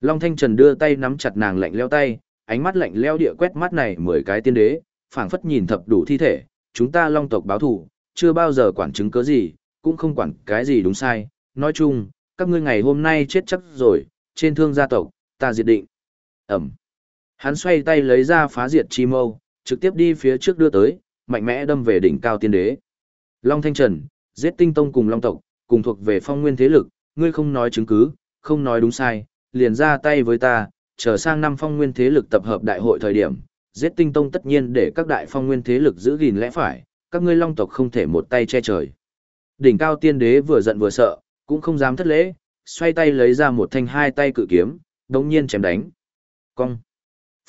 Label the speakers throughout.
Speaker 1: Long Thanh Trần đưa tay nắm chặt nàng lạnh leo tay, ánh mắt lạnh leo địa quét mắt này mười cái tiên đế, phảng phất nhìn thập đủ thi thể, chúng ta long tộc báo thủ, chưa bao giờ quản chứng cớ gì, cũng không quản cái gì đúng sai, nói chung, các ngươi ngày hôm nay chết chắc rồi, trên thương gia tộc, ta diệt định. Ẩm. Hắn xoay tay lấy ra phá diệt chi mâu, trực tiếp đi phía trước đưa tới, mạnh mẽ đâm về đỉnh cao tiên đế. Long Thanh Trần, giết tinh tông cùng long tộc, cùng thuộc về phong nguyên thế lực, ngươi không nói chứng cứ, không nói đúng sai, liền ra tay với ta, chờ sang năm phong nguyên thế lực tập hợp đại hội thời điểm, giết tinh tông tất nhiên để các đại phong nguyên thế lực giữ gìn lẽ phải, các ngươi long tộc không thể một tay che trời. Đỉnh cao tiên đế vừa giận vừa sợ, cũng không dám thất lễ, xoay tay lấy ra một thanh hai tay cự kiếm, đống nhiên chém đánh. Cong.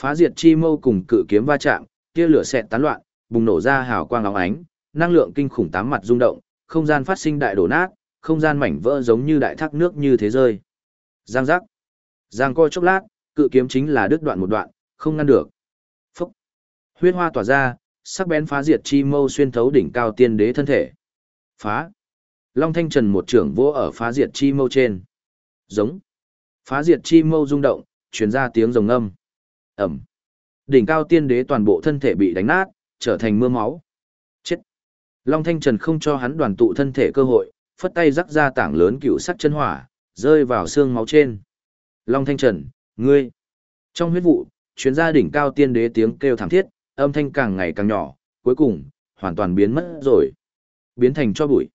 Speaker 1: Phá diệt chi mâu cùng cự kiếm va chạm, tia lửa xẹt tán loạn, bùng nổ ra hào quang óng ánh, năng lượng kinh khủng tám mặt rung động, không gian phát sinh đại đổ nát, không gian mảnh vỡ giống như đại thác nước như thế rơi. Giang giác. Giang coi chốc lát, cự kiếm chính là đứt đoạn một đoạn, không ngăn được. Phúc. Huyết hoa tỏa ra, sắc bén phá diệt chi mâu xuyên thấu đỉnh cao tiên đế thân thể. Phá. Long Thanh Trần một trưởng vỗ ở phá diệt chi mâu trên. Giống. Phá diệt chi mâu rung động, truyền ra tiếng rồng âm. Ẩm. Đỉnh cao tiên đế toàn bộ thân thể bị đánh nát, trở thành mưa máu. Chết. Long Thanh Trần không cho hắn đoàn tụ thân thể cơ hội, phất tay rắc ra tảng lớn cựu sắc chân hỏa, rơi vào xương máu trên. Long Thanh Trần, ngươi. Trong huyết vụ, chuyến gia đỉnh cao tiên đế tiếng kêu thảm thiết, âm thanh càng ngày càng nhỏ, cuối cùng, hoàn toàn biến mất rồi. Biến thành cho bụi.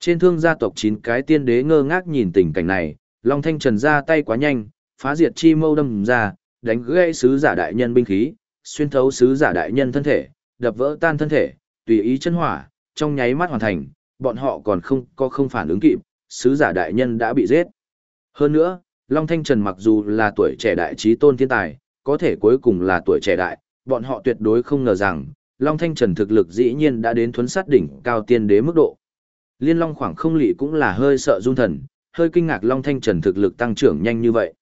Speaker 1: Trên thương gia tộc chín cái tiên đế ngơ ngác nhìn tình cảnh này, Long Thanh Trần ra tay quá nhanh, phá diệt chi mâu đâm ra, đánh gãy sứ giả đại nhân binh khí, xuyên thấu sứ giả đại nhân thân thể, đập vỡ tan thân thể, tùy ý chân hỏa, trong nháy mắt hoàn thành, bọn họ còn không có không phản ứng kịp, sứ giả đại nhân đã bị giết. Hơn nữa, Long Thanh Trần mặc dù là tuổi trẻ đại trí tôn thiên tài, có thể cuối cùng là tuổi trẻ đại, bọn họ tuyệt đối không ngờ rằng, Long Thanh Trần thực lực dĩ nhiên đã đến thuấn sát đỉnh cao tiên đế mức độ. Liên Long khoảng không lị cũng là hơi sợ run thần, hơi kinh ngạc Long Thanh Trần thực lực tăng trưởng nhanh như vậy.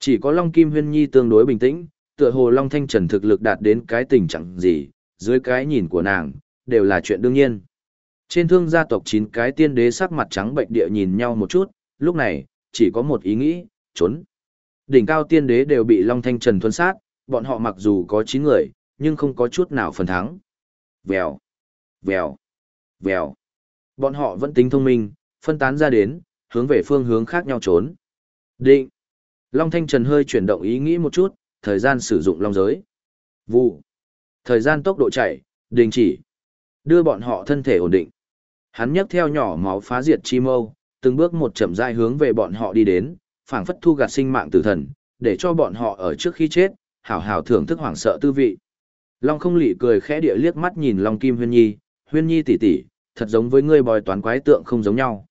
Speaker 1: Chỉ có Long Kim Huyên Nhi tương đối bình tĩnh, tựa hồ Long Thanh Trần thực lực đạt đến cái tình trạng gì, dưới cái nhìn của nàng, đều là chuyện đương nhiên. Trên thương gia tộc chín cái tiên đế sắc mặt trắng bệnh địa nhìn nhau một chút, lúc này, chỉ có một ý nghĩ, trốn. Đỉnh cao tiên đế đều bị Long Thanh Trần thuấn sát, bọn họ mặc dù có 9 người, nhưng không có chút nào phần thắng. Vèo, vèo, vèo. Bọn họ vẫn tính thông minh, phân tán ra đến, hướng về phương hướng khác nhau trốn. Định. Long Thanh Trần hơi chuyển động ý nghĩ một chút, thời gian sử dụng long giới. Vụ. Thời gian tốc độ chạy, đình chỉ. Đưa bọn họ thân thể ổn định. Hắn nhấc theo nhỏ máu phá diệt chi mâu, từng bước một chậm rãi hướng về bọn họ đi đến, phảng phất thu gạt sinh mạng tử thần, để cho bọn họ ở trước khi chết, hảo hảo thưởng thức hoảng sợ tư vị. Long không lị cười khẽ địa liếc mắt nhìn Long Kim Huyên Nhi, Huyên Nhi tỷ tỷ, thật giống với ngươi bòi toán quái tượng không giống nhau.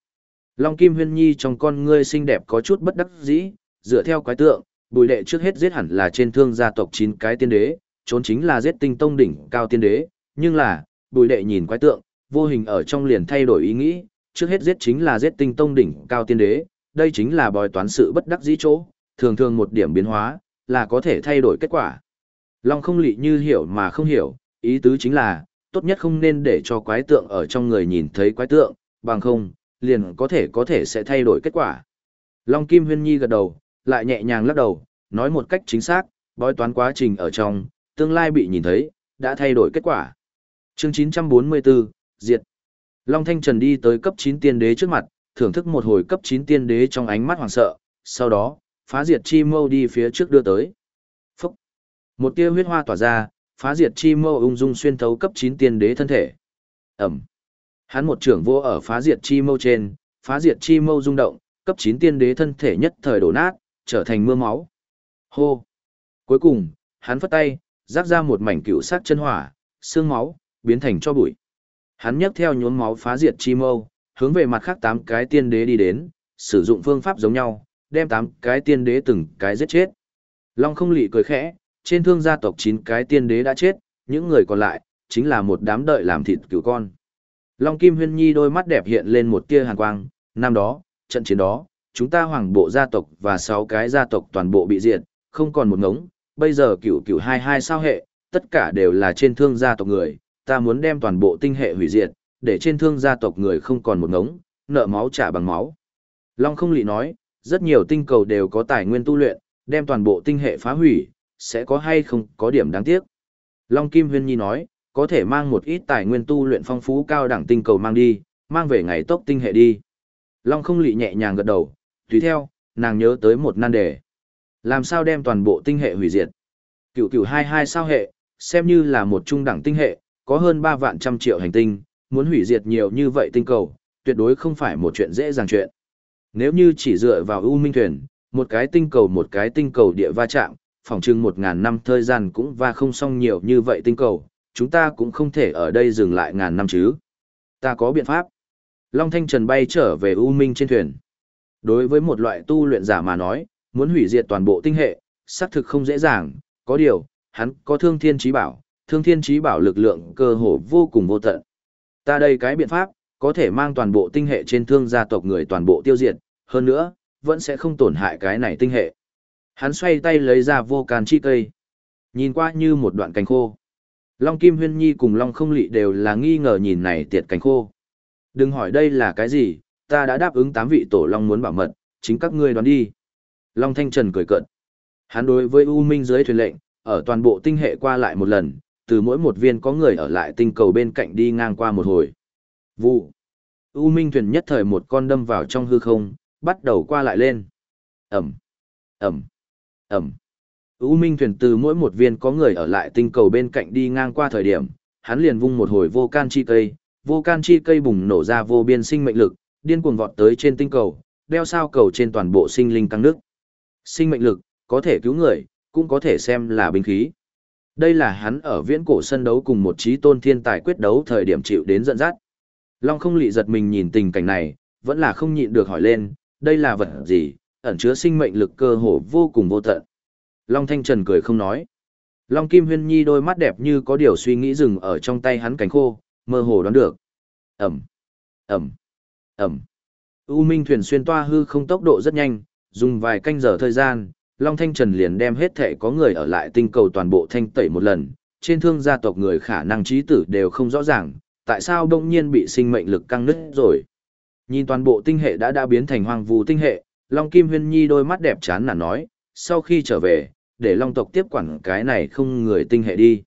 Speaker 1: Long Kim Huyên Nhi trong con ngươi xinh đẹp có chút bất đắc dĩ, dựa theo quái tượng, bùi đệ trước hết giết hẳn là trên thương gia tộc chín cái tiên đế, trốn chính là giết tinh tông đỉnh cao tiên đế, nhưng là, bùi đệ nhìn quái tượng, vô hình ở trong liền thay đổi ý nghĩ, trước hết giết chính là giết tinh tông đỉnh cao tiên đế, đây chính là bòi toán sự bất đắc dĩ chỗ, thường thường một điểm biến hóa, là có thể thay đổi kết quả. Long không lị như hiểu mà không hiểu, ý tứ chính là, tốt nhất không nên để cho quái tượng ở trong người nhìn thấy quái tượng, bằng không, liền có thể có thể sẽ thay đổi kết quả. Long Kim Huyên Nhi gật đầu, lại nhẹ nhàng lắc đầu, nói một cách chính xác, bói toán quá trình ở trong, tương lai bị nhìn thấy, đã thay đổi kết quả. Chương 944, Diệt. Long Thanh Trần đi tới cấp 9 tiên đế trước mặt, thưởng thức một hồi cấp 9 tiên đế trong ánh mắt hoàng sợ, sau đó, phá diệt chi mâu đi phía trước đưa tới. Phúc! Một tia huyết hoa tỏa ra, phá diệt chi mâu ung dung xuyên thấu cấp 9 tiên đế thân thể. Ẩm! Hắn một trưởng vô ở phá diệt chi mâu trên, phá diệt chi mâu rung động, cấp 9 tiên đế thân thể nhất thời đổ nát, trở thành mưa máu. Hô! Cuối cùng, hắn phất tay, rác ra một mảnh cựu sắc chân hỏa, xương máu, biến thành cho bụi. Hắn nhấc theo nhuốm máu phá diệt chi mâu, hướng về mặt khác tám cái tiên đế đi đến, sử dụng phương pháp giống nhau, đem tám cái tiên đế từng cái giết chết. Long không lị cười khẽ, trên thương gia tộc chín cái tiên đế đã chết, những người còn lại, chính là một đám đợi làm thịt cứu con. Long Kim Huyên Nhi đôi mắt đẹp hiện lên một tia hàn quang, năm đó, trận chiến đó, chúng ta hoàng bộ gia tộc và sáu cái gia tộc toàn bộ bị diệt, không còn một ngống, bây giờ cửu cửu hai hai sao hệ, tất cả đều là trên thương gia tộc người, ta muốn đem toàn bộ tinh hệ hủy diệt, để trên thương gia tộc người không còn một ngống, nợ máu trả bằng máu. Long không lị nói, rất nhiều tinh cầu đều có tài nguyên tu luyện, đem toàn bộ tinh hệ phá hủy, sẽ có hay không có điểm đáng tiếc. Long Kim Huyên Nhi nói, có thể mang một ít tài nguyên tu luyện phong phú cao đẳng tinh cầu mang đi, mang về ngày tốc tinh hệ đi. Long không lị nhẹ nhàng gật đầu, tùy theo, nàng nhớ tới một nan đề. Làm sao đem toàn bộ tinh hệ hủy diệt? Cựu cựu hai hai sao hệ, xem như là một trung đẳng tinh hệ, có hơn 3 vạn trăm triệu hành tinh, muốn hủy diệt nhiều như vậy tinh cầu, tuyệt đối không phải một chuyện dễ dàng chuyện. Nếu như chỉ dựa vào U Minh Thuyền, một cái tinh cầu một cái tinh cầu địa va chạm, phòng trưng một ngàn năm thời gian cũng va không xong nhiều như vậy tinh cầu, chúng ta cũng không thể ở đây dừng lại ngàn năm chứ. Ta có biện pháp. Long Thanh Trần bay trở về U Minh trên thuyền. Đối với một loại tu luyện giả mà nói, muốn hủy diệt toàn bộ tinh hệ, xác thực không dễ dàng, có điều, hắn có thương thiên trí bảo, thương thiên trí bảo lực lượng cơ hồ vô cùng vô tận. Ta đây cái biện pháp, có thể mang toàn bộ tinh hệ trên thương gia tộc người toàn bộ tiêu diệt, hơn nữa, vẫn sẽ không tổn hại cái này tinh hệ. Hắn xoay tay lấy ra vô can chi cây. Nhìn qua như một đoạn cành khô. Long Kim Huyên Nhi cùng Long Không Lị đều là nghi ngờ nhìn này tiệt cành khô. Đừng hỏi đây là cái gì, ta đã đáp ứng tám vị tổ Long muốn bảo mật, chính các ngươi đoán đi. Long Thanh Trần cười cợt. Hắn đối với U Minh dưới thuyền lệnh, ở toàn bộ tinh hệ qua lại một lần, từ mỗi một viên có người ở lại tinh cầu bên cạnh đi ngang qua một hồi. Vụ. U Minh thuyền nhất thời một con đâm vào trong hư không, bắt đầu qua lại lên. Ẩm. Ẩm. Ẩm. U Minh thuyền từ mỗi một viên có người ở lại tinh cầu bên cạnh đi ngang qua thời điểm, hắn liền vung một hồi vô can chi cây, vô can chi cây bùng nổ ra vô biên sinh mệnh lực, điên cuồng vọt tới trên tinh cầu, đeo sao cầu trên toàn bộ sinh linh căng nước. Sinh mệnh lực, có thể cứu người, cũng có thể xem là binh khí. Đây là hắn ở viễn cổ sân đấu cùng một trí tôn thiên tài quyết đấu thời điểm chịu đến dẫn dắt. Long không lị giật mình nhìn tình cảnh này, vẫn là không nhịn được hỏi lên, đây là vật gì, ẩn chứa sinh mệnh lực cơ hồ vô cùng vô tận. Long Thanh Trần cười không nói. Long Kim Huyên Nhi đôi mắt đẹp như có điều suy nghĩ dừng ở trong tay hắn cánh khô, mơ hồ đoán được. Ẩm, Ẩm, Ẩm. U Minh thuyền xuyên toa hư không tốc độ rất nhanh, dùng vài canh giờ thời gian, Long Thanh Trần liền đem hết thể có người ở lại tinh cầu toàn bộ thanh tẩy một lần, trên thương gia tộc người khả năng trí tử đều không rõ ràng, tại sao đông nhiên bị sinh mệnh lực căng nứt rồi. Nhìn toàn bộ tinh hệ đã đã biến thành hoang vu tinh hệ, Long Kim Huyên Nhi đôi mắt đẹp chán nản nói, sau khi trở về, để Long tộc tiếp quản cái này không người tinh hệ đi.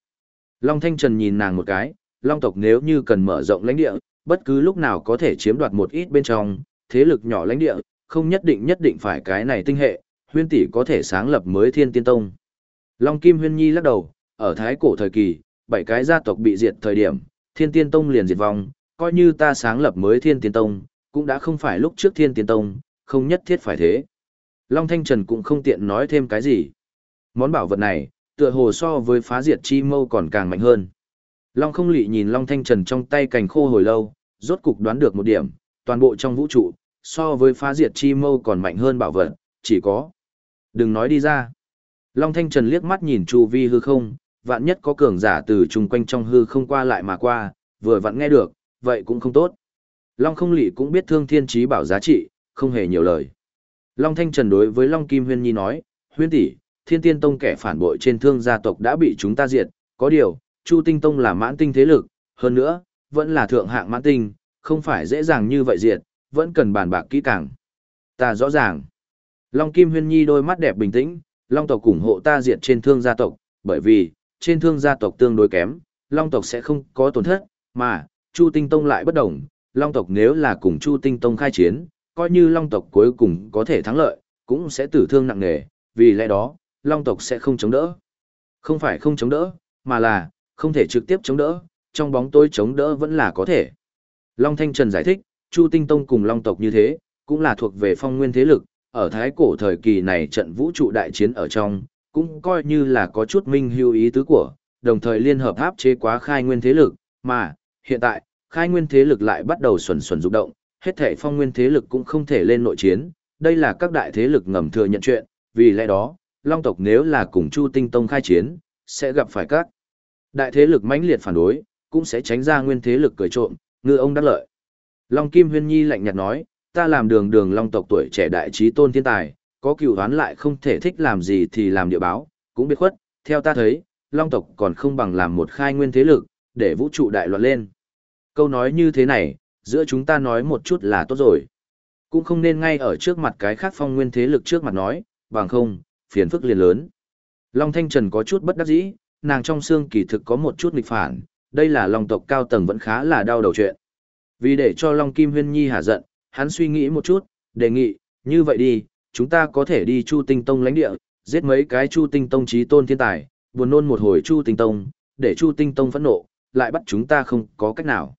Speaker 1: Long Thanh Trần nhìn nàng một cái, Long tộc nếu như cần mở rộng lãnh địa, bất cứ lúc nào có thể chiếm đoạt một ít bên trong, thế lực nhỏ lãnh địa, không nhất định nhất định phải cái này tinh hệ, huyên tỷ có thể sáng lập mới thiên tiên tông. Long Kim Huyên Nhi lắc đầu, ở thái cổ thời kỳ, bảy cái gia tộc bị diệt thời điểm, thiên tiên tông liền diệt vong, coi như ta sáng lập mới thiên tiên tông, cũng đã không phải lúc trước thiên tiên tông, không nhất thiết phải thế. Long Thanh Trần cũng không tiện nói thêm cái gì. Món bảo vật này, tựa hồ so với phá diệt chi mâu còn càng mạnh hơn. Long không lị nhìn Long Thanh Trần trong tay cành khô hồi lâu, rốt cục đoán được một điểm, toàn bộ trong vũ trụ, so với phá diệt chi mâu còn mạnh hơn bảo vật, chỉ có. Đừng nói đi ra. Long Thanh Trần liếc mắt nhìn chu vi hư không, vạn nhất có cường giả từ chung quanh trong hư không qua lại mà qua, vừa vặn nghe được, vậy cũng không tốt. Long không lị cũng biết thương thiên trí bảo giá trị, không hề nhiều lời. Long Thanh Trần đối với Long Kim Huyên Nhi nói, Huyên tỷ, thiên tiên tông kẻ phản bội trên thương gia tộc đã bị chúng ta diệt, có điều, Chu Tinh Tông là mãn tinh thế lực, hơn nữa, vẫn là thượng hạng mãn tinh, không phải dễ dàng như vậy diệt, vẫn cần bàn bạc kỹ càng. Ta rõ ràng. Long Kim Huyên Nhi đôi mắt đẹp bình tĩnh, Long tộc ủng hộ ta diệt trên thương gia tộc, bởi vì, trên thương gia tộc tương đối kém, Long tộc sẽ không có tổn thất, mà, Chu Tinh Tông lại bất đồng, Long tộc nếu là cùng Chu Tinh Tông khai chiến, coi như Long tộc cuối cùng có thể thắng lợi, cũng sẽ tử thương nặng nề, vì lẽ đó, Long tộc sẽ không chống đỡ. Không phải không chống đỡ, mà là, không thể trực tiếp chống đỡ, trong bóng tối chống đỡ vẫn là có thể. Long Thanh Trần giải thích, Chu Tinh Tông cùng Long tộc như thế, cũng là thuộc về phong nguyên thế lực, ở thái cổ thời kỳ này trận vũ trụ đại chiến ở trong, cũng coi như là có chút minh hưu ý tứ của, đồng thời liên hợp áp chế quá khai nguyên thế lực, mà, hiện tại, khai nguyên thế lực lại bắt đầu xuẩn xuẩn rụng động, hết thể phong nguyên thế lực cũng không thể lên nội chiến, đây là các đại thế lực ngầm thừa nhận chuyện, vì lẽ đó, Long tộc nếu là cùng Chu Tinh Tông khai chiến, sẽ gặp phải các đại thế lực mãnh liệt phản đối, cũng sẽ tránh ra nguyên thế lực cười trộm, ngư ông đắc lợi. Long Kim Huyên Nhi lạnh nhạt nói, ta làm đường đường Long tộc tuổi trẻ đại trí tôn thiên tài, có cựu đoán lại không thể thích làm gì thì làm địa báo, cũng biết khuất, theo ta thấy, Long tộc còn không bằng làm một khai nguyên thế lực, để vũ trụ đại loạn lên. Câu nói như thế này, giữa chúng ta nói một chút là tốt rồi. Cũng không nên ngay ở trước mặt cái khác phong nguyên thế lực trước mặt nói, bằng không, phiền phức liền lớn. Long Thanh Trần có chút bất đắc dĩ, nàng trong xương kỳ thực có một chút nghịch phản, đây là Long tộc cao tầng vẫn khá là đau đầu chuyện. Vì để cho Long Kim Huyên Nhi hả giận, hắn suy nghĩ một chút, đề nghị, như vậy đi, chúng ta có thể đi Chu Tinh Tông lãnh địa, giết mấy cái Chu Tinh Tông trí tôn thiên tài, buồn nôn một hồi Chu Tinh Tông, để Chu Tinh Tông phẫn nộ, lại bắt chúng ta không có cách nào.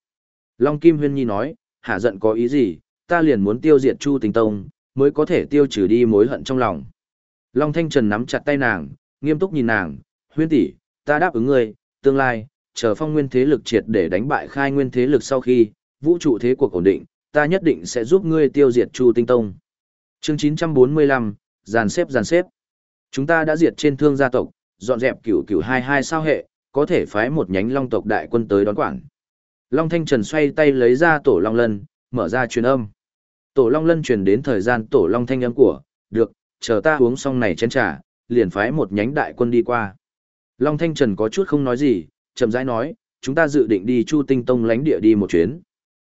Speaker 1: Long Kim Huyên Nhi nói, hả giận có ý gì, ta liền muốn tiêu diệt Chu Tinh Tông, mới có thể tiêu trừ đi mối hận trong lòng. Long Thanh Trần nắm chặt tay nàng, nghiêm túc nhìn nàng, huyên tỷ, ta đáp ứng ngươi, tương lai, chờ phong nguyên thế lực triệt để đánh bại khai nguyên thế lực sau khi, vũ trụ thế cuộc ổn định, ta nhất định sẽ giúp ngươi tiêu diệt Chu Tinh Tông. Chương 945, dàn xếp dàn xếp. Chúng ta đã diệt trên thương gia tộc, dọn dẹp cửu cửu hai hai sao hệ, có thể phái một nhánh long tộc đại quân tới đón quản. Long Thanh Trần xoay tay lấy ra tổ long lân, mở ra truyền âm. Tổ long lân truyền đến thời gian tổ long thanh âm của, được, chờ ta uống xong này chén trà, liền phái một nhánh đại quân đi qua. Long Thanh Trần có chút không nói gì, chậm rãi nói, chúng ta dự định đi Chu Tinh Tông lánh địa đi một chuyến.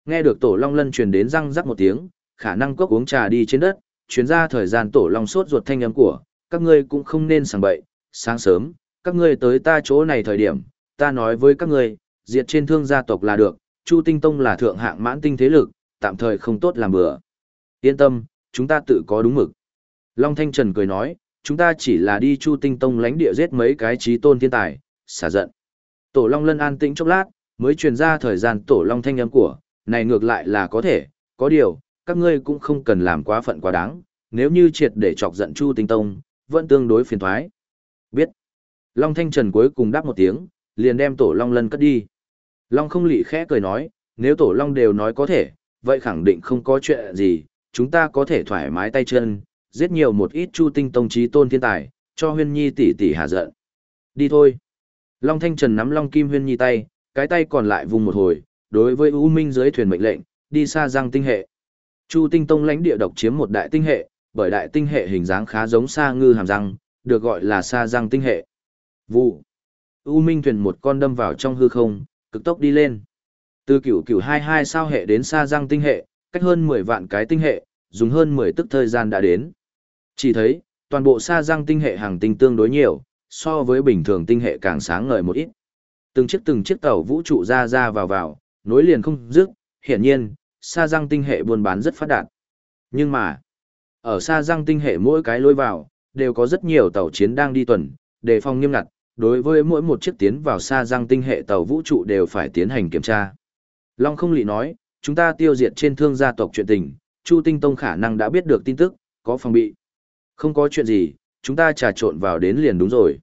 Speaker 1: Nghe được tổ long lân truyền đến răng rắc một tiếng, khả năng cốc uống trà đi trên đất, chuyến ra thời gian tổ long sốt ruột thanh âm của, các ngươi cũng không nên sảng bậy, sáng sớm, các ngươi tới ta chỗ này thời điểm, ta nói với các ngươi, diệt trên thương gia tộc là được, Chu Tinh Tông là thượng hạng mãn tinh thế lực, tạm thời không tốt làm bừa. Yên tâm, chúng ta tự có đúng mực. Long Thanh Trần cười nói, chúng ta chỉ là đi Chu Tinh Tông lánh địa giết mấy cái trí tôn thiên tài, xả giận. Tổ Long Lân an tĩnh chốc lát, mới truyền ra thời gian Tổ Long thanh âm của, này ngược lại là có thể, có điều, các ngươi cũng không cần làm quá phận quá đáng, nếu như triệt để chọc giận Chu Tinh Tông, vẫn tương đối phiền thoái. Biết. Long Thanh Trần cuối cùng đáp một tiếng, liền đem Tổ Long Lân cất đi. Long không lị khẽ cười nói, nếu Tổ Long đều nói có thể, vậy khẳng định không có chuyện gì, chúng ta có thể thoải mái tay chân, giết nhiều một ít Chu Tinh Tông trí tôn thiên tài, cho Huyên Nhi tỷ tỷ hạ giận. Đi thôi. Long Thanh Trần nắm Long Kim Huyên Nhi tay, cái tay còn lại vùng một hồi, đối với U Minh dưới thuyền mệnh lệnh, đi xa răng tinh hệ. Chu Tinh Tông lãnh địa độc chiếm một đại tinh hệ, bởi đại tinh hệ hình dáng khá giống sa ngư hàm răng, được gọi là sa răng tinh hệ. Vụ. U Minh thuyền một con đâm vào trong hư không, cực tốc đi lên. Từ cửu cửu hai hai sao hệ đến sa răng tinh hệ, cách hơn 10 vạn cái tinh hệ, dùng hơn 10 tức thời gian đã đến. Chỉ thấy, toàn bộ sa răng tinh hệ hàng tinh tương đối nhiều, so với bình thường tinh hệ càng sáng ngời một ít. Từng chiếc từng chiếc tàu vũ trụ ra ra vào vào, nối liền không dứt, hiển nhiên, sa răng tinh hệ buôn bán rất phát đạt. Nhưng mà, ở sa răng tinh hệ mỗi cái lối vào, đều có rất nhiều tàu chiến đang đi tuần, đề phòng nghiêm ngặt, đối với mỗi một chiếc tiến vào sa răng tinh hệ tàu vũ trụ đều phải tiến hành kiểm tra. Long không lị nói, chúng ta tiêu diệt trên thương gia tộc chuyện tình, Chu Tinh Tông khả năng đã biết được tin tức, có phòng bị. Không có chuyện gì, chúng ta trà trộn vào đến liền đúng rồi.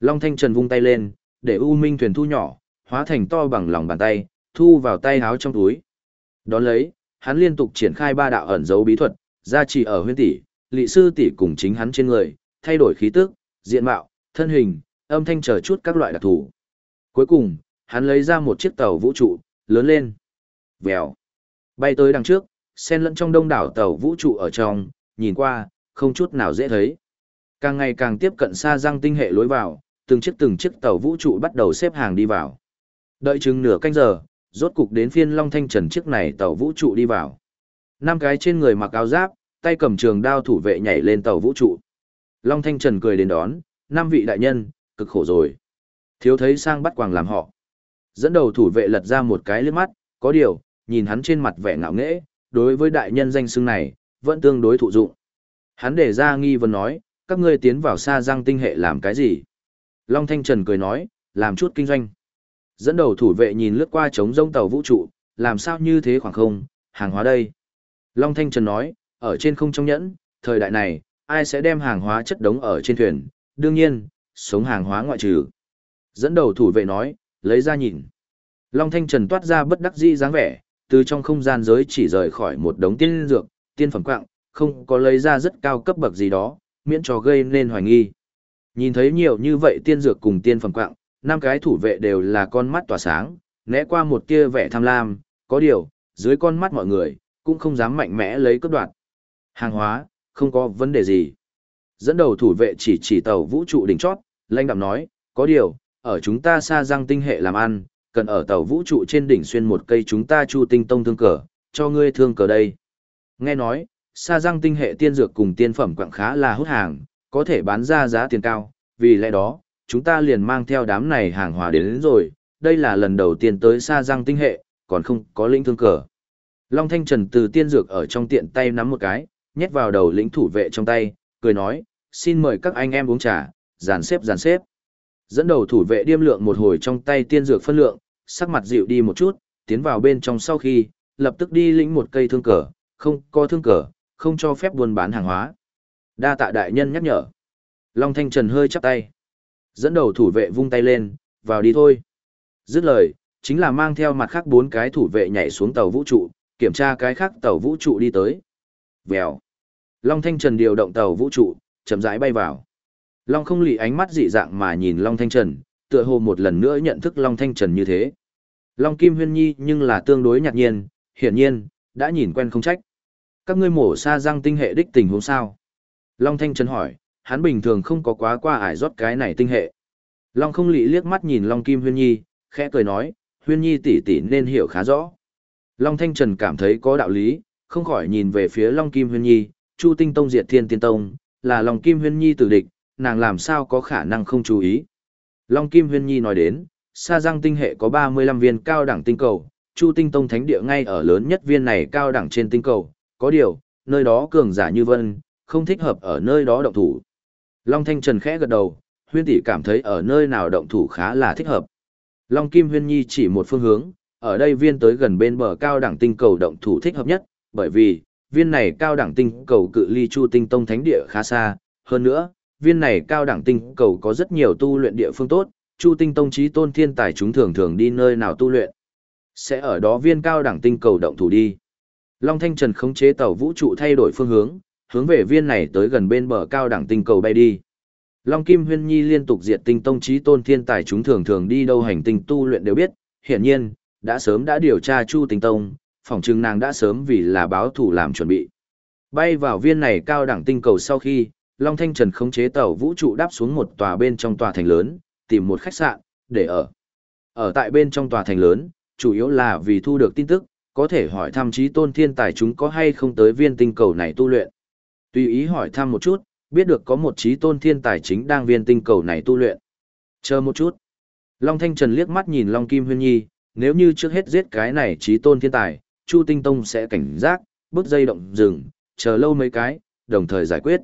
Speaker 1: Long Thanh Trần vung tay lên, để U Minh thuyền thu nhỏ, hóa thành to bằng lòng bàn tay, thu vào tay háo trong túi. Đón lấy, hắn liên tục triển khai ba đạo ẩn dấu bí thuật, gia trì ở huyên tỷ, lị sư tỷ cùng chính hắn trên người, thay đổi khí tức, diện mạo, thân hình, âm thanh chờ chút các loại đặc thù. Cuối cùng, hắn lấy ra một chiếc tàu vũ trụ, lớn lên. Vèo. Bay tới đằng trước, xen lẫn trong đông đảo tàu vũ trụ ở trong, nhìn qua, không chút nào dễ thấy. Càng ngày càng tiếp cận xa răng tinh hệ lối vào, từng chiếc từng chiếc tàu vũ trụ bắt đầu xếp hàng đi vào. Đợi chừng nửa canh giờ, rốt cục đến phiên Long Thanh Trần chiếc này tàu vũ trụ đi vào. Năm cái trên người mặc áo giáp, tay cầm trường đao thủ vệ nhảy lên tàu vũ trụ. Long Thanh Trần cười đến đón, năm vị đại nhân, cực khổ rồi. Thiếu thấy sang bắt quàng làm họ. Dẫn đầu thủ vệ lật ra một cái liếc mắt, có điều, nhìn hắn trên mặt vẻ ngạo nghễ, đối với đại nhân danh xưng này, vẫn tương đối thụ dụng. Hắn để ra nghi vấn nói, các ngươi tiến vào xa răng tinh hệ làm cái gì? Long Thanh Trần cười nói, làm chút kinh doanh. Dẫn đầu thủ vệ nhìn lướt qua trống rông tàu vũ trụ, làm sao như thế khoảng không, hàng hóa đây. Long Thanh Trần nói, ở trên không trong nhẫn, thời đại này, ai sẽ đem hàng hóa chất đống ở trên thuyền, đương nhiên, sống hàng hóa ngoại trừ. Dẫn đầu thủ vệ nói, lấy ra nhìn. Long Thanh Trần toát ra bất đắc dĩ dáng vẻ, từ trong không gian giới chỉ rời khỏi một đống tiên dược, tiên phẩm quạng, không có lấy ra rất cao cấp bậc gì đó, miễn cho gây nên hoài nghi. Nhìn thấy nhiều như vậy tiên dược cùng tiên phẩm quạng, năm cái thủ vệ đều là con mắt tỏa sáng, né qua một tia vẻ tham lam, có điều, dưới con mắt mọi người, cũng không dám mạnh mẽ lấy cướp đoạt. Hàng hóa, không có vấn đề gì. Dẫn đầu thủ vệ chỉ chỉ tàu vũ trụ đỉnh chót, lãnh đạm nói, có điều, ở chúng ta xa răng tinh hệ làm ăn, cần ở tàu vũ trụ trên đỉnh xuyên một cây chúng ta chu tinh tông thương cờ, cho ngươi thương cờ đây. Nghe nói, xa răng tinh hệ tiên dược cùng tiên phẩm quặng khá là hút hàng, có thể bán ra giá tiền cao, vì lẽ đó, chúng ta liền mang theo đám này hàng hóa đến, đến rồi, đây là lần đầu tiên tới xa răng tinh hệ, còn không có lĩnh thương cờ. Long Thanh Trần từ tiên dược ở trong tiện tay nắm một cái, nhét vào đầu lĩnh thủ vệ trong tay, cười nói, xin mời các anh em uống trà, dàn xếp dàn xếp. Dẫn đầu thủ vệ điêm lượng một hồi trong tay tiên dược phân lượng, sắc mặt dịu đi một chút, tiến vào bên trong sau khi, lập tức đi lĩnh một cây thương cờ, không có thương cờ, không cho phép buôn bán hàng hóa. Đa tạ đại nhân nhắc nhở. Long Thanh Trần hơi chắp tay. Dẫn đầu thủ vệ vung tay lên, vào đi thôi. Dứt lời, chính là mang theo mặt khác bốn cái thủ vệ nhảy xuống tàu vũ trụ, kiểm tra cái khác tàu vũ trụ đi tới. Vèo. Long Thanh Trần điều động tàu vũ trụ, chậm rãi bay vào. Long không lì ánh mắt dị dạng mà nhìn Long Thanh Trần, tựa hồ một lần nữa nhận thức Long Thanh Trần như thế. Long Kim Huyên Nhi nhưng là tương đối nhạt nhiên, hiển nhiên, đã nhìn quen không trách. Các ngươi mổ xa răng tinh hệ đích tình huống sao? Long Thanh Trần hỏi, hắn bình thường không có quá qua ải rót cái này tinh hệ. Long không lị liếc mắt nhìn Long Kim Huyên Nhi, khẽ cười nói, Huyên Nhi tỷ tỷ nên hiểu khá rõ. Long Thanh Trần cảm thấy có đạo lý, không khỏi nhìn về phía Long Kim Huyên Nhi, Chu Tinh Tông diệt Thiên Tiên Tông, là Long Kim Huyên Nhi tử địch, nàng làm sao có khả năng không chú ý. Long Kim Huyên Nhi nói đến, Sa Giang tinh hệ có 35 viên cao đẳng tinh cầu, Chu Tinh Tông thánh địa ngay ở lớn nhất viên này cao đẳng trên tinh cầu, có điều, nơi đó cường giả như vân, không thích hợp ở nơi đó động thủ. Long Thanh Trần khẽ gật đầu, huyên tỷ cảm thấy ở nơi nào động thủ khá là thích hợp. Long Kim Huyên Nhi chỉ một phương hướng, ở đây viên tới gần bên bờ cao đẳng tinh cầu động thủ thích hợp nhất, bởi vì, viên này cao đẳng tinh cầu cự ly Chu Tinh Tông Thánh Địa khá xa, hơn nữa, viên này cao đẳng tinh cầu có rất nhiều tu luyện địa phương tốt, Chu Tinh Tông trí tôn thiên tài chúng thường thường đi nơi nào tu luyện. Sẽ ở đó viên cao đẳng tinh cầu động thủ đi. Long Thanh Trần khống chế tàu vũ trụ thay đổi phương hướng, hướng về viên này tới gần bên bờ cao đẳng tinh cầu bay đi. Long Kim Huyên Nhi liên tục diệt tinh tông trí tôn thiên tài chúng thường thường đi đâu hành tinh tu luyện đều biết, hiển nhiên, đã sớm đã điều tra Chu Tinh Tông, phỏng chừng nàng đã sớm vì là báo thủ làm chuẩn bị. Bay vào viên này cao đẳng tinh cầu sau khi, Long Thanh Trần khống chế tàu vũ trụ đáp xuống một tòa bên trong tòa thành lớn, tìm một khách sạn, để ở. Ở tại bên trong tòa thành lớn, chủ yếu là vì thu được tin tức, có thể hỏi thăm trí tôn thiên tài chúng có hay không tới viên tinh cầu này tu luyện. Tùy ý hỏi thăm một chút, biết được có một trí tôn thiên tài chính đang viên tinh cầu này tu luyện. Chờ một chút. Long Thanh Trần liếc mắt nhìn Long Kim Huyên Nhi, nếu như trước hết giết cái này trí tôn thiên tài, Chu Tinh Tông sẽ cảnh giác, bước dây động rừng, chờ lâu mấy cái, đồng thời giải quyết.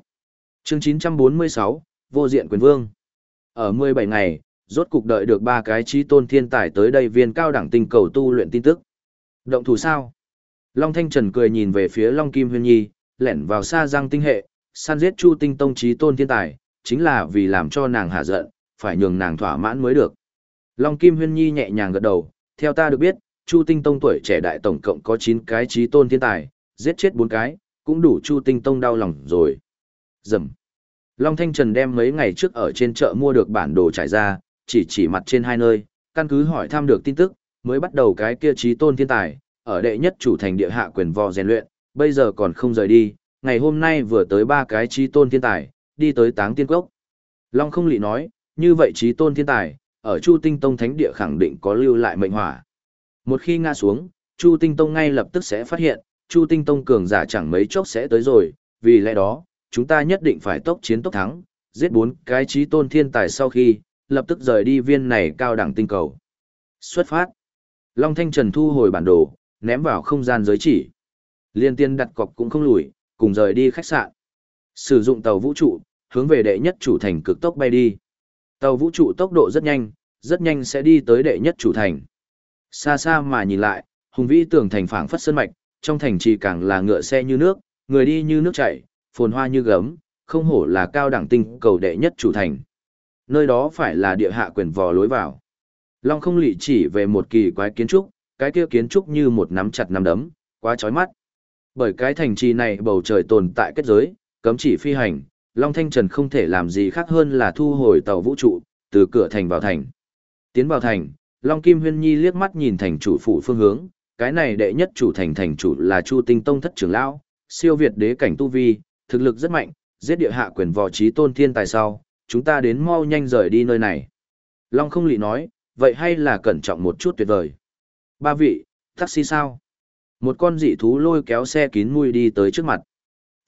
Speaker 1: Chương 946, Vô diện quyền vương. Ở 17 ngày, rốt cục đợi được ba cái trí tôn thiên tài tới đây viên cao đẳng tinh cầu tu luyện tin tức. Động thủ sao? Long Thanh Trần cười nhìn về phía Long Kim Huyên Nhi, lẻn vào xa giang tinh hệ, săn giết Chu Tinh Tông trí tôn thiên tài, chính là vì làm cho nàng hạ giận, phải nhường nàng thỏa mãn mới được. Long Kim Huyên Nhi nhẹ nhàng gật đầu, theo ta được biết, Chu Tinh Tông tuổi trẻ đại tổng cộng có 9 cái trí tôn thiên tài, giết chết 4 cái, cũng đủ Chu Tinh Tông đau lòng rồi. Dầm. Long Thanh Trần đem mấy ngày trước ở trên chợ mua được bản đồ trải ra, chỉ chỉ mặt trên hai nơi, căn cứ hỏi thăm được tin tức, mới bắt đầu cái kia trí tôn thiên tài, ở đệ nhất chủ thành địa hạ quyền vò rèn luyện, bây giờ còn không rời đi, ngày hôm nay vừa tới ba cái trí tôn thiên tài, đi tới táng tiên cốc. Long không lị nói, như vậy trí tôn thiên tài, ở Chu Tinh Tông Thánh Địa khẳng định có lưu lại mệnh hỏa. Một khi ngã xuống, Chu Tinh Tông ngay lập tức sẽ phát hiện, Chu Tinh Tông cường giả chẳng mấy chốc sẽ tới rồi, vì lẽ đó, chúng ta nhất định phải tốc chiến tốc thắng, giết bốn cái trí tôn thiên tài sau khi, lập tức rời đi viên này cao đẳng tinh cầu. Xuất phát. Long Thanh Trần thu hồi bản đồ, ném vào không gian giới chỉ. Liên tiên đặt cọc cũng không lùi, cùng rời đi khách sạn. Sử dụng tàu vũ trụ, hướng về đệ nhất chủ thành cực tốc bay đi. Tàu vũ trụ tốc độ rất nhanh, rất nhanh sẽ đi tới đệ nhất chủ thành. Xa xa mà nhìn lại, hùng vĩ tường thành phảng phất sơn mạch, trong thành trì càng là ngựa xe như nước, người đi như nước chảy, phồn hoa như gấm, không hổ là cao đẳng tinh cầu đệ nhất chủ thành. Nơi đó phải là địa hạ quyền vò lối vào. Long không lị chỉ về một kỳ quái kiến trúc, cái kia kiến trúc như một nắm chặt nắm đấm, quá chói mắt. Bởi cái thành trì này bầu trời tồn tại kết giới, cấm chỉ phi hành, Long Thanh Trần không thể làm gì khác hơn là thu hồi tàu vũ trụ, từ cửa thành vào thành. Tiến vào thành, Long Kim Huyên Nhi liếc mắt nhìn thành chủ phủ phương hướng, cái này đệ nhất chủ thành thành chủ là Chu Tinh Tông thất trưởng lão, siêu việt đế cảnh tu vi, thực lực rất mạnh, giết địa hạ quyền vò trí tôn thiên tài sau, chúng ta đến mau nhanh rời đi nơi này. Long không lị nói, vậy hay là cẩn trọng một chút tuyệt vời. Ba vị, taxi sao? Một con dị thú lôi kéo xe kín mùi đi tới trước mặt.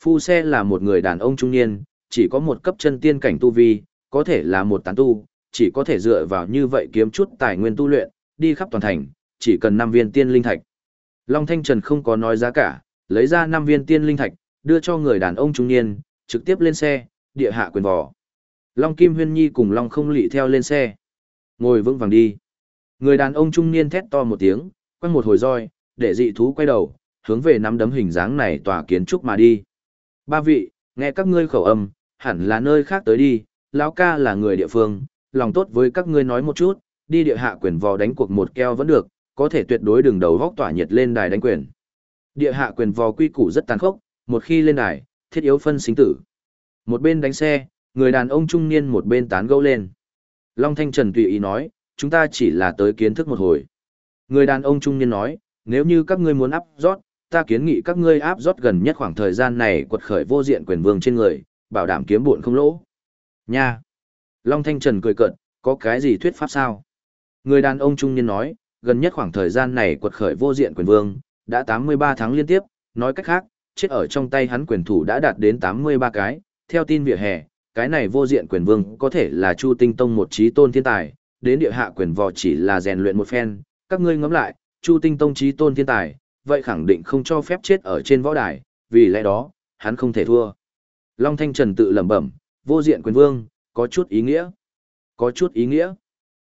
Speaker 1: Phu xe là một người đàn ông trung niên, Chỉ có một cấp chân tiên cảnh tu vi, có thể là một tán tu, chỉ có thể dựa vào như vậy kiếm chút tài nguyên tu luyện, đi khắp toàn thành, chỉ cần 5 viên tiên linh thạch. Long Thanh Trần không có nói giá cả, lấy ra 5 viên tiên linh thạch, đưa cho người đàn ông trung niên, trực tiếp lên xe, địa hạ quyền vò. Long Kim Huyên Nhi cùng Long không lị theo lên xe. Ngồi vững vàng đi. Người đàn ông trung niên thét to một tiếng, quăng một hồi roi, để dị thú quay đầu, hướng về nắm đấm hình dáng này tòa kiến trúc mà đi. Ba vị, nghe các ngươi khẩu âm, hẳn là nơi khác tới đi, lão ca là người địa phương, lòng tốt với các ngươi nói một chút, đi địa hạ quyền vò đánh cuộc một keo vẫn được, có thể tuyệt đối đừng đầu góc tỏa nhiệt lên đài đánh quyền. Địa hạ quyền vò quy củ rất tàn khốc, một khi lên đài, thiết yếu phân sinh tử. Một bên đánh xe, người đàn ông trung niên một bên tán gẫu lên. Long Thanh Trần tùy ý nói, chúng ta chỉ là tới kiến thức một hồi. Người đàn ông trung niên nói, nếu như các ngươi muốn áp rót, ta kiến nghị các ngươi áp rót gần nhất khoảng thời gian này quật khởi vô diện quyền vương trên người, bảo đảm kiếm buồn không lỗ. Nha! Long Thanh Trần cười cợt, có cái gì thuyết pháp sao? Người đàn ông trung niên nói, gần nhất khoảng thời gian này quật khởi vô diện quyền vương, đã 83 tháng liên tiếp, nói cách khác, chết ở trong tay hắn quyền thủ đã đạt đến 83 cái, theo tin vỉa hè, cái này vô diện quyền vương có thể là Chu Tinh Tông một trí tôn thiên tài, đến địa hạ quyền vò chỉ là rèn luyện một phen, các ngươi ngẫm lại, Chu Tinh Tông trí tôn thiên tài, vậy khẳng định không cho phép chết ở trên võ đài, vì lẽ đó, hắn không thể thua. Long Thanh Trần tự lẩm bẩm, vô diện quyền vương, có chút ý nghĩa. Có chút ý nghĩa.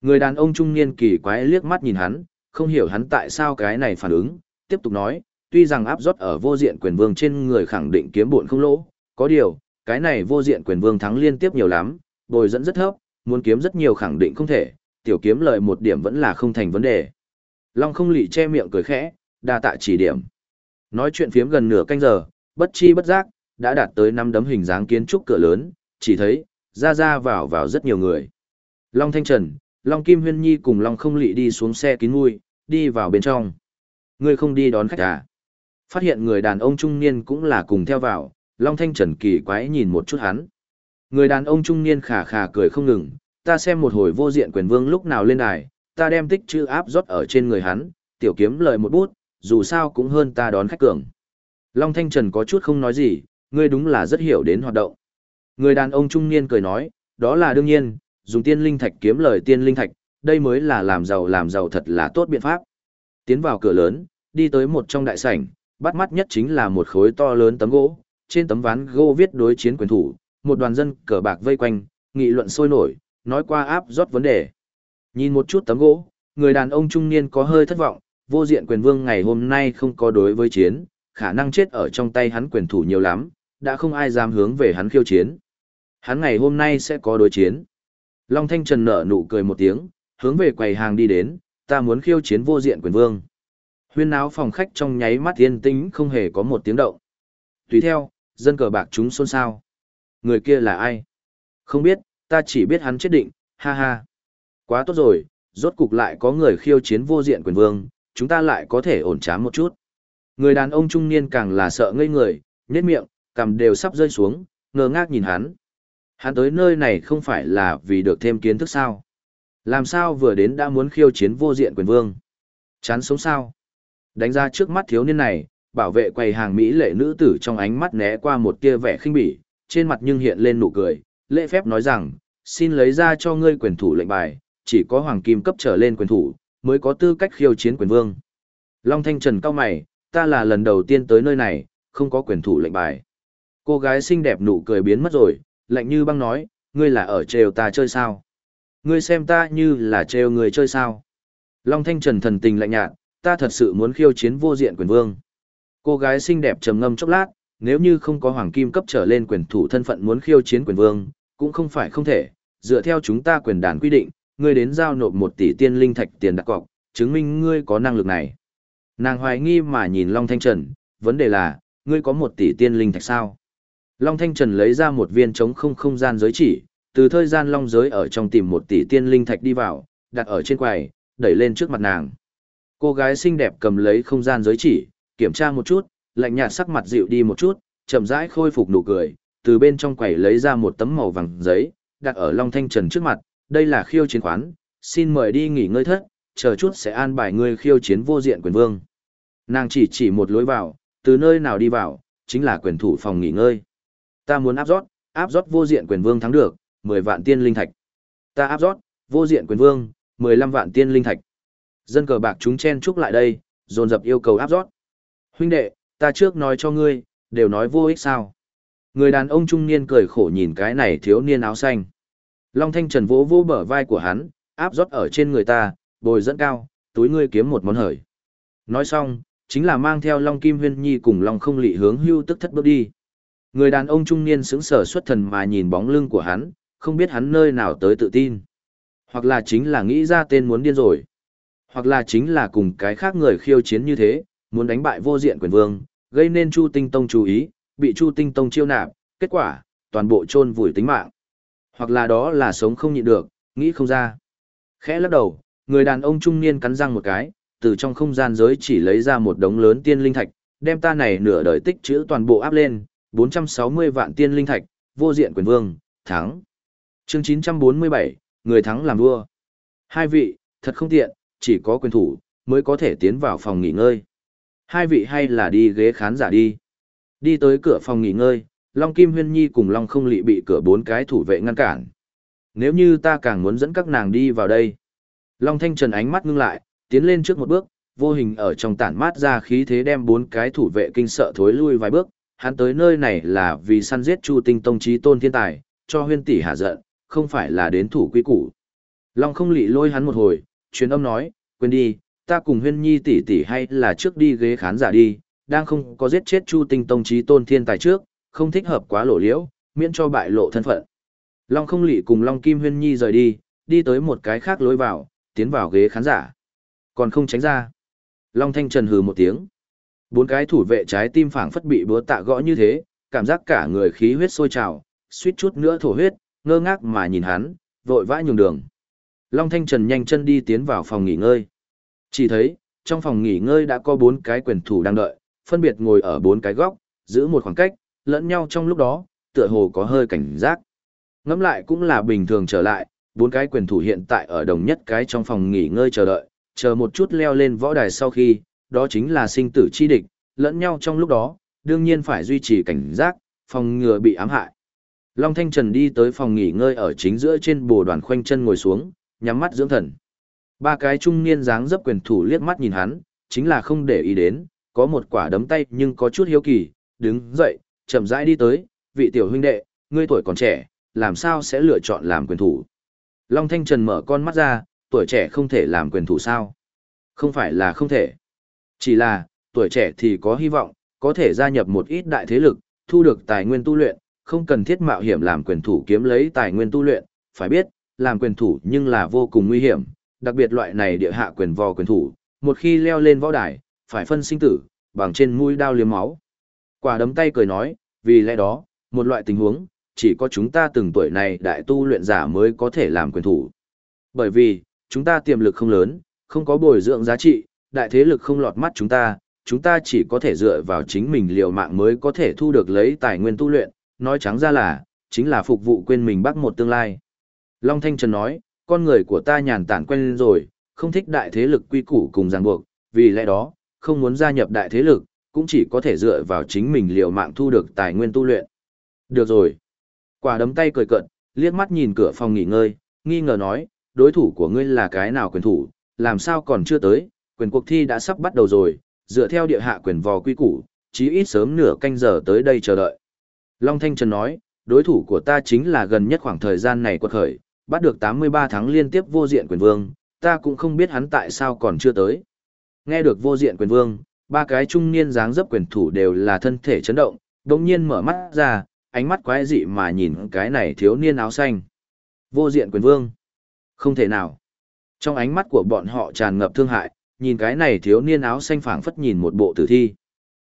Speaker 1: Người đàn ông trung niên kỳ quái liếc mắt nhìn hắn, không hiểu hắn tại sao cái này phản ứng, tiếp tục nói, tuy rằng áp rót ở vô diện quyền vương trên người khẳng định kiếm buồn không lỗ, có điều, cái này vô diện quyền vương thắng liên tiếp nhiều lắm, bồi dẫn rất thấp, muốn kiếm rất nhiều khẳng định không thể, tiểu kiếm lợi một điểm vẫn là không thành vấn đề. Long không lị che miệng cười khẽ, đa tạ chỉ điểm. Nói chuyện phiếm gần nửa canh giờ, bất chi bất giác, đã đạt tới năm đấm hình dáng kiến trúc cửa lớn, chỉ thấy, ra ra vào vào rất nhiều người. Long Thanh Trần, Long Kim Huyên Nhi cùng Long không lị đi xuống xe kín mui, đi vào bên trong. Người không đi đón khách à? Phát hiện người đàn ông trung niên cũng là cùng theo vào, Long Thanh Trần kỳ quái nhìn một chút hắn. Người đàn ông trung niên khà khà cười không ngừng, ta xem một hồi vô diện quyền vương lúc nào lên đài, ta đem tích chữ áp rót ở trên người hắn, tiểu kiếm lời một bút, dù sao cũng hơn ta đón khách cường. Long Thanh Trần có chút không nói gì, ngươi đúng là rất hiểu đến hoạt động. Người đàn ông trung niên cười nói, đó là đương nhiên, dùng tiên linh thạch kiếm lời tiên linh thạch, đây mới là làm giàu làm giàu thật là tốt biện pháp. Tiến vào cửa lớn, đi tới một trong đại sảnh, bắt mắt nhất chính là một khối to lớn tấm gỗ, trên tấm ván gỗ viết đối chiến quyền thủ, một đoàn dân cờ bạc vây quanh, nghị luận sôi nổi, nói qua áp rót vấn đề. Nhìn một chút tấm gỗ, người đàn ông trung niên có hơi thất vọng, vô diện quyền vương ngày hôm nay không có đối với chiến, khả năng chết ở trong tay hắn quyền thủ nhiều lắm, đã không ai dám hướng về hắn khiêu chiến. Hắn ngày hôm nay sẽ có đối chiến. Long Thanh Trần nở nụ cười một tiếng, hướng về quầy hàng đi đến, ta muốn khiêu chiến vô diện quyền vương. Huyên áo phòng khách trong nháy mắt yên tĩnh không hề có một tiếng động. Tùy theo, dân cờ bạc chúng xôn xao. Người kia là ai? Không biết, ta chỉ biết hắn chết định, ha ha. Quá tốt rồi, rốt cục lại có người khiêu chiến vô diện quyền vương, chúng ta lại có thể ổn chám một chút. Người đàn ông trung niên càng là sợ ngây người, nhếch miệng, cằm đều sắp rơi xuống, ngơ ngác nhìn hắn. Hắn tới nơi này không phải là vì được thêm kiến thức sao? Làm sao vừa đến đã muốn khiêu chiến vô diện quyền vương? Chán sống sao? Đánh ra trước mắt thiếu niên này, bảo vệ quầy hàng Mỹ lệ nữ tử trong ánh mắt né qua một tia vẻ khinh bỉ, trên mặt nhưng hiện lên nụ cười, lễ phép nói rằng, xin lấy ra cho ngươi quyền thủ lệnh bài, chỉ có hoàng kim cấp trở lên quyền thủ, mới có tư cách khiêu chiến quyền vương. Long Thanh Trần cao mày, ta là lần đầu tiên tới nơi này, không có quyền thủ lệnh bài. Cô gái xinh đẹp nụ cười biến mất rồi, lạnh như băng nói, ngươi là ở trêu ta chơi sao? Ngươi xem ta như là trêu người chơi sao? Long Thanh Trần thần tình lạnh nhạt, ta thật sự muốn khiêu chiến vô diện quyền vương. Cô gái xinh đẹp trầm ngâm chốc lát, nếu như không có hoàng kim cấp trở lên quyền thủ thân phận muốn khiêu chiến quyền vương, cũng không phải không thể, dựa theo chúng ta quyền đàn quy định, ngươi đến giao nộp một tỷ tiên linh thạch tiền đặt cọc, chứng minh ngươi có năng lực này. Nàng hoài nghi mà nhìn Long Thanh Trần, vấn đề là, ngươi có một tỷ tiên linh thạch sao? Long Thanh Trần lấy ra một viên trống không không gian giới chỉ, từ thời gian long giới ở trong tìm một tỷ tiên linh thạch đi vào, đặt ở trên quầy, đẩy lên trước mặt nàng. Cô gái xinh đẹp cầm lấy không gian giới chỉ, kiểm tra một chút, lạnh nhạt sắc mặt dịu đi một chút, chậm rãi khôi phục nụ cười, từ bên trong quầy lấy ra một tấm màu vàng giấy, đặt ở Long Thanh Trần trước mặt, đây là khiêu chiến khoán, xin mời đi nghỉ ngơi thất, chờ chút sẽ an bài ngươi khiêu chiến vô diện quyền vương. Nàng chỉ chỉ một lối vào, từ nơi nào đi vào, chính là quyền thủ phòng nghỉ ngơi. Ta muốn áp rót, áp rót vô diện quyền vương thắng được, 10 vạn tiên linh thạch. Ta áp rót, vô diện quyền vương, 15 vạn tiên linh thạch. Dân cờ bạc chúng chen chúc lại đây, dồn dập yêu cầu áp rót. Huynh đệ, ta trước nói cho ngươi, đều nói vô ích sao. Người đàn ông trung niên cười khổ nhìn cái này thiếu niên áo xanh. Long Thanh Trần vỗ vỗ bờ vai của hắn, áp rót ở trên người ta, bồi dẫn cao, túi ngươi kiếm một món hời. Nói xong, chính là mang theo Long Kim Huyên Nhi cùng Long không lị hướng hưu tức thất bước đi. Người đàn ông trung niên sững sờ xuất thần mà nhìn bóng lưng của hắn, không biết hắn nơi nào tới tự tin. Hoặc là chính là nghĩ ra tên muốn điên rồi. Hoặc là chính là cùng cái khác người khiêu chiến như thế, muốn đánh bại vô diện quyền vương, gây nên Chu Tinh Tông chú ý, bị Chu Tinh Tông chiêu nạp, kết quả, toàn bộ chôn vùi tính mạng. Hoặc là đó là sống không nhịn được, nghĩ không ra. Khẽ lắc đầu, người đàn ông trung niên cắn răng một cái, từ trong không gian giới chỉ lấy ra một đống lớn tiên linh thạch, đem ta này nửa đời tích trữ toàn bộ áp lên, 460 vạn tiên linh thạch, vô diện quyền vương, thắng. Chương 947, người thắng làm vua. Hai vị, thật không tiện, chỉ có quyền thủ, mới có thể tiến vào phòng nghỉ ngơi. Hai vị hay là đi ghế khán giả đi. Đi tới cửa phòng nghỉ ngơi, Long Kim Huyên Nhi cùng Long không lị bị cửa bốn cái thủ vệ ngăn cản. Nếu như ta càng muốn dẫn các nàng đi vào đây. Long Thanh Trần ánh mắt ngưng lại, tiến lên trước một bước, vô hình ở trong tản mát ra khí thế đem bốn cái thủ vệ kinh sợ thối lui vài bước. Hắn tới nơi này là vì săn giết Chu Tinh Tông trí tôn thiên tài, cho huyên tỷ hạ giận, không phải là đến thủ quy củ. Long không lị lôi hắn một hồi, truyền âm nói, quên đi, ta cùng huyên nhi tỷ tỷ hay là trước đi ghế khán giả đi, đang không có giết chết Chu Tinh Tông trí tôn thiên tài trước, không thích hợp quá lộ liễu, miễn cho bại lộ thân phận. Long không lị cùng Long Kim huyên nhi rời đi, đi tới một cái khác lối vào, tiến vào ghế khán giả. Còn không tránh ra. Long Thanh Trần hừ một tiếng. Bốn cái thủ vệ trái tim phảng phất bị búa tạ gõ như thế, cảm giác cả người khí huyết sôi trào, suýt chút nữa thổ huyết, ngơ ngác mà nhìn hắn, vội vã nhường đường. Long Thanh Trần nhanh chân đi tiến vào phòng nghỉ ngơi. Chỉ thấy, trong phòng nghỉ ngơi đã có bốn cái quyền thủ đang đợi, phân biệt ngồi ở bốn cái góc, giữ một khoảng cách, lẫn nhau trong lúc đó, tựa hồ có hơi cảnh giác. Ngắm lại cũng là bình thường trở lại, bốn cái quyền thủ hiện tại ở đồng nhất cái trong phòng nghỉ ngơi chờ đợi, chờ một chút leo lên võ đài sau khi, đó chính là sinh tử chi địch, lẫn nhau trong lúc đó, đương nhiên phải duy trì cảnh giác, phòng ngừa bị ám hại. Long Thanh Trần đi tới phòng nghỉ ngơi ở chính giữa trên bồ đoàn khoanh chân ngồi xuống, nhắm mắt dưỡng thần. Ba cái trung niên dáng dấp quyền thủ liếc mắt nhìn hắn, chính là không để ý đến, có một quả đấm tay nhưng có chút hiếu kỳ, đứng dậy, chậm rãi đi tới, vị tiểu huynh đệ, ngươi tuổi còn trẻ, làm sao sẽ lựa chọn làm quyền thủ. Long Thanh Trần mở con mắt ra, tuổi trẻ không thể làm quyền thủ sao? Không phải là không thể. Chỉ là, tuổi trẻ thì có hy vọng, có thể gia nhập một ít đại thế lực, thu được tài nguyên tu luyện, không cần thiết mạo hiểm làm quyền thủ kiếm lấy tài nguyên tu luyện, phải biết, làm quyền thủ nhưng là vô cùng nguy hiểm, đặc biệt loại này địa hạ quyền vò quyền thủ, một khi leo lên võ đài, phải phân sinh tử, bằng trên mũi đao liếm máu. Quả đấm tay cười nói, vì lẽ đó, một loại tình huống, chỉ có chúng ta từng tuổi này đại tu luyện giả mới có thể làm quyền thủ. Bởi vì, chúng ta tiềm lực không lớn, không có bồi dưỡng giá trị, đại thế lực không lọt mắt chúng ta, chúng ta chỉ có thể dựa vào chính mình liều mạng mới có thể thu được lấy tài nguyên tu luyện, nói trắng ra là, chính là phục vụ quên mình bắt một tương lai. Long Thanh Trần nói, con người của ta nhàn tản quen rồi, không thích đại thế lực quy củ cùng ràng buộc, vì lẽ đó, không muốn gia nhập đại thế lực, cũng chỉ có thể dựa vào chính mình liều mạng thu được tài nguyên tu luyện. Được rồi. Quả đấm tay cười cận, liếc mắt nhìn cửa phòng nghỉ ngơi, nghi ngờ nói, đối thủ của ngươi là cái nào quyền thủ, làm sao còn chưa tới, quyền cuộc thi đã sắp bắt đầu rồi, dựa theo địa hạ quyền vò quy củ, chí ít sớm nửa canh giờ tới đây chờ đợi. Long Thanh Trần nói, đối thủ của ta chính là gần nhất khoảng thời gian này quật khởi, bắt được 83 tháng liên tiếp vô diện quyền vương, ta cũng không biết hắn tại sao còn chưa tới. Nghe được vô diện quyền vương, ba cái trung niên dáng dấp quyền thủ đều là thân thể chấn động, đồng nhiên mở mắt ra, ánh mắt quái dị mà nhìn cái này thiếu niên áo xanh. Vô diện quyền vương. Không thể nào. Trong ánh mắt của bọn họ tràn ngập thương hại, nhìn cái này thiếu niên áo xanh phảng phất nhìn một bộ tử thi.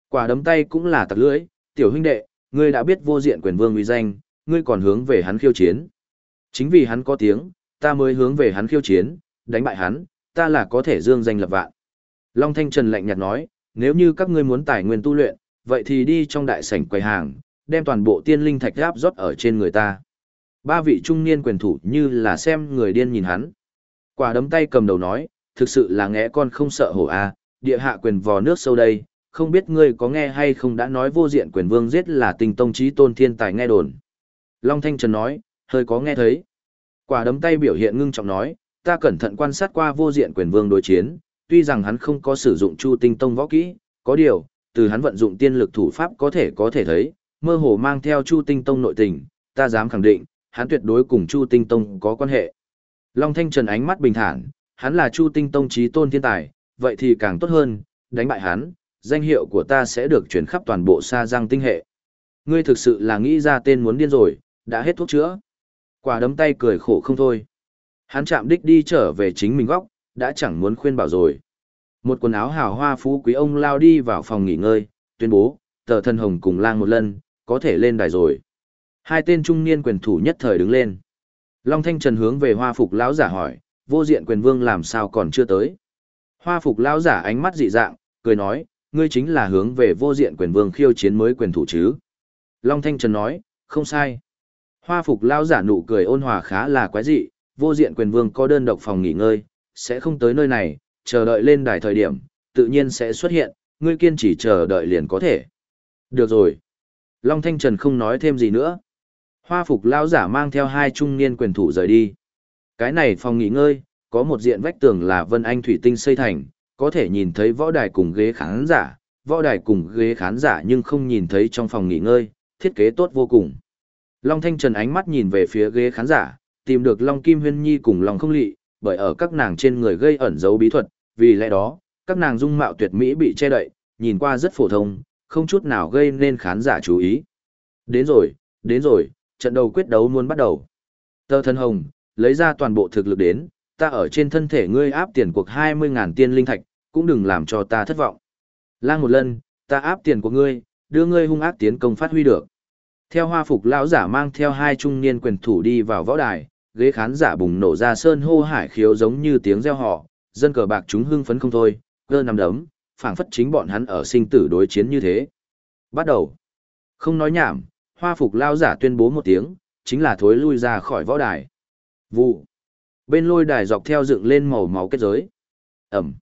Speaker 1: Quả đấm tay cũng là tặc lưỡi, tiểu huynh đệ, ngươi đã biết vô diện quyền vương uy danh, ngươi còn hướng về hắn khiêu chiến. Chính vì hắn có tiếng, ta mới hướng về hắn khiêu chiến, đánh bại hắn, ta là có thể dương danh lập vạn. Long Thanh Trần lạnh nhạt nói, nếu như các ngươi muốn tài nguyên tu luyện, vậy thì đi trong đại sảnh quầy hàng, đem toàn bộ tiên linh thạch áp rót ở trên người ta. Ba vị trung niên quyền thủ như là xem người điên nhìn hắn. Quả đấm tay cầm đầu nói, thực sự là ngẽ con không sợ hổ a, địa hạ quyền vò nước sâu đây, không biết ngươi có nghe hay không đã nói vô diện quyền vương giết là tình tông trí tôn thiên tài nghe đồn. Long Thanh Trần nói, hơi có nghe thấy. Quả đấm tay biểu hiện ngưng trọng nói, ta cẩn thận quan sát qua vô diện quyền vương đối chiến, tuy rằng hắn không có sử dụng Chu Tinh Tông võ kỹ, có điều, từ hắn vận dụng tiên lực thủ pháp có thể có thể thấy, mơ hồ mang theo Chu Tinh Tông nội tình, ta dám khẳng định, hắn tuyệt đối cùng Chu Tinh Tông có quan hệ. Long Thanh Trần ánh mắt bình thản, hắn là Chu Tinh Tông trí tôn thiên tài, vậy thì càng tốt hơn, đánh bại hắn, danh hiệu của ta sẽ được chuyển khắp toàn bộ sa giang tinh hệ. Ngươi thực sự là nghĩ ra tên muốn điên rồi, đã hết thuốc chữa. Quả đấm tay cười khổ không thôi. Hắn chạm đích đi trở về chính mình góc, đã chẳng muốn khuyên bảo rồi. Một quần áo hào hoa phú quý ông lao đi vào phòng nghỉ ngơi, tuyên bố, tờ thân hồng cùng lang một lần, có thể lên đài rồi. Hai tên trung niên quyền thủ nhất thời đứng lên. Long Thanh Trần hướng về hoa phục lão giả hỏi, vô diện quyền vương làm sao còn chưa tới. Hoa phục lão giả ánh mắt dị dạng, cười nói, ngươi chính là hướng về vô diện quyền vương khiêu chiến mới quyền thủ chứ. Long Thanh Trần nói, không sai. Hoa phục lão giả nụ cười ôn hòa khá là quái dị, vô diện quyền vương có đơn độc phòng nghỉ ngơi, sẽ không tới nơi này, chờ đợi lên đài thời điểm, tự nhiên sẽ xuất hiện, ngươi kiên trì chờ đợi liền có thể. Được rồi. Long Thanh Trần không nói thêm gì nữa. Hoa phục lão giả mang theo hai trung niên quyền thủ rời đi. Cái này phòng nghỉ ngơi, có một diện vách tường là Vân Anh thủy tinh xây thành, có thể nhìn thấy võ đài cùng ghế khán giả, võ đài cùng ghế khán giả nhưng không nhìn thấy trong phòng nghỉ ngơi, thiết kế tốt vô cùng. Long Thanh Trần ánh mắt nhìn về phía ghế khán giả, tìm được Long Kim Huyên Nhi cùng Long Không Lị, bởi ở các nàng trên người gây ẩn dấu bí thuật, vì lẽ đó, các nàng dung mạo tuyệt mỹ bị che đậy, nhìn qua rất phổ thông, không chút nào gây nên khán giả chú ý. Đến rồi, đến rồi, trận đầu quyết đấu muốn bắt đầu. Tơ thân hồng, lấy ra toàn bộ thực lực đến, ta ở trên thân thể ngươi áp tiền cuộc 20.000 tiên linh thạch, cũng đừng làm cho ta thất vọng. Lang một lần, ta áp tiền của ngươi, đưa ngươi hung ác tiến công phát huy được. Theo hoa phục lão giả mang theo hai trung niên quyền thủ đi vào võ đài, ghế khán giả bùng nổ ra sơn hô hải khiếu giống như tiếng reo họ, dân cờ bạc chúng hưng phấn không thôi, cơ nằm đấm, phảng phất chính bọn hắn ở sinh tử đối chiến như thế. Bắt đầu. Không nói nhảm, hoa phục lao giả tuyên bố một tiếng, chính là thối lui ra khỏi võ đài. Vụ. Bên lôi đài dọc theo dựng lên màu máu kết giới. Ẩm.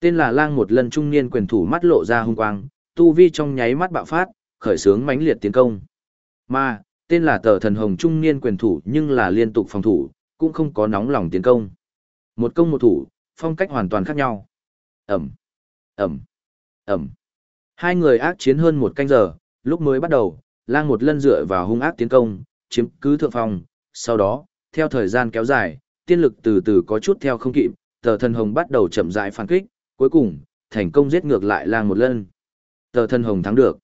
Speaker 1: Tên là lang một lần trung niên quyền thủ mắt lộ ra hung quang, tu vi trong nháy mắt bạo phát, khởi sướng mãnh liệt tiến công. Mà, tên là tờ thần hồng trung niên quyền thủ nhưng là liên tục phòng thủ, cũng không có nóng lòng tiến công. Một công một thủ, phong cách hoàn toàn khác nhau. Ẩm, Ẩm, Ẩm. Hai người ác chiến hơn một canh giờ, lúc mới bắt đầu, lang một lần dựa vào hung ác tiến công, chiếm cứ thượng phòng, sau đó, theo thời gian kéo dài, tiên lực từ từ có chút theo không kịp, tờ thần hồng bắt đầu chậm rãi phản kích, cuối cùng, thành công giết ngược lại lang một lần. Tờ thần hồng thắng được.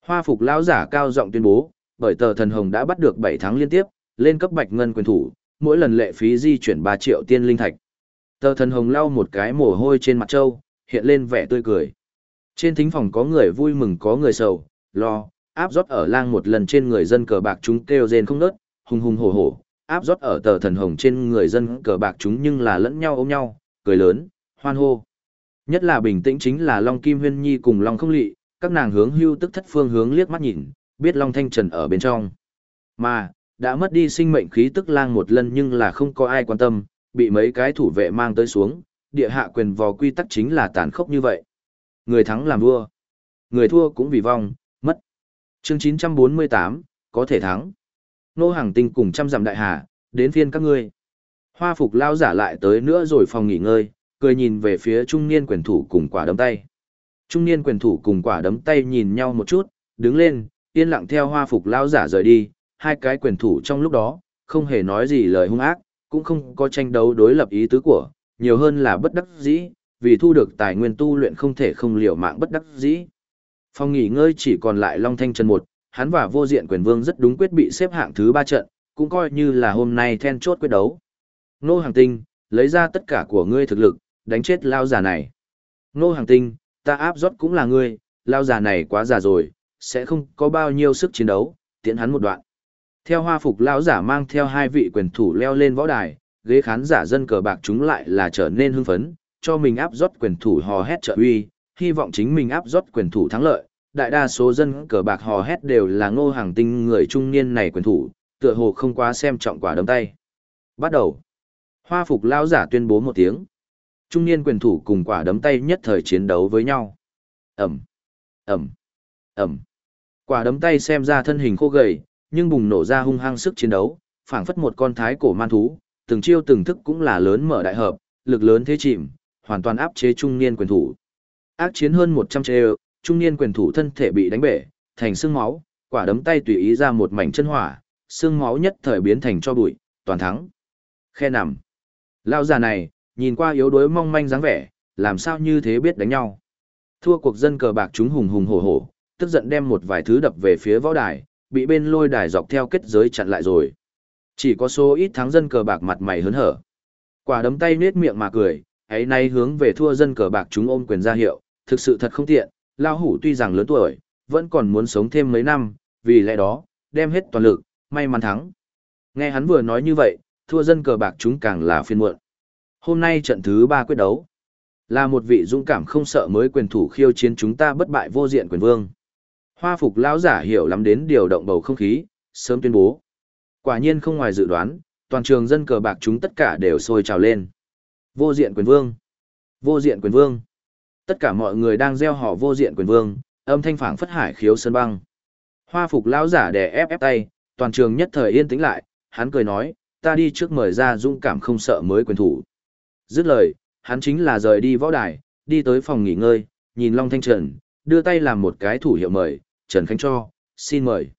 Speaker 1: Hoa phục lão giả cao giọng tuyên bố, bởi tờ thần hồng đã bắt được 7 tháng liên tiếp, lên cấp bạch ngân quyền thủ, mỗi lần lệ phí di chuyển 3 triệu tiên linh thạch. Tờ thần hồng lau một cái mồ hôi trên mặt trâu, hiện lên vẻ tươi cười. Trên thính phòng có người vui mừng có người sầu, lo, áp rót ở lang một lần trên người dân cờ bạc chúng kêu rên không nớt, hùng hùng hổ hổ, áp rót ở tờ thần hồng trên người dân cờ bạc chúng nhưng là lẫn nhau ôm nhau, cười lớn, hoan hô. Nhất là bình tĩnh chính là Long Kim Huyên Nhi cùng Long Không Lị, các nàng hướng hưu tức thất phương hướng liếc mắt nhìn, biết Long Thanh Trần ở bên trong. Mà, đã mất đi sinh mệnh khí tức lang một lần nhưng là không có ai quan tâm, bị mấy cái thủ vệ mang tới xuống, địa hạ quyền vò quy tắc chính là tàn khốc như vậy. Người thắng làm vua, người thua cũng vì vong, mất. Chương 948, có thể thắng. Nô hàng tinh cùng trăm dặm đại hà, đến phiên các ngươi. Hoa phục lao giả lại tới nữa rồi phòng nghỉ ngơi, cười nhìn về phía trung niên quyền thủ cùng quả đấm tay. Trung niên quyền thủ cùng quả đấm tay nhìn nhau một chút, đứng lên, yên lặng theo hoa phục lao giả rời đi, hai cái quyền thủ trong lúc đó, không hề nói gì lời hung ác, cũng không có tranh đấu đối lập ý tứ của, nhiều hơn là bất đắc dĩ, vì thu được tài nguyên tu luyện không thể không liều mạng bất đắc dĩ. Phòng nghỉ ngơi chỉ còn lại Long Thanh Trần một, hắn và vô diện quyền vương rất đúng quyết bị xếp hạng thứ ba trận, cũng coi như là hôm nay then chốt quyết đấu. Nô Hàng Tinh, lấy ra tất cả của ngươi thực lực, đánh chết lao già này. Nô Hàng Tinh, ta áp rót cũng là ngươi, lao già này quá già rồi, sẽ không có bao nhiêu sức chiến đấu, tiễn hắn một đoạn. Theo hoa phục lão giả mang theo hai vị quyền thủ leo lên võ đài, ghế khán giả dân cờ bạc chúng lại là trở nên hưng phấn, cho mình áp rót quyền thủ hò hét trợ uy, hy vọng chính mình áp rót quyền thủ thắng lợi. Đại đa số dân cờ bạc hò hét đều là ngô hàng tinh người trung niên này quyền thủ, tựa hồ không quá xem trọng quả đấm tay. Bắt đầu. Hoa phục lão giả tuyên bố một tiếng. Trung niên quyền thủ cùng quả đấm tay nhất thời chiến đấu với nhau. Ẩm, Ẩm, Ẩm. Quả đấm tay xem ra thân hình khô gầy, nhưng bùng nổ ra hung hăng sức chiến đấu, phảng phất một con thái cổ man thú, từng chiêu từng thức cũng là lớn mở đại hợp, lực lớn thế chìm, hoàn toàn áp chế trung niên quyền thủ. Ác chiến hơn 100 trêu, trung niên quyền thủ thân thể bị đánh bể, thành xương máu, quả đấm tay tùy ý ra một mảnh chân hỏa, xương máu nhất thời biến thành cho bụi, toàn thắng. Khe nằm. Lao già này, nhìn qua yếu đuối mong manh dáng vẻ, làm sao như thế biết đánh nhau. Thua cuộc dân cờ bạc chúng hùng hùng hổ hổ, tức giận đem một vài thứ đập về phía võ đài, bị bên lôi đài dọc theo kết giới chặn lại rồi. Chỉ có số ít thắng dân cờ bạc mặt mày hớn hở. Quả đấm tay nết miệng mà cười, ấy nay hướng về thua dân cờ bạc chúng ôm quyền ra hiệu, thực sự thật không tiện, lao hủ tuy rằng lớn tuổi, vẫn còn muốn sống thêm mấy năm, vì lẽ đó, đem hết toàn lực, may mắn thắng. Nghe hắn vừa nói như vậy, thua dân cờ bạc chúng càng là phiên muộn. Hôm nay trận thứ ba quyết đấu, là một vị dũng cảm không sợ mới quyền thủ khiêu chiến chúng ta bất bại vô diện quyền vương. Hoa phục lão giả hiểu lắm đến điều động bầu không khí, sớm tuyên bố. Quả nhiên không ngoài dự đoán, toàn trường dân cờ bạc chúng tất cả đều sôi trào lên. Vô diện quyền vương. Vô diện quyền vương. Tất cả mọi người đang gieo họ vô diện quyền vương, âm thanh phảng phất hải khiếu sơn băng. Hoa phục lão giả đè ép ép tay, toàn trường nhất thời yên tĩnh lại, hắn cười nói, ta đi trước mời ra dũng cảm không sợ mới quyền thủ. Dứt lời, hắn chính là rời đi võ đài, đi tới phòng nghỉ ngơi, nhìn Long Thanh Trần, đưa tay làm một cái thủ hiệu mời, Trần Khánh Cho, xin mời.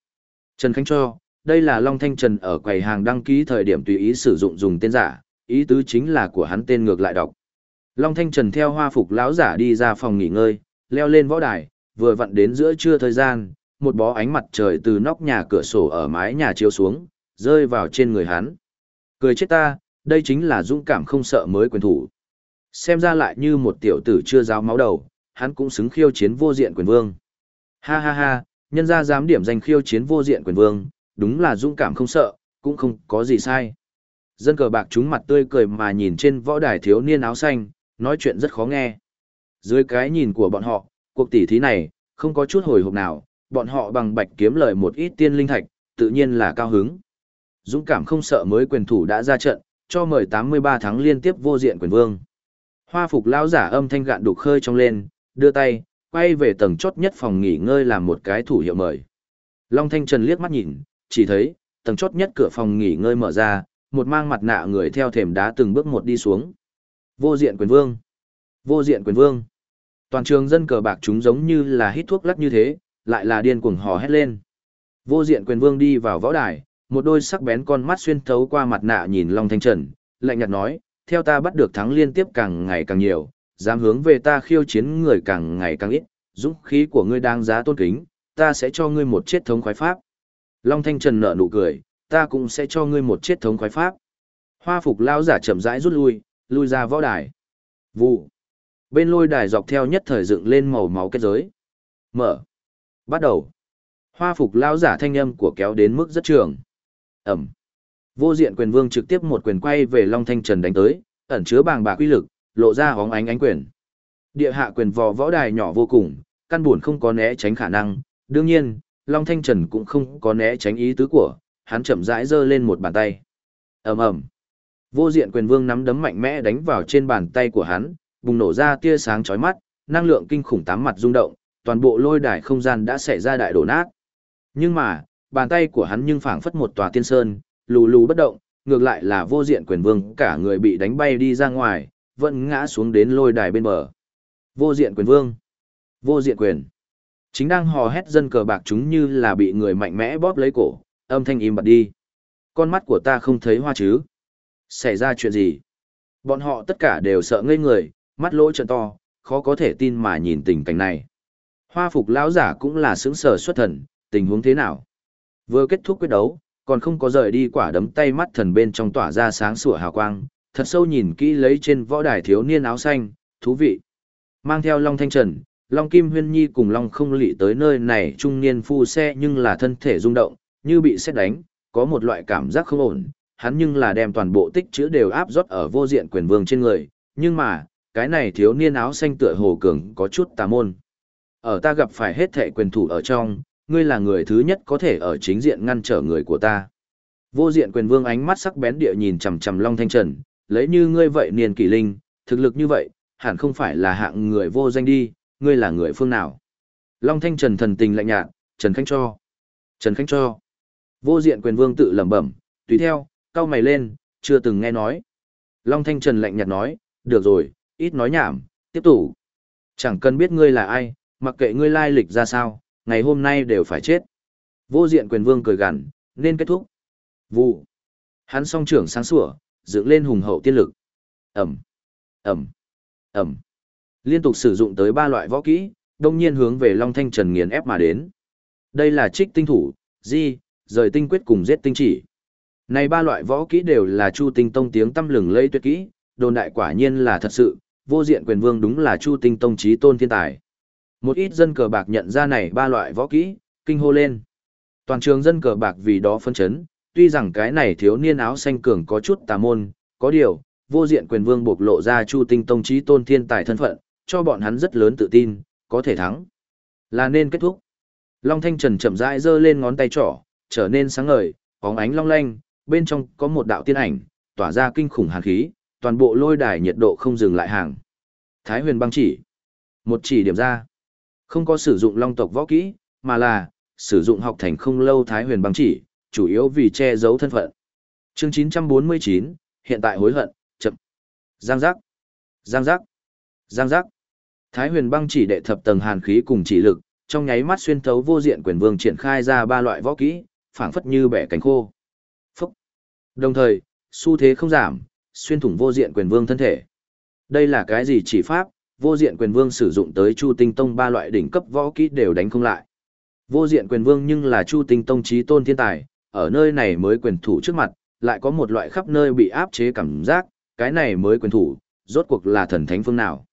Speaker 1: Trần Khánh Cho, đây là Long Thanh Trần ở quầy hàng đăng ký thời điểm tùy ý sử dụng dùng tên giả, ý tứ chính là của hắn tên ngược lại đọc. Long Thanh Trần theo hoa phục lão giả đi ra phòng nghỉ ngơi, leo lên võ đài, vừa vặn đến giữa trưa thời gian, một bó ánh mặt trời từ nóc nhà cửa sổ ở mái nhà chiếu xuống, rơi vào trên người hắn. Cười chết ta, đây chính là dũng cảm không sợ mới quyền thủ. Xem ra lại như một tiểu tử chưa giáo máu đầu, hắn cũng xứng khiêu chiến vô diện quyền vương. Ha ha ha, nhân ra dám điểm danh khiêu chiến vô diện quyền vương, đúng là dũng cảm không sợ, cũng không có gì sai. Dân cờ bạc chúng mặt tươi cười mà nhìn trên võ đài thiếu niên áo xanh, nói chuyện rất khó nghe. Dưới cái nhìn của bọn họ, cuộc tỷ thí này, không có chút hồi hộp nào, bọn họ bằng bạch kiếm lời một ít tiên linh thạch, tự nhiên là cao hứng. Dũng cảm không sợ mới quyền thủ đã ra trận, cho mời 83 tháng liên tiếp vô diện quyền vương. Hoa phục lão giả âm thanh gạn đục khơi trong lên, đưa tay, quay về tầng chốt nhất phòng nghỉ ngơi làm một cái thủ hiệu mời. Long Thanh Trần liếc mắt nhìn, chỉ thấy, tầng chốt nhất cửa phòng nghỉ ngơi mở ra, một mang mặt nạ người theo thềm đá từng bước một đi xuống. Vô diện quyền vương. Vô diện quyền vương. Toàn trường dân cờ bạc chúng giống như là hít thuốc lắc như thế, lại là điên cuồng hò hét lên. Vô diện quyền vương đi vào võ đài, một đôi sắc bén con mắt xuyên thấu qua mặt nạ nhìn Long Thanh Trần, lạnh nhạt nói, theo ta bắt được thắng liên tiếp càng ngày càng nhiều, dám hướng về ta khiêu chiến người càng ngày càng ít, dũng khí của ngươi đang giá tôn kính, ta sẽ cho ngươi một chết thống khoái pháp. Long Thanh Trần nở nụ cười, ta cũng sẽ cho ngươi một chết thống khoái pháp. Hoa phục lao giả chậm rãi rút lui, lui ra võ đài. Vụ. Bên lôi đài dọc theo nhất thời dựng lên màu máu kết giới. Mở. Bắt đầu. Hoa phục lao giả thanh âm của kéo đến mức rất trường. Ẩm. Vô diện quyền vương trực tiếp một quyền quay về Long Thanh Trần đánh tới, ẩn chứa bàng bạc uy lực, lộ ra hóng ánh ánh quyền. Địa hạ quyền vò võ đài nhỏ vô cùng, căn buồn không có né tránh khả năng, đương nhiên, Long Thanh Trần cũng không có né tránh ý tứ của, hắn chậm rãi giơ lên một bàn tay. Ầm ầm. Vô diện quyền vương nắm đấm mạnh mẽ đánh vào trên bàn tay của hắn, bùng nổ ra tia sáng chói mắt, năng lượng kinh khủng tám mặt rung động, toàn bộ lôi đài không gian đã xảy ra đại đổ nát. Nhưng mà, bàn tay của hắn nhưng phảng phất một tòa tiên sơn, lù lù bất động, ngược lại là vô diện quyền vương cả người bị đánh bay đi ra ngoài, vẫn ngã xuống đến lôi đài bên bờ. Vô diện quyền vương. Vô diện quyền. Chính đang hò hét dân cờ bạc chúng như là bị người mạnh mẽ bóp lấy cổ, âm thanh im bặt đi. Con mắt của ta không thấy hoa chứ. Xảy ra chuyện gì? Bọn họ tất cả đều sợ ngây người, mắt lỗ trợn to, khó có thể tin mà nhìn tình cảnh này. Hoa phục lão giả cũng là sướng sở xuất thần, tình huống thế nào? Vừa kết thúc quyết đấu, còn không có rời đi quả đấm tay mắt thần bên trong tỏa ra sáng sủa hào quang, thật sâu nhìn kỹ lấy trên võ đài thiếu niên áo xanh, thú vị. Mang theo Long Thanh Trần, Long Kim Huyên Nhi cùng Long không lị tới nơi này trung niên phu xe nhưng là thân thể rung động, như bị xét đánh, có một loại cảm giác không ổn, hắn nhưng là đem toàn bộ tích chữ đều áp rót ở vô diện quyền vương trên người, nhưng mà, cái này thiếu niên áo xanh tựa hồ cường có chút tà môn. Ở ta gặp phải hết thệ quyền thủ ở trong, ngươi là người thứ nhất có thể ở chính diện ngăn trở người của ta. Vô diện quyền vương ánh mắt sắc bén địa nhìn chằm chằm Long Thanh Trần, lấy như ngươi vậy niên kỷ linh, thực lực như vậy, hẳn không phải là hạng người vô danh đi, ngươi là người phương nào. Long Thanh Trần thần tình lạnh nhạt, Trần Khánh Cho. Trần Khánh Cho. Vô diện quyền vương tự lẩm bẩm, tùy theo, cao mày lên, chưa từng nghe nói. Long Thanh Trần lạnh nhạt nói, được rồi, ít nói nhảm, tiếp tục. Chẳng cần biết ngươi là ai, mặc kệ ngươi lai lịch ra sao, ngày hôm nay đều phải chết. Vô diện quyền vương cười gằn, nên kết thúc. Vụ. Hắn song trưởng sáng sủa, dựng lên hùng hậu tiên lực. Ẩm, Ẩm, Ẩm. Liên tục sử dụng tới ba loại võ kỹ, đông nhiên hướng về Long Thanh Trần nghiền ép mà đến. Đây là trích tinh thủ, di, rời tinh quyết cùng giết tinh chỉ. Này ba loại võ kỹ đều là Chu Tinh Tông tiếng tâm lừng lây tuyệt kỹ, đồn đại quả nhiên là thật sự, vô diện quyền vương đúng là Chu Tinh Tông chí tôn thiên tài. Một ít dân cờ bạc nhận ra này ba loại võ kỹ, kinh hô lên. Toàn trường dân cờ bạc vì đó phân chấn, tuy rằng cái này thiếu niên áo xanh cường có chút tà môn, có điều, vô diện quyền vương bộc lộ ra Chu Tinh Tông trí tôn thiên tài thân phận, cho bọn hắn rất lớn tự tin, có thể thắng. Là nên kết thúc. Long Thanh Trần chậm rãi giơ lên ngón tay trỏ, trở nên sáng ngời, bóng ánh long lanh, bên trong có một đạo tiên ảnh, tỏa ra kinh khủng hàn khí, toàn bộ lôi đài nhiệt độ không dừng lại hàng. Thái huyền băng chỉ. Một chỉ điểm ra. Không có sử dụng long tộc võ kỹ, mà là, sử dụng học thành không lâu thái huyền băng chỉ, chủ yếu vì che giấu thân phận. Chương 949, hiện tại hối hận, chậm. Giang giác. Giang giác. Giang giác. Thái huyền băng chỉ đệ thập tầng hàn khí cùng chỉ lực, trong nháy mắt xuyên thấu vô diện quyền vương triển khai ra ba loại võ kỹ, phảng phất như bẻ cánh khô. Phúc. Đồng thời, xu thế không giảm, xuyên thủng vô diện quyền vương thân thể. Đây là cái gì chỉ pháp, vô diện quyền vương sử dụng tới Chu Tinh Tông ba loại đỉnh cấp võ kỹ đều đánh không lại. Vô diện quyền vương nhưng là Chu Tinh Tông trí tôn thiên tài, ở nơi này mới quyền thủ trước mặt, lại có một loại khắp nơi bị áp chế cảm giác, cái này mới quyền thủ, rốt cuộc là thần thánh phương nào.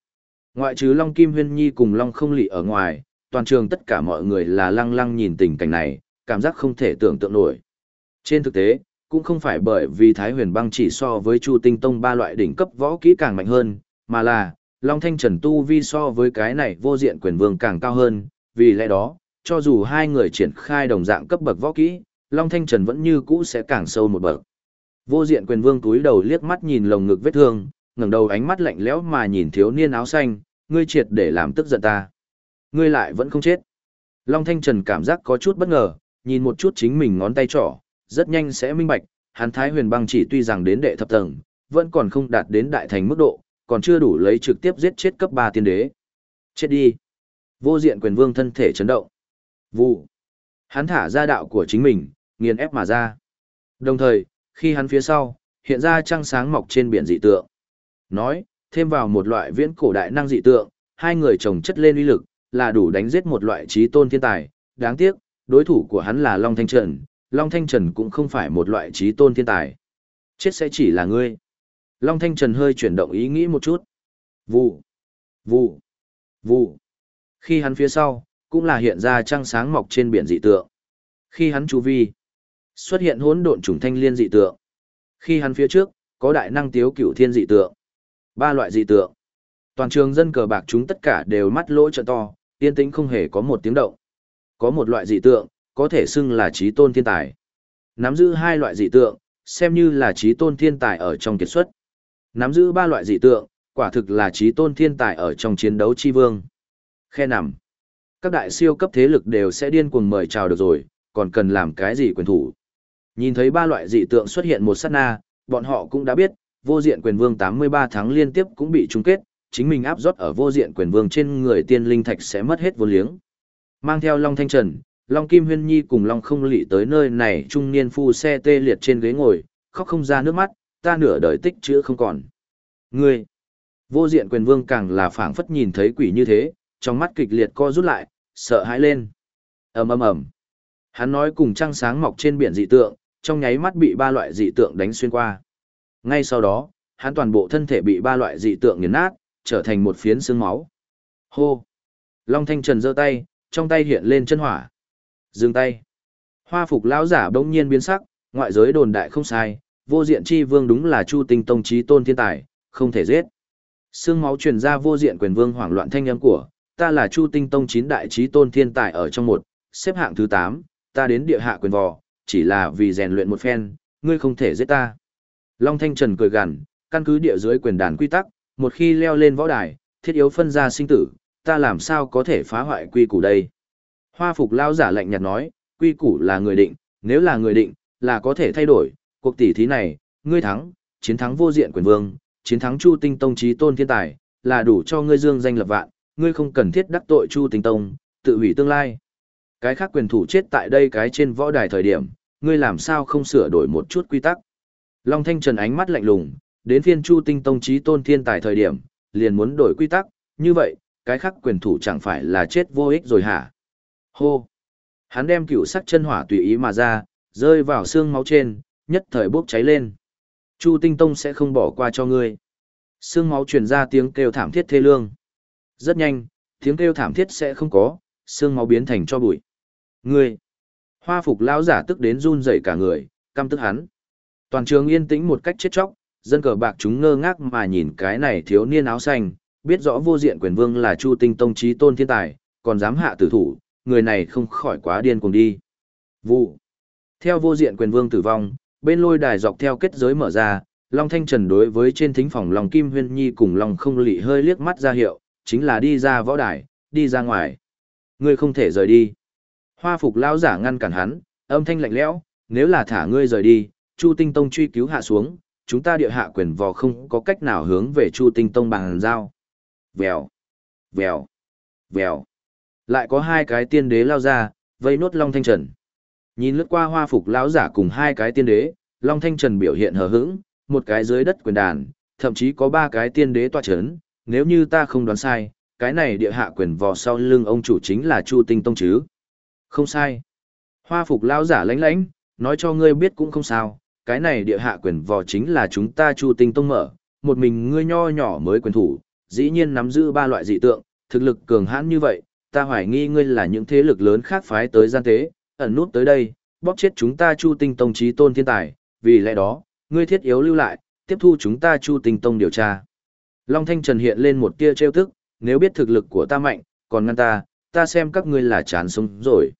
Speaker 1: Ngoại trừ Long Kim Huyên Nhi cùng Long Không Lị ở ngoài, toàn trường tất cả mọi người là lăng lăng nhìn tình cảnh này, cảm giác không thể tưởng tượng nổi. Trên thực tế, cũng không phải bởi vì Thái Huyền Băng chỉ so với Chu Tinh Tông ba loại đỉnh cấp võ kỹ càng mạnh hơn, mà là Long Thanh Trần tu vi so với cái này vô diện quyền vương càng cao hơn, vì lẽ đó, cho dù hai người triển khai đồng dạng cấp bậc võ kỹ, Long Thanh Trần vẫn như cũ sẽ càng sâu một bậc. Vô diện quyền vương túi đầu liếc mắt nhìn lồng ngực vết thương, ngẩng đầu ánh mắt lạnh lẽo mà nhìn thiếu niên áo xanh, ngươi triệt để làm tức giận ta. Ngươi lại vẫn không chết. Long Thanh Trần cảm giác có chút bất ngờ, nhìn một chút chính mình ngón tay trỏ, rất nhanh sẽ minh bạch, hắn Thái Huyền Băng chỉ tuy rằng đến đệ thập tầng, vẫn còn không đạt đến đại thành mức độ, còn chưa đủ lấy trực tiếp giết chết cấp 3 tiên đế. Chết đi. Vô diện quyền vương thân thể chấn động. Vụ. Hắn thả ra đạo của chính mình, nghiền ép mà ra. Đồng thời, khi hắn phía sau, hiện ra trăng sáng mọc trên biển dị tượng. Nói, thêm vào một loại viễn cổ đại năng dị tượng, hai người chồng chất lên uy lực, là đủ đánh giết một loại trí tôn thiên tài. Đáng tiếc, đối thủ của hắn là Long Thanh Trần, Long Thanh Trần cũng không phải một loại trí tôn thiên tài. Chết sẽ chỉ là ngươi. Long Thanh Trần hơi chuyển động ý nghĩ một chút. Vụ, vụ, vụ. Khi hắn phía sau, cũng là hiện ra trăng sáng mọc trên biển dị tượng. Khi hắn chú vi, xuất hiện hỗn độn trùng thanh liên dị tượng. Khi hắn phía trước, có đại năng tiếu cửu thiên dị tượng. Ba loại dị tượng. Toàn trường dân cờ bạc chúng tất cả đều mắt lỗ trợ to, yên tĩnh không hề có một tiếng động. Có một loại dị tượng, có thể xưng là trí tôn thiên tài. Nắm giữ hai loại dị tượng, xem như là trí tôn thiên tài ở trong kiệt xuất. Nắm giữ ba loại dị tượng, quả thực là trí tôn thiên tài ở trong chiến đấu chi vương. Khe nằm. Các đại siêu cấp thế lực đều sẽ điên cuồng mời chào được rồi, còn cần làm cái gì quyền thủ. Nhìn thấy ba loại dị tượng xuất hiện một sát na, bọn họ cũng đã biết, vô diện quyền vương 83 tháng liên tiếp cũng bị chung kết, chính mình áp rót ở vô diện quyền vương trên người tiên linh thạch sẽ mất hết vô liếng. Mang theo Long Thanh Trần, Long Kim Huyên Nhi cùng Long Không Lị tới nơi này trung niên phu xe tê liệt trên ghế ngồi, khóc không ra nước mắt, ta nửa đời tích chữa không còn. Ngươi, vô diện quyền vương càng là phảng phất nhìn thấy quỷ như thế, trong mắt kịch liệt co rút lại, sợ hãi lên. ầm ầm ầm. Hắn nói cùng trăng sáng mọc trên biển dị tượng, trong nháy mắt bị ba loại dị tượng đánh xuyên qua. Ngay sau đó, hắn toàn bộ thân thể bị ba loại dị tượng nghiền nát, trở thành một phiến xương máu. Hô! Long Thanh Trần giơ tay, trong tay hiện lên chân hỏa. Dừng tay. Hoa phục lão giả bỗng nhiên biến sắc, ngoại giới đồn đại không sai, vô diện chi vương đúng là Chu Tinh Tông chí tôn thiên tài, không thể giết. xương máu truyền ra vô diện quyền vương hoảng loạn thanh âm của, ta là Chu Tinh Tông chín đại chí tôn thiên tài ở trong một, xếp hạng thứ 8, ta đến địa hạ quyền vò, chỉ là vì rèn luyện một phen, ngươi không thể giết ta. Long Thanh Trần cười gằn, căn cứ địa dưới quyền đàn quy tắc, một khi leo lên võ đài, thiết yếu phân ra sinh tử, ta làm sao có thể phá hoại quy củ đây. Hoa phục lao giả lạnh nhạt nói, quy củ là người định, nếu là người định, là có thể thay đổi, cuộc tỷ thí này, ngươi thắng, chiến thắng vô diện quyền vương, chiến thắng Chu Tinh Tông Chí tôn thiên tài, là đủ cho ngươi dương danh lập vạn, ngươi không cần thiết đắc tội Chu Tinh Tông, tự hủy tương lai. Cái khác quyền thủ chết tại đây cái trên võ đài thời điểm, ngươi làm sao không sửa đổi một chút quy tắc. Long Thanh Trần ánh mắt lạnh lùng, đến phiên Chu Tinh Tông trí tôn thiên tài thời điểm, liền muốn đổi quy tắc, như vậy, cái khác quyền thủ chẳng phải là chết vô ích rồi hả? Hô! Hắn đem cựu sắc chân hỏa tùy ý mà ra, rơi vào xương máu trên, nhất thời bốc cháy lên. Chu Tinh Tông sẽ không bỏ qua cho ngươi. Xương máu truyền ra tiếng kêu thảm thiết thê lương. Rất nhanh, tiếng kêu thảm thiết sẽ không có, xương máu biến thành cho bụi. Ngươi! Hoa phục lão giả tức đến run rẩy cả người, căm tức hắn. Toàn trường yên tĩnh một cách chết chóc, dân cờ bạc chúng ngơ ngác mà nhìn cái này thiếu niên áo xanh, biết rõ vô diện quyền vương là Chu Tinh Tông trí tôn thiên tài, còn dám hạ tử thủ, người này không khỏi quá điên cuồng đi. Vụ. Theo vô diện quyền vương tử vong, bên lôi đài dọc theo kết giới mở ra, Long Thanh Trần đối với trên thính phòng Long Kim Huyên Nhi cùng Long không lị hơi liếc mắt ra hiệu, chính là đi ra võ đài, đi ra ngoài. Ngươi không thể rời đi. Hoa phục lao giả ngăn cản hắn, âm thanh lạnh lẽo, nếu là thả ngươi rời đi, Chu Tinh Tông truy cứu hạ xuống, chúng ta địa hạ quyền vò không có cách nào hướng về Chu Tinh Tông bằng giao. Vèo, vèo, vèo. Lại có hai cái tiên đế lao ra, vây nốt Long Thanh Trần. Nhìn lướt qua hoa phục lão giả cùng hai cái tiên đế, Long Thanh Trần biểu hiện hờ hững, một cái dưới đất quyền đàn, thậm chí có ba cái tiên đế tọa chấn, nếu như ta không đoán sai, cái này địa hạ quyền vò sau lưng ông chủ chính là Chu Tinh Tông chứ. Không sai. Hoa phục lão giả lãnh lãnh, nói cho ngươi biết cũng không sao, cái này địa hạ quyền vò chính là chúng ta Chu Tinh Tông mở, một mình ngươi nho nhỏ mới quyền thủ, dĩ nhiên nắm giữ ba loại dị tượng, thực lực cường hãn như vậy, ta hoài nghi ngươi là những thế lực lớn khác phái tới gian tế, ẩn nút tới đây, bóp chết chúng ta Chu Tinh Tông trí tôn thiên tài, vì lẽ đó, ngươi thiết yếu lưu lại, tiếp thu chúng ta Chu Tinh Tông điều tra. Long Thanh Trần hiện lên một tia trêu tức, nếu biết thực lực của ta mạnh, còn ngăn ta, ta xem các ngươi là chán sống rồi.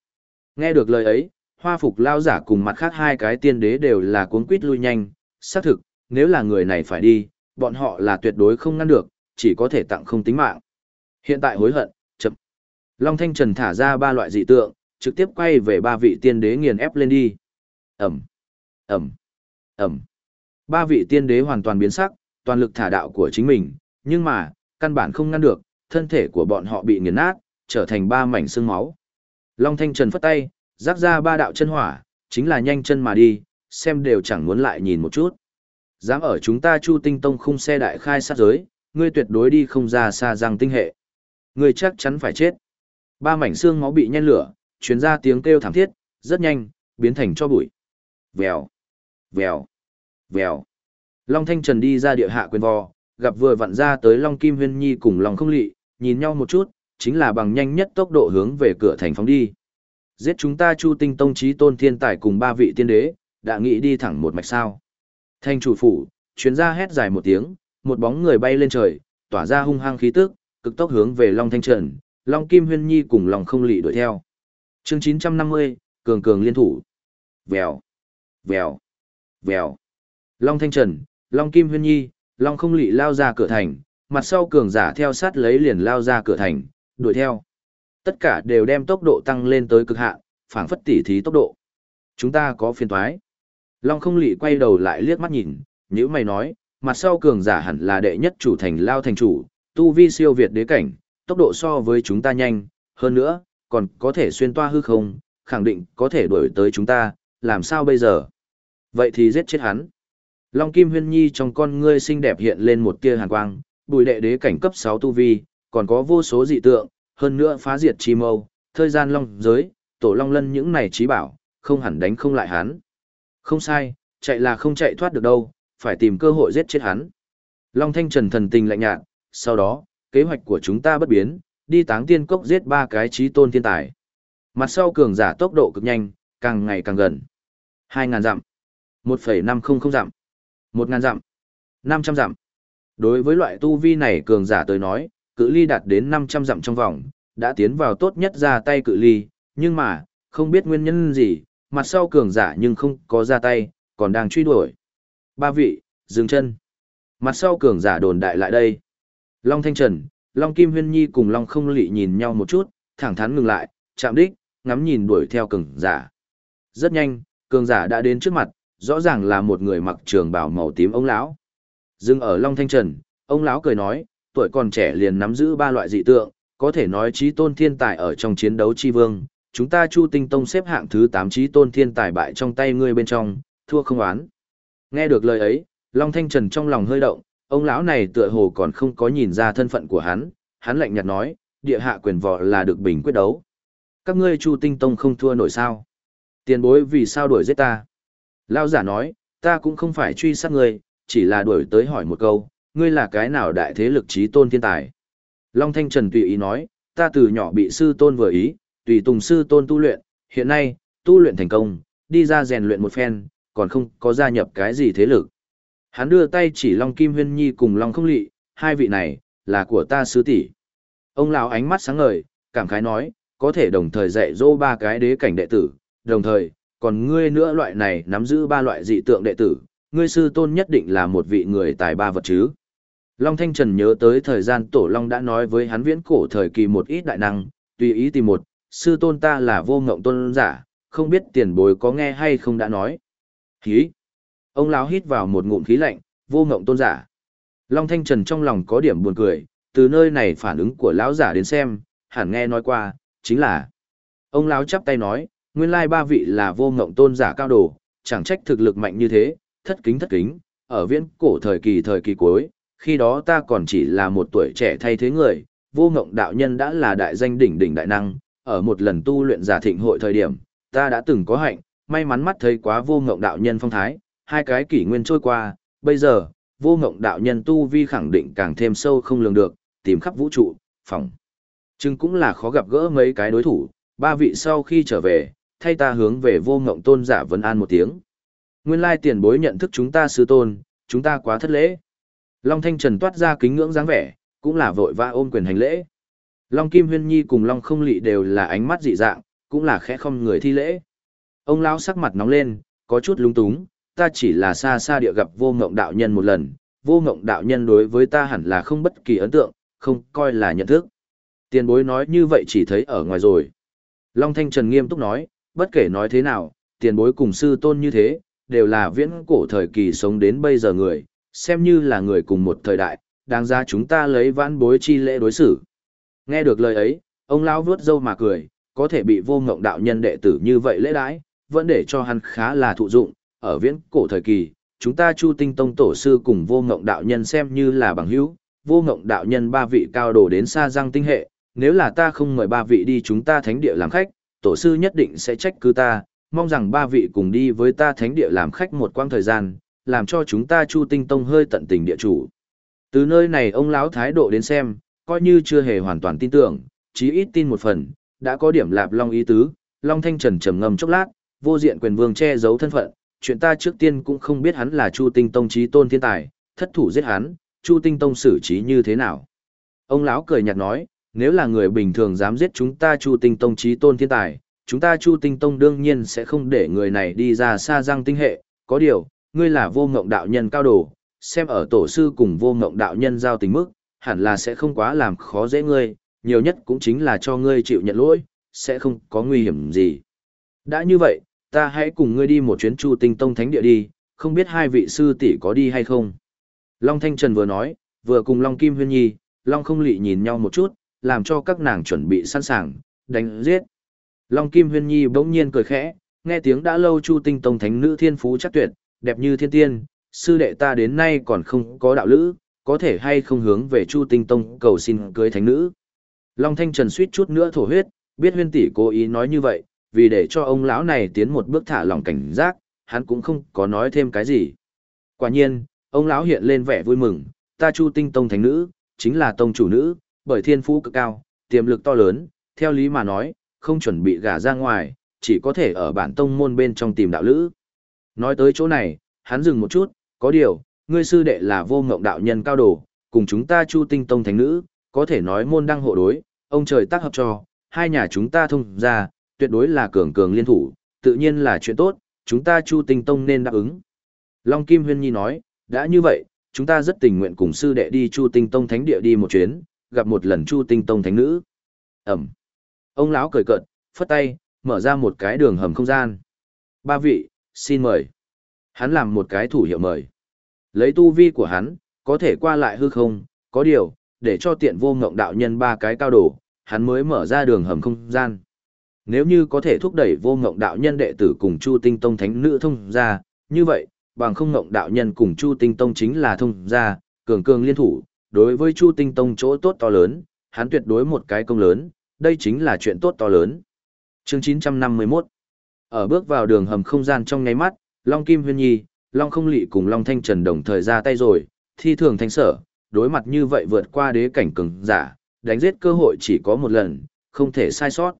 Speaker 1: Nghe được lời ấy, hoa phục lao giả cùng mặt khác hai cái tiên đế đều là cuốn quýt lui nhanh, xác thực, nếu là người này phải đi, bọn họ là tuyệt đối không ngăn được, chỉ có thể tặng không tính mạng. Hiện tại hối hận, chậm. Long Thanh Trần thả ra ba loại dị tượng, trực tiếp quay về ba vị tiên đế nghiền ép lên đi. Ẩm, Ẩm, Ẩm. Ba vị tiên đế hoàn toàn biến sắc, toàn lực thả đạo của chính mình, nhưng mà, căn bản không ngăn được, thân thể của bọn họ bị nghiền nát, trở thành ba mảnh xương máu. Long Thanh Trần phất tay, rắc ra ba đạo chân hỏa, chính là nhanh chân mà đi, xem đều chẳng muốn lại nhìn một chút. Dám ở chúng ta Chu Tinh Tông khung xe đại khai sát giới, ngươi tuyệt đối đi không ra xa răng tinh hệ. Ngươi chắc chắn phải chết. Ba mảnh xương máu bị nhen lửa, truyền ra tiếng kêu thảm thiết, rất nhanh, biến thành cho bụi. Vèo, vèo, vèo. Long Thanh Trần đi ra địa hạ quyền vò, gặp vừa vặn ra tới Long Kim Huyên Nhi cùng Long Không Lị, nhìn nhau một chút, chính là bằng nhanh nhất tốc độ hướng về cửa thành phóng đi. Giết chúng ta Chu Tinh Tông trí tôn thiên tài cùng ba vị tiên đế, đã nghĩ đi thẳng một mạch sao. Thanh chủ phủ, chuyến ra hét dài một tiếng, một bóng người bay lên trời, tỏa ra hung hăng khí tức, cực tốc hướng về Long Thanh Trần, Long Kim Huyên Nhi cùng Long Không Lị đuổi theo. Chương 950, cường cường liên thủ. Vèo, vèo, vèo. Long Thanh Trần, Long Kim Huyên Nhi, Long Không Lị lao ra cửa thành, mặt sau cường giả theo sát lấy liền lao ra cửa thành, đuổi theo. Tất cả đều đem tốc độ tăng lên tới cực hạn, phảng phất tỉ thí tốc độ. Chúng ta có phiền toái. Long Không Lị quay đầu lại liếc mắt nhìn, nhíu mày nói, mặt sau cường giả hẳn là đệ nhất chủ thành lao thành chủ, tu vi siêu việt đế cảnh, tốc độ so với chúng ta nhanh, hơn nữa, còn có thể xuyên toa hư không, khẳng định có thể đuổi tới chúng ta, làm sao bây giờ? Vậy thì giết chết hắn. Long Kim Huyên Nhi trong con ngươi xinh đẹp hiện lên một tia hàn quang, bùi đệ đế cảnh cấp 6 tu vi, còn có vô số dị tượng, hơn nữa phá diệt chi mâu, thời gian long giới, tổ long lân những này trí bảo, không hẳn đánh không lại hắn. Không sai, chạy là không chạy thoát được đâu, phải tìm cơ hội giết chết hắn. Long Thanh Trần thần tình lạnh nhạt, sau đó, kế hoạch của chúng ta bất biến, đi táng tiên cốc giết ba cái trí tôn thiên tài. Mặt sau cường giả tốc độ cực nhanh, càng ngày càng gần. 2.000 dặm, 1.500 dặm, 1.000 dặm, 500 dặm. Đối với loại tu vi này cường giả tới nói, cự ly đạt đến 500 dặm trong vòng, đã tiến vào tốt nhất ra tay cự ly, nhưng mà, không biết nguyên nhân gì, mặt sau cường giả nhưng không có ra tay, còn đang truy đuổi. Ba vị, dừng chân. Mặt sau cường giả đồn đại lại đây. Long Thanh Trần, Long Kim Huyên Nhi cùng Long Không Lị nhìn nhau một chút, thẳng thắn ngừng lại, chạm đích, ngắm nhìn đuổi theo cường giả. Rất nhanh, Cường giả đã đến trước mặt, rõ ràng là một người mặc trường bào màu tím ông lão. Dừng ở Long Thanh Trần, ông lão cười nói, tuổi còn trẻ liền nắm giữ ba loại dị tượng, có thể nói trí tôn thiên tài ở trong chiến đấu chi vương. Chúng ta Chu Tinh Tông xếp hạng thứ 8 trí tôn thiên tài bại trong tay ngươi bên trong, thua không oán. Nghe được lời ấy, Long Thanh Trần trong lòng hơi động, ông lão này tựa hồ còn không có nhìn ra thân phận của hắn, hắn lạnh nhạt nói, địa hạ quyền võ là được bình quyết đấu. Các ngươi Chu Tinh Tông không thua nổi sao? Tiền bối vì sao đuổi giết ta? Lão giả nói, ta cũng không phải truy sát ngươi, chỉ là đuổi tới hỏi một câu, ngươi là cái nào đại thế lực trí tôn thiên tài? Long Thanh Trần tùy ý nói, ta từ nhỏ bị sư tôn vừa ý, tùy tùng sư tôn tu luyện, hiện nay, tu luyện thành công, đi ra rèn luyện một phen, còn không có gia nhập cái gì thế lực. Hắn đưa tay chỉ Long Kim Huyên Nhi cùng Long Không Lị, hai vị này, là của ta sư tỷ. Ông lão ánh mắt sáng ngời, cảm khái nói, có thể đồng thời dạy dỗ ba cái đế cảnh đệ tử, đồng thời, còn ngươi nữa loại này nắm giữ ba loại dị tượng đệ tử, ngươi sư tôn nhất định là một vị người tài ba vật chứ. Long Thanh Trần nhớ tới thời gian Tổ Long đã nói với hắn viễn cổ thời kỳ một ít đại năng, tùy ý tìm một, sư tôn ta là vô ngộng tôn giả, không biết tiền bối có nghe hay không đã nói. Hí! Ông lão hít vào một ngụm khí lạnh, vô ngộng tôn giả. Long Thanh Trần trong lòng có điểm buồn cười, từ nơi này phản ứng của lão giả đến xem, hẳn nghe nói qua, chính là. Ông lão chắp tay nói, nguyên lai ba vị là vô ngộng tôn giả cao đồ, chẳng trách thực lực mạnh như thế, thất kính thất kính, ở viễn cổ thời kỳ thời kỳ cuối, khi đó ta còn chỉ là một tuổi trẻ thay thế người, vô ngộng đạo nhân đã là đại danh đỉnh đỉnh đại năng, ở một lần tu luyện giả thịnh hội thời điểm, ta đã từng có hạnh, may mắn mắt thấy quá vô ngộng đạo nhân phong thái, hai cái kỷ nguyên trôi qua, bây giờ, vô ngộng đạo nhân tu vi khẳng định càng thêm sâu không lường được, tìm khắp vũ trụ, phòng. Chừng cũng là khó gặp gỡ mấy cái đối thủ, ba vị sau khi trở về, thay ta hướng về vô ngộng tôn giả vấn an một tiếng. Nguyên lai tiền bối nhận thức chúng ta sư tôn, chúng ta quá thất lễ. Long Thanh Trần toát ra kính ngưỡng dáng vẻ, cũng là vội vã ôm quyền hành lễ. Long Kim Huyên Nhi cùng Long Không Lị đều là ánh mắt dị dạng, cũng là khẽ không người thi lễ. Ông lão sắc mặt nóng lên, có chút lung túng, ta chỉ là xa xa địa gặp vô ngộng đạo nhân một lần, vô ngộng đạo nhân đối với ta hẳn là không bất kỳ ấn tượng, không coi là nhận thức. Tiền bối nói như vậy chỉ thấy ở ngoài rồi. Long Thanh Trần nghiêm túc nói, bất kể nói thế nào, tiền bối cùng sư tôn như thế, đều là viễn cổ thời kỳ sống đến bây giờ người, xem như là người cùng một thời đại, đáng ra chúng ta lấy vãn bối chi lễ đối xử. Nghe được lời ấy, ông lão vuốt râu mà cười, có thể bị vô ngộng đạo nhân đệ tử như vậy lễ đãi, vẫn để cho hắn khá là thụ dụng, ở viễn cổ thời kỳ, chúng ta Chu Tinh Tông tổ sư cùng vô ngộng đạo nhân xem như là bằng hữu, vô ngộng đạo nhân ba vị cao đồ đến xa răng tinh hệ, nếu là ta không mời ba vị đi chúng ta thánh địa làm khách, tổ sư nhất định sẽ trách cứ ta, mong rằng ba vị cùng đi với ta thánh địa làm khách một quãng thời gian, làm cho chúng ta Chu Tinh Tông hơi tận tình địa chủ. Từ nơi này ông lão thái độ đến xem, coi như chưa hề hoàn toàn tin tưởng, chí ít tin một phần, đã có điểm lạp long ý tứ, Long Thanh Trần trầm ngâm chốc lát, vô diện quyền vương che giấu thân phận, chuyện ta trước tiên cũng không biết hắn là Chu Tinh Tông chí tôn thiên tài, thất thủ giết hắn, Chu Tinh Tông xử trí như thế nào. Ông lão cười nhạt nói, nếu là người bình thường dám giết chúng ta Chu Tinh Tông chí tôn thiên tài, chúng ta Chu Tinh Tông đương nhiên sẽ không để người này đi ra xa răng tinh hệ, có điều, ngươi là vô ngộng đạo nhân cao đồ, xem ở tổ sư cùng vô ngộng đạo nhân giao tình mức, hẳn là sẽ không quá làm khó dễ ngươi, nhiều nhất cũng chính là cho ngươi chịu nhận lỗi, sẽ không có nguy hiểm gì. Đã như vậy, ta hãy cùng ngươi đi một chuyến Chu Tinh Tông Thánh Địa đi, không biết hai vị sư tỷ có đi hay không. Long Thanh Trần vừa nói, vừa cùng Long Kim Huyên Nhi, Long Không Lị nhìn nhau một chút, làm cho các nàng chuẩn bị sẵn sàng, đánh giết. Long Kim Huyên Nhi bỗng nhiên cười khẽ, nghe tiếng đã lâu Chu Tinh Tông Thánh Nữ Thiên Phú chắc tuyệt, đẹp như thiên tiên, sư đệ ta đến nay còn không có đạo lữ, có thể hay không hướng về Chu Tinh Tông cầu xin cưới thánh nữ. Long Thanh Trần suýt chút nữa thổ huyết, biết huyên tỷ cố ý nói như vậy, vì để cho ông lão này tiến một bước thả lòng cảnh giác, hắn cũng không có nói thêm cái gì. Quả nhiên, ông lão hiện lên vẻ vui mừng, ta Chu Tinh Tông thánh nữ, chính là tông chủ nữ, bởi thiên phú cực cao, tiềm lực to lớn, theo lý mà nói, không chuẩn bị gả ra ngoài, chỉ có thể ở bản tông môn bên trong tìm đạo lữ. Nói tới chỗ này, hắn dừng một chút, có điều, ngươi sư đệ là vô ngộng đạo nhân cao đồ, cùng chúng ta Chu Tinh Tông thánh nữ, có thể nói môn đăng hộ đối, ông trời tác hợp cho, hai nhà chúng ta thông ra, tuyệt đối là cường cường liên thủ, tự nhiên là chuyện tốt, chúng ta Chu Tinh Tông nên đáp ứng. Long Kim Huyên Nhi nói, đã như vậy, chúng ta rất tình nguyện cùng sư đệ đi Chu Tinh Tông thánh địa đi một chuyến, gặp một lần Chu Tinh Tông thánh nữ. Ẩm. Ông lão cười cợt, phất tay, mở ra một cái đường hầm không gian. Ba vị, xin mời. Hắn làm một cái thủ hiệu mời. Lấy tu vi của hắn, có thể qua lại hư không, có điều, để cho tiện vô ngộng đạo nhân ba cái cao đổ, hắn mới mở ra đường hầm không gian. Nếu như có thể thúc đẩy vô ngộng đạo nhân đệ tử cùng Chu Tinh Tông thánh nữ thông ra, như vậy, bằng không ngộng đạo nhân cùng Chu Tinh Tông chính là thông ra, cường cường liên thủ, đối với Chu Tinh Tông chỗ tốt to lớn, hắn tuyệt đối một cái công lớn, đây chính là chuyện tốt to lớn. Chương 951 ở bước vào đường hầm không gian trong nháy mắt, Long Kim Huyên Nhi, Long Không Lị cùng Long Thanh Trần đồng thời ra tay rồi, thi thường thanh sở, đối mặt như vậy vượt qua đế cảnh cường giả, đánh giết cơ hội chỉ có một lần, không thể sai sót.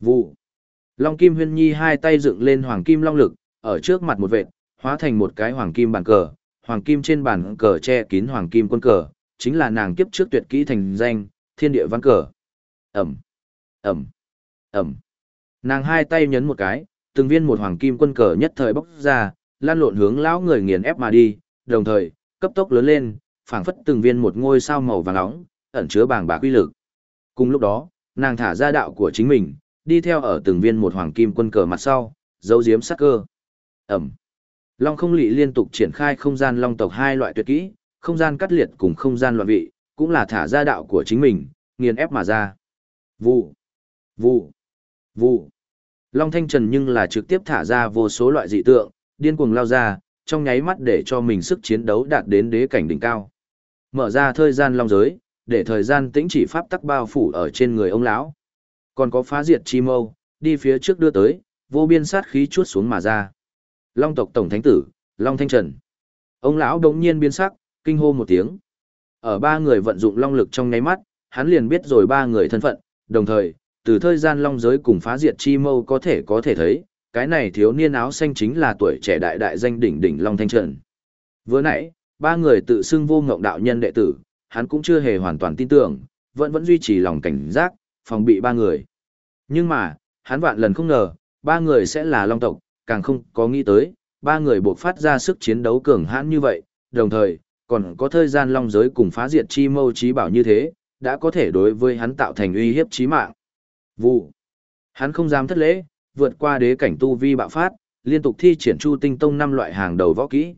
Speaker 1: Vụ. Long Kim Huyên Nhi hai tay dựng lên hoàng kim long lực, ở trước mặt một vệt, hóa thành một cái hoàng kim bàn cờ, hoàng kim trên bàn cờ che kín hoàng kim quân cờ, chính là nàng kiếp trước tuyệt kỹ thành danh, thiên địa văn cờ. Ẩm, Ẩm, Ẩm. Nàng hai tay nhấn một cái, từng viên một hoàng kim quân cờ nhất thời bốc ra, lan lộn hướng lão người nghiền ép mà đi, đồng thời, cấp tốc lớn lên, phảng phất từng viên một ngôi sao màu vàng nóng, ẩn chứa bàng bạc quy lực. Cùng lúc đó, nàng thả ra đạo của chính mình, đi theo ở từng viên một hoàng kim quân cờ mặt sau, dấu giếm sắc cơ. Ẩm. Long không lị liên tục triển khai không gian long tộc hai loại tuyệt kỹ, không gian cắt liệt cùng không gian loạn vị, cũng là thả ra đạo của chính mình, nghiền ép mà ra. Vụ. Vụ. Vụ. Long Thanh Trần nhưng là trực tiếp thả ra vô số loại dị tượng, điên cuồng lao ra, trong nháy mắt để cho mình sức chiến đấu đạt đến đế cảnh đỉnh cao. Mở ra thời gian long giới, để thời gian tĩnh chỉ pháp tắc bao phủ ở trên người ông lão. Còn có phá diệt chi mâu, đi phía trước đưa tới, vô biên sát khí chuốt xuống mà ra. Long tộc tổng thánh tử, Long Thanh Trần. Ông lão đống nhiên biến sắc, kinh hô một tiếng. Ở ba người vận dụng long lực trong nháy mắt, hắn liền biết rồi ba người thân phận, đồng thời, từ thời gian long giới cùng phá diệt chi mâu có thể có thể thấy, cái này thiếu niên áo xanh chính là tuổi trẻ đại đại danh đỉnh đỉnh Long Thanh Trần. Vừa nãy, ba người tự xưng vô ngộng đạo nhân đệ tử, hắn cũng chưa hề hoàn toàn tin tưởng, vẫn vẫn duy trì lòng cảnh giác, phòng bị ba người. Nhưng mà, hắn vạn lần không ngờ, ba người sẽ là Long tộc, càng không có nghĩ tới, ba người buộc phát ra sức chiến đấu cường hãn như vậy, đồng thời, còn có thời gian long giới cùng phá diệt chi mâu trí bảo như thế, đã có thể đối với hắn tạo thành uy hiếp chí mạng. Vụ. Hắn không dám thất lễ, vượt qua đế cảnh tu vi bạo phát, liên tục thi triển Chu Tinh Tông năm loại hàng đầu võ kỹ.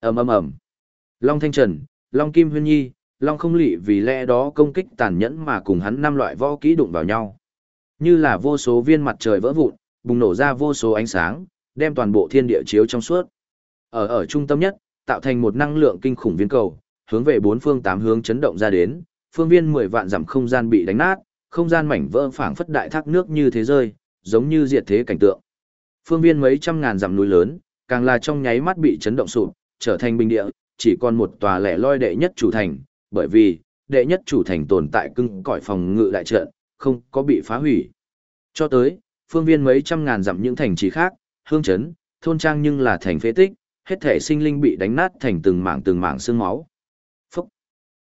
Speaker 1: Ầm ầm ầm. Long Thanh Trần, Long Kim Huyên Nhi, Long Không Lị vì lẽ đó công kích tàn nhẫn mà cùng hắn năm loại võ kỹ đụng vào nhau. Như là vô số viên mặt trời vỡ vụn, bùng nổ ra vô số ánh sáng, đem toàn bộ thiên địa chiếu trong suốt. Ở ở trung tâm nhất, tạo thành một năng lượng kinh khủng viên cầu, hướng về bốn phương tám hướng chấn động ra đến, phương viên 10 vạn dặm không gian bị đánh nát, không gian mảnh vỡ phảng phất đại thác nước như thế rơi, giống như diệt thế cảnh tượng. Phương viên mấy trăm ngàn dặm núi lớn, càng là trong nháy mắt bị chấn động sụp, trở thành bình địa, chỉ còn một tòa lẻ loi đệ nhất chủ thành, bởi vì đệ nhất chủ thành tồn tại cưng cõi phòng ngự đại trận, không có bị phá hủy. Cho tới, phương viên mấy trăm ngàn dặm những thành trì khác, hương chấn, thôn trang nhưng là thành phế tích, hết thể sinh linh bị đánh nát thành từng mảng từng mảng xương máu. Phúc!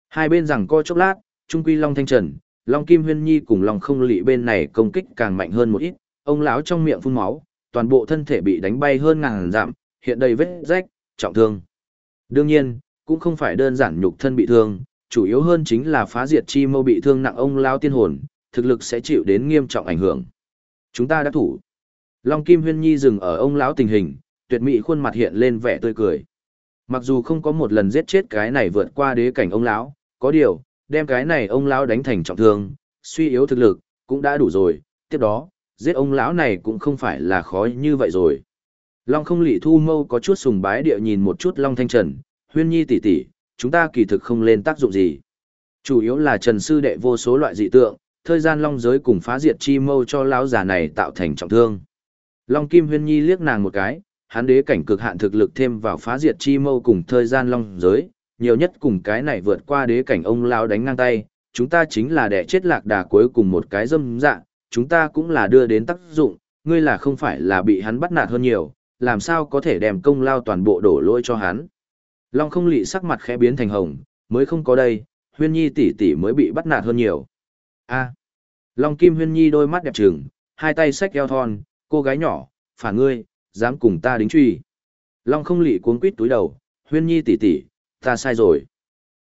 Speaker 1: Hai bên rằng co chốc lát, Trung Quy Long Thanh Trần, Long Kim Huyên Nhi cùng Long Không Lị bên này công kích càng mạnh hơn một ít, ông lão trong miệng phun máu, toàn bộ thân thể bị đánh bay hơn ngàn dặm, hiện đầy vết rách, trọng thương. Đương nhiên, cũng không phải đơn giản nhục thân bị thương, chủ yếu hơn chính là phá diệt chi mâu bị thương nặng ông lão tiên hồn, thực lực sẽ chịu đến nghiêm trọng ảnh hưởng. Chúng ta đã thủ. Long Kim Huyên Nhi dừng ở ông lão tình hình, tuyệt mỹ khuôn mặt hiện lên vẻ tươi cười. Mặc dù không có một lần giết chết cái này vượt qua đế cảnh ông lão, có điều, đem cái này ông lão đánh thành trọng thương, suy yếu thực lực, cũng đã đủ rồi, tiếp đó, giết ông lão này cũng không phải là khó như vậy rồi. Long không lị thu mâu có chút sùng bái địa nhìn một chút Long Thanh Trần, huyên nhi tỷ tỷ, chúng ta kỳ thực không lên tác dụng gì. Chủ yếu là Trần Sư đệ vô số loại dị tượng, thời gian Long giới cùng phá diệt chi mâu cho lão già này tạo thành trọng thương. Long Kim huyên nhi liếc nàng một cái, hắn đế cảnh cực hạn thực lực thêm vào phá diệt chi mâu cùng thời gian Long giới, nhiều nhất cùng cái này vượt qua đế cảnh ông lao đánh ngang tay, chúng ta chính là đẻ chết lạc đà cuối cùng một cái dâm dạ, chúng ta cũng là đưa đến tác dụng, ngươi là không phải là bị hắn bắt nạt hơn nhiều, làm sao có thể đem công lao toàn bộ đổ lỗi cho hắn. Long không lị sắc mặt khẽ biến thành hồng, mới không có đây, huyên nhi tỷ tỷ mới bị bắt nạt hơn nhiều. a Long kim huyên nhi đôi mắt đẹp trừng, hai tay xách eo thon, cô gái nhỏ, phản ngươi, dám cùng ta đính truy. Long không lị cuống quít túi đầu, huyên nhi tỷ tỷ, ta sai rồi.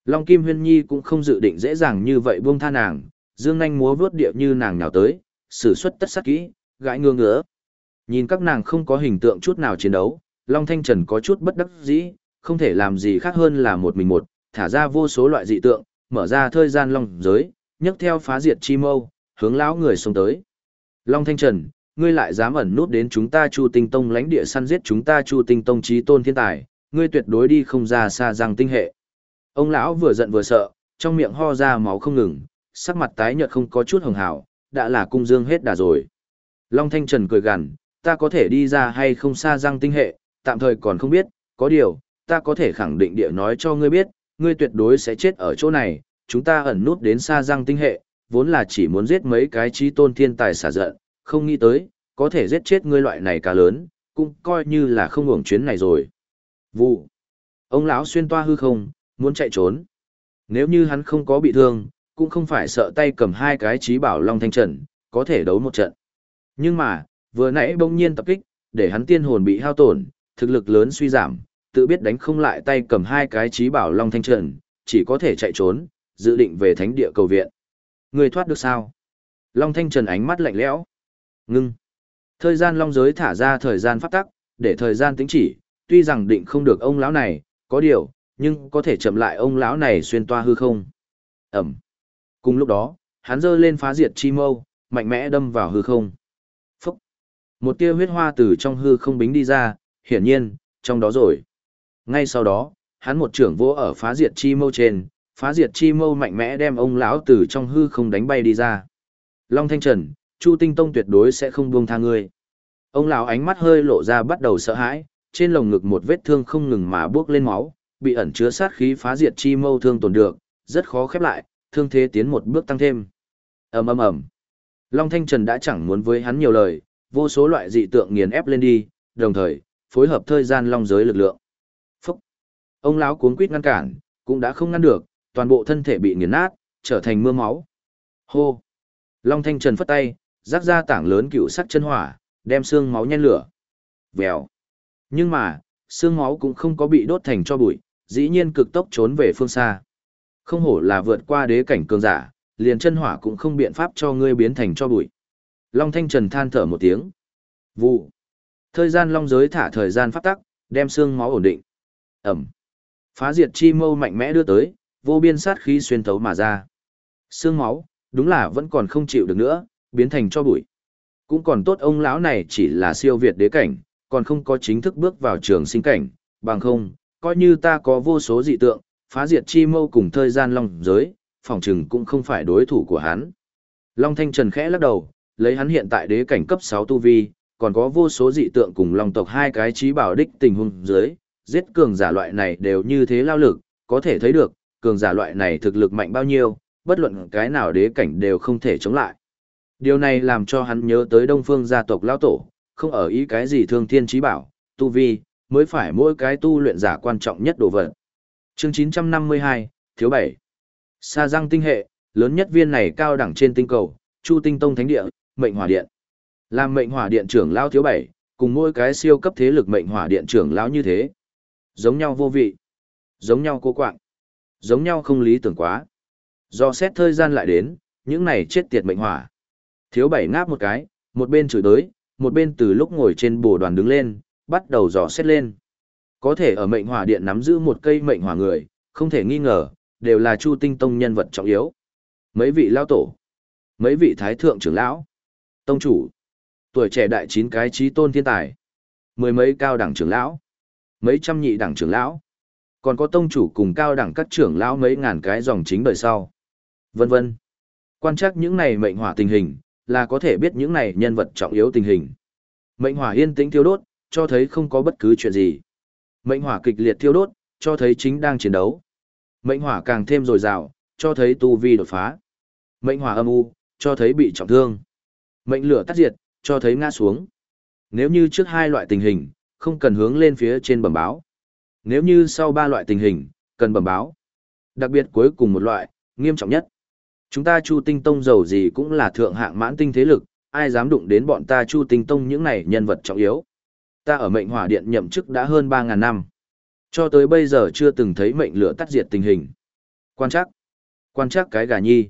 Speaker 1: Long kim huyên nhi cũng không dự định dễ dàng như vậy buông tha nàng, dương nhanh múa vướt địa như nàng nhào tới, sử xuất tất sát kỹ, gãi ngương ngứa. Nhìn các nàng không có hình tượng chút nào chiến đấu, Long Thanh Trần có chút bất đắc dĩ, không thể làm gì khác hơn là một mình một, thả ra vô số loại dị tượng, mở ra thời gian long giới, nhấc theo phá diệt chi mâu, hướng lão người xông tới. Long Thanh Trần, ngươi lại dám ẩn nút đến chúng ta Chu Tinh Tông lãnh địa săn giết chúng ta Chu Tinh Tông chí tôn thiên tài, ngươi tuyệt đối đi không ra xa răng tinh hệ. Ông lão vừa giận vừa sợ, trong miệng ho ra máu không ngừng, sắc mặt tái nhợt không có chút hồng hào, đã là cung dương hết đà rồi. Long Thanh Trần cười gằn, ta có thể đi ra hay không xa răng tinh hệ, tạm thời còn không biết, có điều, ta có thể khẳng định địa nói cho ngươi biết, ngươi tuyệt đối sẽ chết ở chỗ này, chúng ta ẩn nút đến xa răng tinh hệ, vốn là chỉ muốn giết mấy cái trí tôn thiên tài xả giận, không nghĩ tới, có thể giết chết ngươi loại này cá lớn, cũng coi như là không hưởng chuyến này rồi. Vụ. Ông lão xuyên toa hư không, muốn chạy trốn. Nếu như hắn không có bị thương, cũng không phải sợ tay cầm hai cái trí bảo Long Thanh Trần, có thể đấu một trận. Nhưng mà, vừa nãy bỗng nhiên tập kích, để hắn tiên hồn bị hao tổn, thực lực lớn suy giảm, tự biết đánh không lại tay cầm hai cái trí bảo Long Thanh Trần, chỉ có thể chạy trốn, dự định về thánh địa cầu viện. Người thoát được sao? Long Thanh Trần ánh mắt lạnh lẽo. Ngưng. Thời gian long giới thả ra thời gian phát tắc, để thời gian tính chỉ, tuy rằng định không được ông lão này, có điều, nhưng có thể chậm lại ông lão này xuyên toa hư không. Ẩm. Cùng lúc đó, hắn giơ lên phá diệt chi mâu, mạnh mẽ đâm vào hư không. Phúc. Một tia huyết hoa từ trong hư không bính đi ra, hiển nhiên, trong đó rồi. Ngay sau đó, hắn một trưởng vỗ ở phá diệt chi mâu trên, phá diệt chi mâu mạnh mẽ đem ông lão từ trong hư không đánh bay đi ra. Long Thanh Trần, Chu Tinh Tông tuyệt đối sẽ không buông tha ngươi. Ông lão ánh mắt hơi lộ ra bắt đầu sợ hãi, trên lồng ngực một vết thương không ngừng mà buốc lên máu, bị ẩn chứa sát khí phá diệt chi mâu thương tổn được, rất khó khép lại, thương thế tiến một bước tăng thêm. Ầm ầm ầm. Long Thanh Trần đã chẳng muốn với hắn nhiều lời, vô số loại dị tượng nghiền ép lên đi, đồng thời phối hợp thời gian long giới lực lượng. Phúc. Ông lão cuống quýt ngăn cản, cũng đã không ngăn được, toàn bộ thân thể bị nghiền nát, trở thành mưa máu. Hô. Long Thanh Trần phất tay, rắc ra tảng lớn cựu sắc chân hỏa, đem xương máu nhen lửa. Vèo. Nhưng mà, xương máu cũng không có bị đốt thành cho bụi, dĩ nhiên cực tốc trốn về phương xa. Không hổ là vượt qua đế cảnh cường giả, liền chân hỏa cũng không biện pháp cho ngươi biến thành cho bụi. Long Thanh Trần than thở một tiếng. Vụ. Thời gian long giới thả thời gian pháp tắc, đem xương máu ổn định. Ẩm. Phá diệt chi mâu mạnh mẽ đưa tới, vô biên sát khí xuyên thấu mà ra. Xương máu, đúng là vẫn còn không chịu được nữa, biến thành cho bụi. Cũng còn tốt ông lão này chỉ là siêu việt đế cảnh, còn không có chính thức bước vào trường sinh cảnh, bằng không, coi như ta có vô số dị tượng, phá diệt chi mâu cùng thời gian long giới, phòng trừng cũng không phải đối thủ của hắn. Long Thanh Trần khẽ lắc đầu, lấy hắn hiện tại đế cảnh cấp 6 tu vi, còn có vô số dị tượng cùng long tộc hai cái trí bảo đích tình huống dưới, giết cường giả loại này đều như thế lao lực, có thể thấy được, cường giả loại này thực lực mạnh bao nhiêu, bất luận cái nào đế cảnh đều không thể chống lại. Điều này làm cho hắn nhớ tới đông phương gia tộc lão tổ, không ở ý cái gì thương thiên trí bảo, tu vi, mới phải mỗi cái tu luyện giả quan trọng nhất đồ vật. Chương 952, Thiếu 7 Sa răng tinh hệ, lớn nhất viên này cao đẳng trên tinh cầu, Chu Tinh Tông Thánh Địa, Mệnh Hỏa Điện. Làm Mệnh Hỏa Điện trưởng lão thiếu 7, cùng mỗi cái siêu cấp thế lực Mệnh Hỏa Điện trưởng lão như thế. Giống nhau vô vị, giống nhau cô quạng, giống nhau không lý tưởng quá. Do xét thời gian lại đến, những này chết tiệt Mệnh Hỏa. Thiếu 7 ngáp một cái, một bên chửi tới, một bên từ lúc ngồi trên bồ đoàn đứng lên, bắt đầu dò xét lên. Có thể ở mệnh hỏa điện nắm giữ một cây mệnh hỏa người, không thể nghi ngờ, đều là Chu Tinh Tông nhân vật trọng yếu. Mấy vị lao tổ, mấy vị thái thượng trưởng lão, tông chủ, tuổi trẻ đại chín cái trí tôn thiên tài, mười mấy cao đẳng trưởng lão, mấy trăm nhị đẳng trưởng lão, còn có tông chủ cùng cao đẳng các trưởng lão mấy ngàn cái dòng chính đời sau. Vân vân. Quan trắc những này mệnh hỏa tình hình, là có thể biết những này nhân vật trọng yếu tình hình. Mệnh hỏa yên tĩnh thiêu đốt, cho thấy không có bất cứ chuyện gì. Mệnh hỏa kịch liệt thiêu đốt, cho thấy chính đang chiến đấu. Mệnh hỏa càng thêm dồi dào, cho thấy tu vi đột phá. Mệnh hỏa âm u, cho thấy bị trọng thương. Mệnh lửa tắt diệt, cho thấy ngã xuống. Nếu như trước hai loại tình hình, không cần hướng lên phía trên bẩm báo. Nếu như sau ba loại tình hình, cần bẩm báo. Đặc biệt cuối cùng một loại, nghiêm trọng nhất. Chúng ta Chu Tinh Tông giàu gì cũng là thượng hạng mãn tinh thế lực, ai dám đụng đến bọn ta Chu Tinh Tông những này nhân vật trọng yếu. Ta ở mệnh hỏa điện nhậm chức đã hơn 3.000 năm. Cho tới bây giờ chưa từng thấy mệnh lửa tắt diệt tình hình. Quan chắc. Quan chắc cái gà nhi.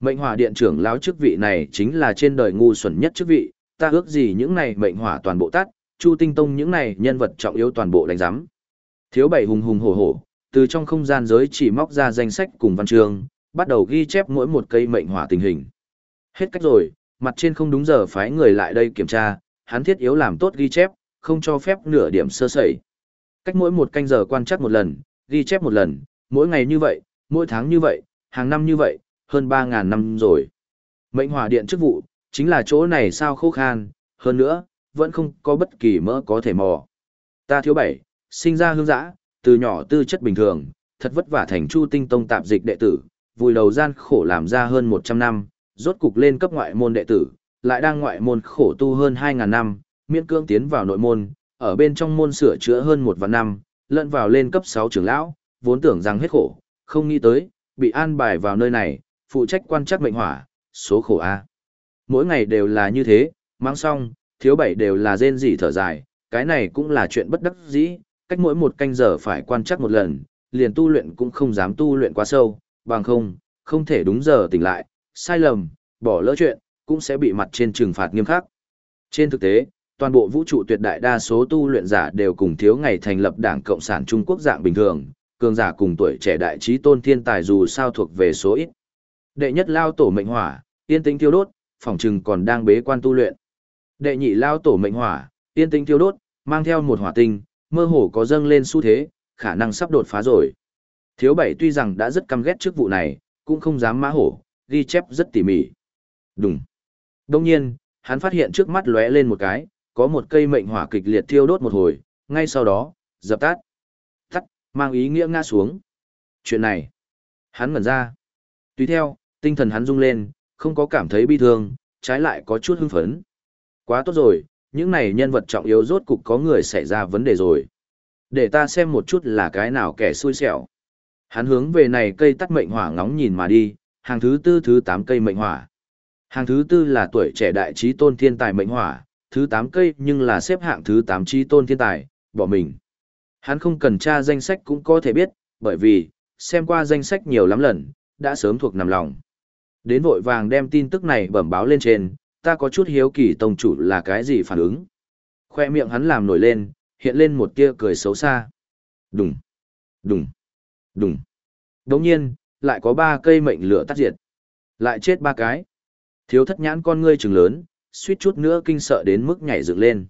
Speaker 1: Mệnh hỏa điện trưởng lão chức vị này chính là trên đời ngu xuẩn nhất chức vị, ta ước gì những này mệnh hỏa toàn bộ tắt, Chu Tinh Tông những này nhân vật trọng yếu toàn bộ đánh giám. Thiếu bảy hùng hùng hổ hổ, từ trong không gian giới chỉ móc ra danh sách cùng văn chương, bắt đầu ghi chép mỗi một cây mệnh hỏa tình hình. Hết cách rồi, mặt trên không đúng giờ phái người lại đây kiểm tra, hắn thiết yếu làm tốt ghi chép, không cho phép nửa điểm sơ sẩy. Cách mỗi một canh giờ quan trắc một lần, ghi chép một lần, mỗi ngày như vậy, mỗi tháng như vậy, hàng năm như vậy, hơn 3.000 năm rồi. Mệnh hỏa điện chức vụ, chính là chỗ này sao khô khan, hơn nữa, vẫn không có bất kỳ mỡ có thể mò. Ta thiếu bảy, sinh ra hương giã, từ nhỏ tư chất bình thường, thật vất vả thành chu tinh tông tạp dịch đệ tử, vùi đầu gian khổ làm ra hơn 100 năm, rốt cục lên cấp ngoại môn đệ tử, lại đang ngoại môn khổ tu hơn 2.000 năm, miễn cương tiến vào nội môn, ở bên trong môn sửa chữa hơn một vạn năm, lẫn vào lên cấp 6 trưởng lão, vốn tưởng rằng hết khổ, không nghĩ tới, bị an bài vào nơi này, phụ trách quan trắc mệnh hỏa, số khổ A. Mỗi ngày đều là như thế, mang xong, thiếu bảy đều là rên rỉ thở dài, cái này cũng là chuyện bất đắc dĩ, cách mỗi một canh giờ phải quan trắc một lần, liền tu luyện cũng không dám tu luyện quá sâu, bằng không, không thể đúng giờ tỉnh lại, sai lầm, bỏ lỡ chuyện, cũng sẽ bị mặt trên trừng phạt nghiêm khắc. Trên thực tế, toàn bộ vũ trụ tuyệt đại đa số tu luyện giả đều cùng thiếu ngày thành lập Đảng Cộng sản Trung Quốc dạng bình thường, cường giả cùng tuổi trẻ đại trí tôn thiên tài dù sao thuộc về số ít. Đệ nhất lao tổ mệnh hỏa, yên tĩnh thiêu đốt, phòng trừng còn đang bế quan tu luyện. Đệ nhị lao tổ mệnh hỏa, yên tĩnh thiêu đốt, mang theo một hỏa tinh, mơ hồ có dâng lên xu thế, khả năng sắp đột phá rồi. Thiếu bảy tuy rằng đã rất căm ghét trước vụ này, cũng không dám mã hổ, ghi chép rất tỉ mỉ. Đúng. Đông nhiên, hắn phát hiện trước mắt lóe lên một cái, có một cây mệnh hỏa kịch liệt thiêu đốt một hồi, ngay sau đó, dập tắt. Tắt, mang ý nghĩa ngã xuống. Chuyện này, hắn ngẩn ra. Tùy theo, tinh thần hắn rung lên, không có cảm thấy bi thương, trái lại có chút hưng phấn. Quá tốt rồi, những này nhân vật trọng yếu rốt cục có người xảy ra vấn đề rồi. Để ta xem một chút là cái nào kẻ xui xẻo. Hắn hướng về này cây tắt mệnh hỏa ngóng nhìn mà đi, hàng thứ tư thứ tám cây mệnh hỏa. Hàng thứ tư là tuổi trẻ đại trí tôn thiên tài mệnh hỏa, thứ tám cây nhưng là xếp hạng thứ tám trí tôn thiên tài, bỏ mình. Hắn không cần tra danh sách cũng có thể biết, bởi vì, xem qua danh sách nhiều lắm lần, đã sớm thuộc nằm lòng. Đến vội vàng đem tin tức này bẩm báo lên trên, ta có chút hiếu kỳ tông chủ là cái gì phản ứng. Khoe miệng hắn làm nổi lên, hiện lên một tia cười xấu xa. Đùng, đùng, đúng. Đồng nhiên, lại có ba cây mệnh lửa tắt diệt. Lại chết ba cái. Thiếu thất nhãn con ngươi trừng lớn, suýt chút nữa kinh sợ đến mức nhảy dựng lên.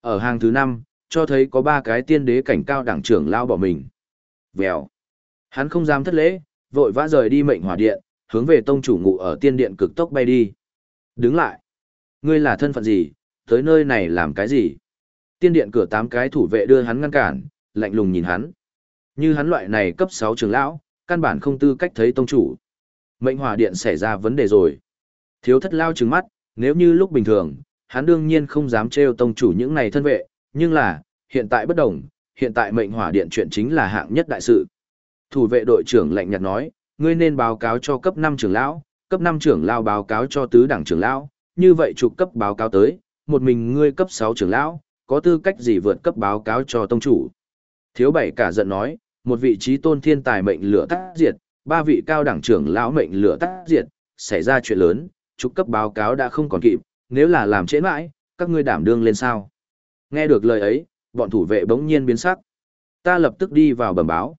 Speaker 1: Ở hàng thứ năm, cho thấy có ba cái tiên đế cảnh cao đẳng trưởng lao bỏ mình. Vèo. Hắn không dám thất lễ, vội vã rời đi mệnh hỏa điện, hướng về tông chủ ngụ ở tiên điện cực tốc bay đi. Đứng lại. Ngươi là thân phận gì, tới nơi này làm cái gì? Tiên điện cửa tám cái thủ vệ đưa hắn ngăn cản, lạnh lùng nhìn hắn. Như hắn loại này cấp 6 trưởng lão, căn bản không tư cách thấy tông chủ. Mệnh hỏa điện xảy ra vấn đề rồi. Thiếu thất lao trừng mắt, nếu như lúc bình thường, hắn đương nhiên không dám trêu tông chủ những này thân vệ, nhưng là, hiện tại bất đồng, hiện tại mệnh hỏa điện chuyện chính là hạng nhất đại sự. Thủ vệ đội trưởng lạnh nhạt nói, ngươi nên báo cáo cho cấp 5 trưởng lão, cấp 5 trưởng lão báo cáo cho tứ đẳng trưởng lão, như vậy trục cấp báo cáo tới, một mình ngươi cấp 6 trưởng lão, có tư cách gì vượt cấp báo cáo cho tông chủ. Thiếu bảy cả giận nói, một vị trí tôn thiên tài mệnh lửa tắt diệt, ba vị cao đẳng trưởng lão mệnh lửa tắt diệt, xảy ra chuyện lớn, trục cấp báo cáo đã không còn kịp, nếu là làm trễ mãi, các ngươi đảm đương lên sao. Nghe được lời ấy, bọn thủ vệ bỗng nhiên biến sắc. Ta lập tức đi vào bẩm báo.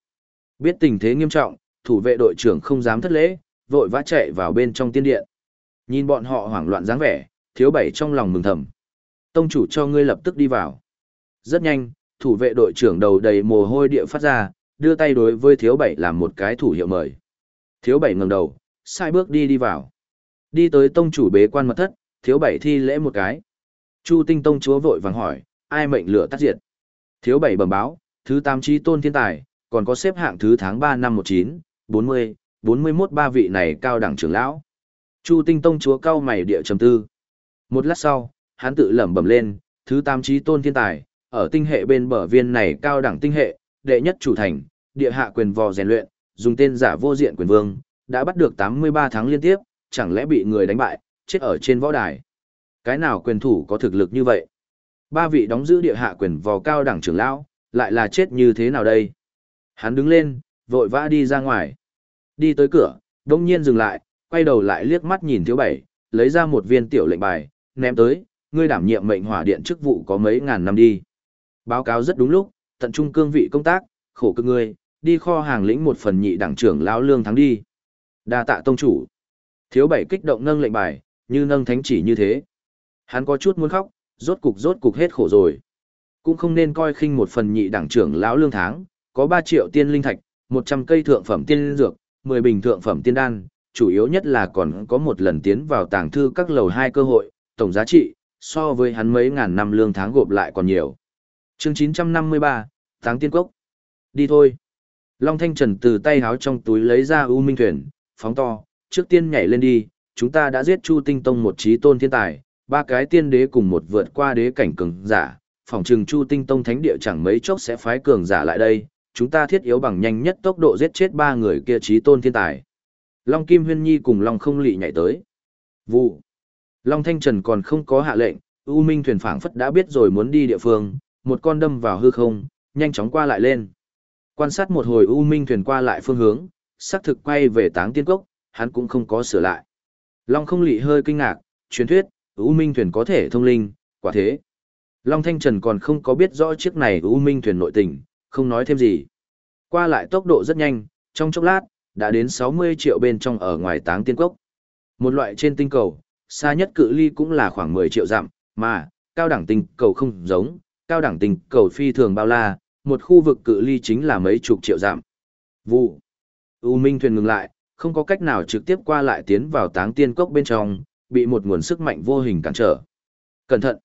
Speaker 1: Biết tình thế nghiêm trọng, thủ vệ đội trưởng không dám thất lễ, vội vã chạy vào bên trong tiên điện. Nhìn bọn họ hoảng loạn dáng vẻ, thiếu bảy trong lòng mừng thầm. Tông chủ cho ngươi lập tức đi vào. Rất nhanh, thủ vệ đội trưởng đầu đầy mồ hôi địa phát ra, đưa tay đối với thiếu bảy làm một cái thủ hiệu mời. Thiếu bảy ngẩng đầu, sai bước đi đi vào. Đi tới tông chủ bế quan mật thất, thiếu bảy thi lễ một cái. Chu tinh tông chúa vội vàng hỏi, ai mệnh lửa tắt diệt. Thiếu bảy bẩm báo, thứ tám trí tôn thiên tài, còn có xếp hạng thứ tháng 3 năm 19, 40, 41 ba vị này cao đẳng trưởng lão. Chu tinh tông chúa cao mày địa trầm tư. Một lát sau, hắn tự lẩm bẩm lên, thứ tám trí tôn thiên tài, ở tinh hệ bên bờ viên này cao đẳng tinh hệ, đệ nhất chủ thành, địa hạ quyền vò rèn luyện, dùng tên giả vô diện quyền vương, đã bắt được 83 tháng liên tiếp, chẳng lẽ bị người đánh bại, chết ở trên võ đài. Cái nào quyền thủ có thực lực như vậy? Ba vị đóng giữ địa hạ quyền vò cao đẳng trưởng lão, lại là chết như thế nào đây? Hắn đứng lên, vội vã đi ra ngoài. Đi tới cửa, đông nhiên dừng lại, quay đầu lại liếc mắt nhìn thiếu bảy, lấy ra một viên tiểu lệnh bài, ném tới, ngươi đảm nhiệm mệnh hỏa điện chức vụ có mấy ngàn năm đi. Báo cáo rất đúng lúc, tận trung cương vị công tác, khổ cực ngươi, đi kho hàng lĩnh một phần nhị đảng trưởng lão lương thắng đi. Đa tạ tông chủ. Thiếu bảy kích động nâng lệnh bài, như nâng thánh chỉ như thế. Hắn có chút muốn khóc, rốt cục rốt cục hết khổ rồi. Cũng không nên coi khinh một phần nhị đảng trưởng lão lương tháng, có 3 triệu tiên linh thạch, 100 cây thượng phẩm tiên linh dược, 10 bình thượng phẩm tiên đan, chủ yếu nhất là còn có một lần tiến vào tàng thư các lầu hai cơ hội, tổng giá trị, so với hắn mấy ngàn năm lương tháng gộp lại còn nhiều. Chương 953, Táng Tiên Cốc. Đi thôi. Long Thanh Trần từ tay háo trong túi lấy ra U Minh Thuyền, phóng to, trước tiên nhảy lên đi, chúng ta đã giết Chu Tinh Tông một trí tôn thiên tài, ba cái tiên đế cùng một vượt qua đế cảnh cường giả, phòng trừng Chu Tinh Tông thánh địa chẳng mấy chốc sẽ phái cường giả lại đây, chúng ta thiết yếu bằng nhanh nhất tốc độ giết chết ba người kia trí tôn thiên tài. Long Kim Huyên Nhi cùng Long Không Lị nhảy tới. Vụ. Long Thanh Trần còn không có hạ lệnh, U Minh thuyền phảng phất đã biết rồi muốn đi địa phương, một con đâm vào hư không, nhanh chóng qua lại lên. Quan sát một hồi U Minh thuyền qua lại phương hướng, xác thực quay về táng tiên cốc, hắn cũng không có sửa lại. Long không lị hơi kinh ngạc, truyền thuyết, U Minh thuyền có thể thông linh, quả thế. Long Thanh Trần còn không có biết rõ chiếc này U Minh thuyền nội tình, không nói thêm gì. Qua lại tốc độ rất nhanh, trong chốc lát, đã đến 60 triệu bên trong ở ngoài táng tiên cốc. Một loại trên tinh cầu, xa nhất cự ly cũng là khoảng 10 triệu dặm, mà, cao đẳng tinh cầu không giống, cao đẳng tình, cầu phi thường bao la, một khu vực cự ly chính là mấy chục triệu dặm. Vụ. U Minh thuyền ngừng lại, không có cách nào trực tiếp qua lại tiến vào táng tiên cốc bên trong, bị một nguồn sức mạnh vô hình cản trở. Cẩn thận!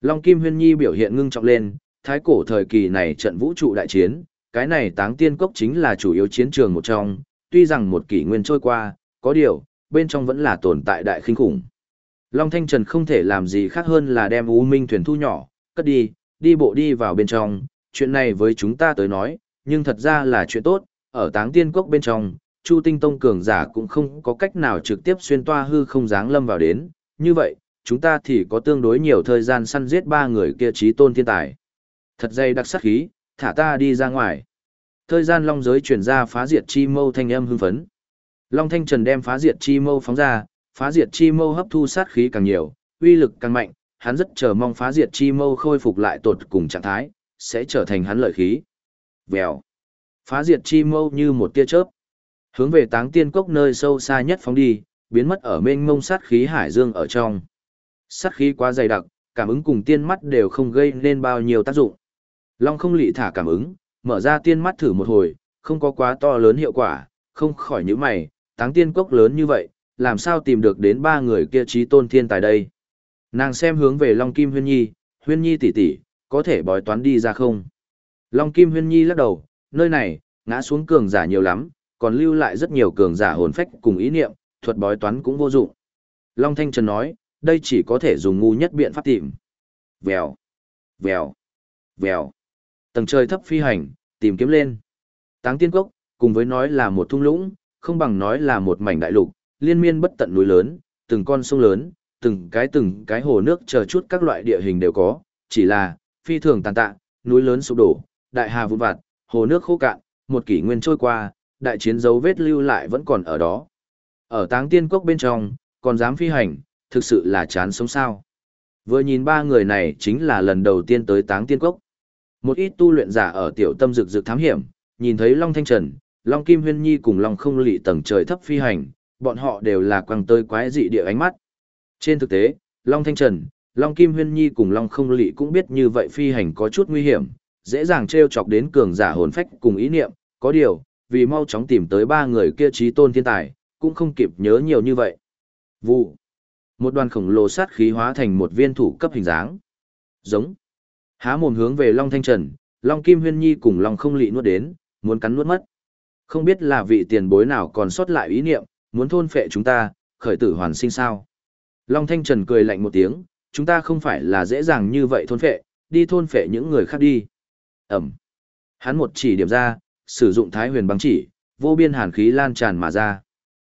Speaker 1: Long Kim Huyên Nhi biểu hiện ngưng trọng lên, thái cổ thời kỳ này trận vũ trụ đại chiến, cái này táng tiên cốc chính là chủ yếu chiến trường một trong, tuy rằng một kỷ nguyên trôi qua, có điều, bên trong vẫn là tồn tại đại khinh khủng. Long Thanh Trần không thể làm gì khác hơn là đem U Minh thuyền thu nhỏ, cất đi, đi bộ đi vào bên trong, chuyện này với chúng ta tới nói, nhưng thật ra là chuyện tốt, ở táng tiên quốc bên trong, Chu Tinh Tông cường giả cũng không có cách nào trực tiếp xuyên toa hư không dáng lâm vào đến, như vậy, chúng ta thì có tương đối nhiều thời gian săn giết ba người kia trí tôn thiên tài. Thật dây đặc sắc khí, thả ta đi ra ngoài. Thời gian long giới chuyển ra phá diệt chi mâu thanh âm hưng phấn. Long Thanh Trần đem phá diệt chi mâu phóng ra, phá diệt chi mâu hấp thu sát khí càng nhiều, uy lực càng mạnh, hắn rất chờ mong phá diệt chi mâu khôi phục lại tột cùng trạng thái, sẽ trở thành hắn lợi khí. Vèo. Phá diệt chi mâu như một tia chớp. Hướng về táng tiên cốc nơi sâu xa nhất phóng đi, biến mất ở mênh mông sát khí hải dương ở trong. Sát khí quá dày đặc, cảm ứng cùng tiên mắt đều không gây nên bao nhiêu tác dụng. Long không lị thả cảm ứng, mở ra tiên mắt thử một hồi, không có quá to lớn hiệu quả, không khỏi những mày, táng tiên cốc lớn như vậy, làm sao tìm được đến ba người kia trí tôn thiên tài đây. Nàng xem hướng về Long Kim Huyên Nhi, Huyên Nhi tỷ tỷ, có thể bói toán đi ra không? Long Kim Huyên Nhi lắc đầu, nơi này, ngã xuống cường giả nhiều lắm, còn lưu lại rất nhiều cường giả hồn phách cùng ý niệm, thuật bói toán cũng vô dụng. Long Thanh Trần nói, đây chỉ có thể dùng ngu nhất biện pháp tìm. Vèo, vèo, vèo. Tầng trời thấp phi hành, tìm kiếm lên. Táng tiên cốc, cùng với nói là một thung lũng, không bằng nói là một mảnh đại lục, liên miên bất tận núi lớn, từng con sông lớn, từng cái từng cái hồ nước chờ chút các loại địa hình đều có, chỉ là, phi thường tàn tạ, núi lớn sụp đổ, đại hà vụn vặt, hồ nước khô cạn, một kỷ nguyên trôi qua, đại chiến dấu vết lưu lại vẫn còn ở đó. Ở táng tiên cốc bên trong, còn dám phi hành, thực sự là chán sống sao. Vừa nhìn ba người này chính là lần đầu tiên tới táng tiên cốc. Một ít tu luyện giả ở tiểu tâm rực rực thám hiểm, nhìn thấy Long Thanh Trần, Long Kim Huyên Nhi cùng Long không lị tầng trời thấp phi hành, bọn họ đều là quăng tới quái dị địa ánh mắt. Trên thực tế, Long Thanh Trần, Long Kim Huyên Nhi cùng Long không lị cũng biết như vậy phi hành có chút nguy hiểm, dễ dàng treo chọc đến cường giả hồn phách cùng ý niệm, có điều, vì mau chóng tìm tới ba người kia trí tôn thiên tài, cũng không kịp nhớ nhiều như vậy. Vụ. Một đoàn khổng lồ sát khí hóa thành một viên thủ cấp hình dáng. Giống. Há mồm hướng về Long Thanh Trần, Long Kim Huyên Nhi cùng Long không lị nuốt đến, muốn cắn nuốt mất. Không biết là vị tiền bối nào còn sót lại ý niệm, muốn thôn phệ chúng ta, khởi tử hoàn sinh sao. Long Thanh Trần cười lạnh một tiếng, chúng ta không phải là dễ dàng như vậy thôn phệ, đi thôn phệ những người khác đi. Ẩm. Hắn một chỉ điểm ra, sử dụng thái huyền băng chỉ, vô biên hàn khí lan tràn mà ra.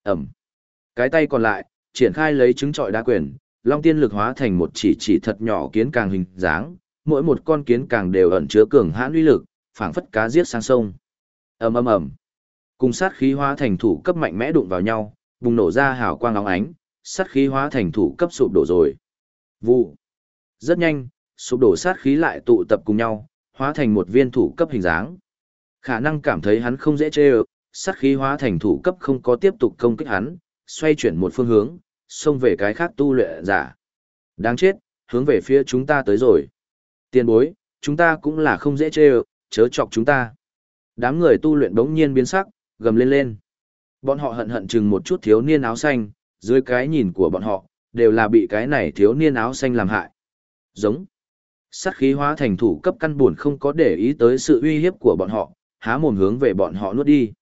Speaker 1: Ẩm. Cái tay còn lại, triển khai lấy trứng trọi đá quyền, long tiên lực hóa thành một chỉ chỉ thật nhỏ kiến càng hình dáng, mỗi một con kiến càng đều ẩn chứa cường hãn uy lực, phảng phất cá giết sang sông. Ầm ầm ầm. Cùng sát khí hóa thành thủ cấp mạnh mẽ đụng vào nhau, bùng nổ ra hào quang óng ánh, sát khí hóa thành thủ cấp sụp đổ rồi. Vụ. Rất nhanh, sụp đổ sát khí lại tụ tập cùng nhau, hóa thành một viên thủ cấp hình dáng. Khả năng cảm thấy hắn không dễ chê sát khí hóa thành thủ cấp không có tiếp tục công kích hắn, xoay chuyển một phương hướng, xông về cái khác tu luyện giả. Đáng chết, hướng về phía chúng ta tới rồi. Tiền bối, chúng ta cũng là không dễ chê chớ chọc chúng ta. Đám người tu luyện bỗng nhiên biến sắc, gầm lên lên. Bọn họ hận hận chừng một chút thiếu niên áo xanh, dưới cái nhìn của bọn họ, đều là bị cái này thiếu niên áo xanh làm hại. Giống. Sát khí hóa thành thủ cấp căn buồn không có để ý tới sự uy hiếp của bọn họ, há mồm hướng về bọn họ nuốt đi.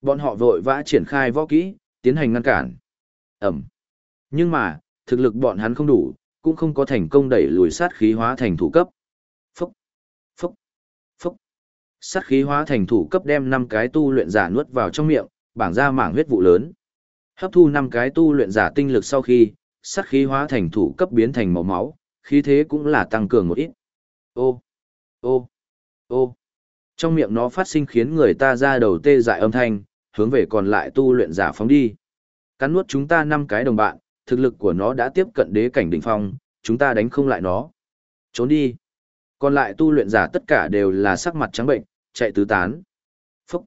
Speaker 1: Bọn họ vội vã triển khai võ kỹ, tiến hành ngăn cản. Ẩm. Nhưng mà, thực lực bọn hắn không đủ, cũng không có thành công đẩy lùi sát khí hóa thành thủ cấp. Phúc. Phúc. Phúc. Sát khí hóa thành thủ cấp đem năm cái tu luyện giả nuốt vào trong miệng, bảng ra mảng huyết vụ lớn. Hấp thu năm cái tu luyện giả tinh lực sau khi, sát khí hóa thành thủ cấp biến thành màu máu, khí thế cũng là tăng cường một ít. Ô, ô, ô. Trong miệng nó phát sinh khiến người ta ra đầu tê dại âm thanh, hướng về còn lại tu luyện giả phóng đi. Cắn nuốt chúng ta năm cái đồng bạn, thực lực của nó đã tiếp cận đế cảnh đỉnh phong, chúng ta đánh không lại nó. Trốn đi. Còn lại tu luyện giả tất cả đều là sắc mặt trắng bệnh, chạy tứ tán. Phúc.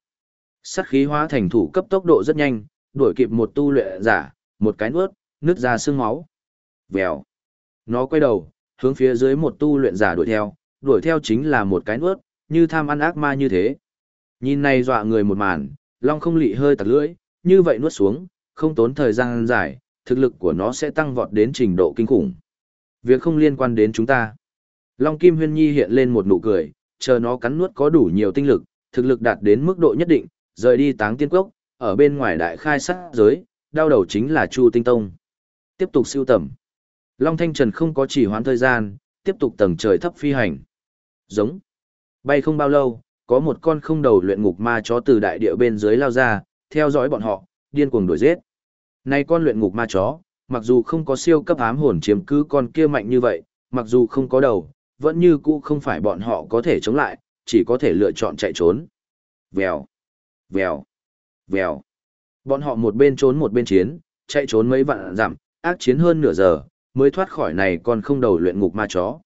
Speaker 1: Sát khí hóa thành thủ cấp tốc độ rất nhanh, đuổi kịp một tu luyện giả, một cái nuốt, nứt ra xương máu. Vèo. Nó quay đầu, hướng phía dưới một tu luyện giả đuổi theo, đuổi theo chính là một cái nuốt, như tham ăn ác ma như thế. Nhìn này dọa người một màn, Long không lị hơi tặc lưỡi, như vậy nuốt xuống, không tốn thời gian dài, thực lực của nó sẽ tăng vọt đến trình độ kinh khủng. Việc không liên quan đến chúng ta. Long Kim Huyên Nhi hiện lên một nụ cười, chờ nó cắn nuốt có đủ nhiều tinh lực, thực lực đạt đến mức độ nhất định, rời đi táng tiên quốc, ở bên ngoài đại khai sát giới, đau đầu chính là Chu Tinh Tông. Tiếp tục siêu tầm. Long Thanh Trần không có chỉ hoãn thời gian, tiếp tục tầng trời thấp phi hành. Giống. Bay không bao lâu, có một con không đầu luyện ngục ma chó từ đại địa bên dưới lao ra, theo dõi bọn họ, điên cuồng đuổi giết. Này con luyện ngục ma chó, mặc dù không có siêu cấp ám hồn chiếm cứ con kia mạnh như vậy, mặc dù không có đầu, vẫn như cũ không phải bọn họ có thể chống lại, chỉ có thể lựa chọn chạy trốn. Vèo, vèo, vèo. Bọn họ một bên trốn một bên chiến, chạy trốn mấy vạn dặm, ác chiến hơn nửa giờ, mới thoát khỏi này còn không đầu luyện ngục ma chó.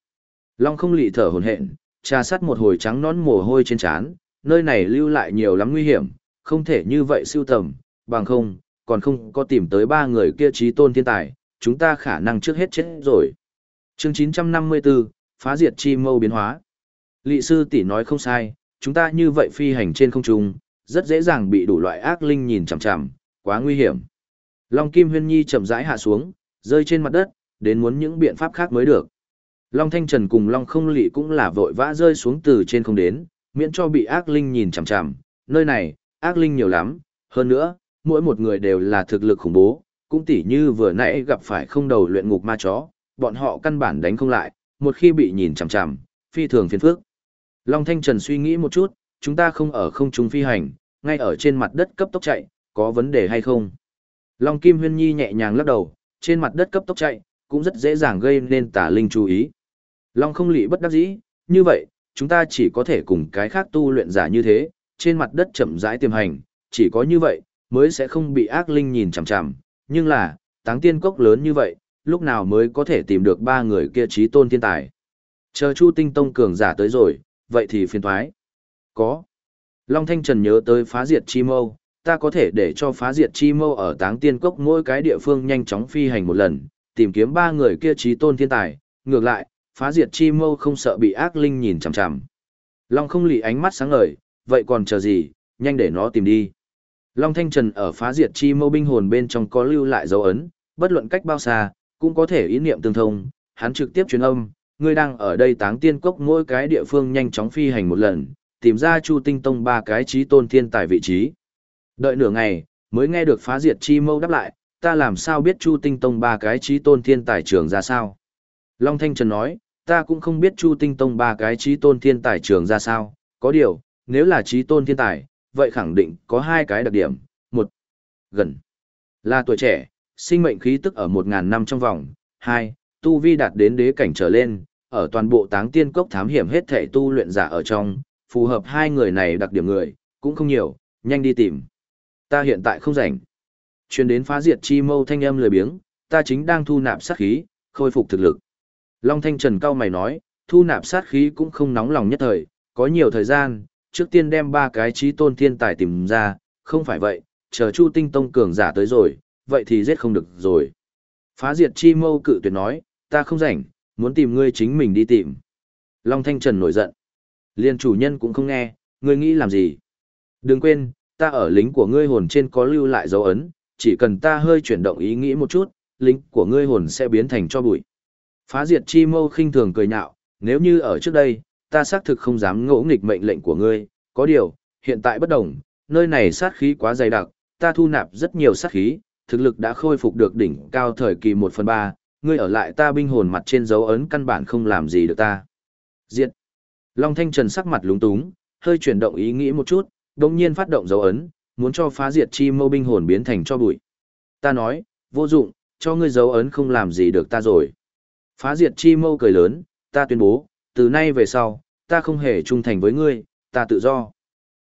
Speaker 1: Long không lị thở hồn hện, trà sắt một hồi trắng nón mồ hôi trên trán, nơi này lưu lại nhiều lắm nguy hiểm, không thể như vậy siêu tầm, bằng không, còn không có tìm tới ba người kia trí tôn thiên tài, chúng ta khả năng trước hết chết rồi. Chương 954, phá diệt chi mâu biến hóa. Lị sư tỷ nói không sai, chúng ta như vậy phi hành trên không trung, rất dễ dàng bị đủ loại ác linh nhìn chằm chằm, quá nguy hiểm. Long Kim Huyên Nhi chậm rãi hạ xuống, rơi trên mặt đất, đến muốn những biện pháp khác mới được. Long Thanh Trần cùng Long Không Lị cũng là vội vã rơi xuống từ trên không đến, miễn cho bị ác linh nhìn chằm chằm. Nơi này, ác linh nhiều lắm, hơn nữa, mỗi một người đều là thực lực khủng bố, cũng tỉ như vừa nãy gặp phải không đầu luyện ngục ma chó, bọn họ căn bản đánh không lại, một khi bị nhìn chằm chằm, phi thường phiền phức. Long Thanh Trần suy nghĩ một chút, chúng ta không ở không trung phi hành, ngay ở trên mặt đất cấp tốc chạy, có vấn đề hay không? Long Kim Huyên Nhi nhẹ nhàng lắc đầu, trên mặt đất cấp tốc chạy, cũng rất dễ dàng gây nên tà linh chú ý. Long không lị bất đắc dĩ, như vậy, chúng ta chỉ có thể cùng cái khác tu luyện giả như thế, trên mặt đất chậm rãi tiềm hành, chỉ có như vậy, mới sẽ không bị ác linh nhìn chằm chằm. Nhưng là, táng tiên cốc lớn như vậy, lúc nào mới có thể tìm được ba người kia trí tôn thiên tài. Chờ Chu Tinh Tông cường giả tới rồi, vậy thì phiền thoái. Có. Long Thanh Trần nhớ tới phá diệt chi mâu, ta có thể để cho phá diệt chi mâu ở táng tiên cốc mỗi cái địa phương nhanh chóng phi hành một lần, tìm kiếm ba người kia trí tôn thiên tài. Ngược lại, phá diệt chi mâu không sợ bị ác linh nhìn chằm chằm. Long không lì ánh mắt sáng ngời, vậy còn chờ gì, nhanh để nó tìm đi. Long Thanh Trần ở phá diệt chi mâu binh hồn bên trong có lưu lại dấu ấn, bất luận cách bao xa, cũng có thể ý niệm tương thông, hắn trực tiếp truyền âm, ngươi đang ở đây táng tiên cốc mỗi cái địa phương nhanh chóng phi hành một lần, tìm ra Chu Tinh Tông ba cái trí tôn thiên tài vị trí. Đợi nửa ngày, mới nghe được phá diệt chi mâu đáp lại, ta làm sao biết Chu Tinh Tông ba cái trí tôn thiên tài trường ra sao? Long Thanh Trần nói, ta cũng không biết Chu Tinh Tông ba cái trí tôn thiên tài trường ra sao, có điều, nếu là trí tôn thiên tài, vậy khẳng định có hai cái đặc điểm, một, gần, là tuổi trẻ, sinh mệnh khí tức ở một ngàn năm trong vòng, hai, tu vi đạt đến đế cảnh trở lên, ở toàn bộ táng tiên cốc thám hiểm hết thể tu luyện giả ở trong, phù hợp hai người này đặc điểm người, cũng không nhiều, nhanh đi tìm. Ta hiện tại không rảnh. Chuyên đến phá diệt chi mâu thanh âm lười biếng, ta chính đang thu nạp sát khí, khôi phục thực lực. Long Thanh Trần cao mày nói, thu nạp sát khí cũng không nóng lòng nhất thời, có nhiều thời gian, trước tiên đem ba cái trí tôn thiên tài tìm ra, không phải vậy, chờ Chu Tinh Tông cường giả tới rồi, vậy thì giết không được rồi. Phá diệt chi mâu cự tuyệt nói, ta không rảnh, muốn tìm ngươi chính mình đi tìm. Long Thanh Trần nổi giận. Liên chủ nhân cũng không nghe, ngươi nghĩ làm gì? Đừng quên, ta ở lính của ngươi hồn trên có lưu lại dấu ấn, chỉ cần ta hơi chuyển động ý nghĩ một chút, lính của ngươi hồn sẽ biến thành cho bụi. Phá diệt chi mâu khinh thường cười nhạo, nếu như ở trước đây, ta xác thực không dám ngỗ nghịch mệnh lệnh của ngươi, có điều, hiện tại bất đồng, nơi này sát khí quá dày đặc, ta thu nạp rất nhiều sát khí, thực lực đã khôi phục được đỉnh cao thời kỳ 1 phần 3, ngươi ở lại ta binh hồn mặt trên dấu ấn căn bản không làm gì được ta. Diệt. Long Thanh Trần sắc mặt lúng túng, hơi chuyển động ý nghĩ một chút, đồng nhiên phát động dấu ấn, muốn cho phá diệt chi mâu binh hồn biến thành cho bụi. Ta nói, vô dụng, cho ngươi dấu ấn không làm gì được ta rồi. Phá diệt chi mâu cười lớn, ta tuyên bố, từ nay về sau, ta không hề trung thành với ngươi, ta tự do.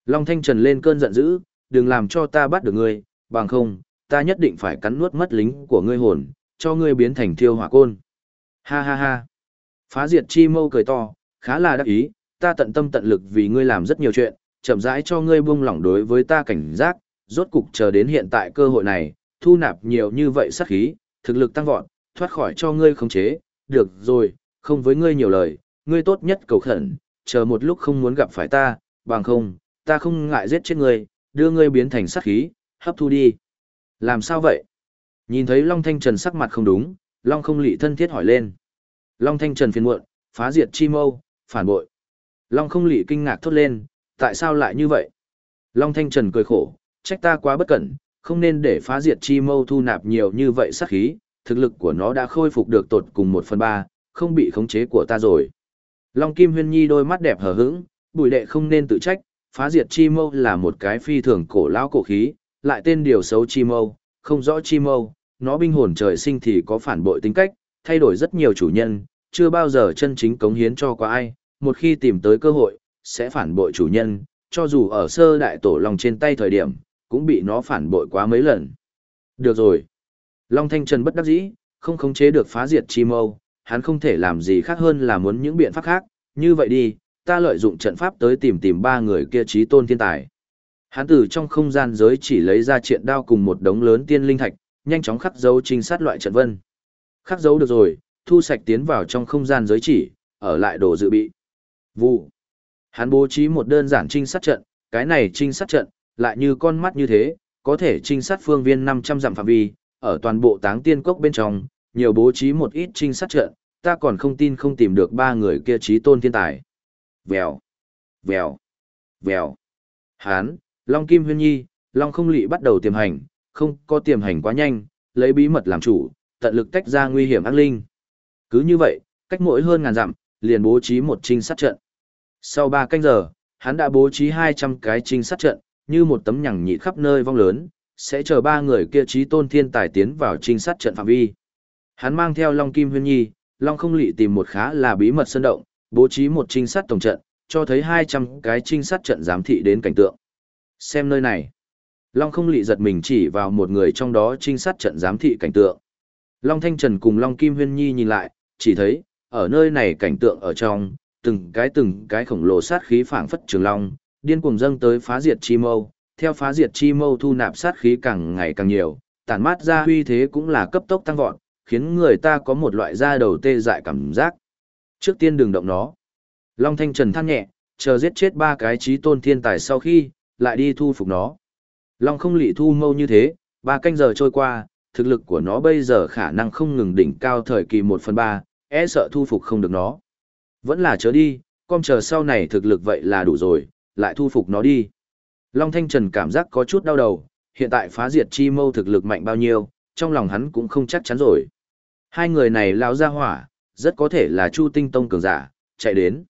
Speaker 1: Long Thanh Trần lên cơn giận dữ, đừng làm cho ta bắt được ngươi, bằng không, ta nhất định phải cắn nuốt mất lính của ngươi hồn, cho ngươi biến thành thiêu hỏa côn. Ha ha ha. Phá diệt chi mâu cười to, khá là đắc ý, ta tận tâm tận lực vì ngươi làm rất nhiều chuyện, chậm rãi cho ngươi buông lỏng đối với ta cảnh giác, rốt cục chờ đến hiện tại cơ hội này, thu nạp nhiều như vậy sát khí, thực lực tăng vọt, thoát khỏi cho ngươi khống chế, được rồi, không với ngươi nhiều lời, ngươi tốt nhất cầu khẩn, chờ một lúc không muốn gặp phải ta, bằng không, ta không ngại giết chết ngươi, đưa ngươi biến thành sát khí, hấp thu đi. Làm sao vậy? Nhìn thấy Long Thanh Trần sắc mặt không đúng, Long không lị thân thiết hỏi lên. Long Thanh Trần phiền muộn, phá diệt chi mâu, phản bội. Long không lị kinh ngạc thốt lên, tại sao lại như vậy? Long Thanh Trần cười khổ, trách ta quá bất cẩn, không nên để phá diệt chi mâu thu nạp nhiều như vậy sát khí, thực lực của nó đã khôi phục được tột cùng một phần ba, không bị khống chế của ta rồi. Long Kim Huyên Nhi đôi mắt đẹp hờ hững, bùi đệ không nên tự trách, phá diệt chi mâu là một cái phi thường cổ lão cổ khí, lại tên điều xấu chi mâu, không rõ chi mâu, nó binh hồn trời sinh thì có phản bội tính cách, thay đổi rất nhiều chủ nhân, chưa bao giờ chân chính cống hiến cho qua ai, một khi tìm tới cơ hội, sẽ phản bội chủ nhân, cho dù ở sơ đại tổ long trên tay thời điểm, cũng bị nó phản bội quá mấy lần. Được rồi. Long Thanh Trần bất đắc dĩ, không khống chế được phá diệt chi mâu, hắn không thể làm gì khác hơn là muốn những biện pháp khác, như vậy đi, ta lợi dụng trận pháp tới tìm tìm ba người kia trí tôn thiên tài. Hắn từ trong không gian giới chỉ lấy ra triện đao cùng một đống lớn tiên linh thạch, nhanh chóng khắc dấu trinh sát loại trận vân. Khắc dấu được rồi, thu sạch tiến vào trong không gian giới chỉ, ở lại đồ dự bị. Vụ. Hắn bố trí một đơn giản trinh sát trận, cái này trinh sát trận, lại như con mắt như thế, có thể trinh sát phương viên 500 dặm phạm vi, ở toàn bộ táng tiên cốc bên trong, nhiều bố trí một ít trinh sát trận, ta còn không tin không tìm được ba người kia trí tôn thiên tài. Vèo, vèo, vèo. Hán, Long Kim Huyên Nhi, Long không lị bắt đầu tiềm hành, không có tiềm hành quá nhanh, lấy bí mật làm chủ, tận lực tách ra nguy hiểm ác linh. Cứ như vậy, cách mỗi hơn ngàn dặm, liền bố trí một trinh sát trận. Sau 3 canh giờ, hắn đã bố trí 200 cái trinh sát trận, như một tấm nhằng nhị khắp nơi vong lớn, sẽ chờ ba người kia trí tôn thiên tài tiến vào trinh sát trận phạm vi. Hắn mang theo Long Kim Huyên Nhi, Long không lị tìm một khá là bí mật sơn động, bố trí một trinh sát tổng trận, cho thấy 200 cái trinh sát trận giám thị đến cảnh tượng. Xem nơi này. Long không lị giật mình chỉ vào một người trong đó trinh sát trận giám thị cảnh tượng. Long Thanh Trần cùng Long Kim Huyên Nhi nhìn lại, chỉ thấy, ở nơi này cảnh tượng ở trong, từng cái từng cái khổng lồ sát khí phảng phất trường long, điên cuồng dâng tới phá diệt chi mâu, theo phá diệt chi mâu thu nạp sát khí càng ngày càng nhiều, tản mát ra huy thế cũng là cấp tốc tăng vọt, khiến người ta có một loại da đầu tê dại cảm giác. Trước tiên đừng động nó. Long Thanh Trần than nhẹ, chờ giết chết ba cái trí tôn thiên tài sau khi, lại đi thu phục nó. Long không lị thu mâu như thế, ba canh giờ trôi qua, thực lực của nó bây giờ khả năng không ngừng đỉnh cao thời kỳ 1 phần 3, e sợ thu phục không được nó. Vẫn là chớ đi, con chờ sau này thực lực vậy là đủ rồi, lại thu phục nó đi. Long Thanh Trần cảm giác có chút đau đầu, hiện tại phá diệt chi mâu thực lực mạnh bao nhiêu, trong lòng hắn cũng không chắc chắn rồi. Hai người này lao ra hỏa, rất có thể là Chu Tinh Tông cường giả, chạy đến.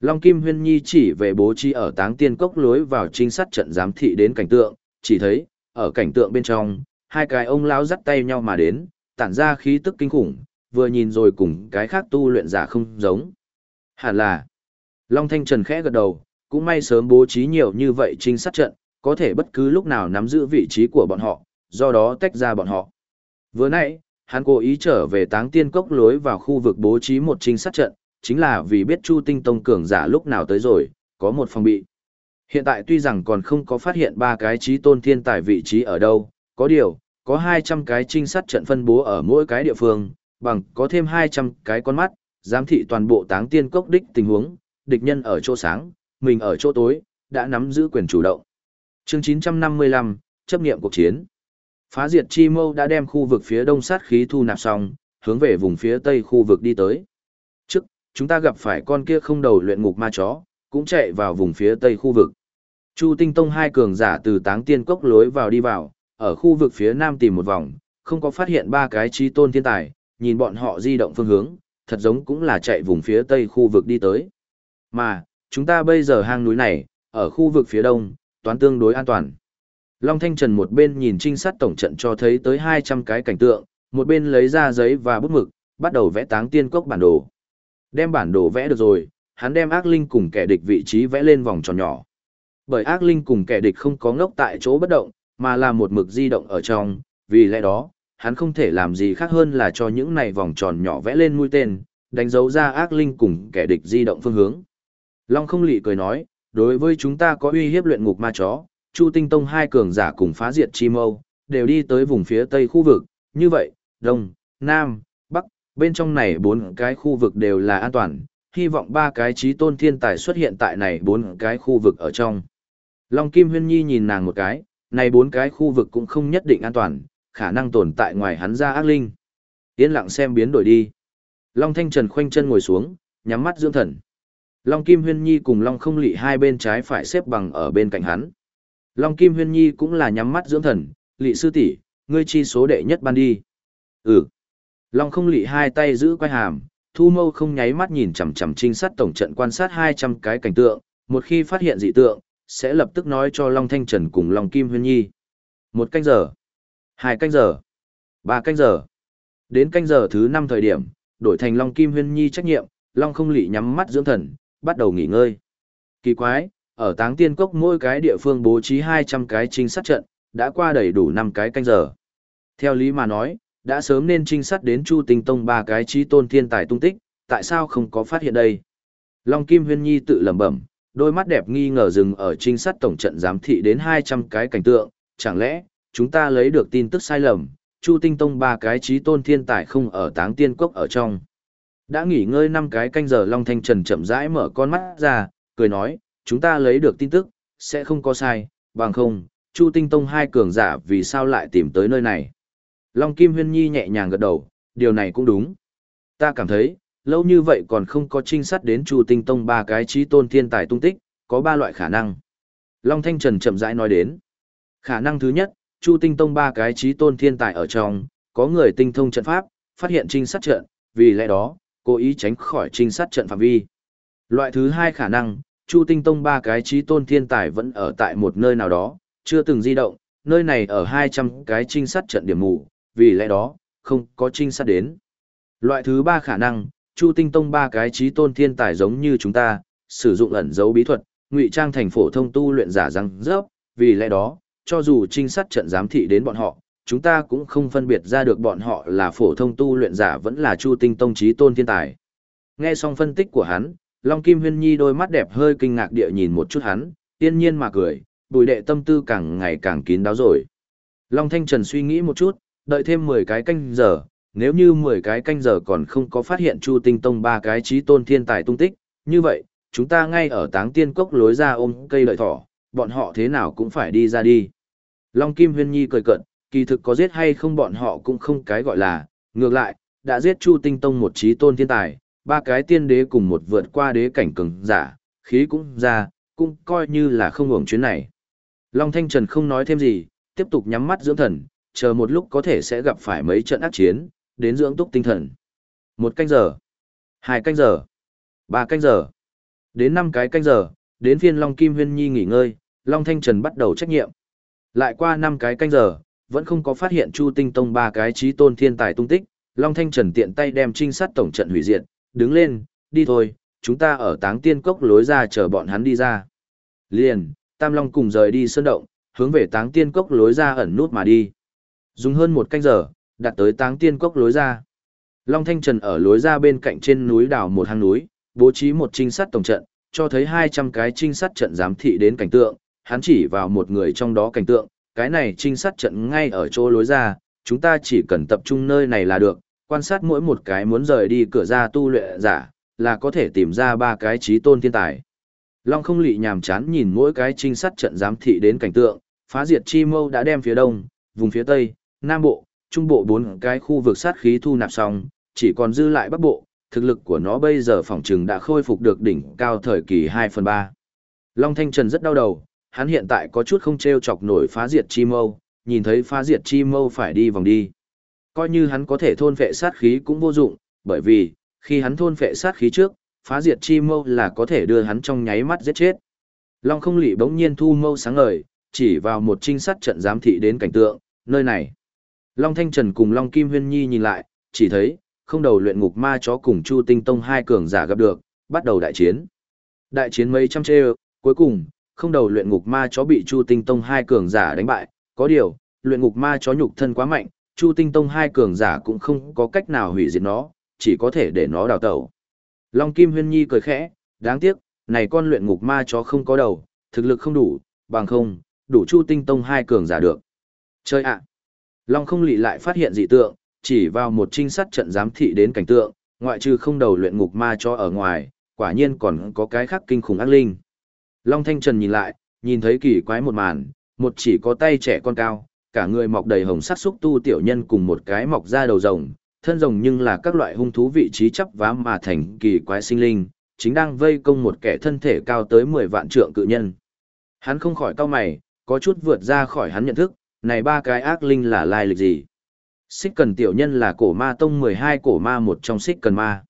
Speaker 1: Long Kim Huyên Nhi chỉ về bố trí ở táng tiên cốc lối vào trinh sát trận giám thị đến cảnh tượng, chỉ thấy, ở cảnh tượng bên trong, hai cái ông lão dắt tay nhau mà đến, tản ra khí tức kinh khủng, vừa nhìn rồi cùng cái khác tu luyện giả không giống. Hẳn là, Long Thanh Trần khẽ gật đầu, cũng may sớm bố trí nhiều như vậy trinh sát trận, có thể bất cứ lúc nào nắm giữ vị trí của bọn họ, do đó tách ra bọn họ. Vừa nãy, hắn cố ý trở về táng tiên cốc lối vào khu vực bố trí một trinh sát trận, chính là vì biết Chu Tinh Tông cường giả lúc nào tới rồi, có một phòng bị. Hiện tại tuy rằng còn không có phát hiện ba cái trí tôn thiên tài vị trí ở đâu, có điều, có 200 cái trinh sát trận phân bố ở mỗi cái địa phương, bằng có thêm 200 cái con mắt, giám thị toàn bộ táng tiên cốc đích tình huống, địch nhân ở chỗ sáng, mình ở chỗ tối, đã nắm giữ quyền chủ động. Chương 955, chấp nghiệm cuộc chiến. Phá diệt chi mâu đã đem khu vực phía đông sát khí thu nạp xong, hướng về vùng phía tây khu vực đi tới. Trước, chúng ta gặp phải con kia không đầu luyện ngục ma chó, cũng chạy vào vùng phía tây khu vực. Chu Tinh Tông hai cường giả từ táng tiên cốc lối vào đi vào, ở khu vực phía nam tìm một vòng, không có phát hiện ba cái chi tôn thiên tài, nhìn bọn họ di động phương hướng, thật giống cũng là chạy vùng phía tây khu vực đi tới. Mà, chúng ta bây giờ hang núi này, ở khu vực phía đông, toán tương đối an toàn. Long Thanh Trần một bên nhìn trinh sát tổng trận cho thấy tới 200 cái cảnh tượng, một bên lấy ra giấy và bút mực, bắt đầu vẽ táng tiên cốc bản đồ. Đem bản đồ vẽ được rồi, hắn đem ác linh cùng kẻ địch vị trí vẽ lên vòng tròn nhỏ. Bởi ác linh cùng kẻ địch không có ngốc tại chỗ bất động, mà là một mực di động ở trong, vì lẽ đó, hắn không thể làm gì khác hơn là cho những này vòng tròn nhỏ vẽ lên mũi tên, đánh dấu ra ác linh cùng kẻ địch di động phương hướng. Long không lị cười nói, đối với chúng ta có uy hiếp luyện ngục ma chó, Chu Tinh Tông hai cường giả cùng phá diệt chi mâu, đều đi tới vùng phía tây khu vực, như vậy, đông, nam, bắc, bên trong này bốn cái khu vực đều là an toàn, hy vọng ba cái trí tôn thiên tài xuất hiện tại này bốn cái khu vực ở trong. Long Kim Huyên Nhi nhìn nàng một cái, này bốn cái khu vực cũng không nhất định an toàn, khả năng tồn tại ngoài hắn ra ác linh. Yên lặng xem biến đổi đi. Long Thanh Trần khoanh chân ngồi xuống, nhắm mắt dưỡng thần. Long Kim Huyên Nhi cùng Long Không Lị hai bên trái phải xếp bằng ở bên cạnh hắn. Long Kim Huyên Nhi cũng là nhắm mắt dưỡng thần, Lị sư tỷ, ngươi chi số đệ nhất ban đi. Ừ. Long Không Lị hai tay giữ quay hàm, Thu Mâu không nháy mắt nhìn chằm chằm trinh sát tổng trận quan sát 200 cái cảnh tượng, một khi phát hiện dị tượng, sẽ lập tức nói cho Long Thanh Trần cùng Long Kim Huyên Nhi. Một canh giờ, hai canh giờ, ba canh giờ. Đến canh giờ thứ năm thời điểm, đổi thành Long Kim Huyên Nhi trách nhiệm, Long không lị nhắm mắt dưỡng thần, bắt đầu nghỉ ngơi. Kỳ quái, ở táng tiên cốc mỗi cái địa phương bố trí 200 cái trinh sát trận, đã qua đầy đủ 5 cái canh giờ. Theo lý mà nói, đã sớm nên trinh sát đến Chu Tinh Tông ba cái trí tôn thiên tài tung tích, tại sao không có phát hiện đây? Long Kim Huyên Nhi tự lẩm bẩm, đôi mắt đẹp nghi ngờ dừng ở trinh sát tổng trận giám thị đến 200 cái cảnh tượng, chẳng lẽ, chúng ta lấy được tin tức sai lầm, Chu Tinh Tông ba cái trí tôn thiên tài không ở táng tiên cốc ở trong. Đã nghỉ ngơi năm cái canh giờ Long Thanh Trần chậm rãi mở con mắt ra, cười nói, chúng ta lấy được tin tức, sẽ không có sai, bằng không, Chu Tinh Tông hai cường giả vì sao lại tìm tới nơi này. Long Kim Huyên Nhi nhẹ nhàng gật đầu, điều này cũng đúng. Ta cảm thấy, lâu như vậy còn không có trinh sát đến Chu Tinh Tông ba cái trí tôn thiên tài tung tích, có ba loại khả năng. Long Thanh Trần chậm rãi nói đến. Khả năng thứ nhất, Chu Tinh Tông ba cái trí tôn thiên tài ở trong, có người tinh thông trận pháp, phát hiện trinh sát trận, vì lẽ đó, cố ý tránh khỏi trinh sát trận phạm vi. Loại thứ hai khả năng, Chu Tinh Tông ba cái trí tôn thiên tài vẫn ở tại một nơi nào đó, chưa từng di động, nơi này ở 200 cái trinh sát trận điểm mù, vì lẽ đó, không có trinh sát đến. Loại thứ ba khả năng, Chu Tinh Tông ba cái trí tôn thiên tài giống như chúng ta, sử dụng ẩn dấu bí thuật, ngụy trang thành phổ thông tu luyện giả răng rớp, vì lẽ đó, cho dù trinh sát trận giám thị đến bọn họ, chúng ta cũng không phân biệt ra được bọn họ là phổ thông tu luyện giả vẫn là Chu Tinh Tông trí tôn thiên tài. Nghe xong phân tích của hắn, Long Kim Huyên Nhi đôi mắt đẹp hơi kinh ngạc địa nhìn một chút hắn, yên nhiên mà cười, bùi đệ tâm tư càng ngày càng kín đáo rồi. Long Thanh Trần suy nghĩ một chút, đợi thêm 10 cái canh giờ, nếu như 10 cái canh giờ còn không có phát hiện Chu Tinh Tông ba cái trí tôn thiên tài tung tích, như vậy, chúng ta ngay ở táng tiên cốc lối ra ôm cây lợi thỏ, bọn họ thế nào cũng phải đi ra đi. Long Kim Huyên Nhi cười cận, kỳ thực có giết hay không bọn họ cũng không cái gọi là, ngược lại, đã giết Chu Tinh Tông một trí tôn thiên tài, ba cái tiên đế cùng một vượt qua đế cảnh cường giả, khí cũng ra, cũng coi như là không hưởng chuyến này. Long Thanh Trần không nói thêm gì, tiếp tục nhắm mắt dưỡng thần, chờ một lúc có thể sẽ gặp phải mấy trận ác chiến, đến dưỡng túc tinh thần. Một canh giờ, hai canh giờ, ba canh giờ, đến năm cái canh giờ, đến phiên Long Kim Huyên Nhi nghỉ ngơi, Long Thanh Trần bắt đầu trách nhiệm. Lại qua năm cái canh giờ, vẫn không có phát hiện Chu Tinh Tông ba cái trí tôn thiên tài tung tích, Long Thanh Trần tiện tay đem trinh sát tổng trận hủy diệt, đứng lên, đi thôi, chúng ta ở táng tiên cốc lối ra chờ bọn hắn đi ra. Liền, Tam Long cùng rời đi sơn động, hướng về táng tiên cốc lối ra ẩn nút mà đi. Dùng hơn một canh giờ, đặt tới táng tiên cốc lối ra. Long Thanh Trần ở lối ra bên cạnh trên núi đảo một hang núi, bố trí một trinh sát tổng trận, cho thấy 200 cái trinh sát trận giám thị đến cảnh tượng, hắn chỉ vào một người trong đó cảnh tượng, cái này trinh sát trận ngay ở chỗ lối ra, chúng ta chỉ cần tập trung nơi này là được, quan sát mỗi một cái muốn rời đi cửa ra tu luyện giả, là có thể tìm ra ba cái trí tôn thiên tài. Long không lị nhàm chán nhìn mỗi cái trinh sát trận giám thị đến cảnh tượng, phá diệt chi mâu đã đem phía đông, vùng phía tây, nam bộ, trung bộ bốn cái khu vực sát khí thu nạp xong, chỉ còn dư lại bắc bộ, thực lực của nó bây giờ phòng trừng đã khôi phục được đỉnh cao thời kỳ 2 phần 3. Long Thanh Trần rất đau đầu, hắn hiện tại có chút không treo chọc nổi phá diệt chi mâu, nhìn thấy phá diệt chi mâu phải đi vòng đi. Coi như hắn có thể thôn phệ sát khí cũng vô dụng, bởi vì, khi hắn thôn phệ sát khí trước, phá diệt chi mâu là có thể đưa hắn trong nháy mắt giết chết. Long không lỵ bỗng nhiên thu mâu sáng ngời, chỉ vào một trinh sát trận giám thị đến cảnh tượng, nơi này. Long Thanh Trần cùng Long Kim Huyên Nhi nhìn lại, chỉ thấy, không đầu luyện ngục ma chó cùng Chu Tinh Tông hai cường giả gặp được, bắt đầu đại chiến. Đại chiến mấy trăm trêu, cuối cùng, không đầu luyện ngục ma chó bị Chu Tinh Tông hai cường giả đánh bại, có điều, luyện ngục ma chó nhục thân quá mạnh, Chu Tinh Tông hai cường giả cũng không có cách nào hủy diệt nó, chỉ có thể để nó đào tẩu. Long Kim Huyên Nhi cười khẽ, đáng tiếc, này con luyện ngục ma chó không có đầu, thực lực không đủ, bằng không, đủ Chu Tinh Tông hai cường giả được. Chơi ạ! Long không lị lại phát hiện dị tượng, chỉ vào một trinh sát trận giám thị đến cảnh tượng, ngoại trừ không đầu luyện ngục ma chó ở ngoài, quả nhiên còn có cái khác kinh khủng ác linh. Long Thanh Trần nhìn lại, nhìn thấy kỳ quái một màn, một chỉ có tay trẻ con cao, cả người mọc đầy hồng sắc xúc tu tiểu nhân cùng một cái mọc ra đầu rồng, thân rồng nhưng là các loại hung thú vị trí chấp vá mà thành kỳ quái sinh linh, chính đang vây công một kẻ thân thể cao tới 10 vạn trượng cự nhân. Hắn không khỏi cau mày, có chút vượt ra khỏi hắn nhận thức, này ba cái ác linh là lai lịch gì? Xích cần tiểu nhân là cổ ma tông 12 cổ ma một trong xích cần ma.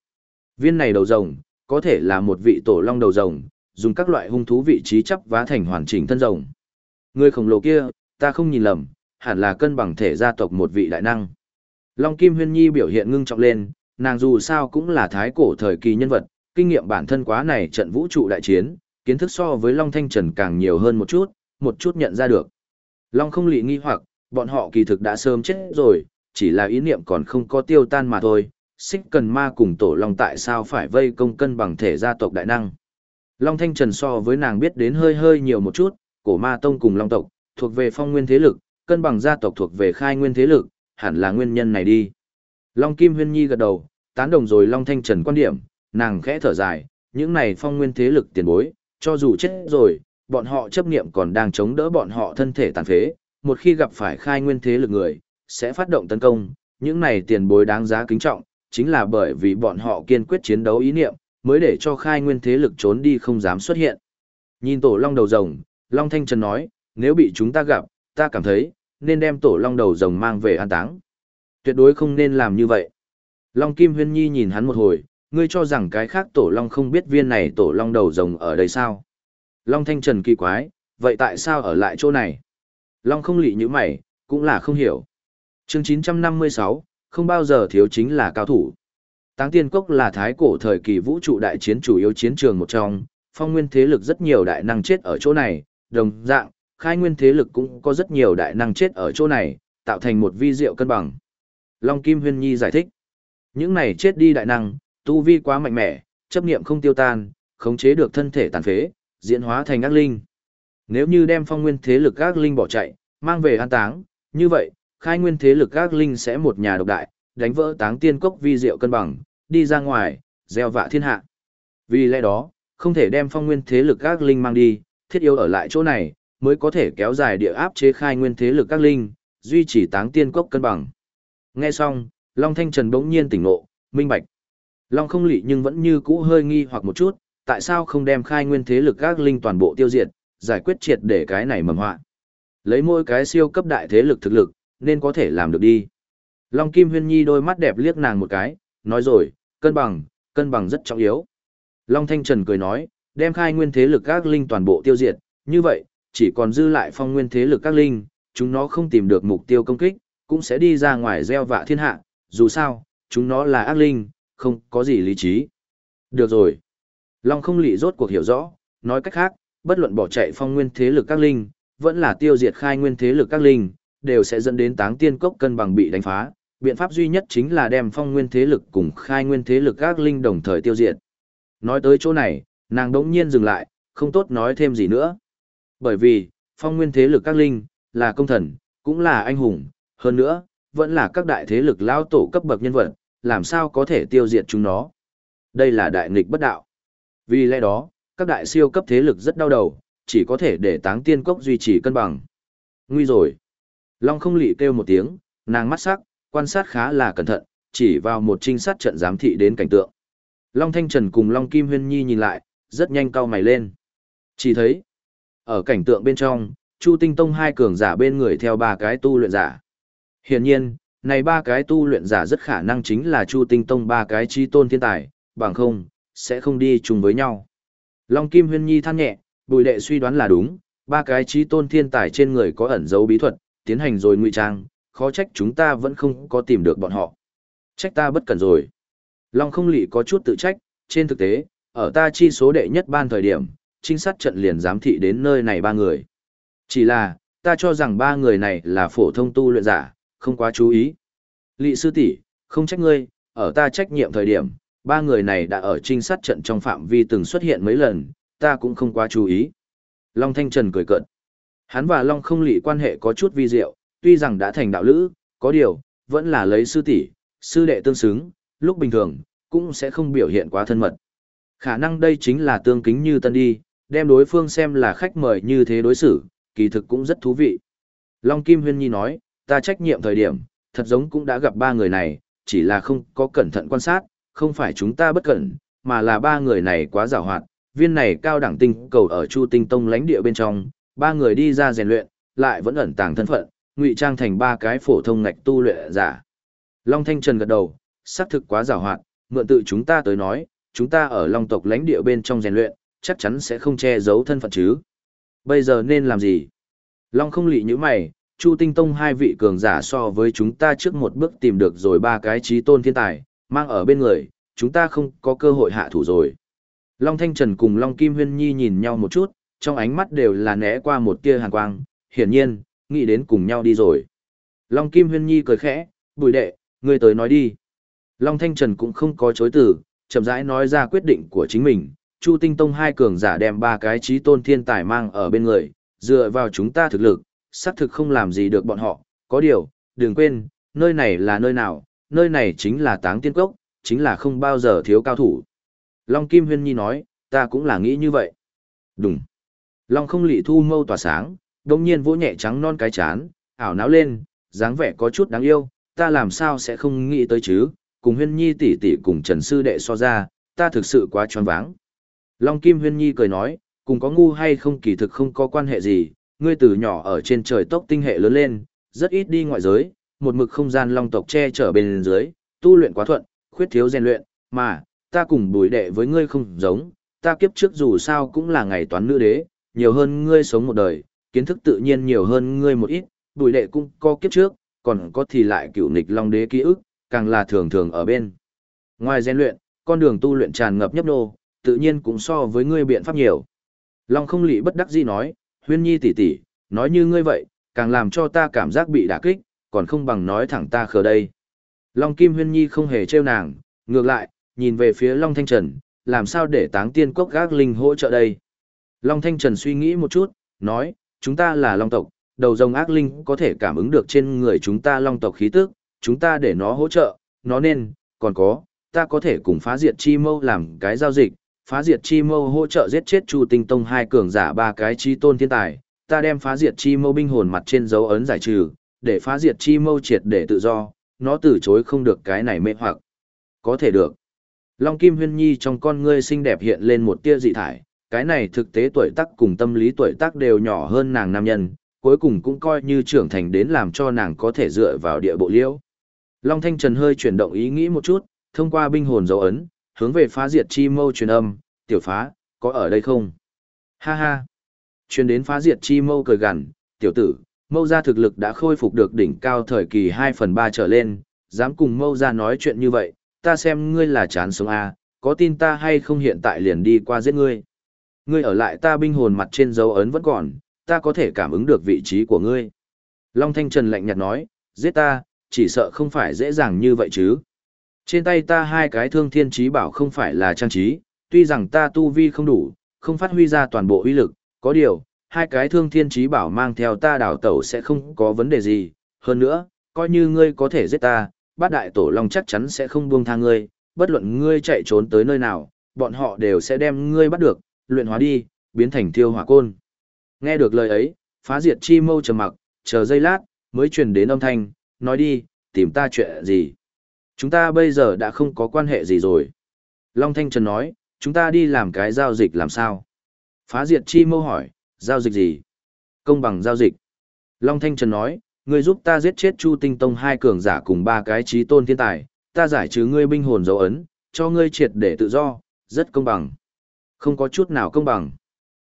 Speaker 1: Viên này đầu rồng, có thể là một vị tổ long đầu rồng, dùng các loại hung thú vị trí chấp vá thành hoàn chỉnh thân rồng. Người khổng lồ kia, ta không nhìn lầm, hẳn là cân bằng thể gia tộc một vị đại năng. Long Kim Huyên Nhi biểu hiện ngưng trọng lên, nàng dù sao cũng là thái cổ thời kỳ nhân vật, kinh nghiệm bản thân quá này trận vũ trụ đại chiến, kiến thức so với Long Thanh Trần càng nhiều hơn một chút, một chút nhận ra được. Long không lị nghi hoặc, bọn họ kỳ thực đã sớm chết rồi, chỉ là ý niệm còn không có tiêu tan mà thôi. Xích cần ma cùng tổ long tại sao phải vây công cân bằng thể gia tộc đại năng. Long Thanh Trần so với nàng biết đến hơi hơi nhiều một chút, cổ ma tông cùng long tộc, thuộc về phong nguyên thế lực, cân bằng gia tộc thuộc về khai nguyên thế lực, hẳn là nguyên nhân này đi. Long Kim Huyên Nhi gật đầu, tán đồng rồi Long Thanh Trần quan điểm, nàng khẽ thở dài, những này phong nguyên thế lực tiền bối, cho dù chết rồi, bọn họ chấp niệm còn đang chống đỡ bọn họ thân thể tàn phế, một khi gặp phải khai nguyên thế lực người, sẽ phát động tấn công, những này tiền bối đáng giá kính trọng, chính là bởi vì bọn họ kiên quyết chiến đấu ý niệm, mới để cho khai nguyên thế lực trốn đi không dám xuất hiện. Nhìn tổ long đầu rồng, Long Thanh Trần nói, nếu bị chúng ta gặp, ta cảm thấy, nên đem tổ long đầu rồng mang về an táng. Tuyệt đối không nên làm như vậy. Long Kim Huyên Nhi nhìn hắn một hồi, ngươi cho rằng cái khác tổ long không biết viên này tổ long đầu rồng ở đây sao? Long Thanh Trần kỳ quái, vậy tại sao ở lại chỗ này? Long không lị như mày, cũng là không hiểu. chương 956, không bao giờ thiếu chính là cao thủ. Táng Tiên Cốc là thái cổ thời kỳ vũ trụ đại chiến chủ yếu chiến trường một trong, phong nguyên thế lực rất nhiều đại năng chết ở chỗ này, đồng dạng, khai nguyên thế lực cũng có rất nhiều đại năng chết ở chỗ này, tạo thành một vi diệu cân bằng. Long Kim Huyên Nhi giải thích, những này chết đi đại năng, tu vi quá mạnh mẽ, chấp niệm không tiêu tan, khống chế được thân thể tàn phế, diễn hóa thành ác linh. Nếu như đem phong nguyên thế lực ác linh bỏ chạy, mang về an táng, như vậy, khai nguyên thế lực ác linh sẽ một nhà độc đại, đánh vỡ táng tiên cốc vi diệu cân bằng, đi ra ngoài, gieo vạ thiên hạ. Vì lẽ đó, không thể đem phong nguyên thế lực các linh mang đi, thiết yếu ở lại chỗ này, mới có thể kéo dài địa áp chế khai nguyên thế lực các linh, duy trì táng tiên cốc cân bằng. Nghe xong, Long Thanh Trần bỗng nhiên tỉnh ngộ, minh bạch. Long không lị nhưng vẫn như cũ hơi nghi hoặc một chút, tại sao không đem khai nguyên thế lực các linh toàn bộ tiêu diệt, giải quyết triệt để cái này mầm họa. Lấy mỗi cái siêu cấp đại thế lực thực lực, nên có thể làm được đi. Long Kim Huyên Nhi đôi mắt đẹp liếc nàng một cái, nói rồi, cân bằng, cân bằng rất trọng yếu. Long Thanh Trần cười nói, đem khai nguyên thế lực các linh toàn bộ tiêu diệt, như vậy, chỉ còn dư lại phong nguyên thế lực các linh, chúng nó không tìm được mục tiêu công kích, cũng sẽ đi ra ngoài gieo vạ thiên hạ, dù sao, chúng nó là ác linh, không có gì lý trí. Được rồi. Long không lị rốt cuộc hiểu rõ, nói cách khác, bất luận bỏ chạy phong nguyên thế lực các linh, vẫn là tiêu diệt khai nguyên thế lực các linh, đều sẽ dẫn đến táng tiên cốc cân bằng bị đánh phá, Biện pháp duy nhất chính là đem phong nguyên thế lực cùng khai nguyên thế lực các linh đồng thời tiêu diệt. Nói tới chỗ này, nàng đống nhiên dừng lại, không tốt nói thêm gì nữa. Bởi vì, phong nguyên thế lực các linh, là công thần, cũng là anh hùng, hơn nữa, vẫn là các đại thế lực lao tổ cấp bậc nhân vật, làm sao có thể tiêu diệt chúng nó. Đây là đại nghịch bất đạo. Vì lẽ đó, các đại siêu cấp thế lực rất đau đầu, chỉ có thể để táng tiên cốc duy trì cân bằng. Nguy rồi. Long không lị kêu một tiếng, nàng mắt sắc, quan sát khá là cẩn thận, chỉ vào một trinh sát trận giám thị đến cảnh tượng. Long Thanh Trần cùng Long Kim Huyên Nhi nhìn lại, rất nhanh cau mày lên. Chỉ thấy, ở cảnh tượng bên trong, Chu Tinh Tông hai cường giả bên người theo ba cái tu luyện giả. Hiển nhiên, này ba cái tu luyện giả rất khả năng chính là Chu Tinh Tông ba cái chi tôn thiên tài, bằng không, sẽ không đi chung với nhau. Long Kim Huyên Nhi than nhẹ, bùi đệ suy đoán là đúng, ba cái chi tôn thiên tài trên người có ẩn dấu bí thuật, tiến hành rồi ngụy trang, khó trách chúng ta vẫn không có tìm được bọn họ. Trách ta bất cẩn rồi. Long không lị có chút tự trách, trên thực tế, ở ta chi số đệ nhất ban thời điểm, trinh sát trận liền giám thị đến nơi này ba người. Chỉ là, ta cho rằng ba người này là phổ thông tu luyện giả, không quá chú ý. Lị sư tỷ, không trách ngươi, ở ta trách nhiệm thời điểm, ba người này đã ở trinh sát trận trong phạm vi từng xuất hiện mấy lần, ta cũng không quá chú ý. Long Thanh Trần cười cợt. Hắn và Long không lị quan hệ có chút vi diệu, tuy rằng đã thành đạo lữ, có điều, vẫn là lấy sư tỷ, sư đệ tương xứng, lúc bình thường, cũng sẽ không biểu hiện quá thân mật. Khả năng đây chính là tương kính như tân đi, đem đối phương xem là khách mời như thế đối xử, kỳ thực cũng rất thú vị. Long Kim Huyên Nhi nói, ta trách nhiệm thời điểm, thật giống cũng đã gặp ba người này, chỉ là không có cẩn thận quan sát, không phải chúng ta bất cẩn, mà là ba người này quá giàu hoạt, viên này cao đẳng tinh cầu ở Chu Tinh Tông lãnh địa bên trong, ba người đi ra rèn luyện, lại vẫn ẩn tàng thân phận, ngụy trang thành ba cái phổ thông ngạch tu luyện giả. Long Thanh Trần gật đầu, xác thực quá giàu hoạt, mượn tự chúng ta tới nói, chúng ta ở Long tộc lãnh địa bên trong rèn luyện, chắc chắn sẽ không che giấu thân phận chứ. Bây giờ nên làm gì? Long không lị như mày, Chu Tinh Tông hai vị cường giả so với chúng ta trước một bước tìm được rồi ba cái trí tôn thiên tài, mang ở bên người, chúng ta không có cơ hội hạ thủ rồi. Long Thanh Trần cùng Long Kim Huyên Nhi nhìn nhau một chút, trong ánh mắt đều là né qua một tia hàn quang, hiển nhiên, nghĩ đến cùng nhau đi rồi. Long Kim Huyên Nhi cười khẽ, bùi đệ, ngươi tới nói đi. Long Thanh Trần cũng không có chối từ, chậm rãi nói ra quyết định của chính mình. Chu Tinh Tông hai cường giả đem ba cái trí tôn thiên tài mang ở bên người, dựa vào chúng ta thực lực, xác thực không làm gì được bọn họ. Có điều, đừng quên, nơi này là nơi nào, nơi này chính là táng tiên cốc, chính là không bao giờ thiếu cao thủ. Long Kim Huyên Nhi nói, ta cũng là nghĩ như vậy. Đúng. Long không lị thu mâu tỏa sáng, đông nhiên vỗ nhẹ trắng non cái chán, ảo não lên, dáng vẻ có chút đáng yêu, ta làm sao sẽ không nghĩ tới chứ, cùng huyên nhi tỷ tỷ cùng trần sư đệ so ra, ta thực sự quá tròn váng. Long Kim huyên nhi cười nói, cùng có ngu hay không kỳ thực không có quan hệ gì, ngươi từ nhỏ ở trên trời tốc tinh hệ lớn lên, rất ít đi ngoại giới, một mực không gian long tộc che chở bên dưới, tu luyện quá thuận, khuyết thiếu rèn luyện, mà, ta cùng bùi đệ với ngươi không giống, ta kiếp trước dù sao cũng là ngày toán nữ đế, nhiều hơn ngươi sống một đời, kiến thức tự nhiên nhiều hơn ngươi một ít, bùi đệ cũng có kiếp trước, còn có thì lại cựu nịch long đế ký ức, càng là thường thường ở bên. Ngoài rèn luyện, con đường tu luyện tràn ngập nhấp nô, tự nhiên cũng so với ngươi biện pháp nhiều. Long không lị bất đắc dĩ nói, huyên nhi tỷ tỷ, nói như ngươi vậy, càng làm cho ta cảm giác bị đả kích, còn không bằng nói thẳng ta khờ đây. Long Kim Huyên Nhi không hề trêu nàng, ngược lại, nhìn về phía Long Thanh Trần, làm sao để táng tiên cốc gác linh hỗ trợ đây. Long Thanh Trần suy nghĩ một chút, nói, chúng ta là Long tộc, đầu rồng ác linh có thể cảm ứng được trên người chúng ta Long tộc khí tức, chúng ta để nó hỗ trợ, nó nên, còn có, ta có thể cùng phá diệt chi mâu làm cái giao dịch, phá diệt chi mâu hỗ trợ giết chết Chu Tinh Tông hai cường giả ba cái chi tôn thiên tài, ta đem phá diệt chi mâu binh hồn mặt trên dấu ấn giải trừ, để phá diệt chi mâu triệt để tự do, nó từ chối không được cái này mê hoặc. Có thể được. Long Kim Huyên Nhi trong con ngươi xinh đẹp hiện lên một tia dị thải, cái này thực tế tuổi tác cùng tâm lý tuổi tác đều nhỏ hơn nàng nam nhân, cuối cùng cũng coi như trưởng thành đến làm cho nàng có thể dựa vào địa bộ liễu. Long Thanh Trần hơi chuyển động ý nghĩ một chút, thông qua binh hồn dấu ấn, hướng về phá diệt chi mâu truyền âm, tiểu phá, có ở đây không? Ha ha! Truyền đến phá diệt chi mâu cười gằn, tiểu tử, mâu gia thực lực đã khôi phục được đỉnh cao thời kỳ 2 phần 3 trở lên, dám cùng mâu gia nói chuyện như vậy, ta xem ngươi là chán sống A, có tin ta hay không hiện tại liền đi qua giết ngươi. Ngươi ở lại ta binh hồn mặt trên dấu ấn vẫn còn, ta có thể cảm ứng được vị trí của ngươi. Long Thanh Trần lạnh nhạt nói, giết ta, chỉ sợ không phải dễ dàng như vậy chứ. Trên tay ta hai cái thương thiên trí bảo không phải là trang trí, tuy rằng ta tu vi không đủ, không phát huy ra toàn bộ uy lực, có điều, hai cái thương thiên trí bảo mang theo ta đảo tẩu sẽ không có vấn đề gì, hơn nữa, coi như ngươi có thể giết ta, bát đại tổ long chắc chắn sẽ không buông tha ngươi, bất luận ngươi chạy trốn tới nơi nào, bọn họ đều sẽ đem ngươi bắt được, luyện hóa đi, biến thành thiêu hỏa côn. Nghe được lời ấy, phá diệt chi mâu trầm mặc, chờ giây lát, mới truyền đến âm thanh, nói đi, tìm ta chuyện gì. Chúng ta bây giờ đã không có quan hệ gì rồi. Long Thanh Trần nói, chúng ta đi làm cái giao dịch làm sao? Phá diệt chi mâu hỏi, giao dịch gì? Công bằng giao dịch. Long Thanh Trần nói, ngươi giúp ta giết chết Chu Tinh Tông hai cường giả cùng ba cái trí tôn thiên tài, ta giải trừ ngươi binh hồn dấu ấn, cho ngươi triệt để tự do, rất công bằng. Không có chút nào công bằng.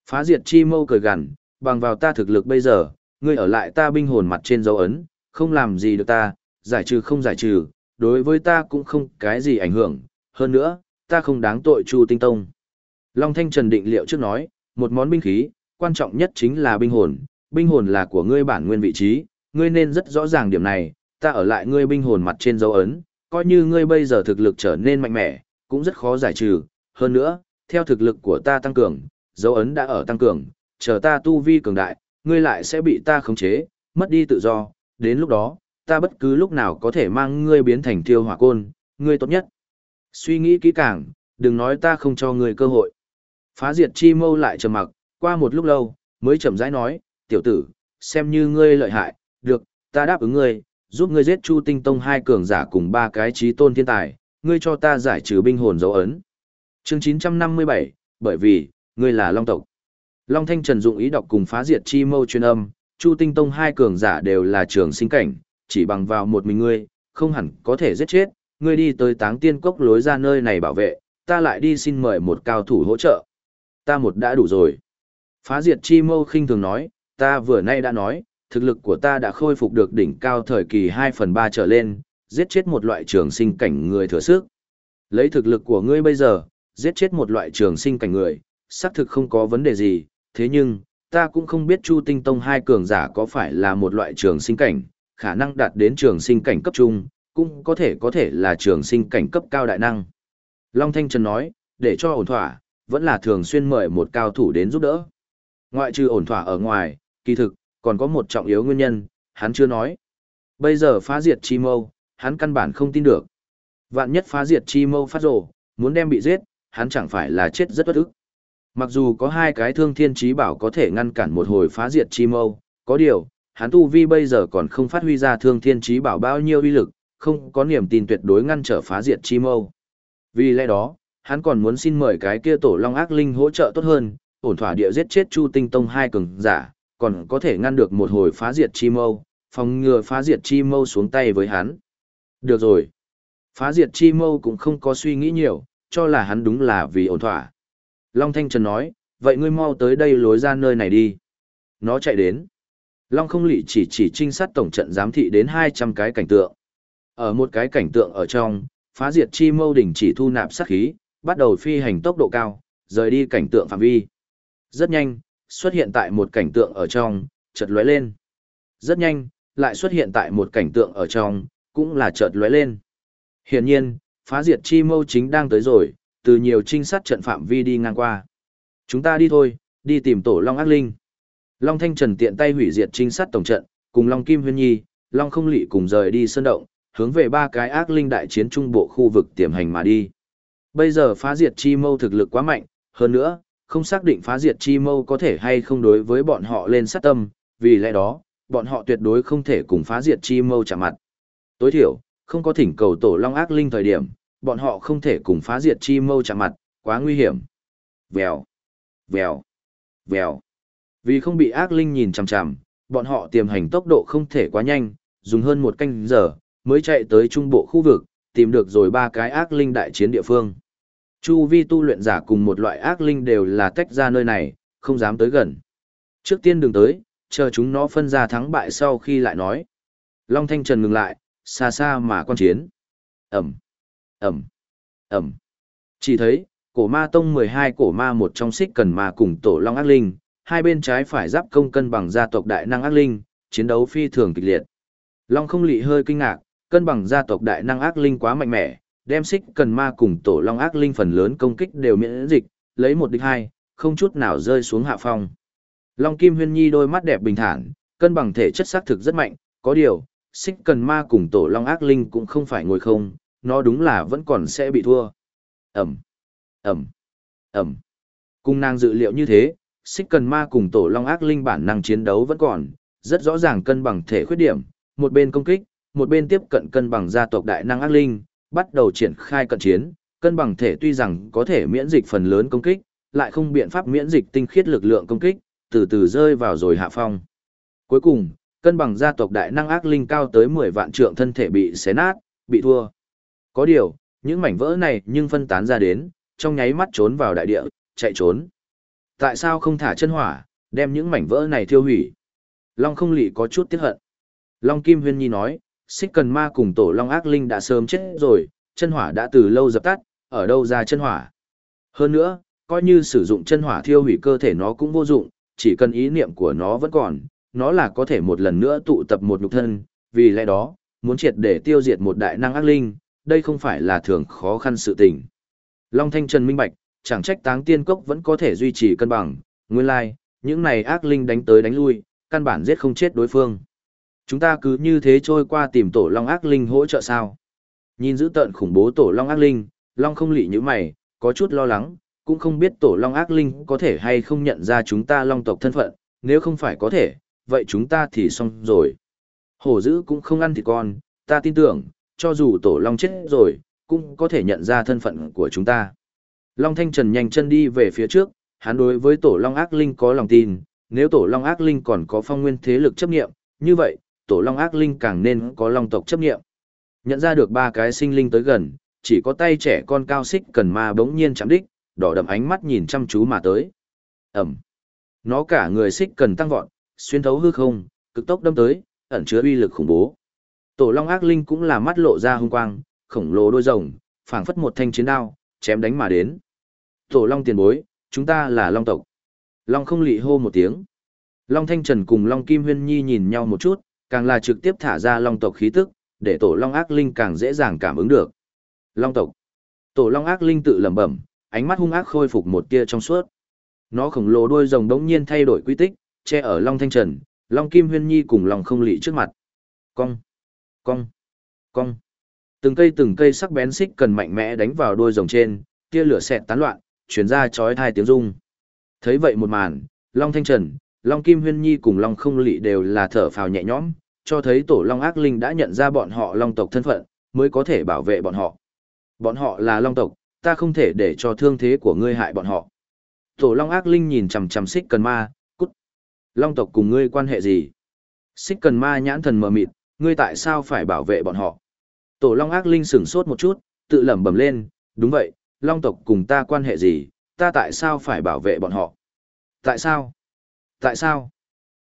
Speaker 1: Phá diệt chi mâu cười gằn, bằng vào ta thực lực bây giờ, ngươi ở lại ta binh hồn mặt trên dấu ấn, không làm gì được ta, giải trừ không giải trừ, đối với ta cũng không cái gì ảnh hưởng, hơn nữa, ta không đáng tội Chu Tinh Tông. Long Thanh Trần định liệu trước nói, một món binh khí, quan trọng nhất chính là binh hồn, binh hồn là của ngươi bản nguyên vị trí, ngươi nên rất rõ ràng điểm này, ta ở lại ngươi binh hồn mặt trên dấu ấn, coi như ngươi bây giờ thực lực trở nên mạnh mẽ, cũng rất khó giải trừ, hơn nữa, theo thực lực của ta tăng cường, dấu ấn đã ở tăng cường, chờ ta tu vi cường đại, ngươi lại sẽ bị ta khống chế, mất đi tự do, đến lúc đó, ta bất cứ lúc nào có thể mang ngươi biến thành thiêu hỏa côn, ngươi tốt nhất. Suy nghĩ kỹ càng, đừng nói ta không cho ngươi cơ hội. Phá diệt chi mâu lại trầm mặc, qua một lúc lâu, mới chậm rãi nói, tiểu tử, xem như ngươi lợi hại, được, ta đáp ứng ngươi, giúp ngươi giết Chu Tinh Tông hai cường giả cùng ba cái trí tôn thiên tài, ngươi cho ta giải trừ binh hồn dấu ấn. Chương 957, bởi vì, ngươi là Long tộc. Long Thanh Trần dụng ý đọc cùng phá diệt chi mâu truyền âm, Chu Tinh Tông hai cường giả đều là trường sinh cảnh, chỉ bằng vào một mình ngươi, không hẳn có thể giết chết, ngươi đi tới táng tiên cốc lối ra nơi này bảo vệ, ta lại đi xin mời một cao thủ hỗ trợ. Ta một đã đủ rồi. Phá diệt chi mâu khinh thường nói, ta vừa nay đã nói, thực lực của ta đã khôi phục được đỉnh cao thời kỳ 2 phần 3 trở lên, giết chết một loại trường sinh cảnh người thừa sức. Lấy thực lực của ngươi bây giờ, giết chết một loại trường sinh cảnh người, xác thực không có vấn đề gì, thế nhưng, ta cũng không biết Chu Tinh Tông hai cường giả có phải là một loại trường sinh cảnh, khả năng đạt đến trường sinh cảnh cấp trung, cũng có thể có thể là trường sinh cảnh cấp cao đại năng. Long Thanh Trần nói, để cho ổn thỏa, vẫn là thường xuyên mời một cao thủ đến giúp đỡ. Ngoại trừ ổn thỏa ở ngoài, kỳ thực, còn có một trọng yếu nguyên nhân, hắn chưa nói. Bây giờ phá diệt chi mâu, hắn căn bản không tin được. Vạn nhất phá diệt chi mâu phát rồ, muốn đem bị giết, hắn chẳng phải là chết rất bất ức. Mặc dù có hai cái thương thiên trí bảo có thể ngăn cản một hồi phá diệt chi mâu, có điều, hắn tu vi bây giờ còn không phát huy ra thương thiên trí bảo bao nhiêu uy lực, không có niềm tin tuyệt đối ngăn trở phá diệt chi mâu. Vì lẽ đó, hắn còn muốn xin mời cái kia tổ long ác linh hỗ trợ tốt hơn, ổn thỏa địa giết chết Chu Tinh Tông hai cường giả, còn có thể ngăn được một hồi phá diệt chi mâu, phòng ngừa phá diệt chi mâu xuống tay với hắn. Được rồi. Phá diệt chi mâu cũng không có suy nghĩ nhiều, cho là hắn đúng là vì ổn thỏa. Long Thanh Trần nói, vậy ngươi mau tới đây lối ra nơi này đi. Nó chạy đến. Long không lị chỉ chỉ trinh sát tổng trận giám thị đến 200 cái cảnh tượng. Ở một cái cảnh tượng ở trong, phá diệt chi mâu đỉnh chỉ thu nạp sát khí, bắt đầu phi hành tốc độ cao, rời đi cảnh tượng phạm vi. Rất nhanh, xuất hiện tại một cảnh tượng ở trong, chợt lóe lên. Rất nhanh, lại xuất hiện tại một cảnh tượng ở trong, cũng là chợt lóe lên. Hiển nhiên, phá diệt chi mâu chính đang tới rồi, từ nhiều trinh sát trận phạm vi đi ngang qua. Chúng ta đi thôi, đi tìm tổ Long Ác Linh. Long Thanh Trần tiện tay hủy diệt trinh sát tổng trận, cùng Long Kim Huyên Nhi, Long Không Lị cùng rời đi sơn động, hướng về ba cái ác linh đại chiến trung bộ khu vực tiềm hành mà đi. Bây giờ phá diệt chi mâu thực lực quá mạnh, hơn nữa, không xác định phá diệt chi mâu có thể hay không đối với bọn họ lên sát tâm, vì lẽ đó, bọn họ tuyệt đối không thể cùng phá diệt chi mâu chạm mặt. Tối thiểu, không có thỉnh cầu tổ long ác linh thời điểm, bọn họ không thể cùng phá diệt chi mâu chạm mặt, quá nguy hiểm. Vèo, vèo, vèo. Vì không bị ác linh nhìn chằm chằm, bọn họ tiềm hành tốc độ không thể quá nhanh, dùng hơn một canh giờ, mới chạy tới trung bộ khu vực, tìm được rồi ba cái ác linh đại chiến địa phương. Chu vi tu luyện giả cùng một loại ác linh đều là tách ra nơi này, không dám tới gần. Trước tiên đừng tới, chờ chúng nó phân ra thắng bại sau khi lại nói. Long Thanh Trần ngừng lại, xa xa mà quan chiến. Ẩm, Ẩm, Ẩm. Chỉ thấy, cổ ma tông 12 cổ ma một trong xích cần ma cùng tổ Long ác linh, hai bên trái phải giáp công cân bằng gia tộc đại năng ác linh, chiến đấu phi thường kịch liệt. Long không lị hơi kinh ngạc, cân bằng gia tộc đại năng ác linh quá mạnh mẽ, đem xích cần ma cùng tổ long ác linh phần lớn công kích đều miễn dịch, lấy một địch hai, không chút nào rơi xuống hạ phong. Long Kim Huyên Nhi đôi mắt đẹp bình thản, cân bằng thể chất xác thực rất mạnh, có điều, xích cần ma cùng tổ long ác linh cũng không phải ngồi không, nó đúng là vẫn còn sẽ bị thua. Ẩm, Ẩm, Ẩm. Cung nàng dự liệu như thế, xích cần ma cùng tổ long ác linh bản năng chiến đấu vẫn còn, rất rõ ràng cân bằng thể khuyết điểm, một bên công kích, một bên tiếp cận cân bằng gia tộc đại năng ác linh, bắt đầu triển khai cận chiến, cân bằng thể tuy rằng có thể miễn dịch phần lớn công kích, lại không biện pháp miễn dịch tinh khiết lực lượng công kích, từ từ rơi vào rồi hạ phong. Cuối cùng, cân bằng gia tộc đại năng ác linh cao tới 10 vạn trượng thân thể bị xé nát, bị thua. Có điều, những mảnh vỡ này nhưng phân tán ra đến, trong nháy mắt trốn vào đại địa, chạy trốn. Tại sao không thả chân hỏa, đem những mảnh vỡ này thiêu hủy? Long không lị có chút tiếc hận. Long Kim Huyên Nhi nói, xích cần ma cùng tổ Long ác linh đã sớm chết rồi, chân hỏa đã từ lâu dập tắt, ở đâu ra chân hỏa? Hơn nữa, coi như sử dụng chân hỏa thiêu hủy cơ thể nó cũng vô dụng, chỉ cần ý niệm của nó vẫn còn, nó là có thể một lần nữa tụ tập một nhục thân, vì lẽ đó, muốn triệt để tiêu diệt một đại năng ác linh, đây không phải là thường khó khăn sự tình. Long Thanh Trần minh bạch, chẳng trách táng tiên cốc vẫn có thể duy trì cân bằng, nguyên lai, like, những này ác linh đánh tới đánh lui, căn bản giết không chết đối phương. Chúng ta cứ như thế trôi qua tìm tổ Long ác linh hỗ trợ sao. Nhìn giữ tận khủng bố tổ Long ác linh, Long không lị như mày, có chút lo lắng, cũng không biết tổ Long ác linh có thể hay không nhận ra chúng ta Long tộc thân phận, nếu không phải có thể, vậy chúng ta thì xong rồi. Hổ dữ cũng không ăn thịt con, ta tin tưởng, cho dù tổ long chết rồi, cũng có thể nhận ra thân phận của chúng ta. Long Thanh Trần nhanh chân đi về phía trước, hắn đối với tổ long ác linh có lòng tin, nếu tổ long ác linh còn có phong nguyên thế lực chấp nghiệm, như vậy, tổ long ác linh càng nên có long tộc chấp nghiệm. Nhận ra được ba cái sinh linh tới gần, chỉ có tay trẻ con cao xích cần ma bỗng nhiên chạm đích, đỏ đậm ánh mắt nhìn chăm chú mà tới. Ẩm. Nó cả người xích cần tăng vọt, xuyên thấu hư không, cực tốc đâm tới, ẩn chứa uy lực khủng bố. Tổ Long Ác Linh cũng là mắt lộ ra hung quang, khổng lồ đôi rồng, phảng phất một thanh chiến đao, chém đánh mà đến. Tổ Long tiền bối, chúng ta là Long tộc. Long không lị hô một tiếng. Long Thanh Trần cùng Long Kim Huyên Nhi nhìn nhau một chút, càng là trực tiếp thả ra Long tộc khí tức, để Tổ Long Ác Linh càng dễ dàng cảm ứng được. Long tộc. Tổ Long Ác Linh tự lẩm bẩm, ánh mắt hung ác khôi phục một tia trong suốt. Nó khổng lồ đuôi rồng đống nhiên thay đổi quy tích, che ở Long Thanh Trần, Long Kim Huyên Nhi cùng Long không lị trước mặt. Cong, cong, cong. Từng cây từng cây sắc bén xích cần mạnh mẽ đánh vào đuôi rồng trên, tia lửa xẹt tán loạn, chuyển ra chói thai tiếng rung. Thấy vậy một màn, Long Thanh Trần, Long Kim Huyên Nhi cùng Long không lị đều là thở phào nhẹ nhõm, cho thấy tổ Long ác linh đã nhận ra bọn họ Long tộc thân phận, mới có thể bảo vệ bọn họ. Bọn họ là Long tộc, ta không thể để cho thương thế của ngươi hại bọn họ. Tổ Long ác linh nhìn chằm chằm xích cần ma, cút. Long tộc cùng ngươi quan hệ gì? Xích cần ma nhãn thần mờ mịt, ngươi tại sao phải bảo vệ bọn họ? Tổ Long ác linh sửng sốt một chút, tự lẩm bẩm lên, đúng vậy, Long tộc cùng ta quan hệ gì, ta tại sao phải bảo vệ bọn họ? Tại sao? Tại sao?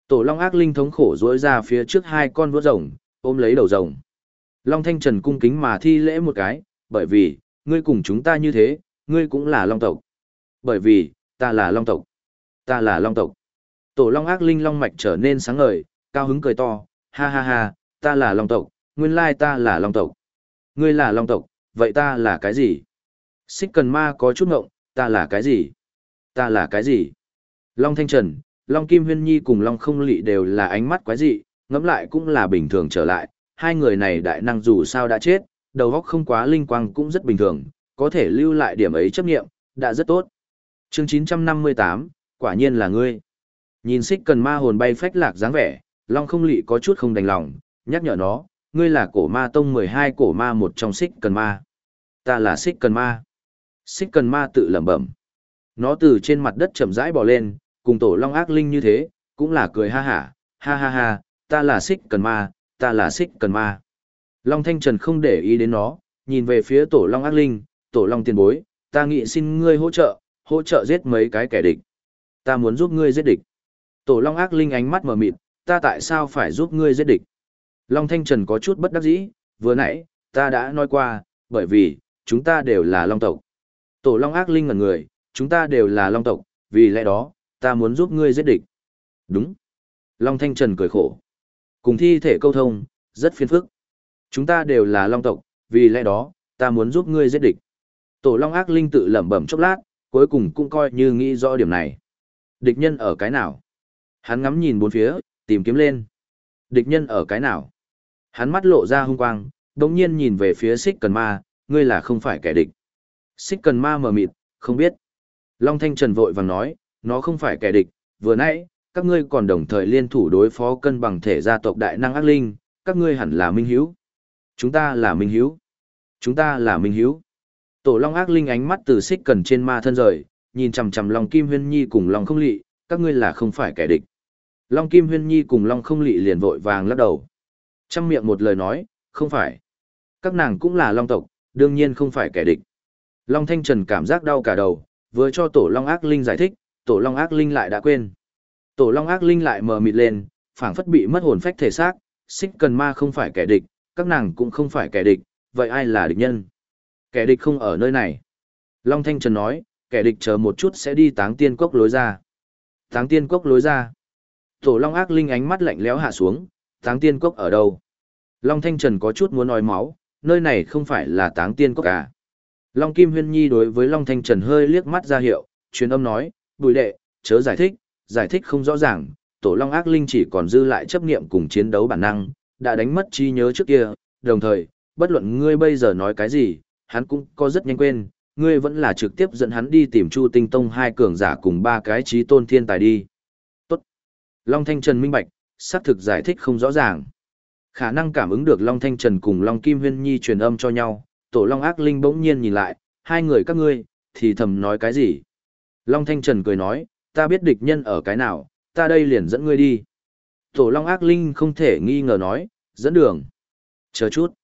Speaker 1: Tổ Long ác linh thống khổ dối ra phía trước hai con vuốt rồng, ôm lấy đầu rồng. Long Thanh Trần cung kính mà thi lễ một cái, bởi vì, ngươi cùng chúng ta như thế, ngươi cũng là Long tộc. Bởi vì, ta là Long tộc. Ta là Long tộc. Tổ Long ác linh Long mạch trở nên sáng ngời, cao hứng cười to, ha ha ha, ta là Long tộc, nguyên lai ta là Long tộc. Ngươi là Long tộc, vậy ta là cái gì? Xích cần ma có chút ngộng, ta là cái gì? Ta là cái gì? Long Thanh Trần, Long Kim Huyên Nhi cùng Long Không Lị đều là ánh mắt quái dị, ngẫm lại cũng là bình thường trở lại, hai người này đại năng dù sao đã chết, đầu óc không quá linh quang cũng rất bình thường, có thể lưu lại điểm ấy chấp nghiệm, đã rất tốt. Chương 958, quả nhiên là ngươi. Nhìn xích cần ma hồn bay phách lạc dáng vẻ, Long không lị có chút không đành lòng, nhắc nhở nó, ngươi là cổ ma tông 12 cổ ma một trong xích cần ma. Ta là xích cần ma. Xích cần ma tự lẩm bẩm. Nó từ trên mặt đất chậm rãi bò lên, cùng tổ long ác linh như thế, cũng là cười ha hả, ha ha ha, ta là xích cần ma, ta là xích cần ma. Long Thanh Trần không để ý đến nó, nhìn về phía tổ long ác linh, tổ long tiền bối, ta nghĩ xin ngươi hỗ trợ, hỗ trợ giết mấy cái kẻ địch. Ta muốn giúp ngươi giết địch. Tổ long ác linh ánh mắt mở mịt, ta tại sao phải giúp ngươi giết địch? Long Thanh Trần có chút bất đắc dĩ, vừa nãy, ta đã nói qua, bởi vì, chúng ta đều là long tộc. Tổ long ác linh là người, chúng ta đều là long tộc, vì lẽ đó, ta muốn giúp ngươi giết địch. Đúng. Long Thanh Trần cười khổ. Cùng thi thể câu thông, rất phiền phức. Chúng ta đều là long tộc, vì lẽ đó, ta muốn giúp ngươi giết địch. Tổ long ác linh tự lẩm bẩm chốc lát, cuối cùng cũng coi như nghĩ rõ điểm này. Địch nhân ở cái nào? Hắn ngắm nhìn bốn phía, tìm kiếm lên. Địch nhân ở cái nào? Hắn mắt lộ ra hung quang, đồng nhiên nhìn về phía xích cần ma, ngươi là không phải kẻ địch. Xích cần ma mờ mịt, không biết. Long Thanh Trần vội vàng nói, nó không phải kẻ địch, vừa nãy, các ngươi còn đồng thời liên thủ đối phó cân bằng thể gia tộc đại năng ác linh, các ngươi hẳn là minh hiếu. Chúng ta là minh hiếu. Chúng ta là minh hiếu. Tổ Long ác linh ánh mắt từ xích cần trên ma thân rời, nhìn chằm chằm Long Kim Huyên Nhi cùng Long Không Lị, các ngươi là không phải kẻ địch. Long Kim Huyên Nhi cùng Long Không Lị liền vội vàng lắc đầu. Trăm miệng một lời nói, không phải. Các nàng cũng là Long tộc, đương nhiên không phải kẻ địch. Long Thanh Trần cảm giác đau cả đầu, vừa cho Tổ Long ác linh giải thích, Tổ Long ác linh lại đã quên. Tổ Long ác linh lại mờ mịt lên, phảng phất bị mất hồn phách thể xác, xích cần ma không phải kẻ địch, các nàng cũng không phải kẻ địch, vậy ai là địch nhân? Kẻ địch không ở nơi này. Long Thanh Trần nói, kẻ địch chờ một chút sẽ đi táng tiên cốc lối ra. Táng tiên cốc lối ra. Tổ Long ác linh ánh mắt lạnh lẽo hạ xuống, táng tiên cốc ở đâu? Long Thanh Trần có chút muốn nói máu, nơi này không phải là táng tiên cốc à. Long Kim Huyên Nhi đối với Long Thanh Trần hơi liếc mắt ra hiệu, truyền âm nói, bùi đệ, chớ giải thích, giải thích không rõ ràng, tổ Long ác linh chỉ còn dư lại chấp niệm cùng chiến đấu bản năng, đã đánh mất trí nhớ trước kia, đồng thời, bất luận ngươi bây giờ nói cái gì, hắn cũng có rất nhanh quên, ngươi vẫn là trực tiếp dẫn hắn đi tìm Chu Tinh Tông hai cường giả cùng ba cái trí tôn thiên tài đi. Tốt. Long Thanh Trần minh bạch, xác thực giải thích không rõ ràng. Khả năng cảm ứng được Long Thanh Trần cùng Long Kim Huyên Nhi truyền âm cho nhau, tổ Long Ác Linh bỗng nhiên nhìn lại, hai người các ngươi, thì thầm nói cái gì? Long Thanh Trần cười nói, ta biết địch nhân ở cái nào, ta đây liền dẫn ngươi đi. Tổ Long Ác Linh không thể nghi ngờ nói, dẫn đường. Chờ chút.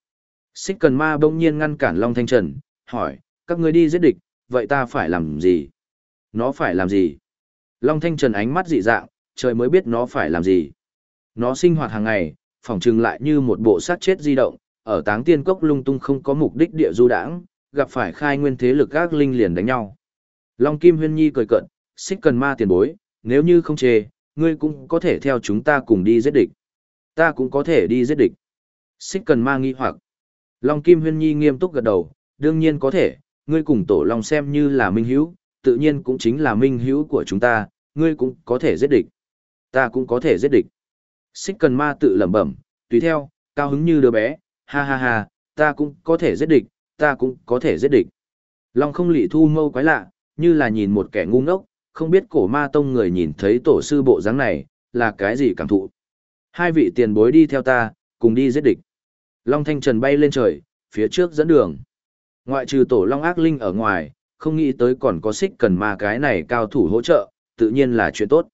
Speaker 1: Xích cần ma bỗng nhiên ngăn cản Long Thanh Trần, hỏi, các ngươi đi giết địch, vậy ta phải làm gì? Nó phải làm gì? Long Thanh Trần ánh mắt dị dạng, trời mới biết nó phải làm gì. Nó sinh hoạt hàng ngày, phỏng chừng lại như một bộ sát chết di động, ở táng tiên cốc lung tung không có mục đích địa du đãng, gặp phải khai nguyên thế lực các linh liền đánh nhau. Long Kim Huyên Nhi cười cận, xích cần ma tiền bối, nếu như không chê, ngươi cũng có thể theo chúng ta cùng đi giết địch. Ta cũng có thể đi giết địch. Xích cần ma nghi hoặc. Long Kim Huyên Nhi nghiêm túc gật đầu, đương nhiên có thể, ngươi cùng tổ Long xem như là minh hữu, tự nhiên cũng chính là minh hữu của chúng ta, ngươi cũng có thể giết địch. Ta cũng có thể giết địch. Xích cần ma tự lẩm bẩm, tùy theo, cao hứng như đứa bé, ha ha ha, ta cũng có thể giết địch, ta cũng có thể giết địch. Long không lị thu mâu quái lạ, như là nhìn một kẻ ngu ngốc, không biết cổ ma tông người nhìn thấy tổ sư bộ dáng này, là cái gì cảm thụ. Hai vị tiền bối đi theo ta, cùng đi giết địch. Long thanh trần bay lên trời, phía trước dẫn đường. Ngoại trừ tổ long ác linh ở ngoài, không nghĩ tới còn có xích cần ma cái này cao thủ hỗ trợ, tự nhiên là chuyện tốt.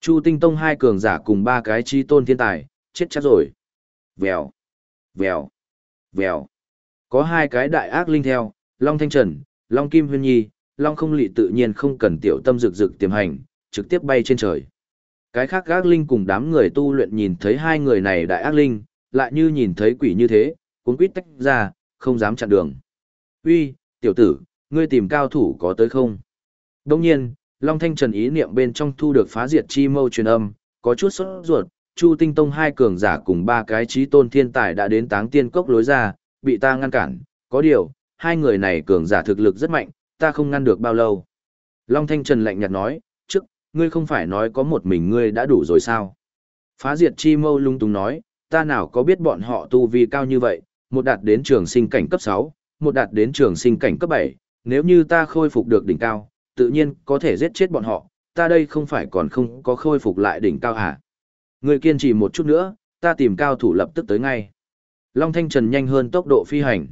Speaker 1: Chu Tinh Tông hai cường giả cùng ba cái chi tôn thiên tài, chết chắc rồi. Vèo, vèo, vèo. Có hai cái đại ác linh theo, Long Thanh Trần, Long Kim Huyên Nhi, Long Không Lị tự nhiên không cần tiểu tâm rực rực tiềm hành, trực tiếp bay trên trời. Cái khác ác linh cùng đám người tu luyện nhìn thấy hai người này đại ác linh, lại như nhìn thấy quỷ như thế, cuốn quýt tách ra, không dám chặn đường. Uy, tiểu tử, ngươi tìm cao thủ có tới không? Đông nhiên, Long Thanh Trần ý niệm bên trong thu được phá diệt chi mâu truyền âm, có chút sốt ruột, Chu Tinh Tông hai cường giả cùng ba cái trí tôn thiên tài đã đến táng tiên cốc lối ra, bị ta ngăn cản, có điều, hai người này cường giả thực lực rất mạnh, ta không ngăn được bao lâu. Long Thanh Trần lạnh nhạt nói, trước, ngươi không phải nói có một mình ngươi đã đủ rồi sao? Phá diệt chi mâu lung tung nói, ta nào có biết bọn họ tu vi cao như vậy, một đạt đến trường sinh cảnh cấp 6, một đạt đến trường sinh cảnh cấp 7, nếu như ta khôi phục được đỉnh cao, tự nhiên có thể giết chết bọn họ, ta đây không phải còn không có khôi phục lại đỉnh cao hả? Người kiên trì một chút nữa, ta tìm cao thủ lập tức tới ngay. Long Thanh Trần nhanh hơn tốc độ phi hành.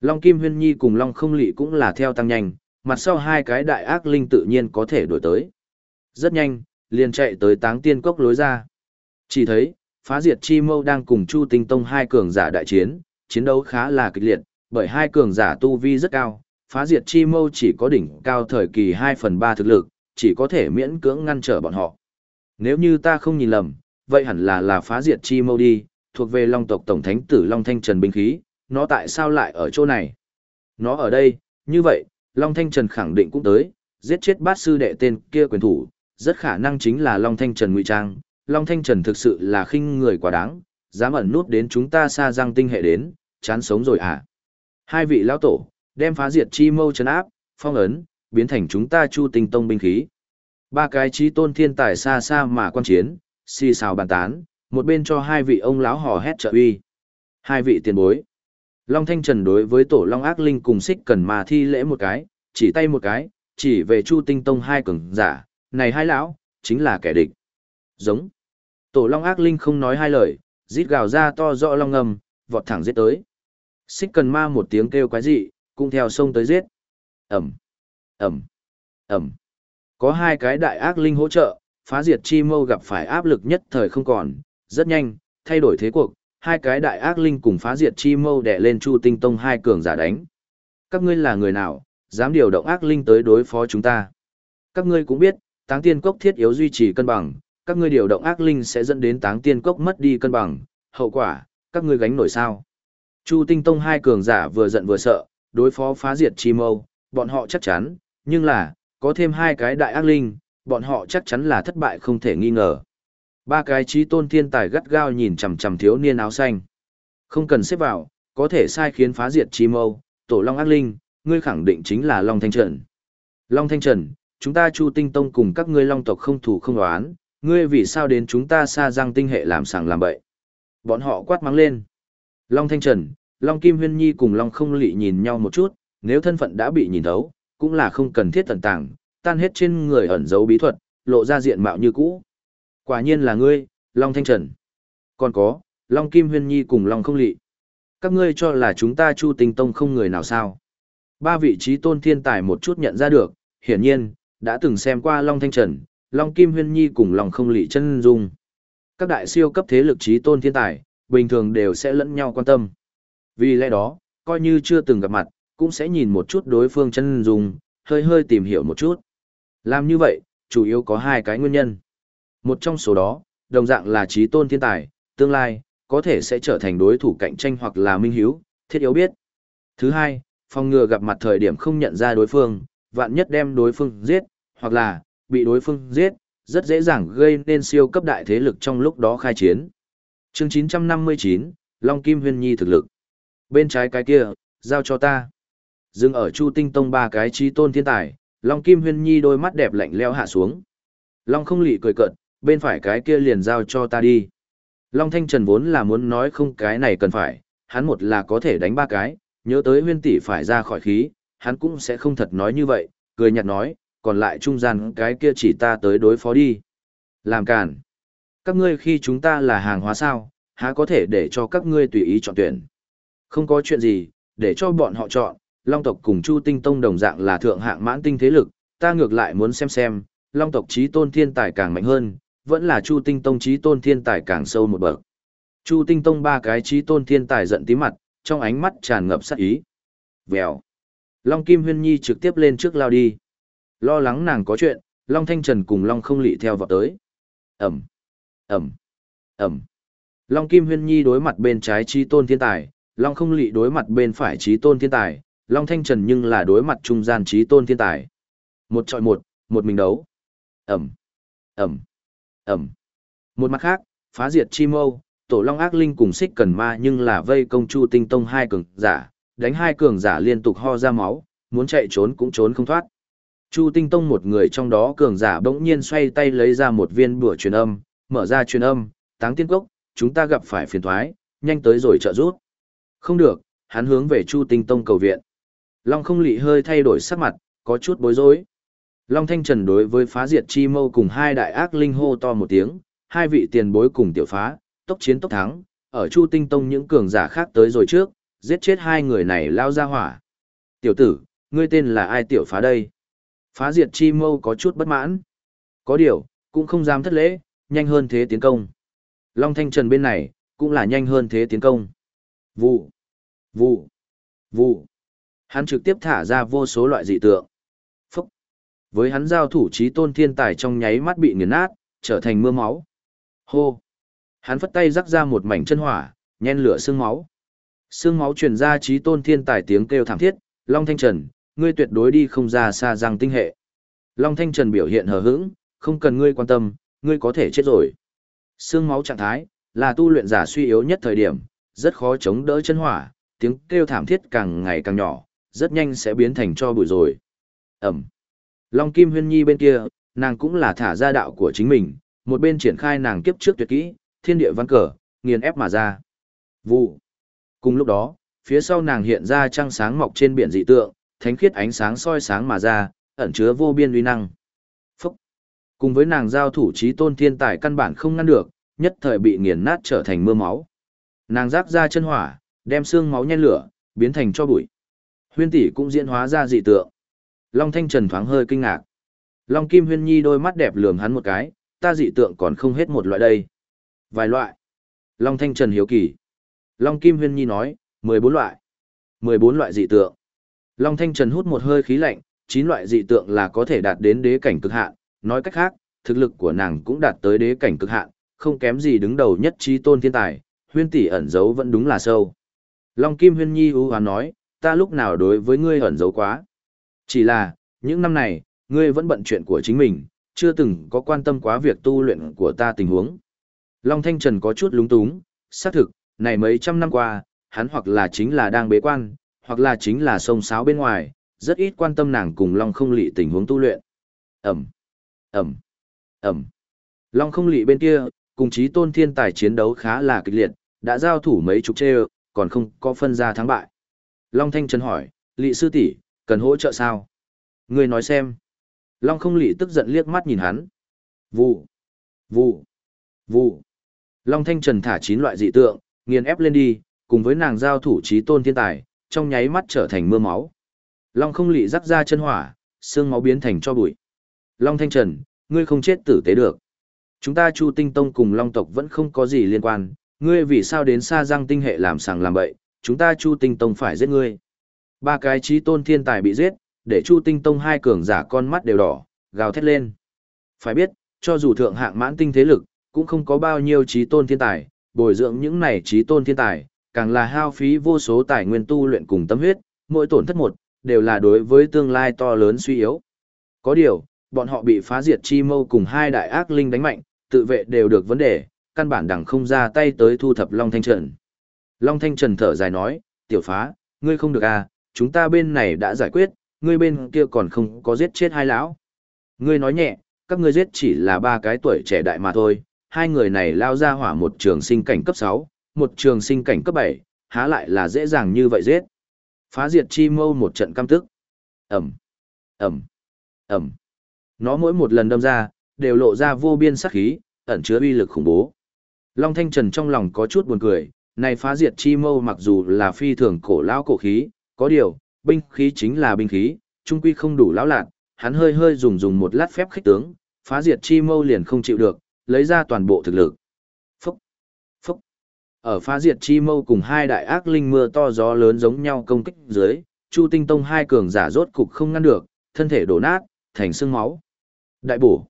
Speaker 1: Long Kim Huyên Nhi cùng Long Không Lị cũng là theo tăng nhanh, mặt sau hai cái đại ác linh tự nhiên có thể đổi tới. Rất nhanh, liền chạy tới táng tiên cốc lối ra. Chỉ thấy, phá diệt chi mâu đang cùng Chu Tinh Tông hai cường giả đại chiến, chiến đấu khá là kịch liệt, bởi hai cường giả tu vi rất cao, phá diệt chi mâu chỉ có đỉnh cao thời kỳ 2 phần 3 thực lực, chỉ có thể miễn cưỡng ngăn trở bọn họ. Nếu như ta không nhìn lầm, vậy hẳn là là phá diệt chi mâu đi, thuộc về long tộc tổng thánh tử Long Thanh Trần binh khí, nó tại sao lại ở chỗ này? Nó ở đây, như vậy, Long Thanh Trần khẳng định cũng tới, giết chết bát sư đệ tên kia quyền thủ, rất khả năng chính là Long Thanh Trần ngụy trang. Long Thanh Trần thực sự là khinh người quá đáng, dám ẩn nút đến chúng ta xa răng tinh hệ đến, chán sống rồi à. Hai vị lão tổ, đem phá diệt chi mâu chấn áp, phong ấn, biến thành chúng ta chu tinh tông binh khí. Ba cái trí tôn thiên tài xa xa mà quan chiến, xì xào bàn tán, một bên cho hai vị ông lão hò hét trợ uy. Hai vị tiền bối. Long Thanh Trần đối với tổ Long Ác Linh cùng xích cần mà thi lễ một cái, chỉ tay một cái, chỉ về Chu Tinh Tông hai cường giả, này hai lão, chính là kẻ địch. Giống. Tổ Long Ác Linh không nói hai lời, rít gào ra to rõ long ngầm, vọt thẳng giết tới. Xích cần ma một tiếng kêu quái dị, cũng theo sông tới giết. Ẩm, Ẩm, Ẩm. Có hai cái đại ác linh hỗ trợ, phá diệt chi mâu gặp phải áp lực nhất thời không còn, rất nhanh, thay đổi thế cuộc, hai cái đại ác linh cùng phá diệt chi mâu đè lên Chu Tinh Tông hai cường giả đánh. Các ngươi là người nào, dám điều động ác linh tới đối phó chúng ta? Các ngươi cũng biết, táng tiên cốc thiết yếu duy trì cân bằng, các ngươi điều động ác linh sẽ dẫn đến táng tiên cốc mất đi cân bằng, hậu quả, các ngươi gánh nổi sao? Chu Tinh Tông hai cường giả vừa giận vừa sợ, đối phó phá diệt chi mâu, bọn họ chắc chắn, nhưng là, có thêm hai cái đại ác linh, bọn họ chắc chắn là thất bại không thể nghi ngờ. Ba cái trí tôn thiên tài gắt gao nhìn chằm chằm thiếu niên áo xanh. Không cần xếp vào, có thể sai khiến phá diệt chi mâu, tổ long ác linh, ngươi khẳng định chính là Long Thanh Trần. Long Thanh Trần, chúng ta Chu Tinh Tông cùng các ngươi Long tộc không thủ không đoán, ngươi vì sao đến chúng ta xa răng tinh hệ làm sàng làm bậy. Bọn họ quát mắng lên. Long Thanh Trần, Long Kim Huyên Nhi cùng Long Không Lị nhìn nhau một chút, nếu thân phận đã bị nhìn thấu, cũng là không cần thiết tận tàng, tan hết trên người ẩn giấu bí thuật, lộ ra diện mạo như cũ. Quả nhiên là ngươi, Long Thanh Trần. Còn có, Long Kim Huyên Nhi cùng Long Không Lị. Các ngươi cho là chúng ta Chu Tinh Tông không người nào sao? Ba vị trí tôn thiên tài một chút nhận ra được, hiển nhiên, đã từng xem qua Long Thanh Trần, Long Kim Huyên Nhi cùng Long Không Lị chân dung. Các đại siêu cấp thế lực trí tôn thiên tài, bình thường đều sẽ lẫn nhau quan tâm. Vì lẽ đó, coi như chưa từng gặp mặt, cũng sẽ nhìn một chút đối phương chân dung, hơi hơi tìm hiểu một chút. Làm như vậy, chủ yếu có hai cái nguyên nhân. Một trong số đó, đồng dạng là trí tôn thiên tài, tương lai, có thể sẽ trở thành đối thủ cạnh tranh hoặc là minh hiếu, thiết yếu biết. Thứ hai, phòng ngừa gặp mặt thời điểm không nhận ra đối phương, vạn nhất đem đối phương giết, hoặc là, bị đối phương giết, rất dễ dàng gây nên siêu cấp đại thế lực trong lúc đó khai chiến. Chương 959, Long Kim Huyên Nhi thực lực. Bên trái cái kia, giao cho ta. Dừng ở Chu Tinh Tông ba cái trí tôn thiên tài, Long Kim Huyên Nhi đôi mắt đẹp lạnh leo hạ xuống. Long không lị cười cợt, bên phải cái kia liền giao cho ta đi. Long Thanh Trần vốn là muốn nói không cái này cần phải, hắn một là có thể đánh ba cái, nhớ tới huyên tỷ phải ra khỏi khí, hắn cũng sẽ không thật nói như vậy, cười nhạt nói, còn lại trung gian cái kia chỉ ta tới đối phó đi. Làm cản. Các ngươi khi chúng ta là hàng hóa sao, há có thể để cho các ngươi tùy ý chọn tuyển. Không có chuyện gì, để cho bọn họ chọn, Long tộc cùng Chu Tinh Tông đồng dạng là thượng hạng mãn tinh thế lực, ta ngược lại muốn xem xem, Long tộc trí tôn thiên tài càng mạnh hơn, vẫn là Chu Tinh Tông trí tôn thiên tài càng sâu một bậc. Chu Tinh Tông ba cái trí tôn thiên tài giận tí mặt, trong ánh mắt tràn ngập sát ý. Vèo. Long Kim Huyên Nhi trực tiếp lên trước lao đi. Lo lắng nàng có chuyện, Long Thanh Trần cùng Long không lị theo vào tới. Ẩm. Ẩm. Ẩm. Long Kim Huyên Nhi đối mặt bên trái trí tôn thiên tài, Long không lị đối mặt bên phải trí tôn thiên tài, Long Thanh Trần nhưng là đối mặt trung gian trí tôn thiên tài. Một trọi một, một mình đấu. Ẩm. Ẩm. Ẩm. Một mặt khác, phá diệt chi mâu, tổ long ác linh cùng xích cần ma nhưng là vây công chu tinh tông hai cường giả, đánh hai cường giả liên tục ho ra máu, muốn chạy trốn cũng trốn không thoát. Chu tinh tông một người trong đó cường giả bỗng nhiên xoay tay lấy ra một viên bùa truyền âm, mở ra truyền âm, táng tiên cốc, chúng ta gặp phải phiền thoái, nhanh tới rồi trợ rút. Không được, hắn hướng về Chu Tinh Tông cầu viện. Long không lị hơi thay đổi sắc mặt, có chút bối rối. Long Thanh Trần đối với phá diệt chi mâu cùng hai đại ác linh hô to một tiếng, hai vị tiền bối cùng tiểu phá, tốc chiến tốc thắng, ở Chu Tinh Tông những cường giả khác tới rồi trước, giết chết hai người này lao ra hỏa. Tiểu tử, ngươi tên là ai tiểu phá đây? Phá diệt chi mâu có chút bất mãn. Có điều, cũng không dám thất lễ, nhanh hơn thế tiến công. Long Thanh Trần bên này, cũng là nhanh hơn thế tiến công. Vụ, vụ, vụ. Hắn trực tiếp thả ra vô số loại dị tượng. Phúc. Với hắn giao thủ trí tôn thiên tài trong nháy mắt bị nghiền nát, trở thành mưa máu. Hô. Hắn phất tay rắc ra một mảnh chân hỏa, nhen lửa xương máu. Xương máu truyền ra trí tôn thiên tài tiếng kêu thảm thiết, Long Thanh Trần, ngươi tuyệt đối đi không ra xa răng tinh hệ. Long Thanh Trần biểu hiện hờ hững, không cần ngươi quan tâm, ngươi có thể chết rồi. Xương máu trạng thái, là tu luyện giả suy yếu nhất thời điểm, rất khó chống đỡ chân hỏa, tiếng kêu thảm thiết càng ngày càng nhỏ, rất nhanh sẽ biến thành cho bụi rồi. Ẩm. Long Kim Huyên Nhi bên kia, nàng cũng là thả ra đạo của chính mình, một bên triển khai nàng kiếp trước tuyệt kỹ, thiên địa văn cờ, nghiền ép mà ra. Vụ. Cùng lúc đó, phía sau nàng hiện ra trăng sáng mọc trên biển dị tượng, thánh khiết ánh sáng soi sáng mà ra, ẩn chứa vô biên uy năng. Phúc. Cùng với nàng giao thủ trí tôn thiên tài căn bản không ngăn được, nhất thời bị nghiền nát trở thành mưa máu. Nàng rác ra chân hỏa, đem xương máu nhen lửa, biến thành cho bụi. Huyên tỷ cũng diễn hóa ra dị tượng. Long Thanh Trần thoáng hơi kinh ngạc. Long Kim Huyên Nhi đôi mắt đẹp lườm hắn một cái, ta dị tượng còn không hết một loại đây. Vài loại. Long Thanh Trần hiếu kỳ. Long Kim Huyên Nhi nói, 14 loại. 14 loại dị tượng. Long Thanh Trần hút một hơi khí lạnh, 9 loại dị tượng là có thể đạt đến đế cảnh cực hạn, nói cách khác, thực lực của nàng cũng đạt tới đế cảnh cực hạn, không kém gì đứng đầu nhất trí tôn thiên tài, huyên tỷ ẩn giấu vẫn đúng là sâu. Long Kim Huyên Nhi ưu hoán nói, ta lúc nào đối với ngươi ẩn giấu quá. Chỉ là, những năm này, ngươi vẫn bận chuyện của chính mình, chưa từng có quan tâm quá việc tu luyện của ta tình huống. Long Thanh Trần có chút lúng túng, xác thực, này mấy trăm năm qua, hắn hoặc là chính là đang bế quan, hoặc là chính là sông sáo bên ngoài, rất ít quan tâm nàng cùng Long không lị tình huống tu luyện. Ẩm, Ẩm, Ẩm. Long không lị bên kia, cùng chí tôn thiên tài chiến đấu khá là kịch liệt, đã giao thủ mấy chục chê còn không có phân ra thắng bại. Long Thanh Trần hỏi, lị sư tỷ cần hỗ trợ sao? Người nói xem. Long không lị tức giận liếc mắt nhìn hắn. Vụ, vụ, vụ. Long Thanh Trần thả chín loại dị tượng, nghiền ép lên đi, cùng với nàng giao thủ trí tôn thiên tài, trong nháy mắt trở thành mưa máu. Long không lị rắc ra chân hỏa, xương máu biến thành cho bụi. Long Thanh Trần, ngươi không chết tử tế được. Chúng ta Chu Tinh Tông cùng Long tộc vẫn không có gì liên quan, ngươi vì sao đến xa răng tinh hệ làm sàng làm bậy, chúng ta Chu Tinh Tông phải giết ngươi. Ba cái trí tôn thiên tài bị giết, để Chu Tinh Tông hai cường giả con mắt đều đỏ, gào thét lên. Phải biết, cho dù thượng hạng mãn tinh thế lực, cũng không có bao nhiêu trí tôn thiên tài, bồi dưỡng những này trí tôn thiên tài, càng là hao phí vô số tài nguyên tu luyện cùng tâm huyết, mỗi tổn thất một, đều là đối với tương lai to lớn suy yếu. Có điều, bọn họ bị phá diệt chi mâu cùng hai đại ác linh đánh mạnh, tự vệ đều được vấn đề, căn bản đẳng không ra tay tới thu thập Long Thanh Trần. Long Thanh Trần thở dài nói, tiểu phá, ngươi không được à, chúng ta bên này đã giải quyết, ngươi bên kia còn không có giết chết hai lão. Ngươi nói nhẹ, các ngươi giết chỉ là ba cái tuổi trẻ đại mà thôi, hai người này lao ra hỏa một trường sinh cảnh cấp 6, một trường sinh cảnh cấp 7, há lại là dễ dàng như vậy giết. Phá diệt chi mâu một trận cam tức. Ẩm, Ẩm, Ẩm. Nó mỗi một lần đâm ra, đều lộ ra vô biên sắc khí, ẩn chứa uy lực khủng bố. Long Thanh Trần trong lòng có chút buồn cười, này phá diệt chi mâu mặc dù là phi thường cổ lão cổ khí, có điều, binh khí chính là binh khí, trung quy không đủ lão lạc, hắn hơi hơi dùng dùng một lát phép khích tướng, phá diệt chi mâu liền không chịu được, lấy ra toàn bộ thực lực. Phúc! Phúc! Ở phá diệt chi mâu cùng hai đại ác linh mưa to gió lớn giống nhau công kích dưới, Chu Tinh Tông hai cường giả rốt cục không ngăn được, thân thể đổ nát, thành xương máu. Đại bổ!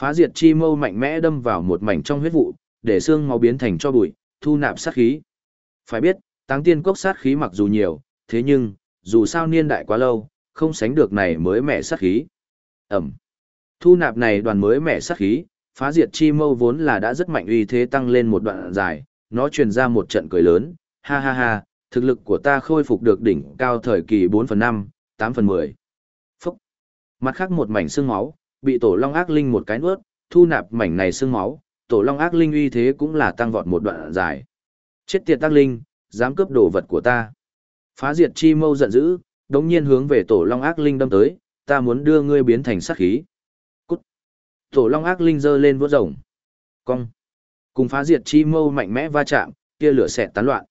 Speaker 1: Phá diệt chi mâu mạnh mẽ đâm vào một mảnh trong huyết vụ, để xương máu biến thành cho bụi, thu nạp sát khí. Phải biết, táng tiên cốc sát khí mặc dù nhiều, thế nhưng, dù sao niên đại quá lâu, không sánh được này mới mẻ sát khí. Ẩm. Thu nạp này đoàn mới mẻ sát khí, phá diệt chi mâu vốn là đã rất mạnh uy thế tăng lên một đoạn dài, nó truyền ra một trận cười lớn, ha ha ha, thực lực của ta khôi phục được đỉnh cao thời kỳ 4 phần 5, 8 phần 10. Phúc. Mặt khác một mảnh xương máu, bị tổ long ác linh một cái nuốt, thu nạp mảnh này xương máu, tổ long ác linh uy thế cũng là tăng vọt một đoạn dài. Chết tiệt ác linh, dám cướp đồ vật của ta. Phá diệt chi mâu giận dữ, đống nhiên hướng về tổ long ác linh đâm tới, ta muốn đưa ngươi biến thành sát khí. Cút. Tổ long ác linh giơ lên vuốt rồng. Cong. Cùng phá diệt chi mâu mạnh mẽ va chạm, kia lửa xẹt tán loạn.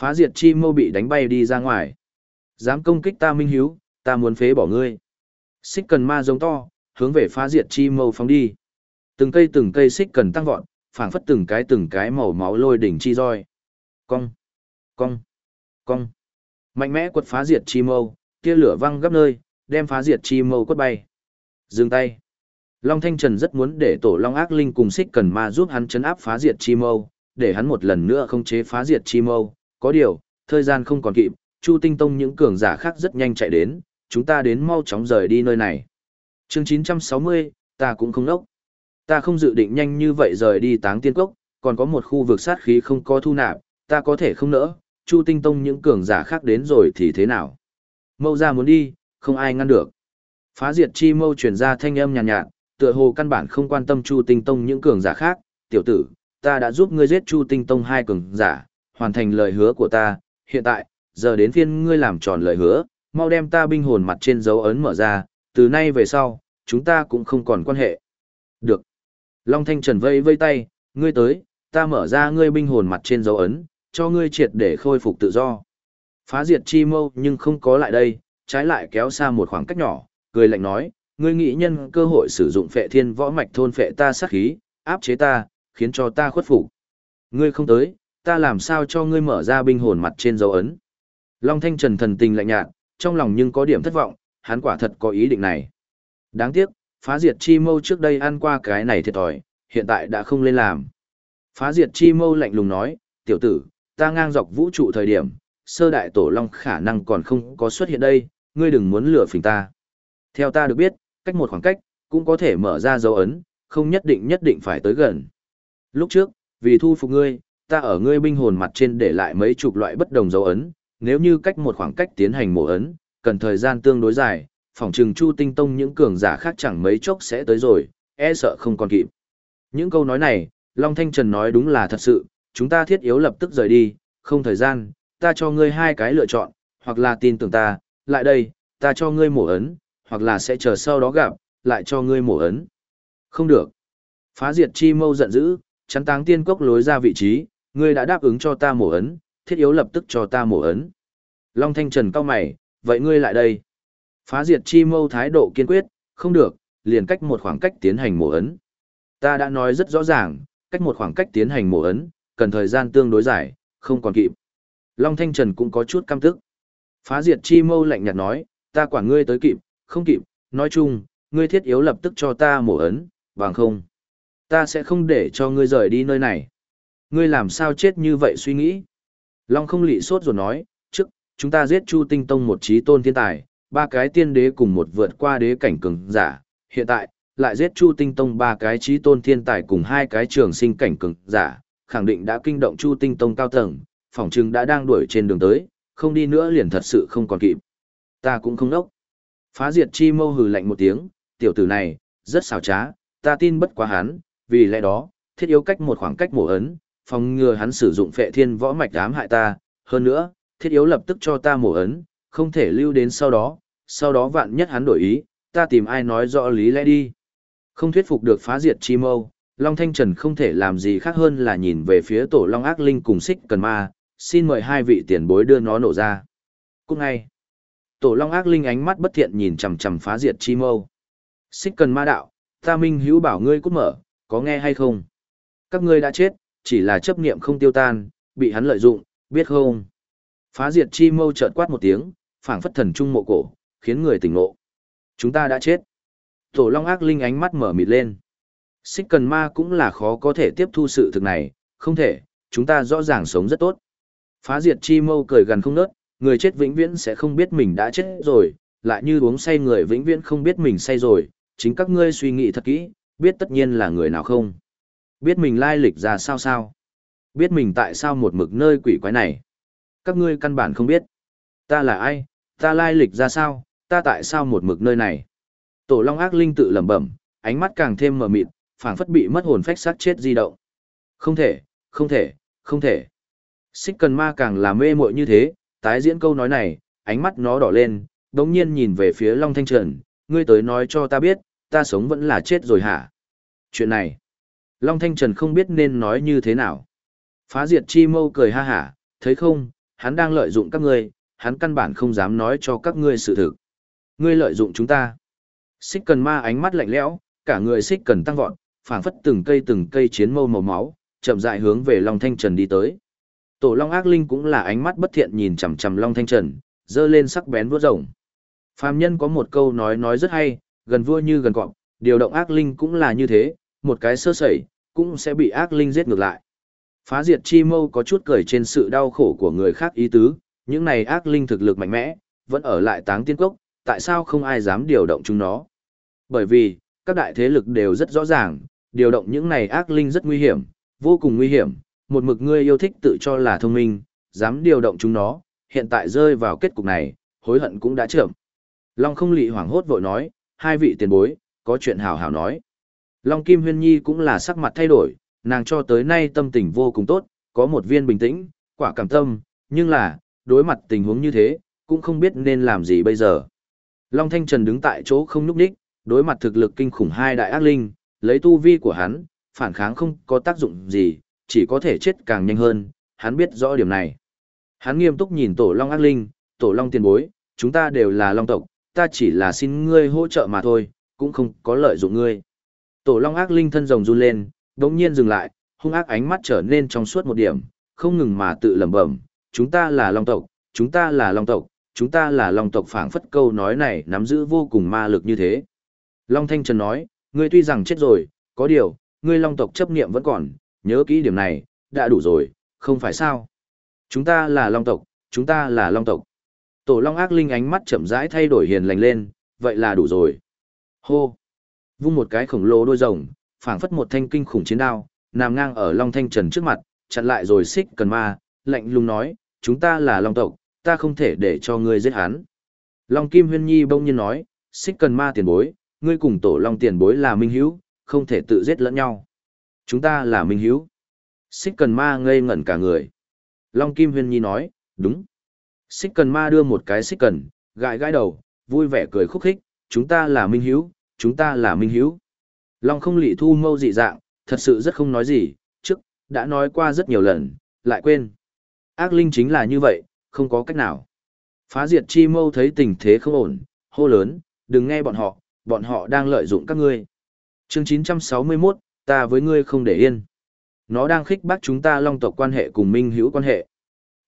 Speaker 1: Phá diệt chi mâu bị đánh bay đi ra ngoài. Dám công kích ta minh hiếu, ta muốn phế bỏ ngươi. Xích cần ma giống to, hướng về phá diệt chi mâu phóng đi. Từng cây từng cây xích cần tăng vọt, phảng phất từng cái từng cái màu máu lôi đỉnh chi roi. Cong. Cong. Cong. Mạnh mẽ quật phá diệt chi mâu, tia lửa văng gấp nơi, đem phá diệt chi mâu quất bay. Dừng tay. Long Thanh Trần rất muốn để tổ Long Ác Linh cùng xích cần ma giúp hắn chấn áp phá diệt chi mâu, để hắn một lần nữa không chế phá diệt chi mâu. Có điều, thời gian không còn kịp, Chu Tinh Tông những cường giả khác rất nhanh chạy đến, chúng ta đến mau chóng rời đi nơi này. chương 960, ta cũng không nốc. Ta không dự định nhanh như vậy rời đi táng tiên cốc, còn có một khu vực sát khí không có thu nạp, ta có thể không nỡ, Chu Tinh Tông những cường giả khác đến rồi thì thế nào? Mâu ra muốn đi, không ai ngăn được. Phá diệt chi mâu truyền ra thanh âm nhàn nhạt, nhạt, tựa hồ căn bản không quan tâm Chu Tinh Tông những cường giả khác, tiểu tử, ta đã giúp ngươi giết Chu Tinh Tông hai cường giả, hoàn thành lời hứa của ta, hiện tại, giờ đến phiên ngươi làm tròn lời hứa, mau đem ta binh hồn mặt trên dấu ấn mở ra, từ nay về sau, chúng ta cũng không còn quan hệ. Được. Long Thanh Trần vây vây tay, ngươi tới, ta mở ra ngươi binh hồn mặt trên dấu ấn, cho ngươi triệt để khôi phục tự do. Phá diệt chi mâu nhưng không có lại đây, trái lại kéo xa một khoảng cách nhỏ, cười lạnh nói, ngươi nghĩ nhân cơ hội sử dụng phệ thiên võ mạch thôn phệ ta sát khí, áp chế ta, khiến cho ta khuất phục. Ngươi không tới, ta làm sao cho ngươi mở ra binh hồn mặt trên dấu ấn. Long Thanh Trần thần tình lạnh nhạt, trong lòng nhưng có điểm thất vọng, hắn quả thật có ý định này. Đáng tiếc, phá diệt chi mâu trước đây ăn qua cái này thiệt thòi, hiện tại đã không lên làm. Phá diệt chi mâu lạnh lùng nói, tiểu tử, ta ngang dọc vũ trụ thời điểm, sơ đại tổ long khả năng còn không có xuất hiện đây, ngươi đừng muốn lừa phỉnh ta. Theo ta được biết, cách một khoảng cách, cũng có thể mở ra dấu ấn, không nhất định nhất định phải tới gần. Lúc trước, vì thu phục ngươi, ta ở ngươi binh hồn mặt trên để lại mấy chục loại bất đồng dấu ấn, nếu như cách một khoảng cách tiến hành mổ ấn, cần thời gian tương đối dài, Phỏng trừng Chu Tinh Tông những cường giả khác chẳng mấy chốc sẽ tới rồi, e sợ không còn kịp. Những câu nói này, Long Thanh Trần nói đúng là thật sự, chúng ta thiết yếu lập tức rời đi, không thời gian, ta cho ngươi hai cái lựa chọn, hoặc là tin tưởng ta, lại đây, ta cho ngươi mổ ấn, hoặc là sẽ chờ sau đó gặp, lại cho ngươi mổ ấn. Không được. Phá diệt chi mâu giận dữ, chắn táng tiên cốc lối ra vị trí, ngươi đã đáp ứng cho ta mổ ấn, thiết yếu lập tức cho ta mổ ấn. Long Thanh Trần cao mày, vậy ngươi lại đây. Phá diệt chi mâu thái độ kiên quyết, không được, liền cách một khoảng cách tiến hành mổ ấn. Ta đã nói rất rõ ràng, cách một khoảng cách tiến hành mổ ấn, cần thời gian tương đối dài, không còn kịp. Long Thanh Trần cũng có chút căm tức. Phá diệt chi mâu lạnh nhạt nói, ta quản ngươi tới kịp, không kịp, nói chung, ngươi thiết yếu lập tức cho ta mổ ấn, bằng không. Ta sẽ không để cho ngươi rời đi nơi này. Ngươi làm sao chết như vậy suy nghĩ. Long không lị sốt rồi nói, trước, chúng ta giết Chu Tinh Tông một trí tôn thiên tài, ba cái tiên đế cùng một vượt qua đế cảnh cường giả. Hiện tại, lại giết Chu Tinh Tông ba cái trí tôn thiên tài cùng hai cái trường sinh cảnh cường giả, khẳng định đã kinh động Chu Tinh Tông cao tầng, phỏng chừng đã đang đuổi trên đường tới, không đi nữa liền thật sự không còn kịp. Ta cũng không đốc. Phá diệt chi mâu hừ lạnh một tiếng, tiểu tử này, rất xảo trá, ta tin bất quá hắn, vì lẽ đó, thiết yếu cách một khoảng cách mổ ấn, phòng ngừa hắn sử dụng phệ thiên võ mạch ám hại ta, hơn nữa, thiết yếu lập tức cho ta mổ ấn, không thể lưu đến sau đó, sau đó vạn nhất hắn đổi ý, ta tìm ai nói rõ lý lẽ đi. Không thuyết phục được phá diệt chi mâu, Long Thanh Trần không thể làm gì khác hơn là nhìn về phía tổ Long Ác Linh cùng xích cần ma, xin mời hai vị tiền bối đưa nó nổ ra. Cũng ngay, tổ Long Ác Linh ánh mắt bất thiện nhìn chầm chầm phá diệt chi mâu. Xích cần ma đạo, ta minh hữu bảo ngươi cút mở, có nghe hay không? Các ngươi đã chết, chỉ là chấp niệm không tiêu tan, bị hắn lợi dụng, biết không? Phá diệt chi mâu chợt quát một tiếng, phảng phất thần trung mộ cổ, khiến người tỉnh ngộ. Chúng ta đã chết. Tổ Long Ác Linh ánh mắt mở mịt lên. Xích cần ma cũng là khó có thể tiếp thu sự thực này, không thể, chúng ta rõ ràng sống rất tốt. Phá diệt chi mâu cười gần không nớt, người chết vĩnh viễn sẽ không biết mình đã chết rồi, lại như uống say người vĩnh viễn không biết mình say rồi, chính các ngươi suy nghĩ thật kỹ, biết tất nhiên là người nào không. Biết mình lai lịch ra sao sao. Biết mình tại sao một mực nơi quỷ quái này. Các ngươi căn bản không biết. Ta là ai, ta lai lịch ra sao, ta tại sao một mực nơi này. Tổ Long Ác Linh tự lẩm bẩm, ánh mắt càng thêm mờ mịt, phảng phất bị mất hồn phách sát chết di động. Không thể, không thể, không thể. Xích cần ma càng là mê muội như thế, tái diễn câu nói này, ánh mắt nó đỏ lên, đống nhiên nhìn về phía Long Thanh Trần, ngươi tới nói cho ta biết, ta sống vẫn là chết rồi hả? Chuyện này, Long Thanh Trần không biết nên nói như thế nào. Phá diệt chi mâu cười ha hả, thấy không, hắn đang lợi dụng các ngươi, hắn căn bản không dám nói cho các ngươi sự thực. Ngươi lợi dụng chúng ta. Xích cần ma ánh mắt lạnh lẽo, cả người xích cần tăng vọt, phảng phất từng cây từng cây chiến mâu màu máu, chậm rãi hướng về Long Thanh Trần đi tới. Tổ Long Ác Linh cũng là ánh mắt bất thiện nhìn chằm chằm Long Thanh Trần, dơ lên sắc bén vuốt rồng. Phàm nhân có một câu nói nói rất hay, gần vua như gần cọp, điều động ác linh cũng là như thế, một cái sơ sẩy, cũng sẽ bị ác linh giết ngược lại. Phá diệt chi mâu có chút cười trên sự đau khổ của người khác ý tứ, những này ác linh thực lực mạnh mẽ, vẫn ở lại táng tiên cốc, tại sao không ai dám điều động chúng nó? Bởi vì, các đại thế lực đều rất rõ ràng, điều động những này ác linh rất nguy hiểm, vô cùng nguy hiểm, một mực ngươi yêu thích tự cho là thông minh, dám điều động chúng nó, hiện tại rơi vào kết cục này, hối hận cũng đã trưởng. Long không lị hoảng hốt vội nói, hai vị tiền bối, có chuyện hào hào nói. Long Kim Huyên Nhi cũng là sắc mặt thay đổi, nàng cho tới nay tâm tình vô cùng tốt, có một viên bình tĩnh, quả cảm tâm, nhưng là, đối mặt tình huống như thế, cũng không biết nên làm gì bây giờ. Long Thanh Trần đứng tại chỗ không nhúc nhích, đối mặt thực lực kinh khủng hai đại ác linh, lấy tu vi của hắn, phản kháng không có tác dụng gì, chỉ có thể chết càng nhanh hơn, hắn biết rõ điểm này. Hắn nghiêm túc nhìn Tổ Long ác linh, Tổ Long tiền bối, chúng ta đều là Long tộc, ta chỉ là xin ngươi hỗ trợ mà thôi, cũng không có lợi dụng ngươi. Tổ Long ác linh thân rồng run lên, đống nhiên dừng lại, hung ác ánh mắt trở nên trong suốt một điểm, không ngừng mà tự lẩm bẩm, chúng ta là Long tộc, chúng ta là Long tộc, chúng ta là Long tộc phảng phất câu nói này nắm giữ vô cùng ma lực như thế. Long Thanh Trần nói, ngươi tuy rằng chết rồi, có điều, ngươi Long tộc chấp niệm vẫn còn, nhớ kỹ điểm này, đã đủ rồi, không phải sao? Chúng ta là Long tộc, chúng ta là Long tộc. Tổ Long ác linh ánh mắt chậm rãi thay đổi hiền lành lên, vậy là đủ rồi. Hô! Vung một cái khổng lồ đôi rồng, phảng phất một thanh kinh khủng chiến đao, nằm ngang ở Long Thanh Trần trước mặt, chặn lại rồi xích cần ma, lạnh lùng nói, chúng ta là Long tộc, ta không thể để cho ngươi giết hắn. Long Kim Huyên Nhi bỗng nhiên nói, xích cần ma tiền bối, ngươi cùng tổ Long tiền bối là minh hữu, không thể tự giết lẫn nhau. Chúng ta là minh hữu. Xích cần ma ngây ngẩn cả người. Long Kim Huyên Nhi nói, đúng. Xích cần ma đưa một cái xích cần, gãi gãi đầu, vui vẻ cười khúc khích, chúng ta là minh hữu, chúng ta là minh hữu. Long không lị thu mâu dị dạng, thật sự rất không nói gì, trước, đã nói qua rất nhiều lần, lại quên. Ác linh chính là như vậy, không có cách nào. Phá diệt chi mâu thấy tình thế không ổn, hô lớn, đừng nghe bọn họ, bọn họ đang lợi dụng các ngươi. Chương 961, ta với ngươi không để yên. Nó đang khích bác chúng ta long tộc quan hệ cùng minh hữu quan hệ.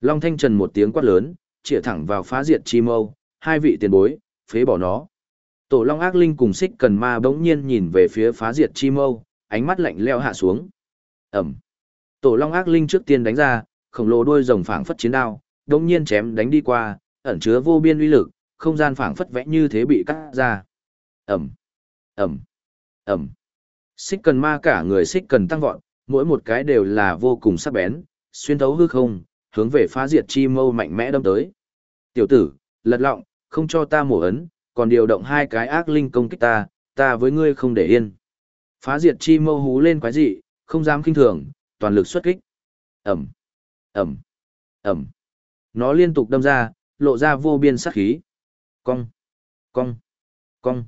Speaker 1: Long thanh trần một tiếng quát lớn, chĩa thẳng vào phá diệt chi mâu, hai vị tiền bối, phế bỏ nó. Tổ long ác linh cùng xích cần ma bỗng nhiên nhìn về phía phá diệt chi mâu, ánh mắt lạnh leo hạ xuống. Ẩm. Tổ long ác linh trước tiên đánh ra, khổng lồ đuôi rồng phảng phất chiến đao, bỗng nhiên chém đánh đi qua, ẩn chứa vô biên uy lực, không gian phảng phất vẽ như thế bị cắt ra. Ẩm. Ẩm. Ẩm. Xích cần ma cả người xích cần tăng vọt, mỗi một cái đều là vô cùng sắc bén, xuyên thấu hư không, hướng về phá diệt chi mâu mạnh mẽ đâm tới. Tiểu tử, lật lọng, không cho ta mổ ấn, còn điều động hai cái ác linh công kích ta, ta với ngươi không để yên. Phá diệt chi mâu hú lên quái dị, không dám kinh thường, toàn lực xuất kích. Ẩm, Ẩm, Ẩm. Nó liên tục đâm ra, lộ ra vô biên sát khí. Cong, cong, cong.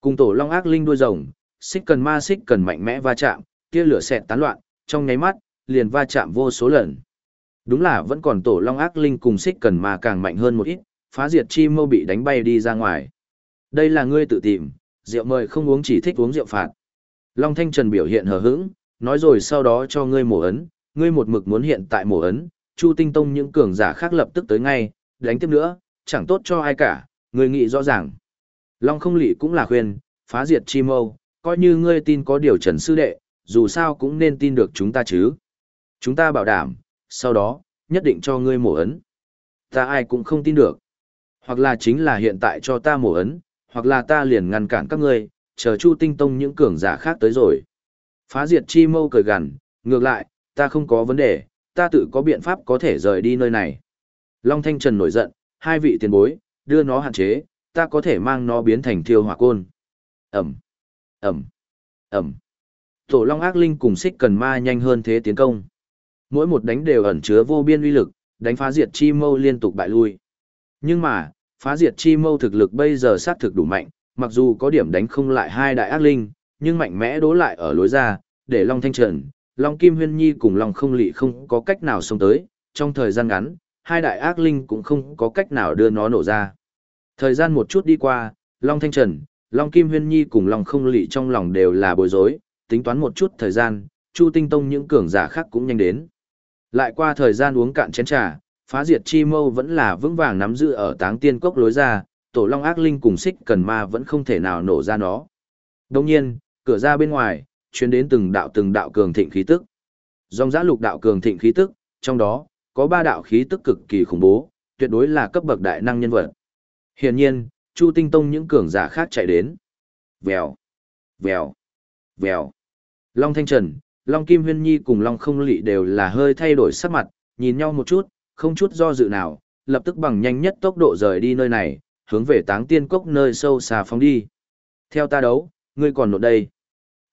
Speaker 1: Cùng tổ long ác linh đuôi rồng, xích cần ma xích cần mạnh mẽ va chạm, tia lửa xẹt tán loạn, trong nháy mắt, liền va chạm vô số lần. Đúng là vẫn còn tổ long ác linh cùng xích cần ma càng mạnh hơn một ít, phá diệt chi mâu bị đánh bay đi ra ngoài. Đây là ngươi tự tìm, rượu mời không uống chỉ thích uống rượu phạt. Long Thanh Trần biểu hiện hờ hững, nói rồi sau đó cho ngươi mổ ấn, ngươi một mực muốn hiện tại mổ ấn, Chu Tinh Tông những cường giả khác lập tức tới ngay, đánh tiếp nữa, chẳng tốt cho ai cả, ngươi nghĩ rõ ràng. Long không lị cũng là khuyên, phá diệt chi mâu, coi như ngươi tin có điều trần sư đệ, dù sao cũng nên tin được chúng ta chứ. Chúng ta bảo đảm, sau đó, nhất định cho ngươi mổ ấn. Ta ai cũng không tin được. Hoặc là chính là hiện tại cho ta mổ ấn, hoặc là ta liền ngăn cản các ngươi, chờ Chu Tinh Tông những cường giả khác tới rồi. Phá diệt chi mâu cười gằn, ngược lại, ta không có vấn đề, ta tự có biện pháp có thể rời đi nơi này. Long Thanh Trần nổi giận, hai vị tiền bối, đưa nó hạn chế, ta có thể mang nó biến thành thiêu hỏa côn. Ẩm, Ẩm, Ẩm. Tổ Long ác linh cùng xích cần ma nhanh hơn thế tiến công. Mỗi một đánh đều ẩn chứa vô biên uy lực, đánh phá diệt chi mâu liên tục bại lui. Nhưng mà, phá diệt chi mâu thực lực bây giờ sát thực đủ mạnh, mặc dù có điểm đánh không lại hai đại ác linh, nhưng mạnh mẽ đố lại ở lối ra, để Long Thanh Trần, Long Kim Huyên Nhi cùng Long Không Lị không có cách nào xông tới, trong thời gian ngắn, hai đại ác linh cũng không có cách nào đưa nó nổ ra. Thời gian một chút đi qua, Long Thanh Trần, Long Kim Huyên Nhi cùng Long Không Lị trong lòng đều là bối rối, tính toán một chút thời gian, Chu Tinh Tông những cường giả khác cũng nhanh đến. Lại qua thời gian uống cạn chén trà, phá diệt chi mâu vẫn là vững vàng nắm giữ ở táng tiên cốc lối ra, tổ long ác linh cùng xích cần ma vẫn không thể nào nổ ra nó. Đồng nhiên, cửa ra bên ngoài, chuyến đến từng đạo từng đạo cường thịnh khí tức. Dòng giã lục đạo cường thịnh khí tức, trong đó, có ba đạo khí tức cực kỳ khủng bố, tuyệt đối là cấp bậc đại năng nhân vật. Hiển nhiên, Chu Tinh Tông những cường giả khác chạy đến. Vèo, vèo, vèo. Long Thanh Trần, Long Kim Huyên Nhi cùng Long Không Lị đều là hơi thay đổi sắc mặt, nhìn nhau một chút, không chút do dự nào, lập tức bằng nhanh nhất tốc độ rời đi nơi này, hướng về táng tiên cốc nơi sâu xa phóng đi. Theo ta đấu, ngươi còn nộp đây.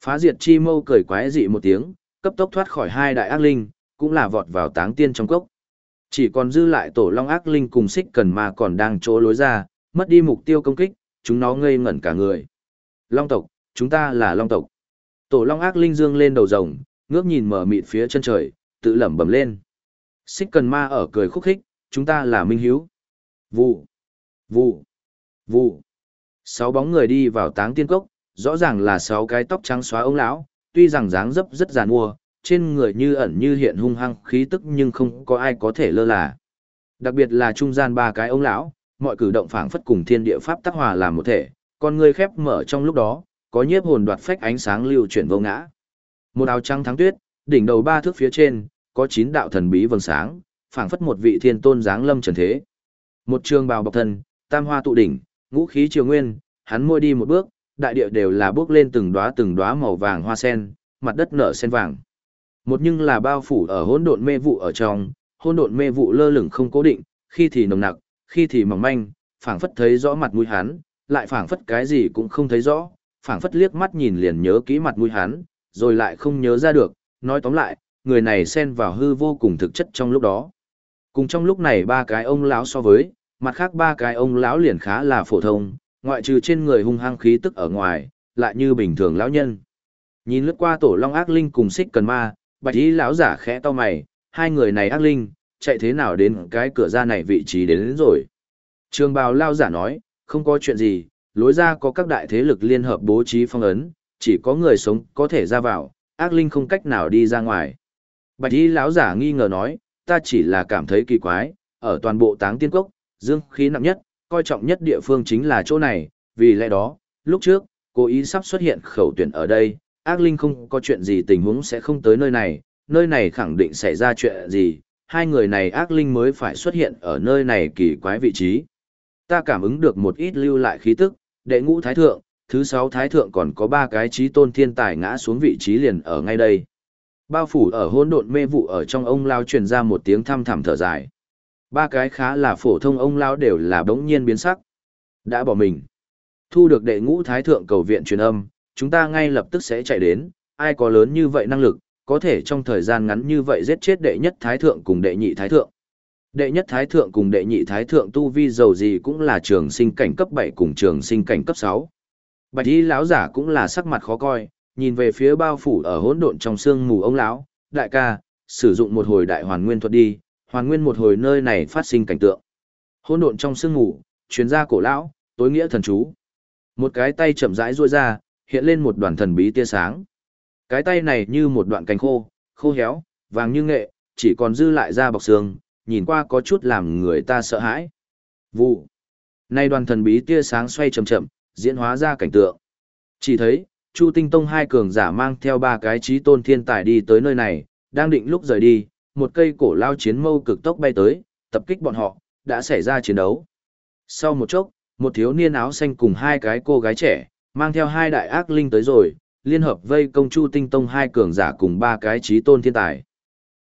Speaker 1: Phá diệt chi mâu cười quái dị một tiếng, cấp tốc thoát khỏi hai đại ác linh, cũng là vọt vào táng tiên trong cốc. Chỉ còn dư lại tổ long ác linh cùng xích cần mà còn đang chỗ lối ra, mất đi mục tiêu công kích, chúng nó ngây ngẩn cả người. Long tộc, chúng ta là long tộc. Tổ long ác linh dương lên đầu rồng, ngước nhìn mở mịt phía chân trời, tự lẩm bẩm lên. Xích cần ma ở cười khúc khích, chúng ta là minh hiếu. Vụ, vụ, vụ. Sáu bóng người đi vào táng tiên cốc, rõ ràng là sáu cái tóc trắng xóa ông lão, tuy rằng dáng dấp rất giàn mua, trên người như ẩn như hiện hung hăng khí tức nhưng không có ai có thể lơ là. Đặc biệt là trung gian ba cái ông lão, mọi cử động phảng phất cùng thiên địa pháp tác hòa làm một thể, con người khép mở trong lúc đó, có nhiếp hồn đoạt phách ánh sáng lưu chuyển vô ngã. Một áo trắng thắng tuyết, đỉnh đầu ba thước phía trên, có chín đạo thần bí vầng sáng, phảng phất một vị thiên tôn dáng lâm trần thế. Một trường bào bọc thân, tam hoa tụ đỉnh, ngũ khí triều nguyên, hắn môi đi một bước, đại địa đều là bước lên từng đóa từng đóa màu vàng hoa sen, mặt đất nở sen vàng. Một nhưng là bao phủ ở hỗn độn mê vụ ở trong, hỗn độn mê vụ lơ lửng không cố định, khi thì nồng nặc, khi thì mỏng manh, phảng phất thấy rõ mặt mũi hắn, lại phảng phất cái gì cũng không thấy rõ, phảng phất liếc mắt nhìn liền nhớ kỹ mặt mũi hắn, rồi lại không nhớ ra được, nói tóm lại, người này xen vào hư vô cùng thực chất trong lúc đó. Cùng trong lúc này ba cái ông lão so với, mặt khác ba cái ông lão liền khá là phổ thông, ngoại trừ trên người hung hăng khí tức ở ngoài, lại như bình thường lão nhân. Nhìn lướt qua tổ long ác linh cùng xích cần ma, bạch y lão giả khẽ to mày, hai người này ác linh, chạy thế nào đến cái cửa ra này vị trí đến, đến rồi. Trường bào lao giả nói, không có chuyện gì, lối ra có các đại thế lực liên hợp bố trí phong ấn, chỉ có người sống có thể ra vào, ác linh không cách nào đi ra ngoài. Bạch y lão giả nghi ngờ nói, ta chỉ là cảm thấy kỳ quái, ở toàn bộ táng tiên cốc, dương khí nặng nhất, coi trọng nhất địa phương chính là chỗ này, vì lẽ đó, lúc trước, cố ý sắp xuất hiện khẩu tuyển ở đây, ác linh không có chuyện gì tình huống sẽ không tới nơi này, nơi này khẳng định xảy ra chuyện gì, hai người này ác linh mới phải xuất hiện ở nơi này kỳ quái vị trí. Ta cảm ứng được một ít lưu lại khí tức, đệ ngũ thái thượng, thứ sáu thái thượng còn có ba cái trí tôn thiên tài ngã xuống vị trí liền ở ngay đây. Bao phủ ở hỗn độn mê vụ ở trong ông lao truyền ra một tiếng thăm thẳm thở dài. Ba cái khá là phổ thông ông lão đều là bỗng nhiên biến sắc. Đã bỏ mình. Thu được đệ ngũ thái thượng cầu viện truyền âm, chúng ta ngay lập tức sẽ chạy đến, ai có lớn như vậy năng lực, có thể trong thời gian ngắn như vậy giết chết đệ nhất thái thượng cùng đệ nhị thái thượng. Đệ nhất thái thượng cùng đệ nhị thái thượng tu vi dầu gì cũng là trường sinh cảnh cấp 7 cùng trường sinh cảnh cấp 6. Bạch y lão giả cũng là sắc mặt khó coi, nhìn về phía bao phủ ở hỗn độn trong sương mù ông lão, đại ca, sử dụng một hồi đại hoàn nguyên thuật đi, hoàn nguyên một hồi nơi này phát sinh cảnh tượng. Hỗn độn trong sương ngủ, chuyên gia cổ lão, tối nghĩa thần chú. Một cái tay chậm rãi duỗi ra, hiện lên một đoàn thần bí tia sáng. Cái tay này như một đoạn cánh khô, khô héo, vàng như nghệ, chỉ còn dư lại da bọc xương, nhìn qua có chút làm người ta sợ hãi. Vụ. Nay đoàn thần bí tia sáng xoay chậm chậm, diễn hóa ra cảnh tượng. Chỉ thấy, Chu Tinh Tông hai cường giả mang theo ba cái trí tôn thiên tài đi tới nơi này, đang định lúc rời đi, một cây cổ lao chiến mâu cực tốc bay tới, tập kích bọn họ, đã xảy ra chiến đấu. Sau một chốc, một thiếu niên áo xanh cùng hai cái cô gái trẻ, mang theo hai đại ác linh tới rồi, liên hợp vây công Chu Tinh Tông hai cường giả cùng ba cái trí tôn thiên tài.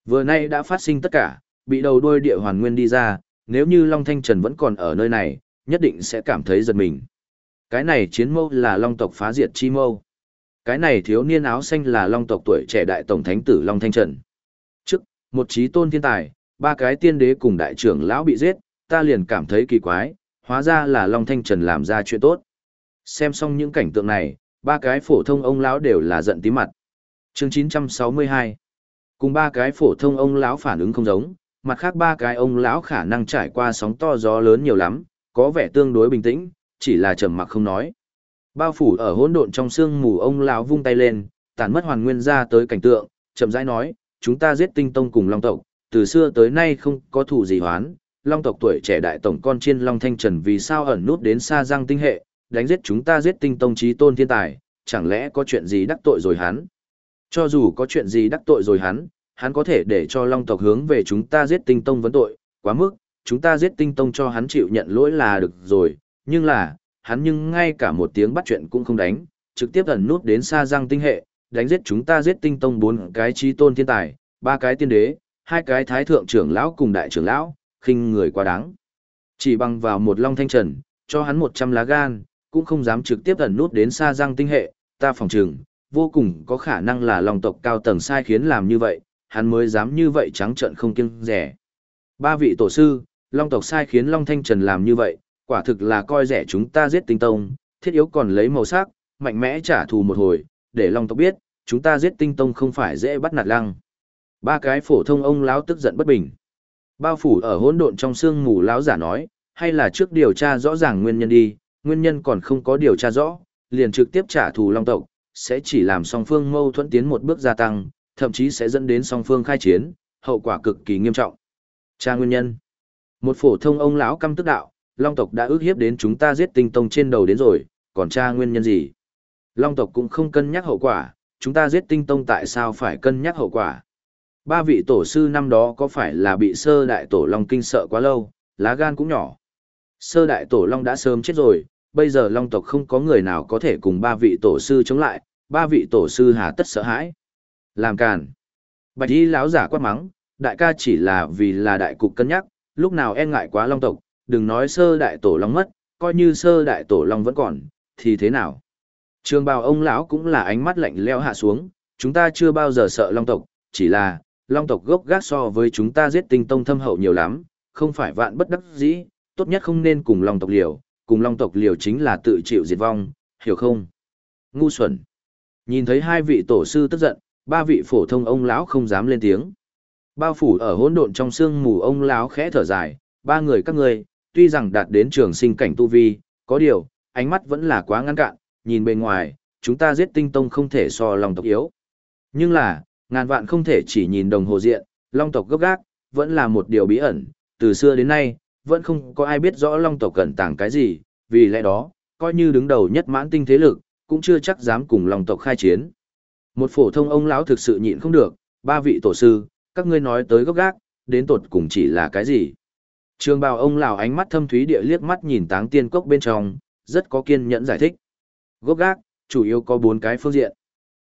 Speaker 1: Vừa nay đã phát sinh tất cả, bị đầu đuôi địa hoàn nguyên đi ra, nếu như Long Thanh Trần vẫn còn ở nơi này, nhất định sẽ cảm thấy giật mình. Cái này chiến mâu là Long tộc phá diệt chi mâu. Cái này thiếu niên áo xanh là Long tộc tuổi trẻ đại tổng thánh tử Long Thanh Trần. Một trí tôn thiên tài, ba cái tiên đế cùng đại trưởng lão bị giết, ta liền cảm thấy kỳ quái, hóa ra là Long Thanh Trần làm ra chuyện tốt. Xem xong những cảnh tượng này, ba cái phổ thông ông lão đều là giận tí mặt. Chương 962 Cùng ba cái phổ thông ông lão phản ứng không giống, mặt khác ba cái ông lão khả năng trải qua sóng to gió lớn nhiều lắm, có vẻ tương đối bình tĩnh, chỉ là trầm mặc không nói. Bao phủ ở hỗn độn trong sương mù ông lão vung tay lên, tản mất hoàn nguyên ra tới cảnh tượng, chậm rãi nói, chúng ta giết tinh tông cùng long tộc, từ xưa tới nay không có thủ gì hoán, long tộc tuổi trẻ đại tổng con chiên long thanh trần vì sao ẩn nút đến xa giang tinh hệ, đánh giết chúng ta giết tinh tông trí tôn thiên tài, chẳng lẽ có chuyện gì đắc tội rồi hắn? Cho dù có chuyện gì đắc tội rồi hắn, hắn có thể để cho long tộc hướng về chúng ta giết tinh tông vấn tội, quá mức, chúng ta giết tinh tông cho hắn chịu nhận lỗi là được rồi, nhưng là, hắn nhưng ngay cả một tiếng bắt chuyện cũng không đánh, trực tiếp ẩn nút đến xa giang tinh hệ, đánh giết chúng ta giết tinh tông bốn cái trí tôn thiên tài, ba cái tiên đế, hai cái thái thượng trưởng lão cùng đại trưởng lão, khinh người quá đáng. Chỉ bằng vào một long thanh trần, cho hắn 100 lá gan, cũng không dám trực tiếp ẩn nút đến xa răng tinh hệ, ta phòng trừng, vô cùng có khả năng là lòng tộc cao tầng sai khiến làm như vậy, hắn mới dám như vậy trắng trợn không kiêng rẻ. Ba vị tổ sư, long tộc sai khiến Long Thanh Trần làm như vậy, quả thực là coi rẻ chúng ta giết tinh tông, thiết yếu còn lấy màu sắc, mạnh mẽ trả thù một hồi, để long tộc biết, chúng ta giết tinh tông không phải dễ bắt nạt lăng. Ba cái phổ thông ông lão tức giận bất bình. Bao phủ ở hỗn độn trong xương mù lão giả nói, hay là trước điều tra rõ ràng nguyên nhân đi, nguyên nhân còn không có điều tra rõ, liền trực tiếp trả thù long tộc, sẽ chỉ làm song phương mâu thuẫn tiến một bước gia tăng, thậm chí sẽ dẫn đến song phương khai chiến, hậu quả cực kỳ nghiêm trọng. Tra nguyên nhân. Một phổ thông ông lão căm tức đạo, long tộc đã ước hiếp đến chúng ta giết tinh tông trên đầu đến rồi, còn tra nguyên nhân gì? Long tộc cũng không cân nhắc hậu quả, chúng ta giết tinh tông tại sao phải cân nhắc hậu quả? Ba vị tổ sư năm đó có phải là bị sơ đại tổ long kinh sợ quá lâu, lá gan cũng nhỏ. Sơ đại tổ long đã sớm chết rồi, bây giờ long tộc không có người nào có thể cùng ba vị tổ sư chống lại, ba vị tổ sư hà tất sợ hãi. Làm càn. Bạch y lão giả quát mắng, đại ca chỉ là vì là đại cục cân nhắc, lúc nào e ngại quá long tộc, đừng nói sơ đại tổ long mất, coi như sơ đại tổ long vẫn còn, thì thế nào? Trường bào ông lão cũng là ánh mắt lạnh leo hạ xuống, chúng ta chưa bao giờ sợ long tộc, chỉ là, long tộc gốc gác so với chúng ta giết tinh tông thâm hậu nhiều lắm, không phải vạn bất đắc dĩ, tốt nhất không nên cùng long tộc liều, cùng long tộc liều chính là tự chịu diệt vong, hiểu không? Ngu xuẩn. Nhìn thấy hai vị tổ sư tức giận, ba vị phổ thông ông lão không dám lên tiếng. Bao phủ ở hỗn độn trong sương mù ông lão khẽ thở dài, ba người các ngươi, tuy rằng đạt đến trường sinh cảnh tu vi, có điều, ánh mắt vẫn là quá ngăn cạn, nhìn bề ngoài, chúng ta giết tinh tông không thể so lòng tộc yếu. Nhưng là, ngàn vạn không thể chỉ nhìn đồng hồ diện, long tộc gốc gác, vẫn là một điều bí ẩn, từ xưa đến nay, vẫn không có ai biết rõ long tộc cẩn tàng cái gì, vì lẽ đó, coi như đứng đầu nhất mãn tinh thế lực, cũng chưa chắc dám cùng long tộc khai chiến. Một phổ thông ông lão thực sự nhịn không được, ba vị tổ sư, các ngươi nói tới gốc gác, đến tột cùng chỉ là cái gì? Trường bào ông lão ánh mắt thâm thúy địa liếc mắt nhìn táng tiên cốc bên trong, rất có kiên nhẫn giải thích. Gốc gác, chủ yếu có bốn cái phương diện.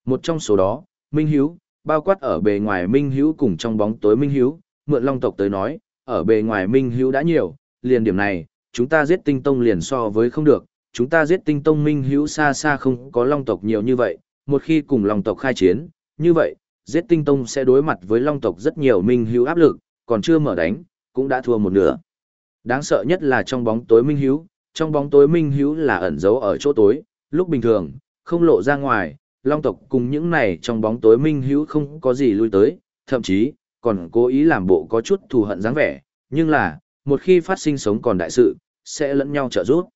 Speaker 1: Một trong số đó, Minh Hiếu, bao quát ở bề ngoài Minh Hiếu cùng trong bóng tối Minh Hiếu, mượn long tộc tới nói, ở bề ngoài Minh Hiếu đã nhiều, liền điểm này, chúng ta giết tinh tông liền so với không được, chúng ta giết tinh tông Minh Hiếu xa xa không có long tộc nhiều như vậy, một khi cùng long tộc khai chiến, như vậy, giết tinh tông sẽ đối mặt với long tộc rất nhiều Minh Hiếu áp lực, còn chưa mở đánh, cũng đã thua một nửa. Đáng sợ nhất là trong bóng tối Minh Hiếu, trong bóng tối Minh Hiếu là ẩn giấu ở chỗ tối, lúc bình thường, không lộ ra ngoài, long tộc cùng những này trong bóng tối Minh hữu không có gì lui tới, thậm chí, còn cố ý làm bộ có chút thù hận dáng vẻ, nhưng là, một khi phát sinh sống còn đại sự, sẽ lẫn nhau trợ giúp.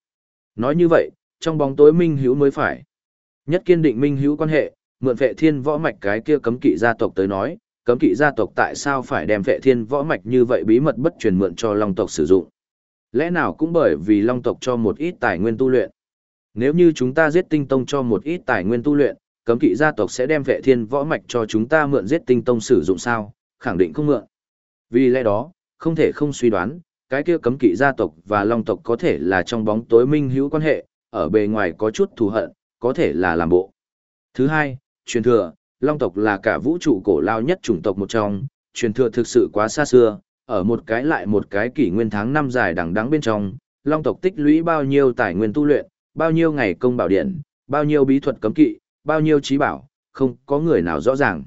Speaker 1: Nói như vậy, trong bóng tối Minh hữu mới phải. Nhất kiên định Minh hữu quan hệ, mượn vệ thiên võ mạch cái kia cấm kỵ gia tộc tới nói, cấm kỵ gia tộc tại sao phải đem vệ thiên võ mạch như vậy bí mật bất truyền mượn cho long tộc sử dụng. Lẽ nào cũng bởi vì long tộc cho một ít tài nguyên tu luyện. Nếu như chúng ta giết tinh tông cho một ít tài nguyên tu luyện, cấm kỵ gia tộc sẽ đem vệ thiên võ mạch cho chúng ta mượn giết tinh tông sử dụng sao, khẳng định không mượn. Vì lẽ đó, không thể không suy đoán, cái kia cấm kỵ gia tộc và long tộc có thể là trong bóng tối minh hữu quan hệ, ở bề ngoài có chút thù hận, có thể là làm bộ. Thứ hai, truyền thừa, long tộc là cả vũ trụ cổ lao nhất chủng tộc một trong, truyền thừa thực sự quá xa xưa, ở một cái lại một cái kỷ nguyên tháng năm dài đằng đẵng bên trong, long tộc tích lũy bao nhiêu tài nguyên tu luyện, bao nhiêu ngày công bảo điện, bao nhiêu bí thuật cấm kỵ, bao nhiêu trí bảo, không có người nào rõ ràng.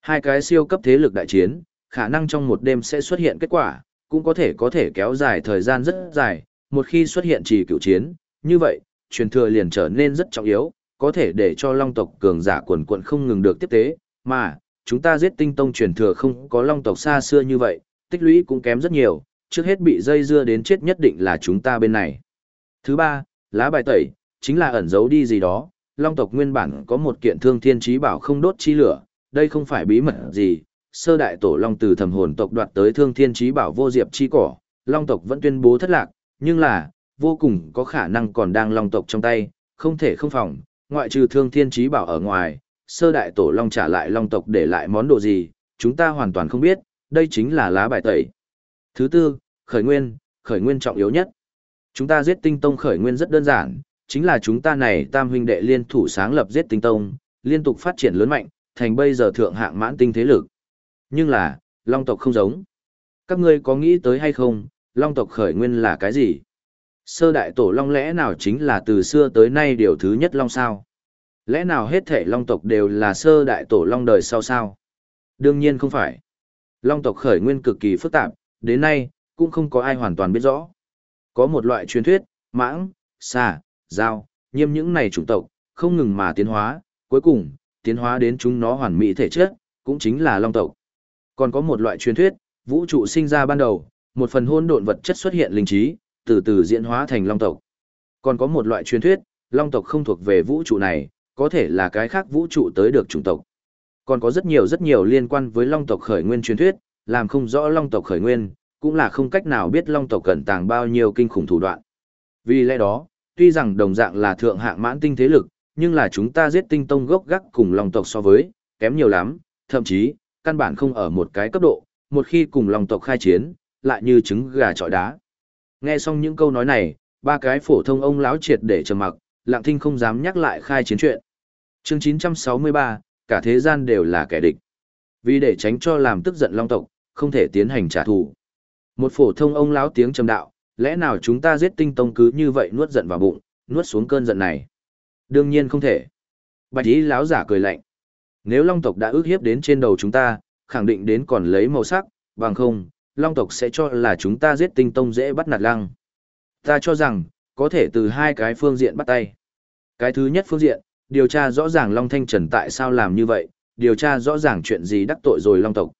Speaker 1: Hai cái siêu cấp thế lực đại chiến, khả năng trong một đêm sẽ xuất hiện kết quả, cũng có thể có thể kéo dài thời gian rất dài, một khi xuất hiện trì cựu chiến, như vậy, truyền thừa liền trở nên rất trọng yếu, có thể để cho long tộc cường giả quần quận không ngừng được tiếp tế, mà, chúng ta giết tinh tông truyền thừa không có long tộc xa xưa như vậy, tích lũy cũng kém rất nhiều, trước hết bị dây dưa đến chết nhất định là chúng ta bên này. Thứ ba, lá bài tẩy, chính là ẩn giấu đi gì đó, long tộc nguyên bản có một kiện thương thiên trí bảo không đốt chi lửa, đây không phải bí mật gì, sơ đại tổ long từ thầm hồn tộc đoạt tới thương thiên trí bảo vô diệp chi cỏ, long tộc vẫn tuyên bố thất lạc, nhưng là, vô cùng có khả năng còn đang long tộc trong tay, không thể không phòng, ngoại trừ thương thiên trí bảo ở ngoài, sơ đại tổ long trả lại long tộc để lại món đồ gì, chúng ta hoàn toàn không biết, đây chính là lá bài tẩy. Thứ tư, khởi nguyên, khởi nguyên trọng yếu nhất. Chúng ta giết tinh tông khởi nguyên rất đơn giản, chính là chúng ta này tam huynh đệ liên thủ sáng lập giết tinh tông, liên tục phát triển lớn mạnh, thành bây giờ thượng hạng mãn tinh thế lực. Nhưng là, long tộc không giống. Các ngươi có nghĩ tới hay không, long tộc khởi nguyên là cái gì? Sơ đại tổ long lẽ nào chính là từ xưa tới nay điều thứ nhất long sao? Lẽ nào hết thể long tộc đều là sơ đại tổ long đời sau sao? Đương nhiên không phải. Long tộc khởi nguyên cực kỳ phức tạp, đến nay, cũng không có ai hoàn toàn biết rõ. Có một loại truyền thuyết, mãng, xà, dao, nhiêm những này chủng tộc, không ngừng mà tiến hóa, cuối cùng, tiến hóa đến chúng nó hoàn mỹ thể chất, cũng chính là long tộc. Còn có một loại truyền thuyết, vũ trụ sinh ra ban đầu, một phần hỗn độn vật chất xuất hiện linh trí, từ từ diễn hóa thành long tộc. Còn có một loại truyền thuyết, long tộc không thuộc về vũ trụ này, có thể là cái khác vũ trụ tới được chủng tộc. Còn có rất nhiều rất nhiều liên quan với long tộc khởi nguyên truyền thuyết, làm không rõ long tộc khởi nguyên, cũng là không cách nào biết long tộc cẩn tàng bao nhiêu kinh khủng thủ đoạn. Vì lẽ đó, tuy rằng đồng dạng là thượng hạng mãn tinh thế lực, nhưng là chúng ta giết tinh tông gốc gác cùng long tộc so với, kém nhiều lắm, thậm chí, căn bản không ở một cái cấp độ, một khi cùng long tộc khai chiến, lại như trứng gà trọi đá. Nghe xong những câu nói này, ba cái phổ thông ông láo triệt để trầm mặc, lặng thinh không dám nhắc lại khai chiến chuyện. Chương 963, cả thế gian đều là kẻ địch. Vì để tránh cho làm tức giận long tộc, không thể tiến hành trả thù. Một phổ thông ông láo tiếng trầm đạo, lẽ nào chúng ta giết tinh tông cứ như vậy nuốt giận vào bụng, nuốt xuống cơn giận này? Đương nhiên không thể. Bạch ý láo giả cười lạnh. Nếu long tộc đã ước hiếp đến trên đầu chúng ta, khẳng định đến còn lấy màu sắc, bằng không, long tộc sẽ cho là chúng ta giết tinh tông dễ bắt nạt lăng. Ta cho rằng, có thể từ hai cái phương diện bắt tay. Cái thứ nhất phương diện, điều tra rõ ràng Long Thanh Trần tại sao làm như vậy, điều tra rõ ràng chuyện gì đắc tội rồi Long tộc.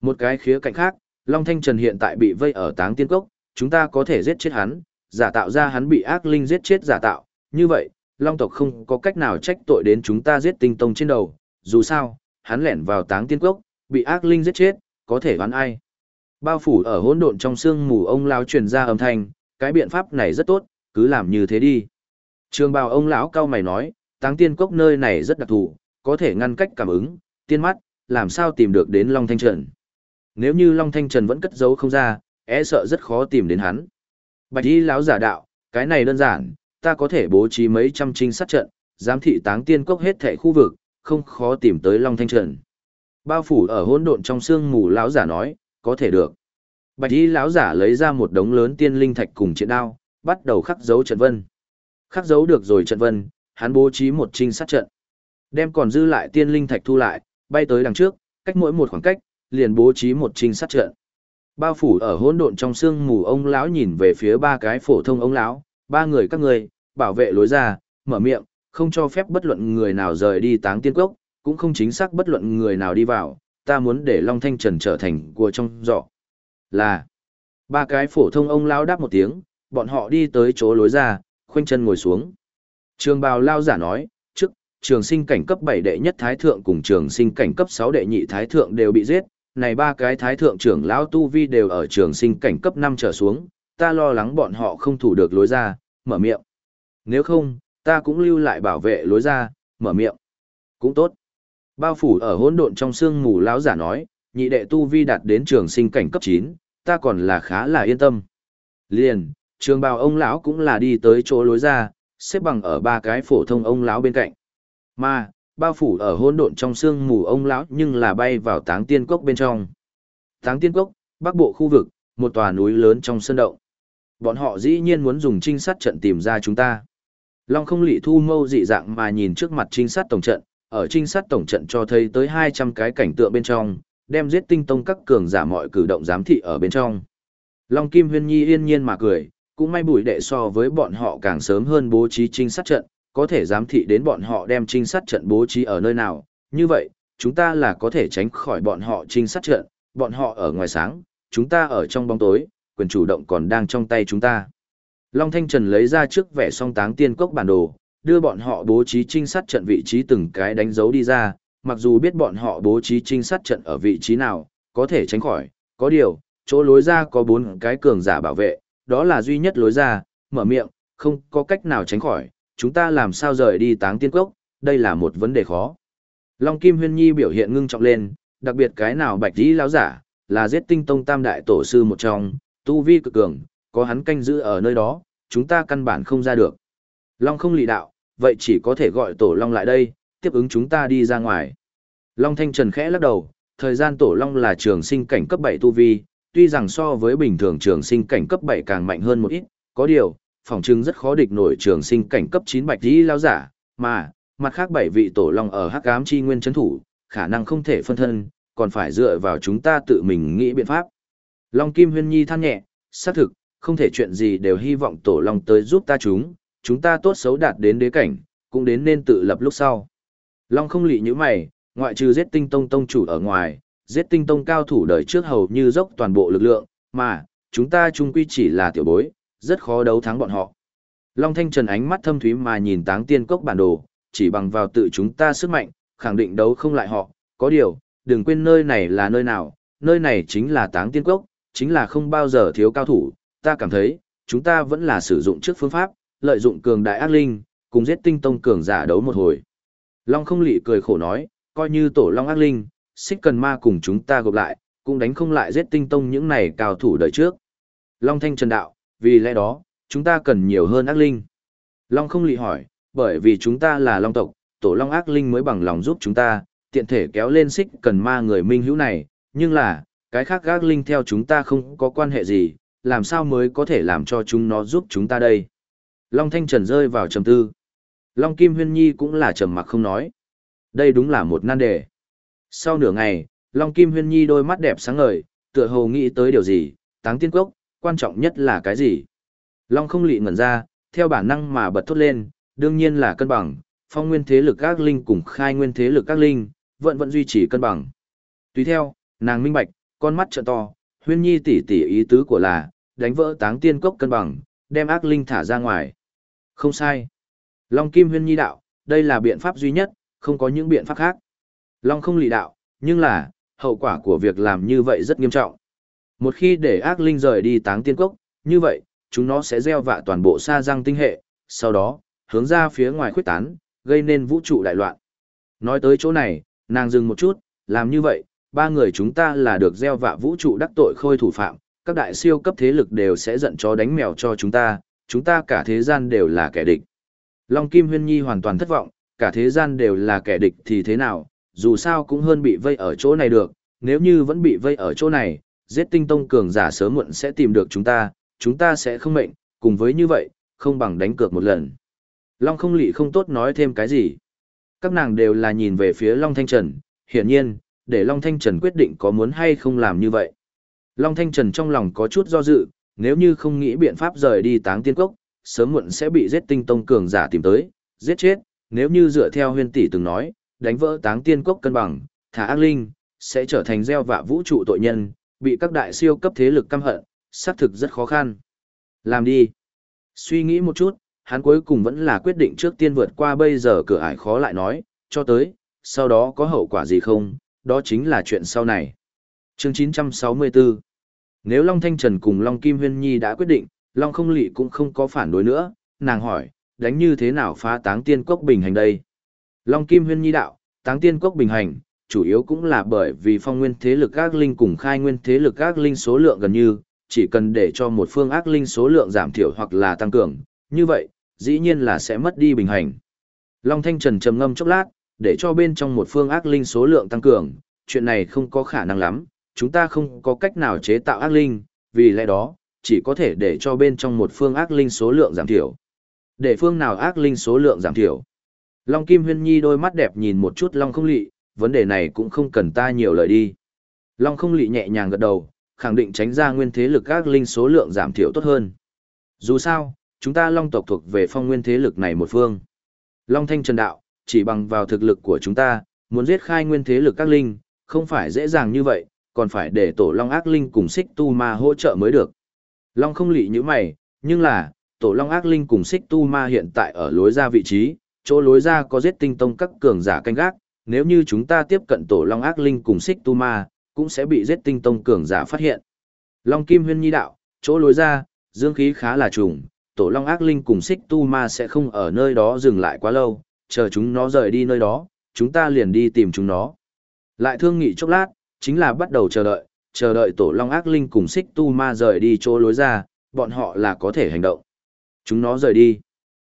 Speaker 1: Một cái khía cạnh khác, Long Thanh Trần hiện tại bị vây ở táng tiên cốc, chúng ta có thể giết chết hắn, giả tạo ra hắn bị ác linh giết chết giả tạo, như vậy, Long tộc không có cách nào trách tội đến chúng ta giết tinh tông trên đầu, dù sao, hắn lẻn vào táng tiên cốc, bị ác linh giết chết, có thể đoán ai. Bao phủ ở hỗn độn trong xương mù ông lão truyền ra âm thanh, cái biện pháp này rất tốt, cứ làm như thế đi. Trường bào ông lão cao mày nói, táng tiên cốc nơi này rất đặc thù, có thể ngăn cách cảm ứng, tiên mắt, làm sao tìm được đến Long Thanh Trần. Nếu như Long Thanh Trần vẫn cất giấu không ra, e sợ rất khó tìm đến hắn. Bạch y lão giả đạo, cái này đơn giản, ta có thể bố trí mấy trăm trinh sát trận, giám thị táng tiên cốc hết thảy khu vực, không khó tìm tới Long Thanh Trần. Bao phủ ở hỗn độn trong sương mù lão giả nói, có thể được. Bạch y lão giả lấy ra một đống lớn tiên linh thạch cùng chiến đao, bắt đầu khắc dấu trận vân. Khắc dấu được rồi trận vân, hắn bố trí một trinh sát trận. Đem còn dư lại tiên linh thạch thu lại, bay tới đằng trước, cách mỗi một khoảng cách, liền bố trí một trinh sát trận. Bao phủ ở hỗn độn trong sương mù ông lão nhìn về phía ba cái phổ thông ông lão, ba người các người, bảo vệ lối ra, mở miệng, không cho phép bất luận người nào rời đi táng tiên cốc, cũng không chính xác bất luận người nào đi vào, ta muốn để Long Thanh Trần trở thành của trong giỏ. Là, ba cái phổ thông ông lão đáp một tiếng, bọn họ đi tới chỗ lối ra, khoanh chân ngồi xuống. Trường bào lao giả nói, trước, trường sinh cảnh cấp 7 đệ nhất thái thượng cùng trường sinh cảnh cấp 6 đệ nhị thái thượng đều bị giết, này ba cái thái thượng trưởng lão tu vi đều ở trường sinh cảnh cấp 5 trở xuống, ta lo lắng bọn họ không thủ được lối ra, mở miệng. Nếu không, ta cũng lưu lại bảo vệ lối ra, mở miệng. Cũng tốt. Bao phủ ở hỗn độn trong sương mù lão giả nói, nhị đệ tu vi đạt đến trường sinh cảnh cấp 9, ta còn là khá là yên tâm. Liền, trường bào ông lão cũng là đi tới chỗ lối ra, xếp bằng ở ba cái phổ thông ông lão bên cạnh. Mà, bao phủ ở hỗn độn trong sương mù ông lão nhưng là bay vào táng tiên cốc bên trong. Táng tiên cốc, bắc bộ khu vực, một tòa núi lớn trong sân động. Bọn họ dĩ nhiên muốn dùng trinh sát trận tìm ra chúng ta. Long không lị thu mâu dị dạng mà nhìn trước mặt trinh sát tổng trận, ở trinh sát tổng trận cho thấy tới 200 cái cảnh tượng bên trong, đem giết tinh tông các cường giả mọi cử động giám thị ở bên trong. Long Kim Huyên Nhi yên nhiên mà cười, cũng may bùi đệ so với bọn họ càng sớm hơn bố trí trinh sát trận, có thể giám thị đến bọn họ đem trinh sát trận bố trí ở nơi nào, như vậy, chúng ta là có thể tránh khỏi bọn họ trinh sát trận, bọn họ ở ngoài sáng, chúng ta ở trong bóng tối, quyền chủ động còn đang trong tay chúng ta. Long Thanh Trần lấy ra trước vẻ song táng tiên cốc bản đồ, đưa bọn họ bố trí trinh sát trận vị trí từng cái đánh dấu đi ra, mặc dù biết bọn họ bố trí trinh sát trận ở vị trí nào, có thể tránh khỏi, có điều, chỗ lối ra có bốn cái cường giả bảo vệ, đó là duy nhất lối ra, mở miệng, không có cách nào tránh khỏi, chúng ta làm sao rời đi táng tiên cốc, đây là một vấn đề khó. Long Kim Huyên Nhi biểu hiện ngưng trọng lên, đặc biệt cái nào bạch dĩ lão giả, là giết tinh tông tam đại tổ sư một trong, tu vi cực cường, có hắn canh giữ ở nơi đó, chúng ta căn bản không ra được. Long không lì đạo, vậy chỉ có thể gọi tổ long lại đây, tiếp ứng chúng ta đi ra ngoài. Long Thanh Trần khẽ lắc đầu, thời gian tổ Long là trường sinh cảnh cấp 7 tu vi, tuy rằng so với bình thường trường sinh cảnh cấp 7 càng mạnh hơn một ít, có điều, phòng chứng rất khó địch nổi trường sinh cảnh cấp 9 bạch dĩ lao giả, mà, mặt khác bảy vị tổ Long ở hắc ám chi nguyên chấn thủ, khả năng không thể phân thân, còn phải dựa vào chúng ta tự mình nghĩ biện pháp. Long Kim Huyên Nhi than nhẹ, xác thực, không thể chuyện gì đều hy vọng tổ Long tới giúp ta chúng, chúng ta tốt xấu đạt đến đế cảnh, cũng đến nên tự lập lúc sau. Long không lị như mày, ngoại trừ giết tinh tông tông chủ ở ngoài, giết tinh tông cao thủ đời trước hầu như dốc toàn bộ lực lượng, mà, chúng ta chung quy chỉ là tiểu bối, rất khó đấu thắng bọn họ. Long Thanh Trần ánh mắt thâm thúy mà nhìn táng tiên cốc bản đồ, chỉ bằng vào tự chúng ta sức mạnh, khẳng định đấu không lại họ, có điều, đừng quên nơi này là nơi nào, nơi này chính là táng tiên cốc, chính là không bao giờ thiếu cao thủ, ta cảm thấy, chúng ta vẫn là sử dụng trước phương pháp, lợi dụng cường đại ác linh, cùng giết tinh tông cường giả đấu một hồi. Long không lị cười khổ nói, coi như tổ long ác linh, xích cần ma cùng chúng ta gộp lại, cũng đánh không lại giết tinh tông những này cao thủ đời trước. Long thanh trần đạo, vì lẽ đó, chúng ta cần nhiều hơn ác linh. Long không lị hỏi, bởi vì chúng ta là long tộc, tổ long ác linh mới bằng lòng giúp chúng ta, tiện thể kéo lên xích cần ma người minh hữu này, nhưng là, cái khác ác linh theo chúng ta không có quan hệ gì, làm sao mới có thể làm cho chúng nó giúp chúng ta đây. Long Thanh Trần rơi vào trầm tư. Long Kim Huyên Nhi cũng là trầm mặc không nói. Đây đúng là một nan đề. Sau nửa ngày, Long Kim Huyên Nhi đôi mắt đẹp sáng ngời, tựa hồ nghĩ tới điều gì, táng tiên cốc, quan trọng nhất là cái gì. Long không lị ngẩn ra, theo bản năng mà bật thốt lên, đương nhiên là cân bằng, phong nguyên thế lực các linh cùng khai nguyên thế lực các linh, vẫn vẫn duy trì cân bằng. Tùy theo, nàng minh bạch, con mắt trợ to, Huyên Nhi tỉ tỉ ý tứ của là, đánh vỡ táng tiên cốc cân bằng, đem ác linh thả ra ngoài. Không sai. Long Kim Huyên Nhi đạo, đây là biện pháp duy nhất, không có những biện pháp khác. Long không lì đạo, nhưng là, hậu quả của việc làm như vậy rất nghiêm trọng. Một khi để ác linh rời đi táng tiên cốc, như vậy, chúng nó sẽ gieo vạ toàn bộ sa răng tinh hệ, sau đó, hướng ra phía ngoài khuyết tán, gây nên vũ trụ đại loạn. Nói tới chỗ này, nàng dừng một chút, làm như vậy, ba người chúng ta là được gieo vạ vũ trụ đắc tội khôi thủ phạm, các đại siêu cấp thế lực đều sẽ giận chó đánh mèo cho chúng ta, chúng ta cả thế gian đều là kẻ địch. Long Kim Huyên Nhi hoàn toàn thất vọng, cả thế gian đều là kẻ địch thì thế nào, dù sao cũng hơn bị vây ở chỗ này được, nếu như vẫn bị vây ở chỗ này, giết tinh tông cường giả sớm muộn sẽ tìm được chúng ta, chúng ta sẽ không mệnh, cùng với như vậy, không bằng đánh cược một lần. Long không lị không tốt nói thêm cái gì. Các nàng đều là nhìn về phía Long Thanh Trần, hiển nhiên, để Long Thanh Trần quyết định có muốn hay không làm như vậy. Long Thanh Trần trong lòng có chút do dự, nếu như không nghĩ biện pháp rời đi táng tiên cốc, sớm muộn sẽ bị giết tinh tông cường giả tìm tới, giết chết, nếu như dựa theo huyên tỷ từng nói, đánh vỡ táng tiên cốc cân bằng, thả ác linh, sẽ trở thành gieo vạ vũ trụ tội nhân, bị các đại siêu cấp thế lực căm hận, xác thực rất khó khăn. Làm đi. Suy nghĩ một chút, hắn cuối cùng vẫn là quyết định trước tiên vượt qua bây giờ cửa ải khó lại nói, cho tới, sau đó có hậu quả gì không, đó chính là chuyện sau này. Chương 964 Nếu Long Thanh Trần cùng Long Kim Huyên Nhi đã quyết định, Long Không Lị cũng không có phản đối nữa, nàng hỏi, đánh như thế nào phá táng tiên cốc bình hành đây? Long Kim Huyên Nhi đạo, táng tiên cốc bình hành, chủ yếu cũng là bởi vì phong nguyên thế lực ác linh cùng khai nguyên thế lực ác linh số lượng gần như, chỉ cần để cho một phương ác linh số lượng giảm thiểu hoặc là tăng cường, như vậy, dĩ nhiên là sẽ mất đi bình hành. Long Thanh Trần trầm ngâm chốc lát, để cho bên trong một phương ác linh số lượng tăng cường, chuyện này không có khả năng lắm, chúng ta không có cách nào chế tạo ác linh, vì lẽ đó, chỉ có thể để cho bên trong một phương ác linh số lượng giảm thiểu. Để phương nào ác linh số lượng giảm thiểu. Long Kim Huyên Nhi đôi mắt đẹp nhìn một chút Long không lị, vấn đề này cũng không cần ta nhiều lời đi. Long không lị nhẹ nhàng gật đầu, khẳng định tránh ra nguyên thế lực các linh số lượng giảm thiểu tốt hơn. Dù sao, chúng ta Long tộc thuộc về phong nguyên thế lực này một phương. Long Thanh Trần Đạo, chỉ bằng vào thực lực của chúng ta, muốn giết khai nguyên thế lực các linh, không phải dễ dàng như vậy, còn phải để tổ Long ác linh cùng xích tu ma hỗ trợ mới được. Long không lị như mày, nhưng là, tổ Long ác linh cùng xích tu ma hiện tại ở lối ra vị trí, chỗ lối ra có giết tinh tông các cường giả canh gác, nếu như chúng ta tiếp cận tổ Long ác linh cùng xích tu ma, cũng sẽ bị giết tinh tông cường giả phát hiện. Long Kim Huyên Nhi đạo, chỗ lối ra, dương khí khá là trùng, tổ Long ác linh cùng xích tu ma sẽ không ở nơi đó dừng lại quá lâu, chờ chúng nó rời đi nơi đó, chúng ta liền đi tìm chúng nó. Lại thương nghị chốc lát, chính là bắt đầu chờ đợi, chờ đợi tổ long ác linh cùng xích tu ma rời đi chỗ lối ra, bọn họ là có thể hành động. Chúng nó rời đi.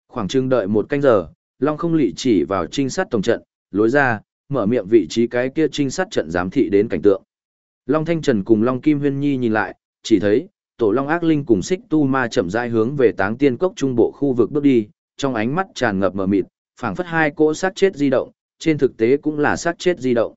Speaker 1: Khoảng chừng đợi một canh giờ, long không lị chỉ vào trinh sát tổng trận, lối ra, mở miệng vị trí cái kia trinh sát trận giám thị đến cảnh tượng. Long Thanh Trần cùng Long Kim Huyên Nhi nhìn lại, chỉ thấy, tổ Long Ác Linh cùng xích tu ma chậm rãi hướng về táng tiên cốc trung bộ khu vực bước đi, trong ánh mắt tràn ngập mờ mịt, phảng phất hai cỗ sát chết di động, trên thực tế cũng là sát chết di động.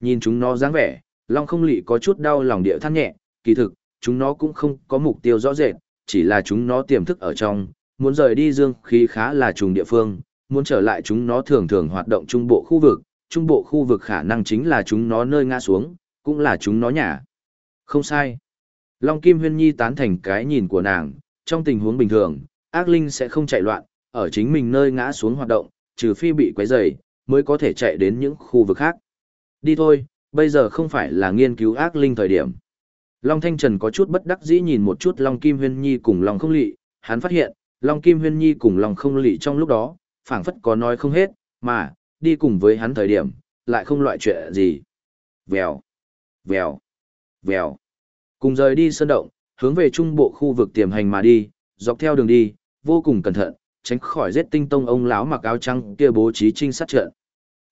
Speaker 1: Nhìn chúng nó dáng vẻ, Long không lị có chút đau lòng địa than nhẹ, kỳ thực, chúng nó cũng không có mục tiêu rõ rệt, chỉ là chúng nó tiềm thức ở trong, muốn rời đi dương khí khá là trùng địa phương, muốn trở lại chúng nó thường thường hoạt động trung bộ khu vực, trung bộ khu vực khả năng chính là chúng nó nơi ngã xuống, cũng là chúng nó nhà. Không sai. Long Kim Huyên Nhi tán thành cái nhìn của nàng, trong tình huống bình thường, ác linh sẽ không chạy loạn, ở chính mình nơi ngã xuống hoạt động, trừ phi bị quấy rầy, mới có thể chạy đến những khu vực khác. Đi thôi, bây giờ không phải là nghiên cứu ác linh thời điểm. Long Thanh Trần có chút bất đắc dĩ nhìn một chút Long Kim Huyên Nhi cùng Long Không Lị, hắn phát hiện, Long Kim Huyên Nhi cùng Long Không Lị trong lúc đó, phảng phất có nói không hết, mà, đi cùng với hắn thời điểm, lại không loại chuyện gì. Vèo, vèo, vèo. Cùng rời đi sơn động, hướng về trung bộ khu vực tiềm hành mà đi, dọc theo đường đi, vô cùng cẩn thận, tránh khỏi giết tinh tông ông lão mặc áo trắng kia bố trí trinh sát trận.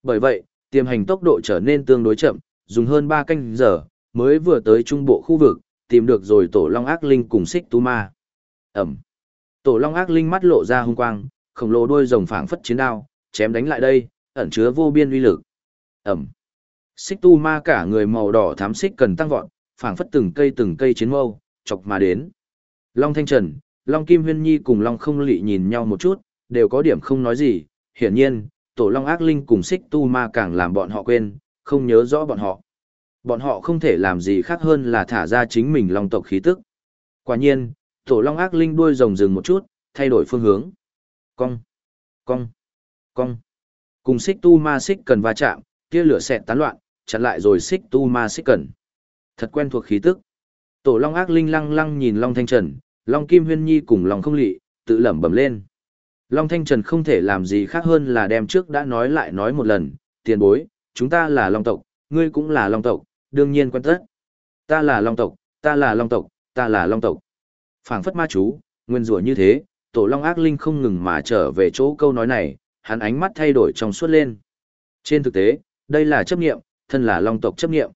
Speaker 1: Bởi vậy, tiềm hành tốc độ trở nên tương đối chậm, dùng hơn 3 canh giờ, mới vừa tới trung bộ khu vực, tìm được rồi tổ long ác linh cùng xích tu ma. Ẩm. Tổ long ác linh mắt lộ ra hung quang, khổng lồ đuôi rồng phảng phất chiến đao, chém đánh lại đây, ẩn chứa vô biên uy lực. Ẩm. Xích tu ma cả người màu đỏ thám xích cần tăng vọt, phảng phất từng cây từng cây chiến mâu, chọc mà đến. Long Thanh Trần, Long Kim Huyên Nhi cùng Long Không Lị nhìn nhau một chút, đều có điểm không nói gì, hiển nhiên, tổ Long Ác Linh cùng xích tu ma càng làm bọn họ quên, không nhớ rõ bọn họ. Bọn họ không thể làm gì khác hơn là thả ra chính mình Long tộc khí tức. Quả nhiên, tổ Long Ác Linh đuôi rồng dừng một chút, thay đổi phương hướng. Cong, cong, cong. Cùng xích tu ma xích cần va chạm, tia lửa xẹt tán loạn, chặn lại rồi xích tu ma xích cần. Thật quen thuộc khí tức. Tổ Long Ác Linh lăng lăng nhìn Long Thanh Trần, Long Kim Huyên Nhi cùng Long Không Lị, tự lẩm bẩm lên. Long Thanh Trần không thể làm gì khác hơn là đem trước đã nói lại nói một lần, tiền bối, chúng ta là Long tộc, ngươi cũng là Long tộc, đương nhiên quen tất. Ta là Long tộc, ta là Long tộc, ta là Long tộc. Phảng phất ma chú, nguyên rủa như thế, tổ Long Ác Linh không ngừng mà trở về chỗ câu nói này, hắn ánh mắt thay đổi trong suốt lên. Trên thực tế, đây là chấp nghiệm, thân là Long tộc chấp nghiệm.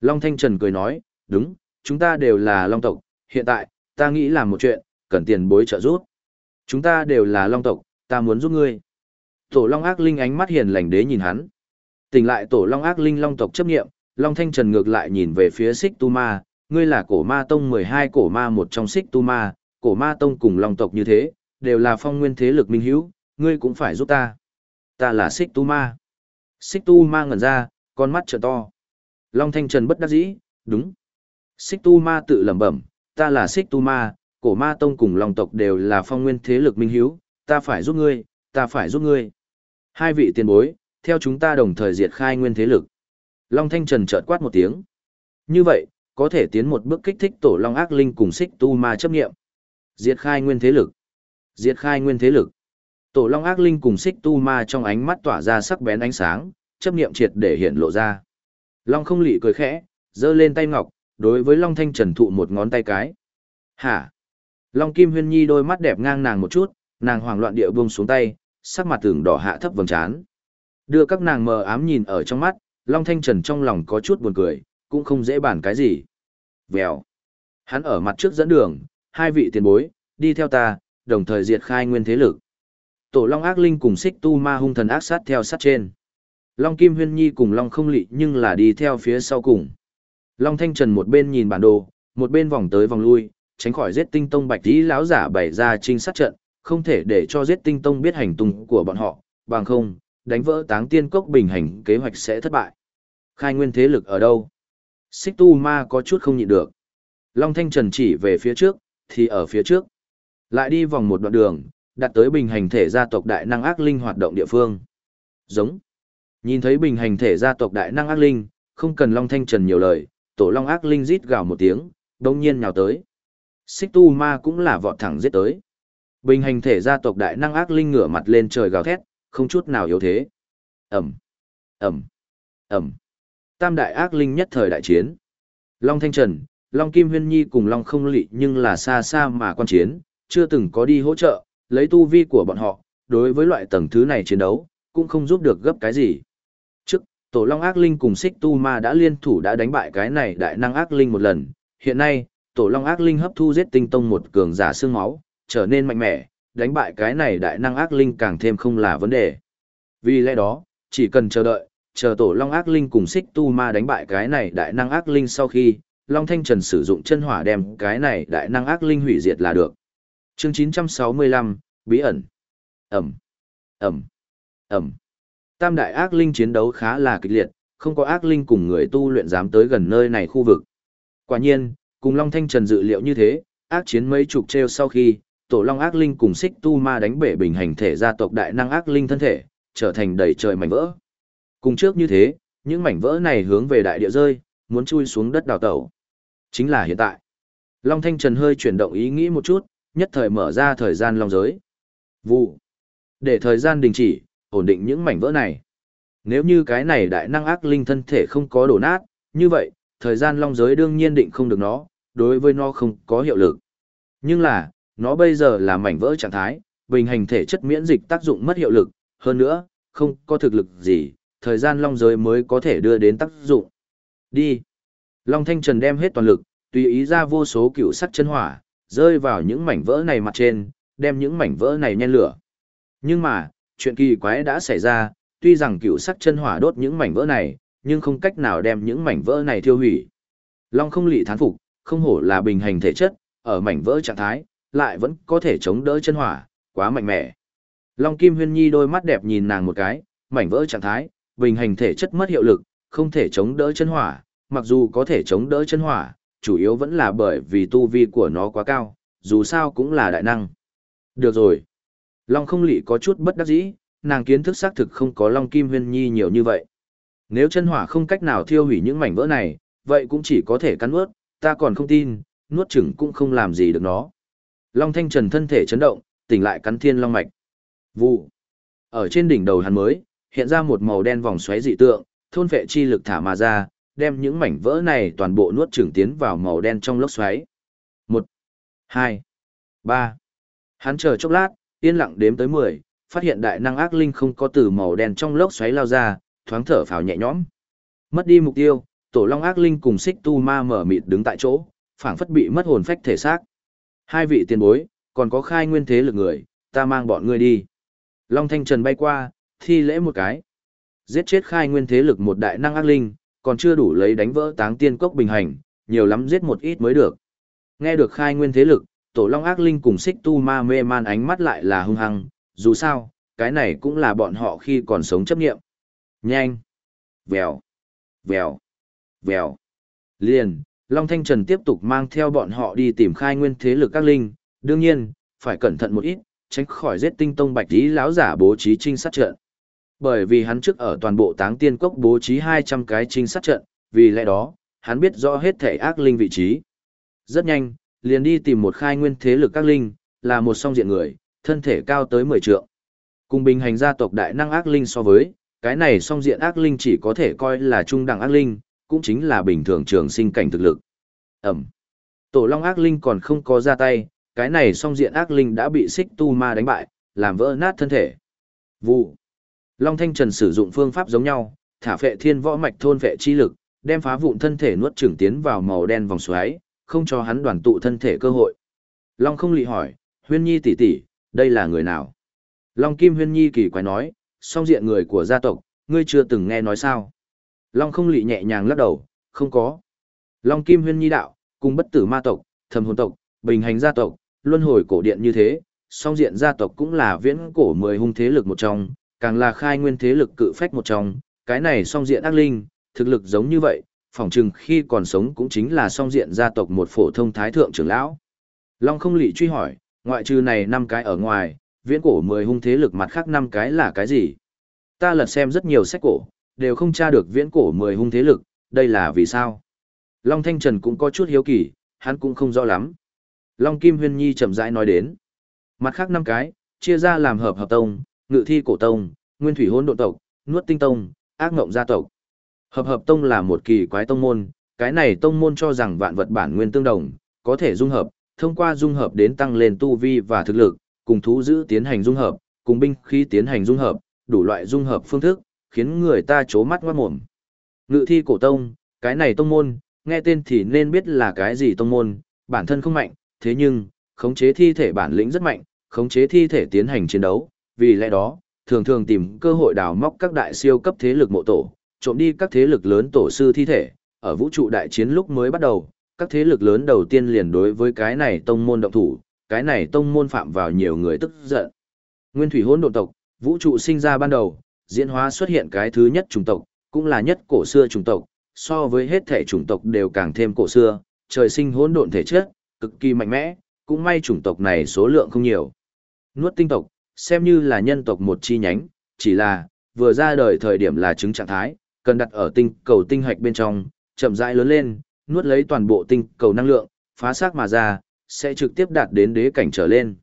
Speaker 1: Long Thanh Trần cười nói, đúng, chúng ta đều là Long tộc, hiện tại, ta nghĩ làm một chuyện, cần tiền bối trợ giúp. Chúng ta đều là Long tộc, ta muốn giúp ngươi. Tổ Long ác linh ánh mắt hiền lành đế nhìn hắn. Tỉnh lại tổ Long ác linh Long tộc chấp nghiệm, Long Thanh Trần ngược lại nhìn về phía Xích Tu Ma, ngươi là cổ ma tông 12 cổ ma một trong Xích Tu Ma, cổ ma tông cùng Long tộc như thế, đều là phong nguyên thế lực minh hữu, ngươi cũng phải giúp ta. Ta là Xích Tu Ma. Xích Tu Ma ngẩn ra, con mắt trợ to. Long Thanh Trần bất đắc dĩ, đúng. Xích Tu Ma tự lẩm bẩm, ta là Xích Tu Ma, cổ ma tông cùng Long tộc đều là phong nguyên thế lực minh hiếu, ta phải giúp ngươi, ta phải giúp ngươi. Hai vị tiền bối, theo chúng ta đồng thời diệt khai nguyên thế lực. Long Thanh Trần chợt quát một tiếng. Như vậy, có thể tiến một bước kích thích tổ Long ác linh cùng Xích Tu Ma chấp nghiệm. Diệt khai nguyên thế lực. Diệt khai nguyên thế lực. Tổ Long ác linh cùng Xích Tu Ma trong ánh mắt tỏa ra sắc bén ánh sáng, chấp niệm triệt để hiện lộ ra. Long không lị cười khẽ, giơ lên tay ngọc, đối với Long Thanh Trần thụ một ngón tay cái. Hả? Long Kim Huyên Nhi đôi mắt đẹp ngang nàng một chút, nàng hoảng loạn địa buông xuống tay, sắc mặt tưởng đỏ hạ thấp vầng trán. Đưa các nàng mờ ám nhìn ở trong mắt, Long Thanh Trần trong lòng có chút buồn cười, cũng không dễ bàn cái gì. Vèo. Hắn ở mặt trước dẫn đường, hai vị tiền bối, đi theo ta, đồng thời diệt khai nguyên thế lực. Tổ Long ác linh cùng xích tu ma hung thần ác sát theo sát trên. Long Kim Huyên Nhi cùng Long không lị nhưng là đi theo phía sau cùng. Long Thanh Trần một bên nhìn bản đồ, một bên vòng tới vòng lui, tránh khỏi giết tinh tông bạch tí lão giả bày ra trinh sát trận, không thể để cho giết tinh tông biết hành tung của bọn họ, bằng không, đánh vỡ táng tiên cốc bình hành kế hoạch sẽ thất bại. Khai nguyên thế lực ở đâu? Xích tu ma có chút không nhịn được. Long Thanh Trần chỉ về phía trước, thì ở phía trước. Lại đi vòng một đoạn đường, đặt tới bình hành thể gia tộc đại năng ác linh hoạt động địa phương. Giống. Nhìn thấy bình hành thể gia tộc đại năng ác linh, không cần Long Thanh Trần nhiều lời, tổ Long ác linh rít gào một tiếng, đồng nhiên nhào tới. Xích tu ma cũng là vọt thẳng giết tới. Bình hành thể gia tộc đại năng ác linh ngửa mặt lên trời gào thét, không chút nào yếu thế. Ẩm, Ẩm, Ẩm. Tam đại ác linh nhất thời đại chiến. Long Thanh Trần, Long Kim Huyên Nhi cùng Long Không Lị nhưng là xa xa mà quan chiến, chưa từng có đi hỗ trợ, lấy tu vi của bọn họ, đối với loại tầng thứ này chiến đấu, cũng không giúp được gấp cái gì. Trước Tổ Long Ác Linh cùng Xích Tu Ma đã liên thủ đã đánh bại cái này đại năng ác linh một lần, hiện nay, Tổ Long Ác Linh hấp thu giết tinh tông một cường giả xương máu, trở nên mạnh mẽ, đánh bại cái này đại năng ác linh càng thêm không là vấn đề. Vì lẽ đó, chỉ cần chờ đợi, chờ Tổ Long Ác Linh cùng Xích Tu Ma đánh bại cái này đại năng ác linh sau khi, Long Thanh Trần sử dụng chân hỏa đem cái này đại năng ác linh hủy diệt là được. Chương 965, Bí ẩn. Ẩm. Ẩm. Ẩm. Tam đại ác linh chiến đấu khá là kịch liệt, không có ác linh cùng người tu luyện dám tới gần nơi này khu vực. Quả nhiên, cùng Long Thanh Trần dự liệu như thế, ác chiến mấy chục treo sau khi, tổ Long ác linh cùng xích tu ma đánh bể bình hành thể gia tộc đại năng ác linh thân thể, trở thành đầy trời mảnh vỡ. Cùng trước như thế, những mảnh vỡ này hướng về đại địa rơi, muốn chui xuống đất đào tẩu. Chính là hiện tại. Long Thanh Trần hơi chuyển động ý nghĩ một chút, nhất thời mở ra thời gian long giới. Vụ. Để thời gian đình chỉ, ổn định những mảnh vỡ này. Nếu như cái này đại năng ác linh thân thể không có đổ nát, như vậy, thời gian long giới đương nhiên định không được nó, đối với nó không có hiệu lực. Nhưng là, nó bây giờ là mảnh vỡ trạng thái, bình hành thể chất miễn dịch tác dụng mất hiệu lực, hơn nữa, không có thực lực gì, thời gian long giới mới có thể đưa đến tác dụng. Đi. Long Thanh Trần đem hết toàn lực, tùy ý ra vô số cựu sắc chân hỏa, rơi vào những mảnh vỡ này mặt trên, đem những mảnh vỡ này nhen lửa. Nhưng mà, chuyện kỳ quái đã xảy ra, tuy rằng cựu sắc chân hỏa đốt những mảnh vỡ này, nhưng không cách nào đem những mảnh vỡ này thiêu hủy. Long không lị thán phục, không hổ là bình hành thể chất, ở mảnh vỡ trạng thái, lại vẫn có thể chống đỡ chân hỏa, quá mạnh mẽ. Long Kim Huyên Nhi đôi mắt đẹp nhìn nàng một cái, mảnh vỡ trạng thái, bình hành thể chất mất hiệu lực, không thể chống đỡ chân hỏa, mặc dù có thể chống đỡ chân hỏa, chủ yếu vẫn là bởi vì tu vi của nó quá cao, dù sao cũng là đại năng. Được rồi. Long không lị có chút bất đắc dĩ, nàng kiến thức xác thực không có Long Kim Huyên Nhi nhiều như vậy. Nếu chân hỏa không cách nào thiêu hủy những mảnh vỡ này, vậy cũng chỉ có thể cắn nuốt, ta còn không tin, nuốt chửng cũng không làm gì được nó. Long Thanh Trần thân thể chấn động, tỉnh lại cắn thiên long mạch. Vụ. Ở trên đỉnh đầu hắn mới, hiện ra một màu đen vòng xoáy dị tượng, thôn vệ chi lực thả mà ra, đem những mảnh vỡ này toàn bộ nuốt trưởng tiến vào màu đen trong lốc xoáy. Một, hai, ba. Hắn chờ chốc lát, yên lặng đếm tới mười, phát hiện đại năng ác linh không có từ màu đen trong lốc xoáy lao ra, thoáng thở phào nhẹ nhõm. Mất đi mục tiêu, tổ long ác linh cùng xích tu ma mở mịt đứng tại chỗ, phảng phất bị mất hồn phách thể xác. Hai vị tiền bối, còn có khai nguyên thế lực người, ta mang bọn ngươi đi. Long thanh trần bay qua, thi lễ một cái. Giết chết khai nguyên thế lực một đại năng ác linh, còn chưa đủ lấy đánh vỡ táng tiên cốc bình hành, nhiều lắm giết một ít mới được. Nghe được khai nguyên thế lực, tổ long ác linh cùng xích tu ma mê man ánh mắt lại là hung hăng, dù sao, cái này cũng là bọn họ khi còn sống chấp nghiệm. Nhanh! Vèo! Vèo! Vèo! Liền, Long Thanh Trần tiếp tục mang theo bọn họ đi tìm khai nguyên thế lực các linh, đương nhiên, phải cẩn thận một ít, tránh khỏi giết tinh tông bạch tí lão giả bố trí trinh sát trận. Bởi vì hắn trước ở toàn bộ táng tiên cốc bố trí 200 cái trinh sát trận, vì lẽ đó, hắn biết rõ hết thể ác linh vị trí. Rất nhanh, liền đi tìm một khai nguyên thế lực ác linh, là một song diện người, thân thể cao tới 10 trượng. Cùng bình hành gia tộc đại năng ác linh so với, cái này song diện ác linh chỉ có thể coi là trung đẳng ác linh, cũng chính là bình thường trường sinh cảnh thực lực. Ẩm. Tổ long ác linh còn không có ra tay, cái này song diện ác linh đã bị xích tu ma đánh bại, làm vỡ nát thân thể. Vụ. Long Thanh Trần sử dụng phương pháp giống nhau, thả phệ thiên võ mạch thôn phệ chi lực, đem phá vụn thân thể nuốt chửng tiến vào màu đen vòng xoáy, không cho hắn đoàn tụ thân thể cơ hội. Long không lị hỏi, Huyên Nhi tỷ tỷ, đây là người nào? Long Kim Huyên Nhi kỳ quái nói, song diện người của gia tộc, ngươi chưa từng nghe nói sao? Long không lị nhẹ nhàng lắc đầu, không có. Long Kim Huyên Nhi đạo, cùng bất tử ma tộc, thầm hồn tộc, bình hành gia tộc, luân hồi cổ điện như thế, song diện gia tộc cũng là viễn cổ mười hung thế lực một trong, càng là khai nguyên thế lực cự phách một trong, cái này song diện ác linh, thực lực giống như vậy, phỏng chừng khi còn sống cũng chính là song diện gia tộc một phổ thông thái thượng trưởng lão. Long không lị truy hỏi, ngoại trừ này năm cái ở ngoài, viễn cổ mười hung thế lực mặt khác năm cái là cái gì? Ta lật xem rất nhiều sách cổ, đều không tra được viễn cổ mười hung thế lực, đây là vì sao? Long Thanh Trần cũng có chút hiếu kỳ, hắn cũng không rõ lắm. Long Kim Huyên Nhi chậm rãi nói đến. Mặt khác năm cái, chia ra làm hợp hợp tông, ngự thi cổ tông, nguyên thủy hôn độ tộc, nuốt tinh tông, ác ngộng gia tộc. Hợp hợp tông là một kỳ quái tông môn, cái này tông môn cho rằng vạn vật bản nguyên tương đồng, có thể dung hợp, thông qua dung hợp đến tăng lên tu vi và thực lực, cùng thú giữ tiến hành dung hợp, cùng binh khí tiến hành dung hợp, đủ loại dung hợp phương thức, khiến người ta chố mắt ngoát mồm. Ngự thi cổ tông, cái này tông môn, nghe tên thì nên biết là cái gì tông môn, bản thân không mạnh, thế nhưng, khống chế thi thể bản lĩnh rất mạnh, khống chế thi thể tiến hành chiến đấu, vì lẽ đó, thường thường tìm cơ hội đào móc các đại siêu cấp thế lực mộ tổ, trộm đi các thế lực lớn tổ sư thi thể, ở vũ trụ đại chiến lúc mới bắt đầu, các thế lực lớn đầu tiên liền đối với cái này tông môn động thủ, cái này tông môn phạm vào nhiều người tức giận. Nguyên thủy hỗn độn tộc, vũ trụ sinh ra ban đầu, diễn hóa xuất hiện cái thứ nhất chủng tộc, cũng là nhất cổ xưa chủng tộc, so với hết thể chủng tộc đều càng thêm cổ xưa, trời sinh hỗn độn thể chất, cực kỳ mạnh mẽ, cũng may chủng tộc này số lượng không nhiều. Nuốt tinh tộc, xem như là nhân tộc một chi nhánh, chỉ là, vừa ra đời thời điểm là trứng trạng thái, cần đặt ở tinh cầu tinh hạch bên trong, chậm rãi lớn lên, nuốt lấy toàn bộ tinh cầu năng lượng, phá xác mà ra, sẽ trực tiếp đạt đến đế cảnh trở lên.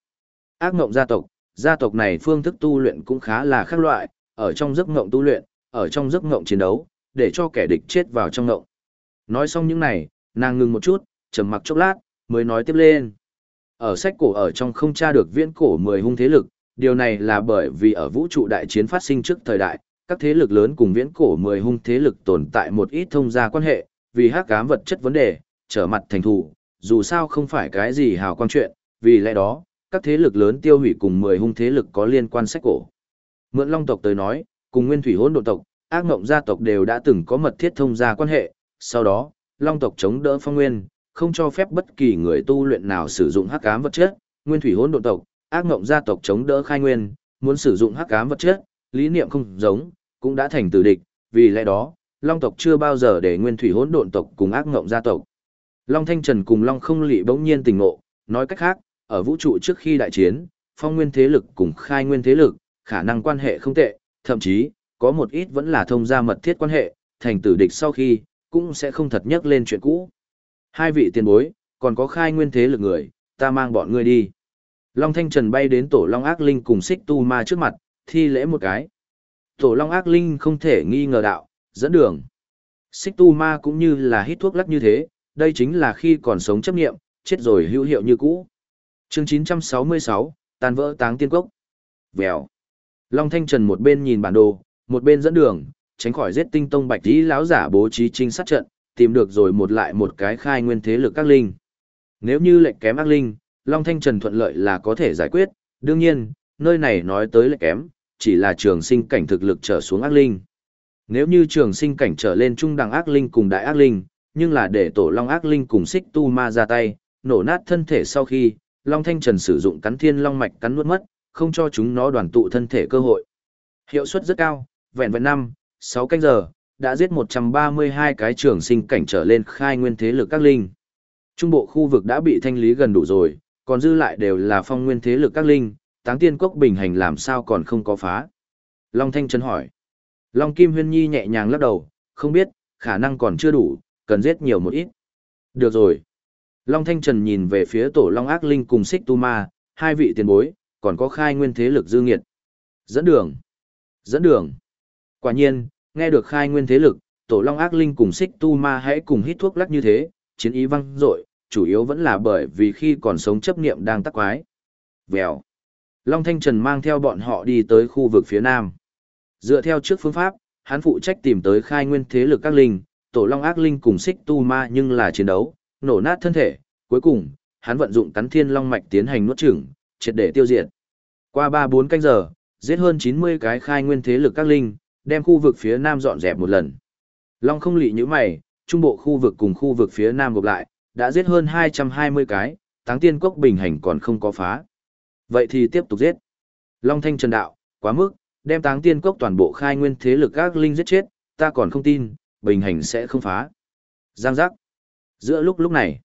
Speaker 1: Ác ngộng gia tộc, gia tộc này phương thức tu luyện cũng khá là khác loại, ở trong giấc ngộng tu luyện, ở trong giấc ngộng chiến đấu, để cho kẻ địch chết vào trong ngộng. Nói xong những này, nàng ngừng một chút, trầm mặc chốc lát, mới nói tiếp lên. Ở sách cổ ở trong không tra được viễn cổ 10 hung thế lực, điều này là bởi vì ở vũ trụ đại chiến phát sinh trước thời đại, các thế lực lớn cùng viễn cổ 10 hung thế lực tồn tại một ít thông gia quan hệ, vì hắc ám vật chất vấn đề, trở mặt thành thủ, dù sao không phải cái gì hào quang chuyện, vì lẽ đó, các thế lực lớn tiêu hủy cùng 10 hung thế lực có liên quan sách cổ. Mượn Long tộc tới nói, cùng Nguyên Thủy Hỗn Độn tộc, ác ngộng gia tộc đều đã từng có mật thiết thông gia quan hệ, sau đó, Long tộc chống đỡ Phong Nguyên, không cho phép bất kỳ người tu luyện nào sử dụng hắc ám vật chất, Nguyên Thủy Hỗn Độn tộc, ác ngộng gia tộc chống đỡ Khai Nguyên, muốn sử dụng hắc ám vật chất, lý niệm không giống, cũng đã thành tử địch, vì lẽ đó, Long tộc chưa bao giờ để Nguyên Thủy Hỗn Độn tộc cùng ác ngộng gia tộc. Long Thanh Trần cùng Long Không Lệ bỗng nhiên tình ngộ, nói cách khác, ở vũ trụ trước khi đại chiến, phong nguyên thế lực cùng khai nguyên thế lực, khả năng quan hệ không tệ, thậm chí, có một ít vẫn là thông gia mật thiết quan hệ, thành tử địch sau khi, cũng sẽ không thật nhắc lên chuyện cũ. Hai vị tiền bối, còn có khai nguyên thế lực người, ta mang bọn ngươi đi. Long Thanh Trần bay đến tổ Long Ác Linh cùng xích tu ma trước mặt, thi lễ một cái. Tổ Long Ác Linh không thể nghi ngờ đạo, dẫn đường. Xích tu ma cũng như là hít thuốc lắc như thế, đây chính là khi còn sống chấp nghiệm, chết rồi hữu hiệu như cũ. chương 966, tàn vỡ táng tiên cốc. Vèo. Long Thanh Trần một bên nhìn bản đồ, một bên dẫn đường, tránh khỏi giết tinh tông bạch tí lão giả bố trí trinh sát trận, tìm được rồi một lại một cái khai nguyên thế lực các linh. Nếu như lệnh kém ác linh, Long Thanh Trần thuận lợi là có thể giải quyết, đương nhiên, nơi này nói tới lại kém, chỉ là trường sinh cảnh thực lực trở xuống ác linh. Nếu như trường sinh cảnh trở lên trung đẳng ác linh cùng đại ác linh, nhưng là để tổ long ác linh cùng xích tu ma ra tay, nổ nát thân thể sau khi, Long Thanh Trần sử dụng cắn thiên long mạch cắn nuốt mất, không cho chúng nó đoàn tụ thân thể cơ hội. Hiệu suất rất cao, vẹn vẹn năm, sáu canh giờ, đã giết 132 cái trường sinh cảnh trở lên khai nguyên thế lực các linh. Trung bộ khu vực đã bị thanh lý gần đủ rồi, còn dư lại đều là phong nguyên thế lực các linh, táng tiên cốc bình hành làm sao còn không có phá. Long Thanh Trần hỏi. Long Kim Huyên Nhi nhẹ nhàng lắc đầu, không biết, khả năng còn chưa đủ, cần giết nhiều một ít. Được rồi. Long Thanh Trần nhìn về phía tổ Long Ác Linh cùng Xích Tu Ma, hai vị tiền bối, còn có khai nguyên thế lực dư nghiệt. Dẫn đường. Dẫn đường. Quả nhiên, nghe được khai nguyên thế lực, tổ Long Ác Linh cùng Xích Tu Ma hãy cùng hít thuốc lắc như thế, chiến ý văng dội, chủ yếu vẫn là bởi vì khi còn sống chấp niệm đang tắc quái. Vèo. Long Thanh Trần mang theo bọn họ đi tới khu vực phía nam. Dựa theo trước phương pháp, hắn phụ trách tìm tới khai nguyên thế lực các linh, tổ long ác linh cùng xích tu ma nhưng là chiến đấu, nổ nát thân thể, cuối cùng, hắn vận dụng cắn thiên long mạch tiến hành nuốt chửng, triệt để tiêu diệt. Qua 3-4 canh giờ, giết hơn 90 cái khai nguyên thế lực các linh, đem khu vực phía nam dọn dẹp một lần. Long không lị như mày, trung bộ khu vực cùng khu vực phía nam gộp lại, đã giết hơn 220 cái, táng tiên cốc bình hành còn không có phá. Vậy thì tiếp tục giết. Long thanh trần đạo, quá mức, đem táng tiên cốc toàn bộ khai nguyên thế lực các linh giết chết, ta còn không tin, bình hành sẽ không phá. Giang giác. Giữa lúc lúc này,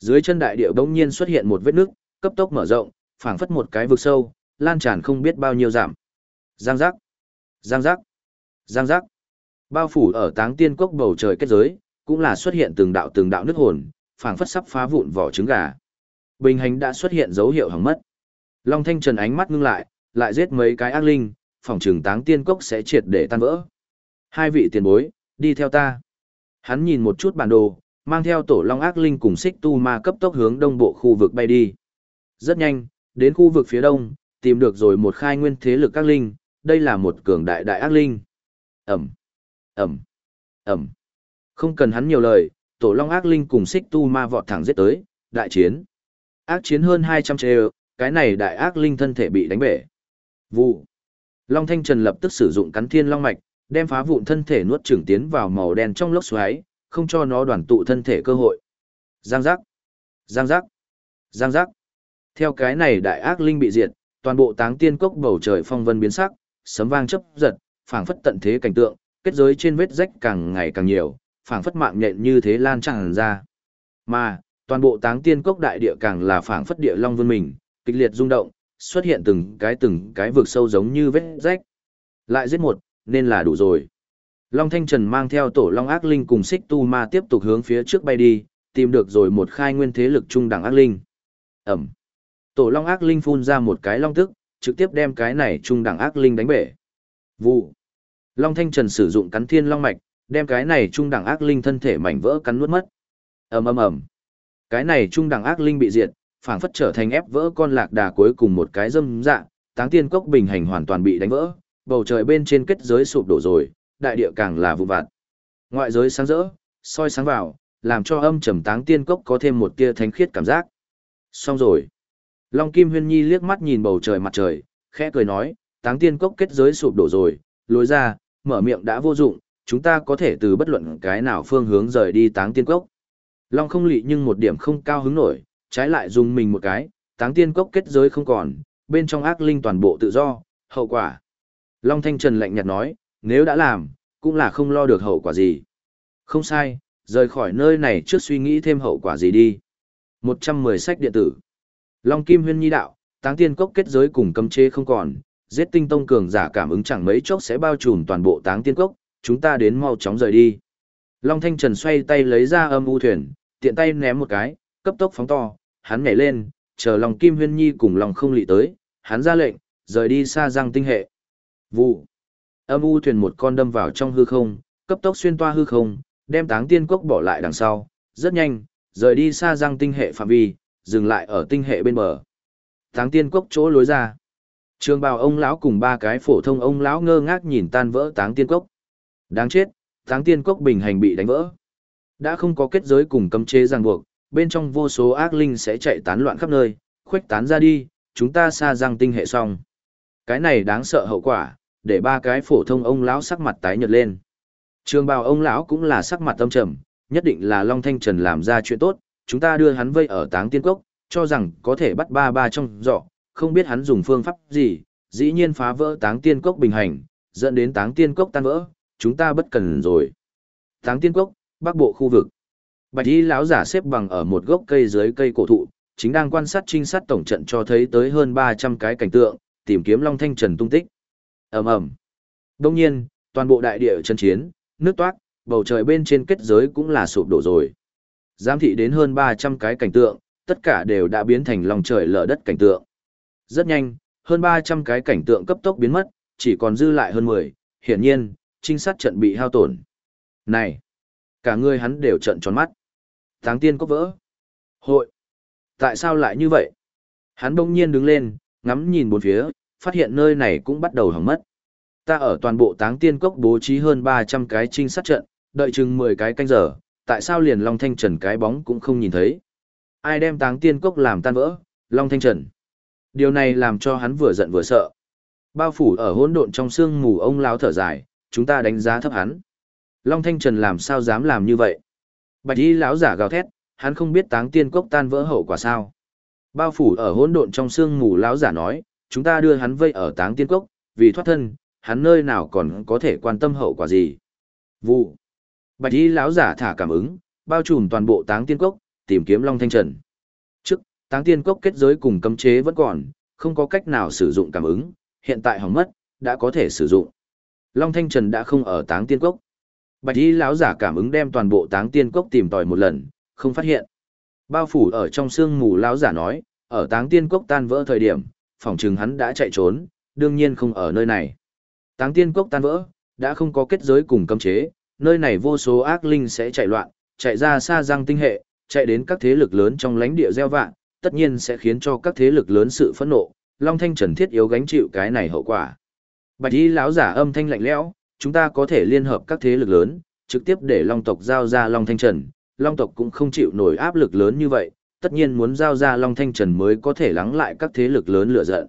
Speaker 1: dưới chân đại địa bỗng nhiên xuất hiện một vết nước, cấp tốc mở rộng, phảng phất một cái vực sâu, lan tràn không biết bao nhiêu giảm. Giang giác. Giang giác. Giang giác. Bao phủ ở táng tiên cốc bầu trời kết giới, cũng là xuất hiện từng đạo từng đạo nước hồn, phảng phất sắp phá vụn vỏ trứng gà. Bình hành đã xuất hiện dấu hiệu hỏng mất. Long Thanh Trần ánh mắt ngưng lại, lại giết mấy cái ác linh, phòng trường táng tiên cốc sẽ triệt để tan vỡ. Hai vị tiền bối, đi theo ta. Hắn nhìn một chút bản đồ, mang theo tổ long ác linh cùng xích tu ma cấp tốc hướng đông bộ khu vực bay đi. Rất nhanh, đến khu vực phía đông, tìm được rồi một khai nguyên thế lực ác linh, đây là một cường đại đại ác linh. Ẩm, Ẩm, Ẩm. Không cần hắn nhiều lời, tổ long ác linh cùng xích tu ma vọt thẳng giết tới, đại chiến. Ác chiến hơn 200 trêu, cái này đại ác linh thân thể bị đánh bể. Vụ. Long Thanh Trần lập tức sử dụng cắn thiên long mạch, đem phá vụn thân thể nuốt trưởng tiến vào màu đen trong lốc xoáy, không cho nó đoàn tụ thân thể cơ hội. Giang giác. Giang giác. Giang giác. Theo cái này đại ác linh bị diệt, toàn bộ táng tiên cốc bầu trời phong vân biến sắc, sấm vang chấp giật, phảng phất tận thế cảnh tượng, kết giới trên vết rách càng ngày càng nhiều, phảng phất mạng nhện như thế lan tràn ra. Mà, toàn bộ táng tiên cốc đại địa càng là phảng phất địa long vươn mình, kịch liệt rung động, xuất hiện từng cái từng cái vực sâu giống như vết rách. Lại giết một, nên là đủ rồi. Long Thanh Trần mang theo tổ Long Ác Linh cùng Xích Tu Ma tiếp tục hướng phía trước bay đi, tìm được rồi một khai nguyên thế lực trung đẳng ác linh. Ẩm. Tổ Long Ác Linh phun ra một cái long tức, trực tiếp đem cái này trung đẳng ác linh đánh bể. Vụ. Long Thanh Trần sử dụng cắn thiên long mạch, đem cái này trung đẳng ác linh thân thể mảnh vỡ cắn nuốt mất. Ầm ầm ầm. Cái này trung đẳng ác linh bị diệt, phảng phất trở thành ép vỡ con lạc đà cuối cùng một cái dâm dạ, táng tiên cốc bình hành hoàn toàn bị đánh vỡ, bầu trời bên trên kết giới sụp đổ rồi, đại địa càng là vụ vặt. Ngoại giới sáng rỡ, soi sáng vào, làm cho âm trầm táng tiên cốc có thêm một tia thánh khiết cảm giác. Xong rồi. Long Kim Huyên Nhi liếc mắt nhìn bầu trời mặt trời, khẽ cười nói, táng tiên cốc kết giới sụp đổ rồi, lối ra, mở miệng đã vô dụng, chúng ta có thể từ bất luận cái nào phương hướng rời đi táng tiên cốc. Long không lị nhưng một điểm không cao hứng nổi, trái lại dùng mình một cái, táng tiên cốc kết giới không còn, bên trong ác linh toàn bộ tự do, hậu quả. Long Thanh Trần lạnh nhạt nói, nếu đã làm, cũng là không lo được hậu quả gì. Không sai, rời khỏi nơi này trước suy nghĩ thêm hậu quả gì đi. 110 sách điện tử. Long Kim Huyên Nhi đạo, táng tiên cốc kết giới cùng cấm chế không còn, giết tinh tông cường giả cảm ứng chẳng mấy chốc sẽ bao trùm toàn bộ táng tiên cốc, chúng ta đến mau chóng rời đi. Long Thanh Trần xoay tay lấy ra âm u thuyền, tiện tay ném một cái, cấp tốc phóng to, hắn nhảy lên, chờ Long Kim Huyên Nhi cùng Long không lị tới, hắn ra lệnh, rời đi xa răng tinh hệ. Vụ. Âm u thuyền một con đâm vào trong hư không, cấp tốc xuyên toa hư không, đem táng tiên cốc bỏ lại đằng sau, rất nhanh, rời đi xa răng tinh hệ phạm vi, dừng lại ở tinh hệ bên bờ. Táng tiên cốc chỗ lối ra. Trường bào ông lão cùng ba cái phổ thông ông lão ngơ ngác nhìn tan vỡ táng tiên cốc. Đáng chết, táng tiên cốc bình hành bị đánh vỡ. Đã không có kết giới cùng cấm chế ràng buộc, bên trong vô số ác linh sẽ chạy tán loạn khắp nơi, khuếch tán ra đi, chúng ta xa răng tinh hệ xong. Cái này đáng sợ hậu quả, để ba cái phổ thông ông lão sắc mặt tái nhợt lên. Trường bào ông lão cũng là sắc mặt tâm trầm, nhất định là Long Thanh Trần làm ra chuyện tốt, chúng ta đưa hắn vây ở táng tiên cốc, cho rằng có thể bắt ba ba trong giỏ, không biết hắn dùng phương pháp gì, dĩ nhiên phá vỡ táng tiên cốc bình hành, dẫn đến táng tiên cốc tan vỡ, chúng ta bất cần rồi. Táng tiên cốc, bắc bộ khu vực. Bạch y lão giả xếp bằng ở một gốc cây dưới cây cổ thụ, chính đang quan sát trinh sát tổng trận cho thấy tới hơn 300 cái cảnh tượng, tìm kiếm Long Thanh Trần tung tích. Ầm ầm. Đương nhiên, toàn bộ đại địa chân chiến, nước toát, bầu trời bên trên kết giới cũng là sụp đổ rồi. Giám thị đến hơn 300 cái cảnh tượng, tất cả đều đã biến thành lòng trời lở đất cảnh tượng. Rất nhanh, hơn 300 cái cảnh tượng cấp tốc biến mất, chỉ còn dư lại hơn 10, hiển nhiên, trinh sát trận bị hao tổn. Này, cả người hắn đều trận tròn mắt. Táng tiên có vỡ. Hội. Tại sao lại như vậy? Hắn bỗng nhiên đứng lên, ngắm nhìn bốn phía, phát hiện nơi này cũng bắt đầu hỏng mất. Ta ở toàn bộ táng tiên cốc bố trí hơn 300 cái trinh sát trận, đợi chừng 10 cái canh giờ, tại sao liền Long Thanh Trần cái bóng cũng không nhìn thấy. Ai đem táng tiên cốc làm tan vỡ, Long Thanh Trần. Điều này làm cho hắn vừa giận vừa sợ. Bao phủ ở hỗn độn trong sương mù ông lão thở dài, chúng ta đánh giá thấp hắn. Long Thanh Trần làm sao dám làm như vậy? Bạch y lão giả gào thét, hắn không biết táng tiên cốc tan vỡ hậu quả sao. Bao phủ ở hỗn độn trong sương mù lão giả nói, chúng ta đưa hắn vây ở táng tiên cốc, vì thoát thân, hắn nơi nào còn có thể quan tâm hậu quả gì. Vụ. Bạch y lão giả thả cảm ứng, bao trùm toàn bộ táng tiên cốc, tìm kiếm Long Thanh Trần. Trước, táng tiên cốc kết giới cùng cấm chế vẫn còn, không có cách nào sử dụng cảm ứng, hiện tại hỏng mất, đã có thể sử dụng. Long Thanh Trần đã không ở táng tiên cốc. Bạch y lão giả cảm ứng đem toàn bộ táng tiên cốc tìm tòi một lần, không phát hiện. Bao phủ ở trong sương mù lão giả nói, ở táng tiên cốc tan vỡ thời điểm, phòng chừng hắn đã chạy trốn, đương nhiên không ở nơi này. Táng tiên cốc tan vỡ, đã không có kết giới cùng cấm chế, nơi này vô số ác linh sẽ chạy loạn, chạy ra xa răng tinh hệ, chạy đến các thế lực lớn trong lãnh địa gieo vạn, tất nhiên sẽ khiến cho các thế lực lớn sự phẫn nộ, Long Thanh Trần thiết yếu gánh chịu cái này hậu quả. Bạch y lão giả âm thanh lạnh lẽo, chúng ta có thể liên hợp các thế lực lớn, trực tiếp để Long tộc giao ra Long Thanh Trần, Long tộc cũng không chịu nổi áp lực lớn như vậy, tất nhiên muốn giao ra Long Thanh Trần mới có thể lắng lại các thế lực lớn lửa giận.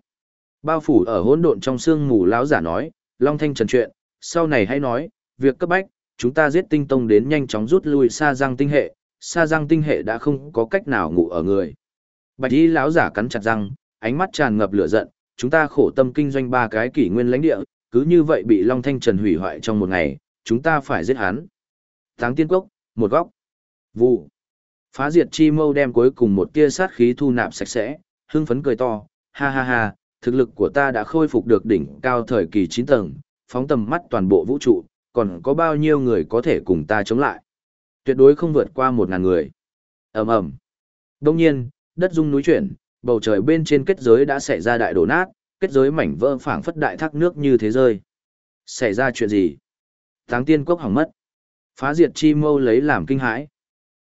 Speaker 1: Bao phủ ở hỗn độn trong sương mù lão giả nói, Long Thanh Trần chuyện, sau này hãy nói, việc cấp bách, chúng ta giết tinh tông đến nhanh chóng rút lui xa răng tinh hệ, xa răng tinh hệ đã không có cách nào ngủ ở người. Bạch y lão giả cắn chặt răng, ánh mắt tràn ngập lửa giận, chúng ta khổ tâm kinh doanh ba cái kỷ nguyên lãnh địa, cứ như vậy bị Long Thanh Trần hủy hoại trong một ngày, chúng ta phải giết hắn. Táng tiên cốc, một góc. Vụ. Phá diệt chi mâu đem cuối cùng một tia sát khí thu nạp sạch sẽ, hưng phấn cười to, ha ha ha, thực lực của ta đã khôi phục được đỉnh cao thời kỳ 9 tầng, phóng tầm mắt toàn bộ vũ trụ, còn có bao nhiêu người có thể cùng ta chống lại. Tuyệt đối không vượt qua một ngàn người. ầm ầm Đông nhiên, đất rung núi chuyển, bầu trời bên trên kết giới đã xảy ra đại đổ nát, kết giới mảnh vỡ phảng phất đại thác nước như thế rơi. Xảy ra chuyện gì? Táng tiên quốc hỏng mất. Phá diệt chi mâu lấy làm kinh hãi.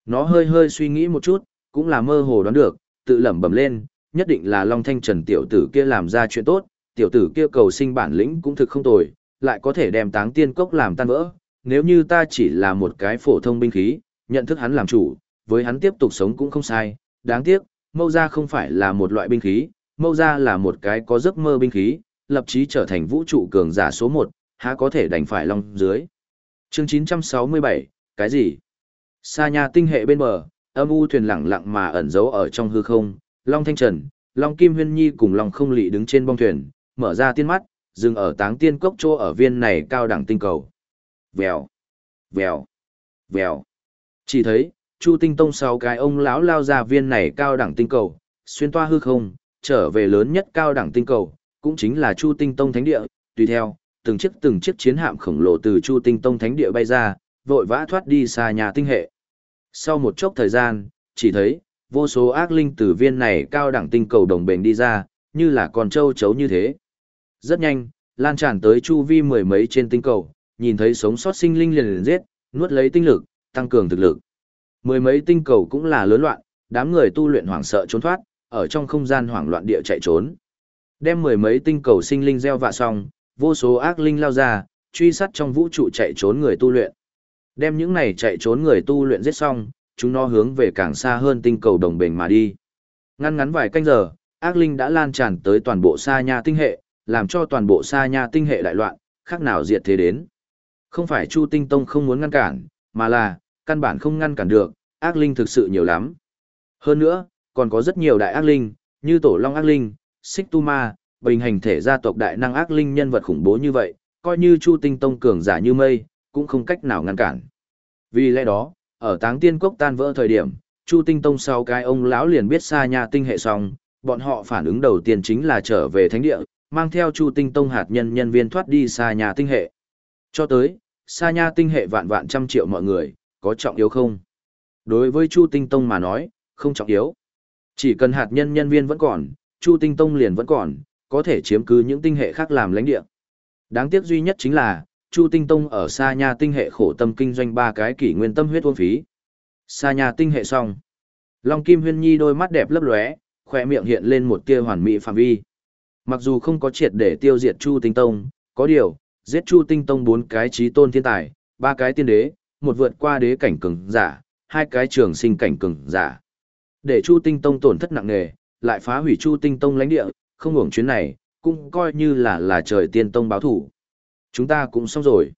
Speaker 1: Nó hơi hơi suy nghĩ một chút, cũng là mơ hồ đoán được, tự lẩm bẩm lên, nhất định là Long Thanh Trần tiểu tử kia làm ra chuyện tốt, tiểu tử kia cầu sinh bản lĩnh cũng thực không tồi, lại có thể đem táng tiên cốc làm tan vỡ. Nếu như ta chỉ là một cái phổ thông binh khí, nhận thức hắn làm chủ, với hắn tiếp tục sống cũng không sai, đáng tiếc, mâu ra không phải là một loại binh khí, mâu ra là một cái có giấc mơ binh khí, lập chí trở thành vũ trụ cường giả số một, há có thể đành phải long dưới. Chương 967, cái gì? Sa nhà tinh hệ bên bờ, âm u thuyền lặng lặng mà ẩn giấu ở trong hư không, Long Thanh Trần, Long Kim Huyên Nhi cùng Long Không Lị đứng trên bong thuyền, mở ra tiên mắt, dừng ở táng tiên cốc chỗ ở viên này cao đẳng tinh cầu. Vèo, vèo, vèo. Chỉ thấy, Chu Tinh Tông sáu cái ông lão lao ra viên này cao đẳng tinh cầu, xuyên toa hư không, trở về lớn nhất cao đẳng tinh cầu, cũng chính là Chu Tinh Tông thánh địa, tùy theo, từng chiếc từng chiếc chiến hạm khổng lồ từ Chu Tinh Tông thánh địa bay ra, vội vã thoát đi xa nhà tinh hệ. Sau một chốc thời gian, chỉ thấy, vô số ác linh từ viên này cao đẳng tinh cầu đồng bền đi ra, như là con trâu chấu như thế. Rất nhanh, lan tràn tới chu vi mười mấy trên tinh cầu, nhìn thấy sống sót sinh linh liền liền giết, nuốt lấy tinh lực, tăng cường thực lực. Mười mấy tinh cầu cũng là lớn loạn, đám người tu luyện hoảng sợ trốn thoát, ở trong không gian hoảng loạn địa chạy trốn. Đem mười mấy tinh cầu sinh linh gieo vạ xong, vô số ác linh lao ra, truy sát trong vũ trụ chạy trốn người tu luyện. Đem những này chạy trốn người tu luyện giết xong, chúng nó hướng về càng xa hơn tinh cầu đồng bền mà đi. Ngăn ngắn vài canh giờ, ác linh đã lan tràn tới toàn bộ xa nha tinh hệ, làm cho toàn bộ xa nha tinh hệ đại loạn, khác nào diệt thế đến. Không phải Chu Tinh Tông không muốn ngăn cản, mà là, căn bản không ngăn cản được, ác linh thực sự nhiều lắm. Hơn nữa, còn có rất nhiều đại ác linh, như Tổ Long ác linh, Xích Tu Ma, bình hành thể gia tộc đại năng ác linh nhân vật khủng bố như vậy, coi như Chu Tinh Tông cường giả như mây, cũng không cách nào ngăn cản. Vì lẽ đó, ở táng tiên cốc tan vỡ thời điểm, Chu Tinh Tông sau cái ông lão liền biết xa nhà tinh hệ xong, bọn họ phản ứng đầu tiên chính là trở về thánh địa, mang theo Chu Tinh Tông hạt nhân nhân viên thoát đi xa nhà tinh hệ. Cho tới, xa nhà tinh hệ vạn vạn trăm triệu mọi người, có trọng yếu không? Đối với Chu Tinh Tông mà nói, không trọng yếu. Chỉ cần hạt nhân nhân viên vẫn còn, Chu Tinh Tông liền vẫn còn, có thể chiếm cứ những tinh hệ khác làm lãnh địa. Đáng tiếc duy nhất chính là, Chu Tinh Tông ở xa nhà tinh hệ khổ tâm kinh doanh ba cái kỷ nguyên tâm huyết uống phí. Xa nhà tinh hệ xong. Long Kim Huyên Nhi đôi mắt đẹp lấp lóe, khỏe miệng hiện lên một tia hoàn mỹ phạm vi. Mặc dù không có triệt để tiêu diệt Chu Tinh Tông, có điều, giết Chu Tinh Tông bốn cái trí tôn thiên tài, ba cái tiên đế, một vượt qua đế cảnh cường giả, hai cái trường sinh cảnh cường giả. Để Chu Tinh Tông tổn thất nặng nề, lại phá hủy Chu Tinh Tông lãnh địa, không hưởng chuyến này, cũng coi như là là trời tiên tông báo thủ. Chúng ta cũng xong rồi.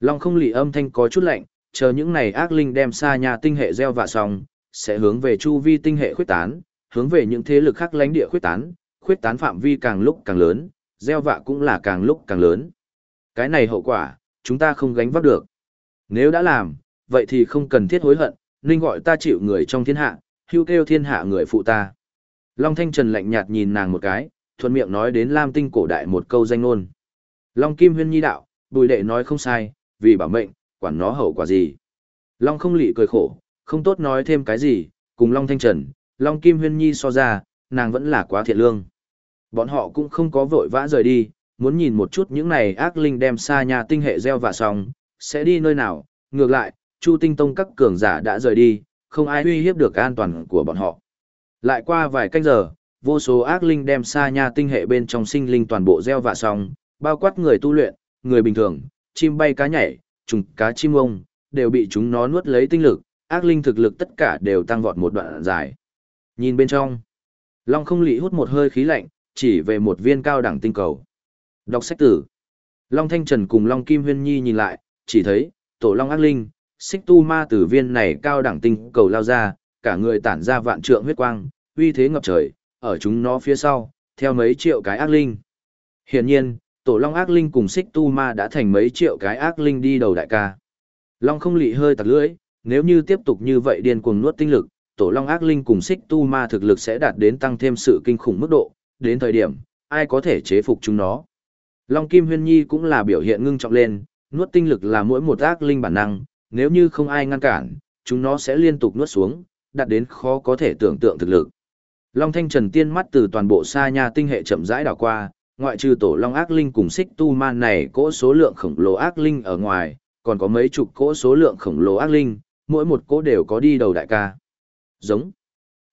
Speaker 1: Long không lì âm thanh có chút lạnh, chờ những này ác linh đem xa nhà tinh hệ gieo vạ xong, sẽ hướng về chu vi tinh hệ khuyết tán, hướng về những thế lực khác lãnh địa khuyết tán, khuyết tán phạm vi càng lúc càng lớn, gieo vạ cũng là càng lúc càng lớn. Cái này hậu quả, chúng ta không gánh vác được. Nếu đã làm, vậy thì không cần thiết hối hận, ninh gọi ta chịu người trong thiên hạ, hưu kêu thiên hạ người phụ ta. Long Thanh Trần lạnh nhạt nhìn nàng một cái, thuận miệng nói đến Lam Tinh cổ đại một câu danh ngôn. Long Kim Huyên Nhi đạo, bùi đệ nói không sai, vì bảo mệnh, quản nó hậu quả gì. Long không lị cười khổ, không tốt nói thêm cái gì, cùng Long Thanh Trần, Long Kim Huyên Nhi so ra, nàng vẫn là quá thiện lương. Bọn họ cũng không có vội vã rời đi, muốn nhìn một chút những này ác linh đem xa nhà tinh hệ gieo và xong, sẽ đi nơi nào, ngược lại, Chu Tinh Tông các cường giả đã rời đi, không ai uy hiếp được an toàn của bọn họ. Lại qua vài canh giờ, vô số ác linh đem xa nhà tinh hệ bên trong sinh linh toàn bộ gieo và xong, bao quát người tu luyện, người bình thường, chim bay cá nhảy, trùng cá chim ông, đều bị chúng nó nuốt lấy tinh lực, ác linh thực lực tất cả đều tăng vọt một đoạn dài. Nhìn bên trong, Long không lị hút một hơi khí lạnh, chỉ về một viên cao đẳng tinh cầu. Đọc sách tử. Long Thanh Trần cùng Long Kim Huyên Nhi nhìn lại, chỉ thấy, tổ Long ác linh, xích tu ma tử viên này cao đẳng tinh cầu lao ra, cả người tản ra vạn trượng huyết quang, uy thế ngập trời, ở chúng nó phía sau, theo mấy triệu cái ác linh. Hiển nhiên, tổ Long ác linh cùng xích tu ma đã thành mấy triệu cái ác linh đi đầu đại ca. Long không lị hơi tặc lưỡi, nếu như tiếp tục như vậy điên cuồng nuốt tinh lực, tổ long ác linh cùng xích tu ma thực lực sẽ đạt đến tăng thêm sự kinh khủng mức độ, đến thời điểm, ai có thể chế phục chúng nó. Long Kim Huyên Nhi cũng là biểu hiện ngưng trọng lên, nuốt tinh lực là mỗi một ác linh bản năng, nếu như không ai ngăn cản, chúng nó sẽ liên tục nuốt xuống, đạt đến khó có thể tưởng tượng thực lực. Long Thanh Trần tiên mắt từ toàn bộ xa nha tinh hệ chậm rãi đảo qua, ngoại trừ tổ long ác linh cùng xích tu man này cỗ số lượng khổng lồ ác linh ở ngoài, còn có mấy chục cỗ số lượng khổng lồ ác linh, mỗi một cỗ đều có đi đầu đại ca. Giống.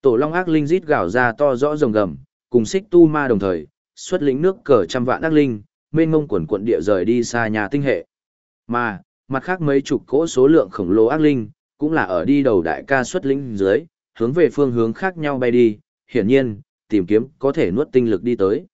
Speaker 1: Tổ long ác linh rít gào ra to rõ rồng gầm, cùng xích tu ma đồng thời, xuất lĩnh nước cờ trăm vạn ác linh, mênh ngông quần quận địa rời đi xa nhà tinh hệ. Mà, mặt khác mấy chục cỗ số lượng khổng lồ ác linh, cũng là ở đi đầu đại ca xuất lĩnh dưới, hướng về phương hướng khác nhau bay đi, hiển nhiên, tìm kiếm có thể nuốt tinh lực đi tới.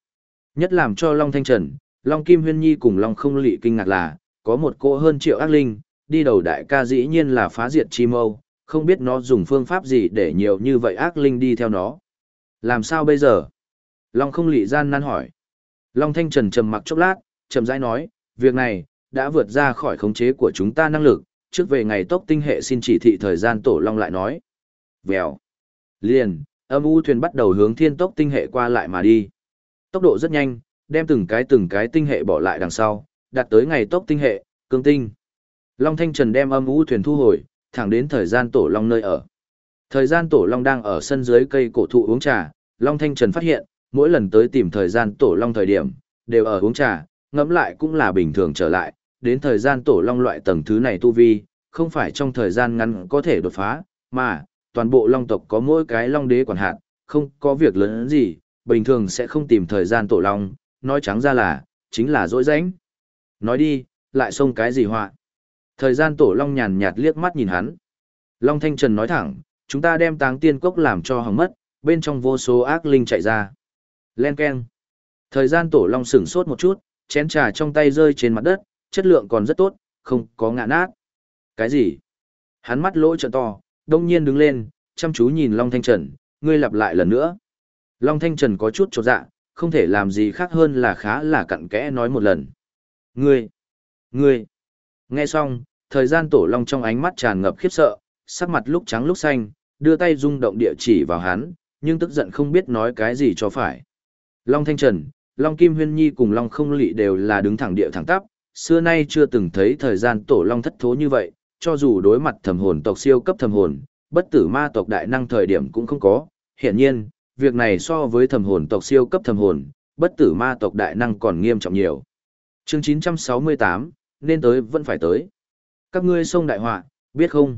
Speaker 1: Nhất làm cho Long Thanh Trần, Long Kim Huyên Nhi cùng Long Không Lị kinh ngạc là, có một cô hơn triệu ác linh, đi đầu đại ca dĩ nhiên là phá diệt chi mâu, không biết nó dùng phương pháp gì để nhiều như vậy ác linh đi theo nó. Làm sao bây giờ? Long không lị gian nan hỏi. Long Thanh Trần trầm mặc chốc lát, trầm rãi nói, việc này, đã vượt ra khỏi khống chế của chúng ta năng lực, trước về ngày tốc tinh hệ xin chỉ thị thời gian tổ Long lại nói. Vèo. Liền, âm u thuyền bắt đầu hướng thiên tốc tinh hệ qua lại mà đi. Tốc độ rất nhanh, đem từng cái từng cái tinh hệ bỏ lại đằng sau, đạt tới ngày tốc tinh hệ, cương tinh. Long Thanh Trần đem âm u thuyền thu hồi, thẳng đến thời gian tổ long nơi ở. Thời gian tổ long đang ở sân dưới cây cổ thụ uống trà, Long Thanh Trần phát hiện, mỗi lần tới tìm thời gian tổ long thời điểm, đều ở uống trà, ngẫm lại cũng là bình thường trở lại, đến thời gian tổ long loại tầng thứ này tu vi, không phải trong thời gian ngắn có thể đột phá, mà, toàn bộ long tộc có mỗi cái long đế quản hạt, không có việc lớn gì, bình thường sẽ không tìm thời gian tổ long, nói trắng ra là, chính là dỗi rãnh. Nói đi, lại xông cái gì họa Thời gian tổ long nhàn nhạt liếc mắt nhìn hắn. Long Thanh Trần nói thẳng, chúng ta đem táng tiên cốc làm cho hỏng mất, bên trong vô số ác linh chạy ra. Len Ken. Thời gian tổ long sửng sốt một chút, chén trà trong tay rơi trên mặt đất, chất lượng còn rất tốt, không có ngã nát. Cái gì? Hắn mắt lỗ trợ to, đông nhiên đứng lên, chăm chú nhìn Long Thanh Trần, ngươi lặp lại lần nữa. Long Thanh Trần có chút trột dạ, không thể làm gì khác hơn là khá là cặn kẽ nói một lần. Ngươi, ngươi, Nghe xong, thời gian tổ long trong ánh mắt tràn ngập khiếp sợ, sắc mặt lúc trắng lúc xanh, đưa tay rung động địa chỉ vào hắn, nhưng tức giận không biết nói cái gì cho phải. Long Thanh Trần, Long Kim Huyên Nhi cùng Long Không Lị đều là đứng thẳng địa thẳng tắp, xưa nay chưa từng thấy thời gian tổ long thất thố như vậy, cho dù đối mặt thầm hồn tộc siêu cấp thầm hồn, bất tử ma tộc đại năng thời điểm cũng không có. Hiển nhiên, việc này so với thầm hồn tộc siêu cấp thầm hồn, bất tử ma tộc đại năng còn nghiêm trọng nhiều. Chương 968, nên tới vẫn phải tới. Các ngươi sông đại họa, biết không?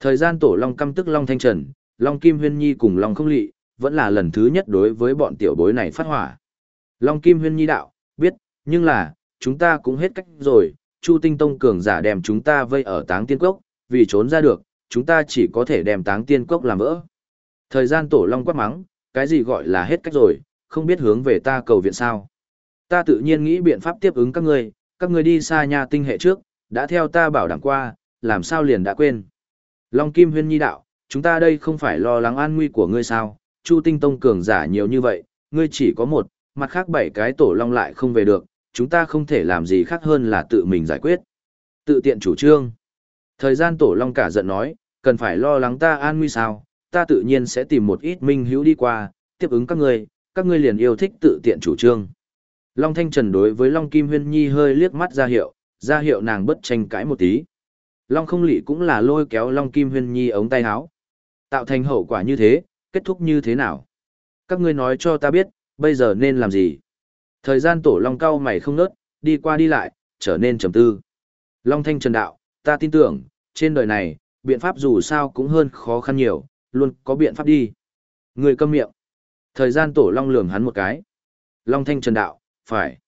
Speaker 1: Thời gian tổ Long căm tức Long Thanh Trần, Long Kim Huyên Nhi cùng Long Không Lị, vẫn là lần thứ nhất đối với bọn tiểu bối này phát hỏa. Long Kim Huyên Nhi đạo, biết, nhưng là, chúng ta cũng hết cách rồi, Chu Tinh Tông cường giả đem chúng ta vây ở táng tiên cốc, vì trốn ra được, chúng ta chỉ có thể đem táng tiên cốc làm vỡ. Thời gian tổ Long quát mắng, cái gì gọi là hết cách rồi, không biết hướng về ta cầu viện sao. Ta tự nhiên nghĩ biện pháp tiếp ứng các ngươi, các ngươi đi xa nhà tinh hệ trước, đã theo ta bảo đảm qua, làm sao liền đã quên. Long Kim Huyên Nhi đạo, chúng ta đây không phải lo lắng an nguy của ngươi sao, Chu Tinh Tông cường giả nhiều như vậy, ngươi chỉ có một, mặt khác bảy cái tổ long lại không về được, chúng ta không thể làm gì khác hơn là tự mình giải quyết. Tự tiện chủ trương. Thời gian tổ long cả giận nói, cần phải lo lắng ta an nguy sao, ta tự nhiên sẽ tìm một ít minh hữu đi qua, tiếp ứng các ngươi, các ngươi liền yêu thích tự tiện chủ trương. Long Thanh Trần đối với Long Kim Huyên Nhi hơi liếc mắt ra hiệu, ra hiệu nàng bất tranh cãi một tí. Long không lị cũng là lôi kéo Long Kim Huyên Nhi ống tay áo. Tạo thành hậu quả như thế, kết thúc như thế nào? Các ngươi nói cho ta biết, bây giờ nên làm gì? Thời gian tổ Long cao mày không nớt, đi qua đi lại, trở nên trầm tư. Long Thanh Trần đạo, ta tin tưởng, trên đời này, biện pháp dù sao cũng hơn khó khăn nhiều, luôn có biện pháp đi. Người câm miệng. Thời gian tổ Long lườm hắn một cái. Long Thanh Trần đạo, phải.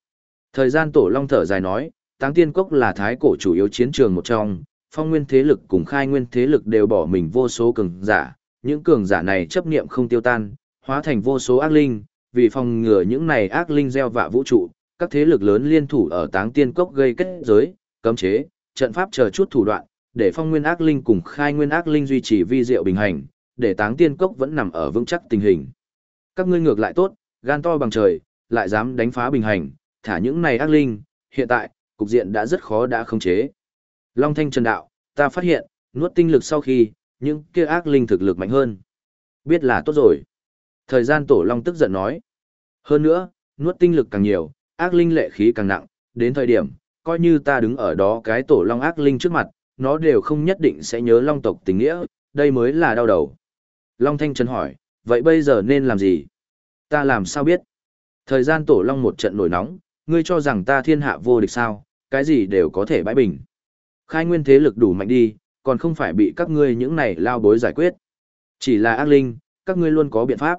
Speaker 1: Thời gian tổ long thở dài nói, Táng Tiên Cốc là thái cổ chủ yếu chiến trường một trong, phong nguyên thế lực cùng khai nguyên thế lực đều bỏ mình vô số cường giả, những cường giả này chấp niệm không tiêu tan, hóa thành vô số ác linh, vì phòng ngừa những này ác linh gieo vạ vũ trụ, các thế lực lớn liên thủ ở Táng Tiên Cốc gây kết giới, cấm chế, trận pháp chờ chút thủ đoạn, để phong nguyên ác linh cùng khai nguyên ác linh duy trì vi diệu bình hành, để Táng Tiên Cốc vẫn nằm ở vững chắc tình hình. Các ngươi ngược lại tốt, gan to bằng trời, lại dám đánh phá bình hành, thả những này ác linh, hiện tại, cục diện đã rất khó đã khống chế. Long Thanh Trần Đạo, ta phát hiện, nuốt tinh lực sau khi, những kia ác linh thực lực mạnh hơn. Biết là tốt rồi. Thời gian Tổ Long tức giận nói. Hơn nữa, nuốt tinh lực càng nhiều, ác linh lệ khí càng nặng, đến thời điểm, coi như ta đứng ở đó cái Tổ Long ác linh trước mặt, nó đều không nhất định sẽ nhớ Long tộc tình nghĩa, đây mới là đau đầu. Long Thanh Trần hỏi, vậy bây giờ nên làm gì? Ta làm sao biết? Thời gian Tổ Long một trận nổi nóng, ngươi cho rằng ta thiên hạ vô địch sao, cái gì đều có thể bãi bình. Khai nguyên thế lực đủ mạnh đi, còn không phải bị các ngươi những này lao bối giải quyết. Chỉ là ác linh, các ngươi luôn có biện pháp.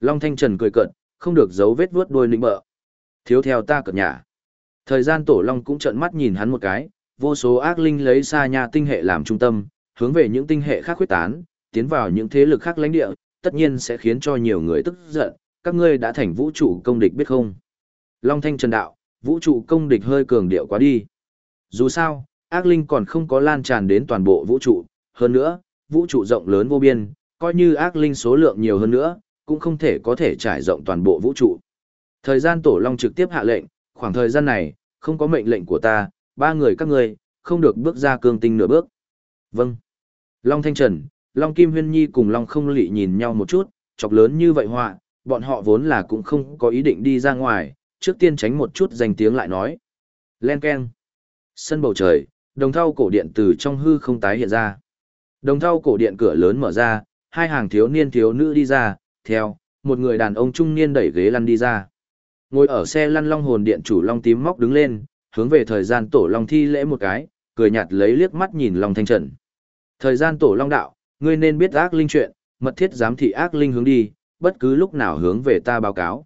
Speaker 1: Long Thanh Trần cười cợt, không được giấu vết vuốt đuôi lĩnh bợ. Thiếu theo ta cợt nhà. Thời gian Tổ Long cũng trợn mắt nhìn hắn một cái, vô số ác linh lấy xa nhà tinh hệ làm trung tâm, hướng về những tinh hệ khác khuyết tán, tiến vào những thế lực khác lãnh địa, tất nhiên sẽ khiến cho nhiều người tức giận, các ngươi đã thành vũ trụ công địch biết không? Long Thanh Trần đạo, vũ trụ công địch hơi cường điệu quá đi. Dù sao, ác linh còn không có lan tràn đến toàn bộ vũ trụ, hơn nữa, vũ trụ rộng lớn vô biên, coi như ác linh số lượng nhiều hơn nữa, cũng không thể có thể trải rộng toàn bộ vũ trụ. Thời gian Tổ Long trực tiếp hạ lệnh, khoảng thời gian này, không có mệnh lệnh của ta, ba người các ngươi, không được bước ra cương tinh nửa bước. Vâng. Long Thanh Trần, Long Kim Huyên Nhi cùng Long Không Lị nhìn nhau một chút, chọc lớn như vậy họa, bọn họ vốn là cũng không có ý định đi ra ngoài, trước tiên tránh một chút danh tiếng lại nói. Len Ken. Sân bầu trời, đồng thau cổ điện từ trong hư không tái hiện ra. Đồng thau cổ điện cửa lớn mở ra, hai hàng thiếu niên thiếu nữ đi ra, theo, một người đàn ông trung niên đẩy ghế lăn đi ra. Ngồi ở xe lăn long hồn điện chủ long tím móc đứng lên, hướng về thời gian tổ long thi lễ một cái, cười nhạt lấy liếc mắt nhìn long thanh trần. Thời gian tổ long đạo, ngươi nên biết ác linh chuyện, mật thiết giám thị ác linh hướng đi, bất cứ lúc nào hướng về ta báo cáo.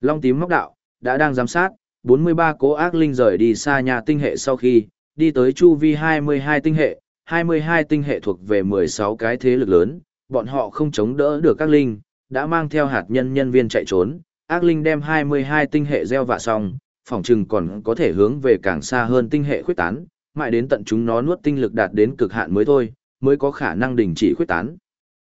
Speaker 1: Long tím móc đạo, đã đang giám sát, 43 cố ác linh rời đi xa nhà tinh hệ sau khi, đi tới chu vi 22 tinh hệ, 22 tinh hệ thuộc về 16 cái thế lực lớn, bọn họ không chống đỡ được các linh, đã mang theo hạt nhân nhân viên chạy trốn, ác linh đem 22 tinh hệ gieo vạ xong, phòng trừng còn có thể hướng về càng xa hơn tinh hệ khuyết tán, mãi đến tận chúng nó nuốt tinh lực đạt đến cực hạn mới thôi, mới có khả năng đình chỉ khuyết tán.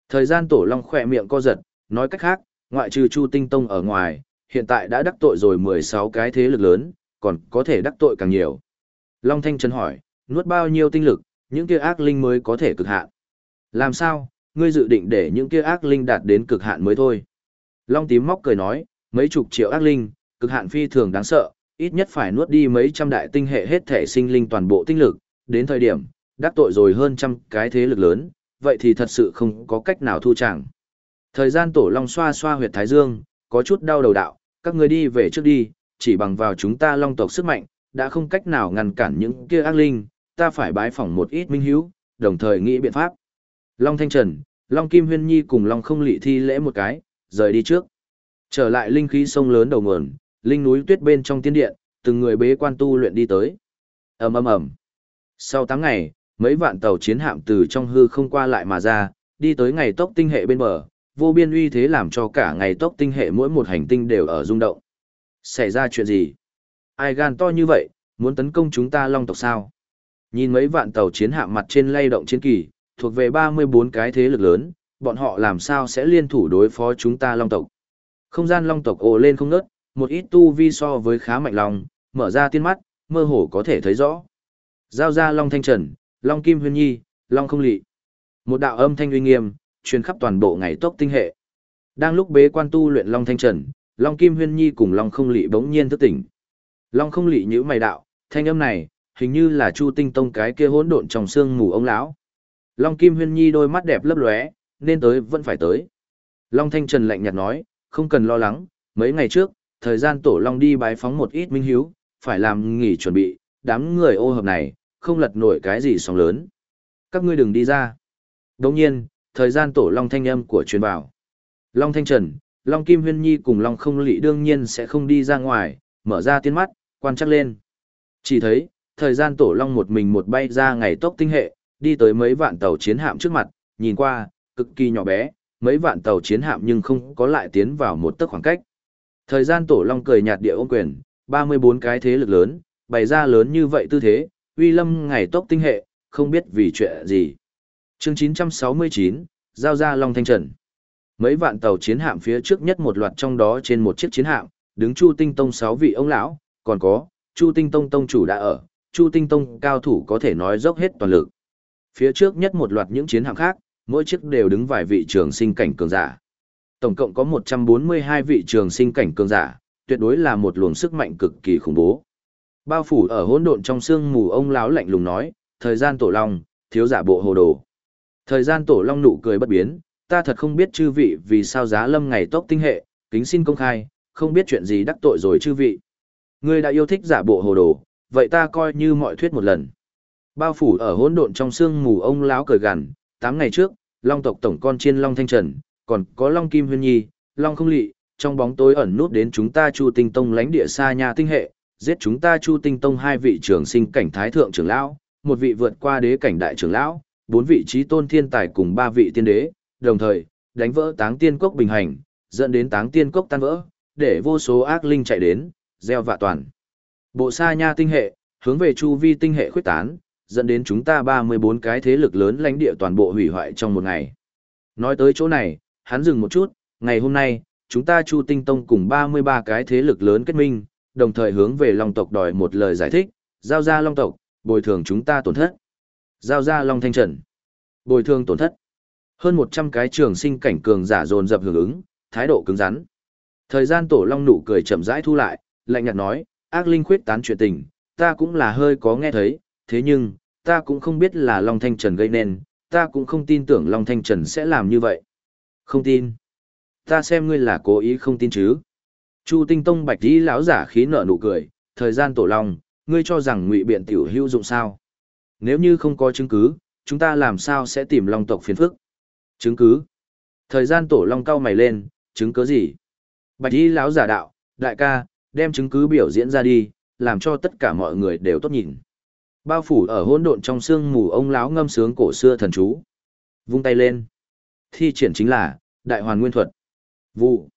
Speaker 1: Thời gian tổ long khỏe miệng co giật, nói cách khác, ngoại trừ Chu Tinh Tông ở ngoài, hiện tại đã đắc tội rồi 16 cái thế lực lớn, còn có thể đắc tội càng nhiều. Long Thanh Trần hỏi, nuốt bao nhiêu tinh lực, những kia ác linh mới có thể cực hạn. Làm sao, ngươi dự định để những kia ác linh đạt đến cực hạn mới thôi. Long tím móc cười nói, mấy chục triệu ác linh, cực hạn phi thường đáng sợ, ít nhất phải nuốt đi mấy trăm đại tinh hệ hết thể sinh linh toàn bộ tinh lực, đến thời điểm, đắc tội rồi hơn trăm cái thế lực lớn, vậy thì thật sự không có cách nào thu chẳng. Thời gian tổ long xoa xoa huyệt thái dương, có chút đau đầu đạo, các người đi về trước đi, chỉ bằng vào chúng ta long tộc sức mạnh, đã không cách nào ngăn cản những kia ác linh, ta phải bái phỏng một ít minh hiếu, đồng thời nghĩ biện pháp. Long Thanh Trần, Long Kim Huyên Nhi cùng Long Không Lị thi lễ một cái, rời đi trước. Trở lại linh khí sông lớn đầu nguồn, linh núi tuyết bên trong tiên điện, từng người bế quan tu luyện đi tới. ầm ầm ầm. Sau 8 ngày, mấy vạn tàu chiến hạm từ trong hư không qua lại mà ra, đi tới ngày tốc tinh hệ bên bờ, vô biên uy thế làm cho cả ngày tốc tinh hệ mỗi một hành tinh đều ở rung động. Xảy ra chuyện gì? Ai gan to như vậy, muốn tấn công chúng ta long tộc sao? Nhìn mấy vạn tàu chiến hạm mặt trên lay động chiến kỳ, thuộc về 34 cái thế lực lớn, bọn họ làm sao sẽ liên thủ đối phó chúng ta long tộc. Không gian long tộc ồ lên không ngớt, một ít tu vi so với khá mạnh lòng, mở ra tiên mắt, mơ hồ có thể thấy rõ. Giao ra long thanh trần, long kim huyên nhi, long không lị. Một đạo âm thanh uy nghiêm, truyền khắp toàn bộ ngày tốc tinh hệ. Đang lúc bế quan tu luyện long thanh trần, long kim huyên nhi cùng long không lị bỗng nhiên thức tỉnh. Long không lị nhữ mày đạo, thanh âm này, hình như là chu tinh tông cái kia hỗn độn trong xương mù ông lão Long Kim Huyên Nhi đôi mắt đẹp lấp lóe, nên tới vẫn phải tới. Long Thanh Trần lạnh nhạt nói, không cần lo lắng, mấy ngày trước, thời gian tổ Long đi bái phóng một ít minh hiếu, phải làm nghỉ chuẩn bị, đám người ô hợp này, không lật nổi cái gì sóng lớn. Các ngươi đừng đi ra. Đồng nhiên, thời gian tổ Long thanh âm của truyền bảo. Long Thanh Trần, Long Kim Huyên Nhi cùng Long không lị đương nhiên sẽ không đi ra ngoài, mở ra tiên mắt, quan chắc lên. Chỉ thấy, thời gian tổ long một mình một bay ra ngày tốc tinh hệ, đi tới mấy vạn tàu chiến hạm trước mặt, nhìn qua, cực kỳ nhỏ bé, mấy vạn tàu chiến hạm nhưng không có lại tiến vào một tấc khoảng cách. Thời gian tổ long cười nhạt địa ôm quyền, 34 cái thế lực lớn, bày ra lớn như vậy tư thế, uy lâm ngày tốc tinh hệ, không biết vì chuyện gì. Chương 969, giao ra Long Thanh Trần. Mấy vạn tàu chiến hạm phía trước nhất một loạt trong đó trên một chiếc chiến hạm, đứng Chu Tinh Tông 6 vị ông lão, còn có, Chu Tinh Tông tông chủ đã ở, Chu Tinh Tông cao thủ có thể nói dốc hết toàn lực. Phía trước nhất một loạt những chiến hạm khác, mỗi chiếc đều đứng vài vị trường sinh cảnh cường giả. Tổng cộng có 142 vị trường sinh cảnh cường giả, tuyệt đối là một luồng sức mạnh cực kỳ khủng bố. Bao phủ ở hỗn độn trong sương mù ông lão lạnh lùng nói, thời gian tổ long, thiếu giả bộ hồ đồ. Thời gian tổ long nụ cười bất biến, ta thật không biết chư vị vì sao giá lâm ngày tốc tinh hệ, kính xin công khai, không biết chuyện gì đắc tội rồi chư vị. Ngươi đã yêu thích giả bộ hồ đồ, vậy ta coi như mọi thuyết một lần. Bao phủ ở hỗn độn trong sương mù ông lão cười gằn, tám ngày trước, Long tộc tổng con chiên Long Thanh Trần, còn có Long Kim Huyên Nhi, Long Không Lị, trong bóng tối ẩn nút đến chúng ta Chu Tinh Tông lãnh địa xa nhà tinh hệ, giết chúng ta Chu Tinh Tông hai vị trưởng sinh cảnh thái thượng trưởng lão, một vị vượt qua đế cảnh đại trưởng lão, bốn vị trí tôn thiên tài cùng ba vị tiên đế, đồng thời đánh vỡ Táng Tiên Cốc bình hành, dẫn đến Táng Tiên Cốc tan vỡ, để vô số ác linh chạy đến, gieo vạ toàn. Bộ xa nha tinh hệ, hướng về chu vi tinh hệ khuyết tán, dẫn đến chúng ta 34 cái thế lực lớn lãnh địa toàn bộ hủy hoại trong một ngày. Nói tới chỗ này, hắn dừng một chút, ngày hôm nay, chúng ta Chu Tinh Tông cùng 33 cái thế lực lớn kết minh, đồng thời hướng về Long tộc đòi một lời giải thích, giao ra Long tộc, bồi thường chúng ta tổn thất. Giao ra Long Thanh Trần, bồi thường tổn thất. Hơn 100 cái trường sinh cảnh cường giả dồn dập hưởng ứng, thái độ cứng rắn. Thời gian tổ Long nụ cười chậm rãi thu lại, lạnh nhạt nói, ác linh khuyết tán chuyện tình, ta cũng là hơi có nghe thấy, thế nhưng, ta cũng không biết là Long Thanh Trần gây nên, ta cũng không tin tưởng Long Thanh Trần sẽ làm như vậy. Không tin. Ta xem ngươi là cố ý không tin chứ. Chu Tinh Tông bạch tí lão giả khí nở nụ cười, thời gian tổ long, ngươi cho rằng ngụy biện tiểu hữu dụng sao? Nếu như không có chứng cứ, chúng ta làm sao sẽ tìm long tộc phiền phức? Chứng cứ? Thời gian tổ long cao mày lên, chứng cứ gì? Bạch y lão giả đạo, đại ca, đem chứng cứ biểu diễn ra đi, làm cho tất cả mọi người đều tốt nhìn. Bao phủ ở hỗn độn trong sương mù ông lão ngâm sướng cổ xưa thần chú. Vung tay lên. Thi triển chính là Đại Hoàn Nguyên thuật. Vụ.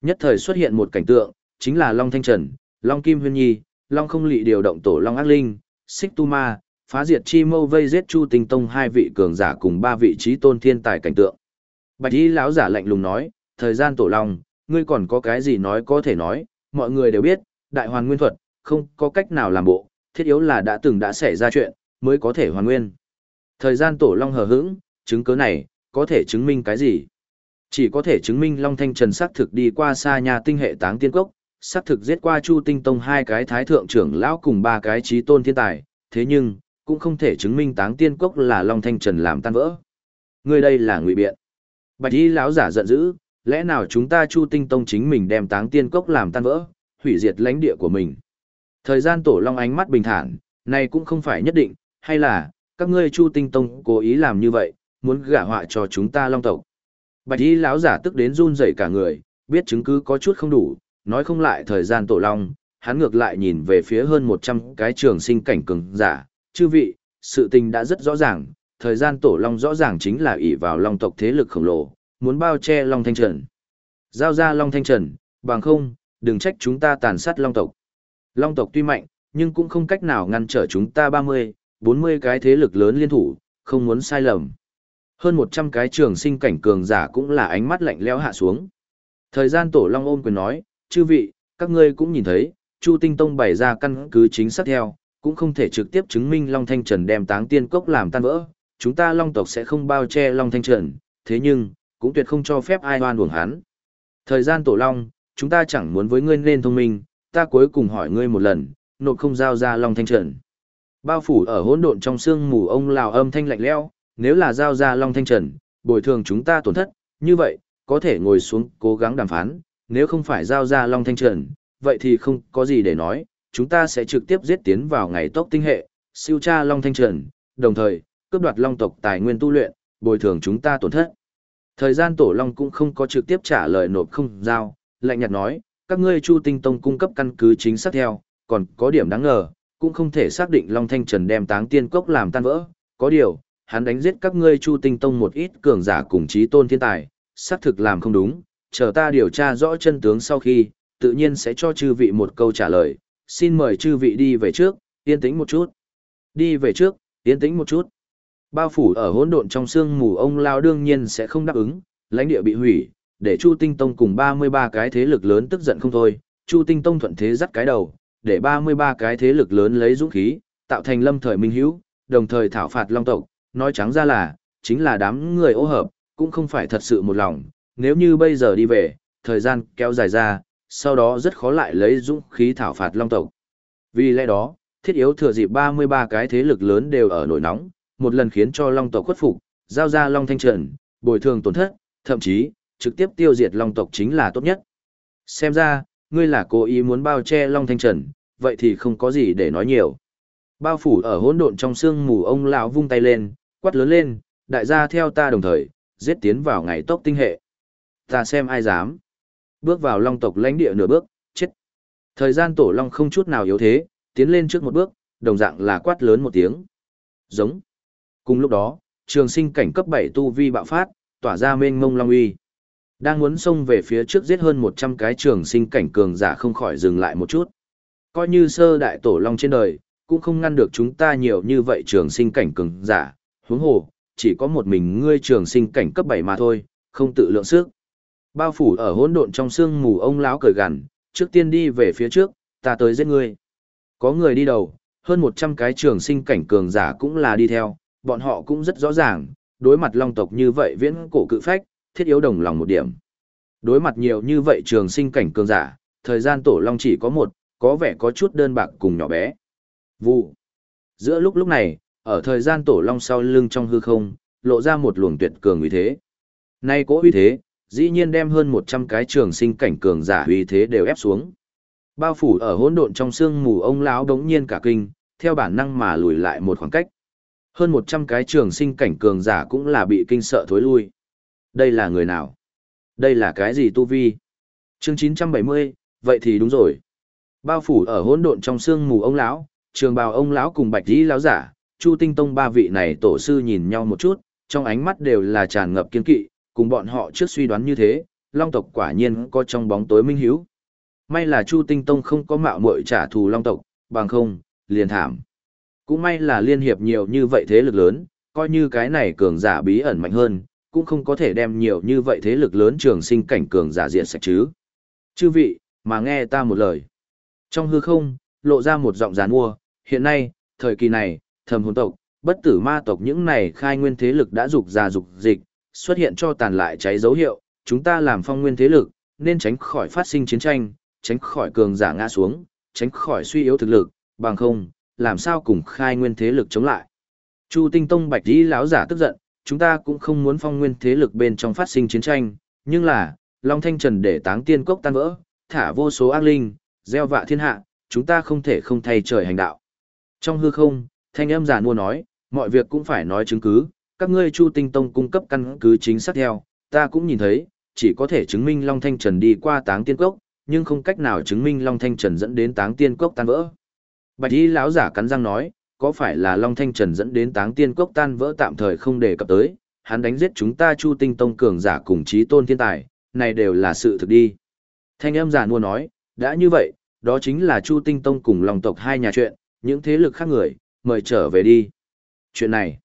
Speaker 1: Nhất thời xuất hiện một cảnh tượng, chính là Long Thanh Trần, Long Kim Huyên Nhi, Long Không Lị điều động tổ Long Ác Linh, Xích Tu Ma, phá diệt chi mâu vây giết Chu Tinh Tông hai vị cường giả cùng ba vị trí tôn thiên tài cảnh tượng. Bạch Y lão giả lạnh lùng nói, thời gian tổ Long, ngươi còn có cái gì nói có thể nói, mọi người đều biết, đại hoàn nguyên thuật, không có cách nào làm bộ, thiết yếu là đã từng đã xảy ra chuyện, mới có thể hoàn nguyên. Thời gian tổ Long hờ hững, chứng cứ này, có thể chứng minh cái gì? Chỉ có thể chứng minh Long Thanh Trần xác thực đi qua xa nhà tinh hệ táng tiên cốc, xác thực giết qua Chu Tinh Tông hai cái thái thượng trưởng lão cùng ba cái trí tôn thiên tài, thế nhưng, cũng không thể chứng minh táng tiên cốc là Long Thanh Trần làm tan vỡ. Người đây là ngụy biện. Bạch y lão giả giận dữ, lẽ nào chúng ta Chu Tinh Tông chính mình đem táng tiên cốc làm tan vỡ, hủy diệt lãnh địa của mình. Thời gian tổ long ánh mắt bình thản, này cũng không phải nhất định, hay là, các ngươi Chu Tinh Tông cố ý làm như vậy, muốn gả họa cho chúng ta long tộc. Bạch y lão giả tức đến run rẩy cả người, biết chứng cứ có chút không đủ, nói không lại thời gian tổ long, hắn ngược lại nhìn về phía hơn 100 cái trường sinh cảnh cường giả, chư vị, sự tình đã rất rõ ràng, thời gian tổ long rõ ràng chính là ỷ vào long tộc thế lực khổng lồ, muốn bao che long thanh trần. Giao ra long thanh trần, bằng không, đừng trách chúng ta tàn sát long tộc. Long tộc tuy mạnh, nhưng cũng không cách nào ngăn trở chúng ta 30, 40 cái thế lực lớn liên thủ, không muốn sai lầm. Hơn 100 cái trường sinh cảnh cường giả cũng là ánh mắt lạnh lẽo hạ xuống. Thời gian tổ long ôm quyền nói, chư vị, các ngươi cũng nhìn thấy, Chu Tinh Tông bày ra căn cứ chính xác theo, cũng không thể trực tiếp chứng minh Long Thanh Trần đem táng tiên cốc làm tan vỡ. Chúng ta Long tộc sẽ không bao che Long Thanh Trần, thế nhưng, cũng tuyệt không cho phép ai oan uổng hắn. Thời gian tổ long, chúng ta chẳng muốn với ngươi nên thông minh, ta cuối cùng hỏi ngươi một lần, nộp không giao ra Long Thanh Trần. Bao phủ ở hỗn độn trong xương mù ông lào âm thanh lạnh lẽo, nếu là giao ra Long Thanh Trần, bồi thường chúng ta tổn thất, như vậy, có thể ngồi xuống cố gắng đàm phán, nếu không phải giao ra Long Thanh Trần, vậy thì không có gì để nói, chúng ta sẽ trực tiếp giết tiến vào ngày tốc tinh hệ, siêu tra Long Thanh Trần, đồng thời, cướp đoạt Long tộc tài nguyên tu luyện, bồi thường chúng ta tổn thất. Thời gian Tổ Long cũng không có trực tiếp trả lời nộp không giao, lạnh nhạt nói, các ngươi Chu Tinh Tông cung cấp căn cứ chính xác theo, còn có điểm đáng ngờ, cũng không thể xác định Long Thanh Trần đem táng tiên cốc làm tan vỡ. Có điều, hắn đánh giết các ngươi Chu Tinh Tông một ít cường giả cùng trí tôn thiên tài, xác thực làm không đúng, chờ ta điều tra rõ chân tướng sau khi, tự nhiên sẽ cho chư vị một câu trả lời, xin mời chư vị đi về trước, yên tĩnh một chút. Đi về trước, yên tĩnh một chút. Bao phủ ở hỗn độn trong sương mù ông lao đương nhiên sẽ không đáp ứng, lãnh địa bị hủy, để Chu Tinh Tông cùng 33 cái thế lực lớn tức giận không thôi, Chu Tinh Tông thuận thế dắt cái đầu, để 33 cái thế lực lớn lấy dũng khí, tạo thành lâm thời minh hữu, đồng thời thảo phạt long tộc, nói trắng ra là, chính là đám người ô hợp, cũng không phải thật sự một lòng, nếu như bây giờ đi về, thời gian kéo dài ra, sau đó rất khó lại lấy dũng khí thảo phạt long tộc. Vì lẽ đó, thiết yếu thừa dịp 33 cái thế lực lớn đều ở nổi nóng, một lần khiến cho long tộc khuất phục, giao ra long thanh trần, bồi thường tổn thất, thậm chí, trực tiếp tiêu diệt long tộc chính là tốt nhất. Xem ra, ngươi là cố ý muốn bao che long thanh trần, vậy thì không có gì để nói nhiều. Bao phủ ở hỗn độn trong sương mù ông lão vung tay lên, quát lớn lên, đại gia theo ta đồng thời, giết tiến vào ngày tốc tinh hệ. Ta xem ai dám. Bước vào long tộc lãnh địa nửa bước, chết. Thời gian tổ long không chút nào yếu thế, tiến lên trước một bước, đồng dạng là quát lớn một tiếng. Giống. Cùng lúc đó, trường sinh cảnh cấp 7 tu vi bạo phát, tỏa ra mênh mông long uy. Đang muốn xông về phía trước giết hơn 100 cái trường sinh cảnh cường giả không khỏi dừng lại một chút. Coi như sơ đại tổ long trên đời, cũng không ngăn được chúng ta nhiều như vậy trường sinh cảnh cường giả, huống hồ, chỉ có một mình ngươi trường sinh cảnh cấp 7 mà thôi, không tự lượng sức. Bao phủ ở hỗn độn trong sương mù ông lão cười gằn, trước tiên đi về phía trước, ta tới giết ngươi. Có người đi đầu, hơn 100 cái trường sinh cảnh cường giả cũng là đi theo, bọn họ cũng rất rõ ràng, đối mặt long tộc như vậy viễn cổ cự phách, thiết yếu đồng lòng một điểm. Đối mặt nhiều như vậy trường sinh cảnh cường giả, thời gian tổ long chỉ có một, có vẻ có chút đơn bạc cùng nhỏ bé. Vụ. Giữa lúc lúc này, ở thời gian tổ long sau lưng trong hư không, lộ ra một luồng tuyệt cường uy thế. Nay cố uy thế, dĩ nhiên đem hơn 100 cái trường sinh cảnh cường giả uy thế đều ép xuống. Bao phủ ở hỗn độn trong sương mù ông lão đống nhiên cả kinh, theo bản năng mà lùi lại một khoảng cách. Hơn 100 cái trường sinh cảnh cường giả cũng là bị kinh sợ thối lui. Đây là người nào? Đây là cái gì tu vi? Chương 970, vậy thì đúng rồi. Bao phủ ở hỗn độn trong sương mù ông lão, trường bào ông lão cùng bạch dĩ lão giả, Chu Tinh Tông ba vị này tổ sư nhìn nhau một chút, trong ánh mắt đều là tràn ngập kiên kỵ, cùng bọn họ trước suy đoán như thế, Long tộc quả nhiên có trong bóng tối minh hiếu. May là Chu Tinh Tông không có mạo muội trả thù Long tộc, bằng không, liền thảm. Cũng may là liên hiệp nhiều như vậy thế lực lớn, coi như cái này cường giả bí ẩn mạnh hơn, cũng không có thể đem nhiều như vậy thế lực lớn trường sinh cảnh cường giả diện sạch chứ. Chư vị, mà nghe ta một lời. Trong hư không, lộ ra một giọng giàn mua, hiện nay, thời kỳ này, thầm hồn tộc, bất tử ma tộc những này khai nguyên thế lực đã dục ra dục dịch, xuất hiện cho tàn lại cháy dấu hiệu, chúng ta làm phong nguyên thế lực, nên tránh khỏi phát sinh chiến tranh, tránh khỏi cường giả ngã xuống, tránh khỏi suy yếu thực lực, bằng không, làm sao cùng khai nguyên thế lực chống lại. Chu Tinh Tông Bạch Dĩ lão giả tức giận, chúng ta cũng không muốn phong nguyên thế lực bên trong phát sinh chiến tranh, nhưng là, Long Thanh Trần để táng tiên cốc tan vỡ, thả vô số ác linh, gieo vạ thiên hạ, chúng ta không thể không thay trời hành đạo. Trong hư không, thanh âm giả mua nói, mọi việc cũng phải nói chứng cứ, các ngươi Chu Tinh Tông cung cấp căn cứ chính xác theo, ta cũng nhìn thấy, chỉ có thể chứng minh Long Thanh Trần đi qua táng tiên cốc, nhưng không cách nào chứng minh Long Thanh Trần dẫn đến táng tiên cốc tan vỡ. Bạch y lão giả cắn răng nói, có phải là Long Thanh Trần dẫn đến táng tiên cốc tan vỡ tạm thời không đề cập tới, hắn đánh giết chúng ta Chu Tinh Tông cường giả cùng chí tôn thiên tài, này đều là sự thực đi. Thanh âm giả mua nói, đã như vậy, đó chính là Chu Tinh Tông cùng Long tộc hai nhà chuyện, những thế lực khác người, mời trở về đi. Chuyện này,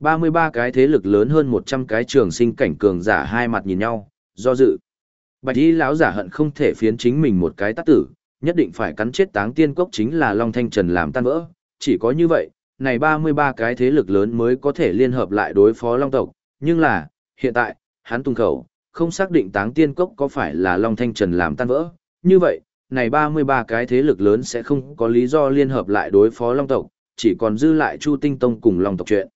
Speaker 1: 33 cái thế lực lớn hơn 100 cái trường sinh cảnh cường giả hai mặt nhìn nhau, do dự. Bạch y lão giả hận không thể phiến chính mình một cái tát tử, nhất định phải cắn chết táng tiên cốc chính là Long Thanh Trần làm tan vỡ, chỉ có như vậy, này 33 cái thế lực lớn mới có thể liên hợp lại đối phó Long tộc, nhưng là, hiện tại, hắn tung khẩu, không xác định táng tiên cốc có phải là Long Thanh Trần làm tan vỡ, như vậy, này 33 cái thế lực lớn sẽ không có lý do liên hợp lại đối phó Long tộc, chỉ còn dư lại Chu Tinh Tông cùng Long tộc chuyện.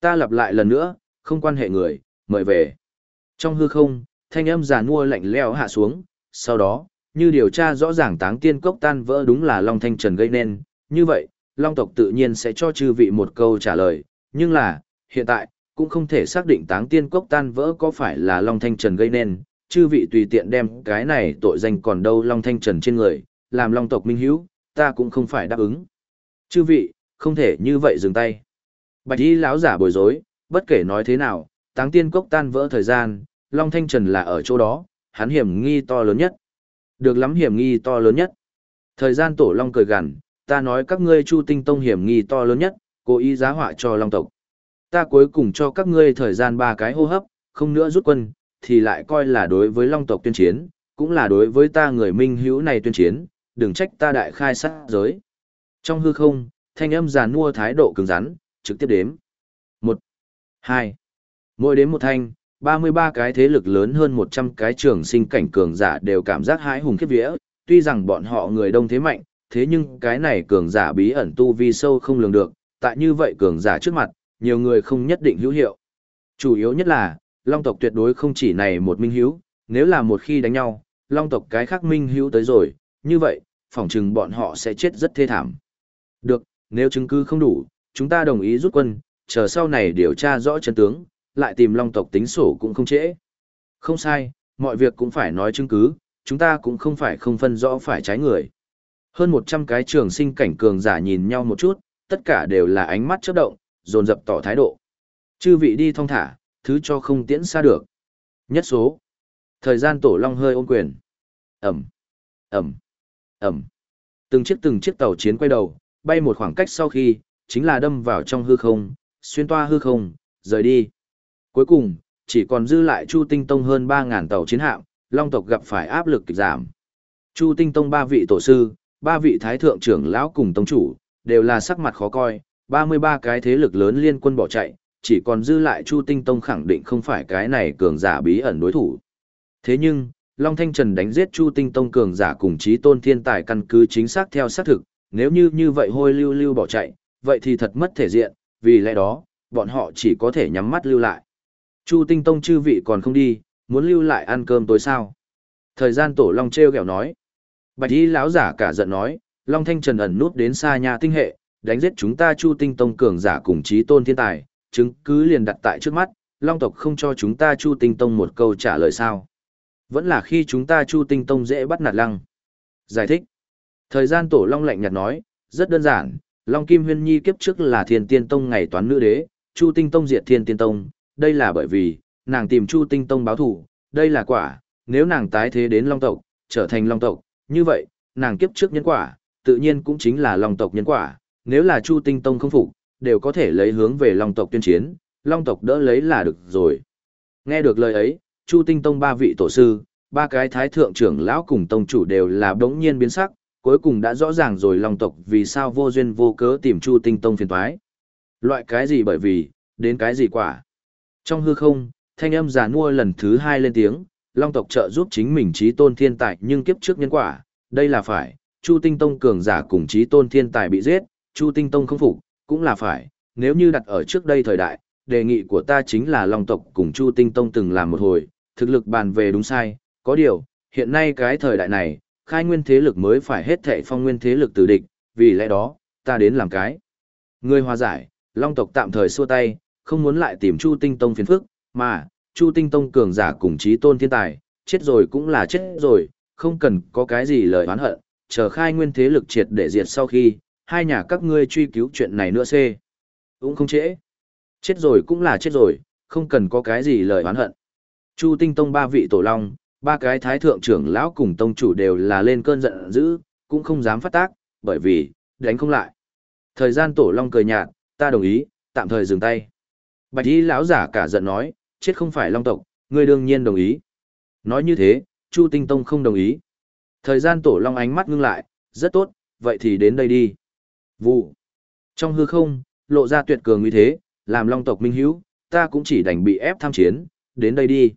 Speaker 1: Ta lặp lại lần nữa, không quan hệ người, mời về. Trong hư không, thanh âm giàn mua lạnh leo hạ xuống, sau đó, như điều tra rõ ràng táng tiên cốc tan vỡ đúng là Long Thanh Trần gây nên, như vậy, Long tộc tự nhiên sẽ cho chư vị một câu trả lời, nhưng là, hiện tại, cũng không thể xác định táng tiên cốc tan vỡ có phải là Long Thanh Trần gây nên, chư vị tùy tiện đem cái này tội danh còn đâu Long Thanh Trần trên người, làm Long tộc minh hữu, ta cũng không phải đáp ứng. Chư vị, không thể như vậy dừng tay. Bạch y lão giả bối rối, bất kể nói thế nào, táng tiên cốc tan vỡ thời gian, Long Thanh Trần là ở chỗ đó, hắn hiểm nghi to lớn nhất. Được lắm hiểm nghi to lớn nhất. Thời gian tổ Long cười gằn, ta nói các ngươi Chu Tinh Tông hiểm nghi to lớn nhất, cố ý giá họa cho Long tộc. Ta cuối cùng cho các ngươi thời gian ba cái hô hấp, không nữa rút quân, thì lại coi là đối với Long tộc tuyên chiến, cũng là đối với ta người minh hữu này tuyên chiến, đừng trách ta đại khai sát giới. Trong hư không, thanh âm giàn mua thái độ cứng rắn, trực tiếp đếm. một hai Mỗi đếm một thanh, 33 cái thế lực lớn hơn 100 cái trường sinh cảnh cường giả đều cảm giác hãi hùng khiếp vía, tuy rằng bọn họ người đông thế mạnh, thế nhưng cái này cường giả bí ẩn tu vi sâu không lường được, tại như vậy cường giả trước mặt, nhiều người không nhất định hữu hiệu. Chủ yếu nhất là, Long tộc tuyệt đối không chỉ này một minh hữu, nếu là một khi đánh nhau, Long tộc cái khác minh hữu tới rồi, như vậy, phỏng chừng bọn họ sẽ chết rất thê thảm. Được, nếu chứng cứ không đủ, chúng ta đồng ý rút quân, chờ sau này điều tra rõ chân tướng, lại tìm long tộc tính sổ cũng không trễ. Không sai, mọi việc cũng phải nói chứng cứ, chúng ta cũng không phải không phân rõ phải trái người. Hơn 100 cái trường sinh cảnh cường giả nhìn nhau một chút, tất cả đều là ánh mắt chớp động, dồn dập tỏ thái độ. Chư vị đi thong thả, thứ cho không tiễn xa được. Nhất số. Thời gian tổ long hơi ôn quyền. Ẩm, Ẩm, Ẩm. Từng chiếc từng chiếc tàu chiến quay đầu, bay một khoảng cách sau khi, chính là đâm vào trong hư không, xuyên toa hư không, rời đi. Cuối cùng, chỉ còn dư lại Chu Tinh Tông hơn 3.000 tàu chiến hạm, Long tộc gặp phải áp lực giảm. Chu Tinh Tông ba vị tổ sư, ba vị thái thượng trưởng lão cùng tông chủ, đều là sắc mặt khó coi, 33 cái thế lực lớn liên quân bỏ chạy, chỉ còn dư lại Chu Tinh Tông khẳng định không phải cái này cường giả bí ẩn đối thủ. Thế nhưng, Long Thanh Trần đánh giết Chu Tinh Tông cường giả cùng chí tôn thiên tài căn cứ chính xác theo xác thực, nếu như như vậy hôi lưu lưu bỏ chạy, vậy thì thật mất thể diện, vì lẽ đó, bọn họ chỉ có thể nhắm mắt lưu lại. Chu Tinh Tông chư vị còn không đi, muốn lưu lại ăn cơm tối sao? Thời gian tổ Long treo gẹo nói. Bạch y lão giả cả giận nói, Long Thanh Trần ẩn nút đến xa nhà tinh hệ, đánh giết chúng ta Chu Tinh Tông cường giả cùng chí tôn thiên tài, chứng cứ liền đặt tại trước mắt, Long tộc không cho chúng ta Chu Tinh Tông một câu trả lời sao? Vẫn là khi chúng ta Chu Tinh Tông dễ bắt nạt lăng. Giải thích. Thời gian tổ Long lạnh nhạt nói, rất đơn giản, Long Kim Huyên Nhi kiếp trước là Thiên Tiên Tông ngày toán nữ đế, Chu Tinh Tông diệt Thiên Tiên Tông, đây là bởi vì, nàng tìm Chu Tinh Tông báo thù đây là quả, nếu nàng tái thế đến Long tộc, trở thành Long tộc, như vậy, nàng kiếp trước nhân quả, tự nhiên cũng chính là Long tộc nhân quả, nếu là Chu Tinh Tông không phục, đều có thể lấy hướng về Long tộc tuyên chiến, Long tộc đỡ lấy là được rồi. Nghe được lời ấy, Chu Tinh Tông ba vị tổ sư, ba cái thái thượng trưởng lão cùng tông chủ đều là đống nhiên biến sắc, cuối cùng đã rõ ràng rồi Long tộc vì sao vô duyên vô cớ tìm Chu Tinh Tông phiền toái. Loại cái gì bởi vì, đến cái gì quả. Trong hư không, thanh âm giả nua lần thứ hai lên tiếng, Long tộc trợ giúp chính mình trí tôn thiên tài nhưng kiếp trước nhân quả, đây là phải, Chu Tinh Tông cường giả cùng trí tôn thiên tài bị giết, Chu Tinh Tông không phục, cũng là phải, nếu như đặt ở trước đây thời đại, đề nghị của ta chính là Long tộc cùng Chu Tinh Tông từng làm một hồi, thực lực bàn về đúng sai, có điều, hiện nay cái thời đại này, khai nguyên thế lực mới phải hết thệ phong nguyên thế lực từ địch, vì lẽ đó, ta đến làm cái. Người hòa giải, Long tộc tạm thời xua tay, không muốn lại tìm Chu Tinh Tông phiền phức, mà, Chu Tinh Tông cường giả cùng trí tôn thiên tài, chết rồi cũng là chết rồi, không cần có cái gì lời oán hận, chờ khai nguyên thế lực triệt để diệt sau khi, hai nhà các ngươi truy cứu chuyện này nữa xê. Cũng không trễ. Chết rồi cũng là chết rồi, không cần có cái gì lời oán hận. Chu Tinh Tông ba vị tổ long, ba cái thái thượng trưởng lão cùng tông chủ đều là lên cơn giận dữ, cũng không dám phát tác, bởi vì, đánh không lại. Thời gian tổ long cười nhạt, ta đồng ý, tạm thời dừng tay. Bạch y lão giả cả giận nói, chết không phải long tộc, ngươi đương nhiên đồng ý. Nói như thế, Chu Tinh Tông không đồng ý. Thời gian tổ long ánh mắt ngưng lại, rất tốt, vậy thì đến đây đi. Vụ. Trong hư không, lộ ra tuyệt cường như thế, làm long tộc minh hữu, ta cũng chỉ đành bị ép tham chiến, đến đây đi.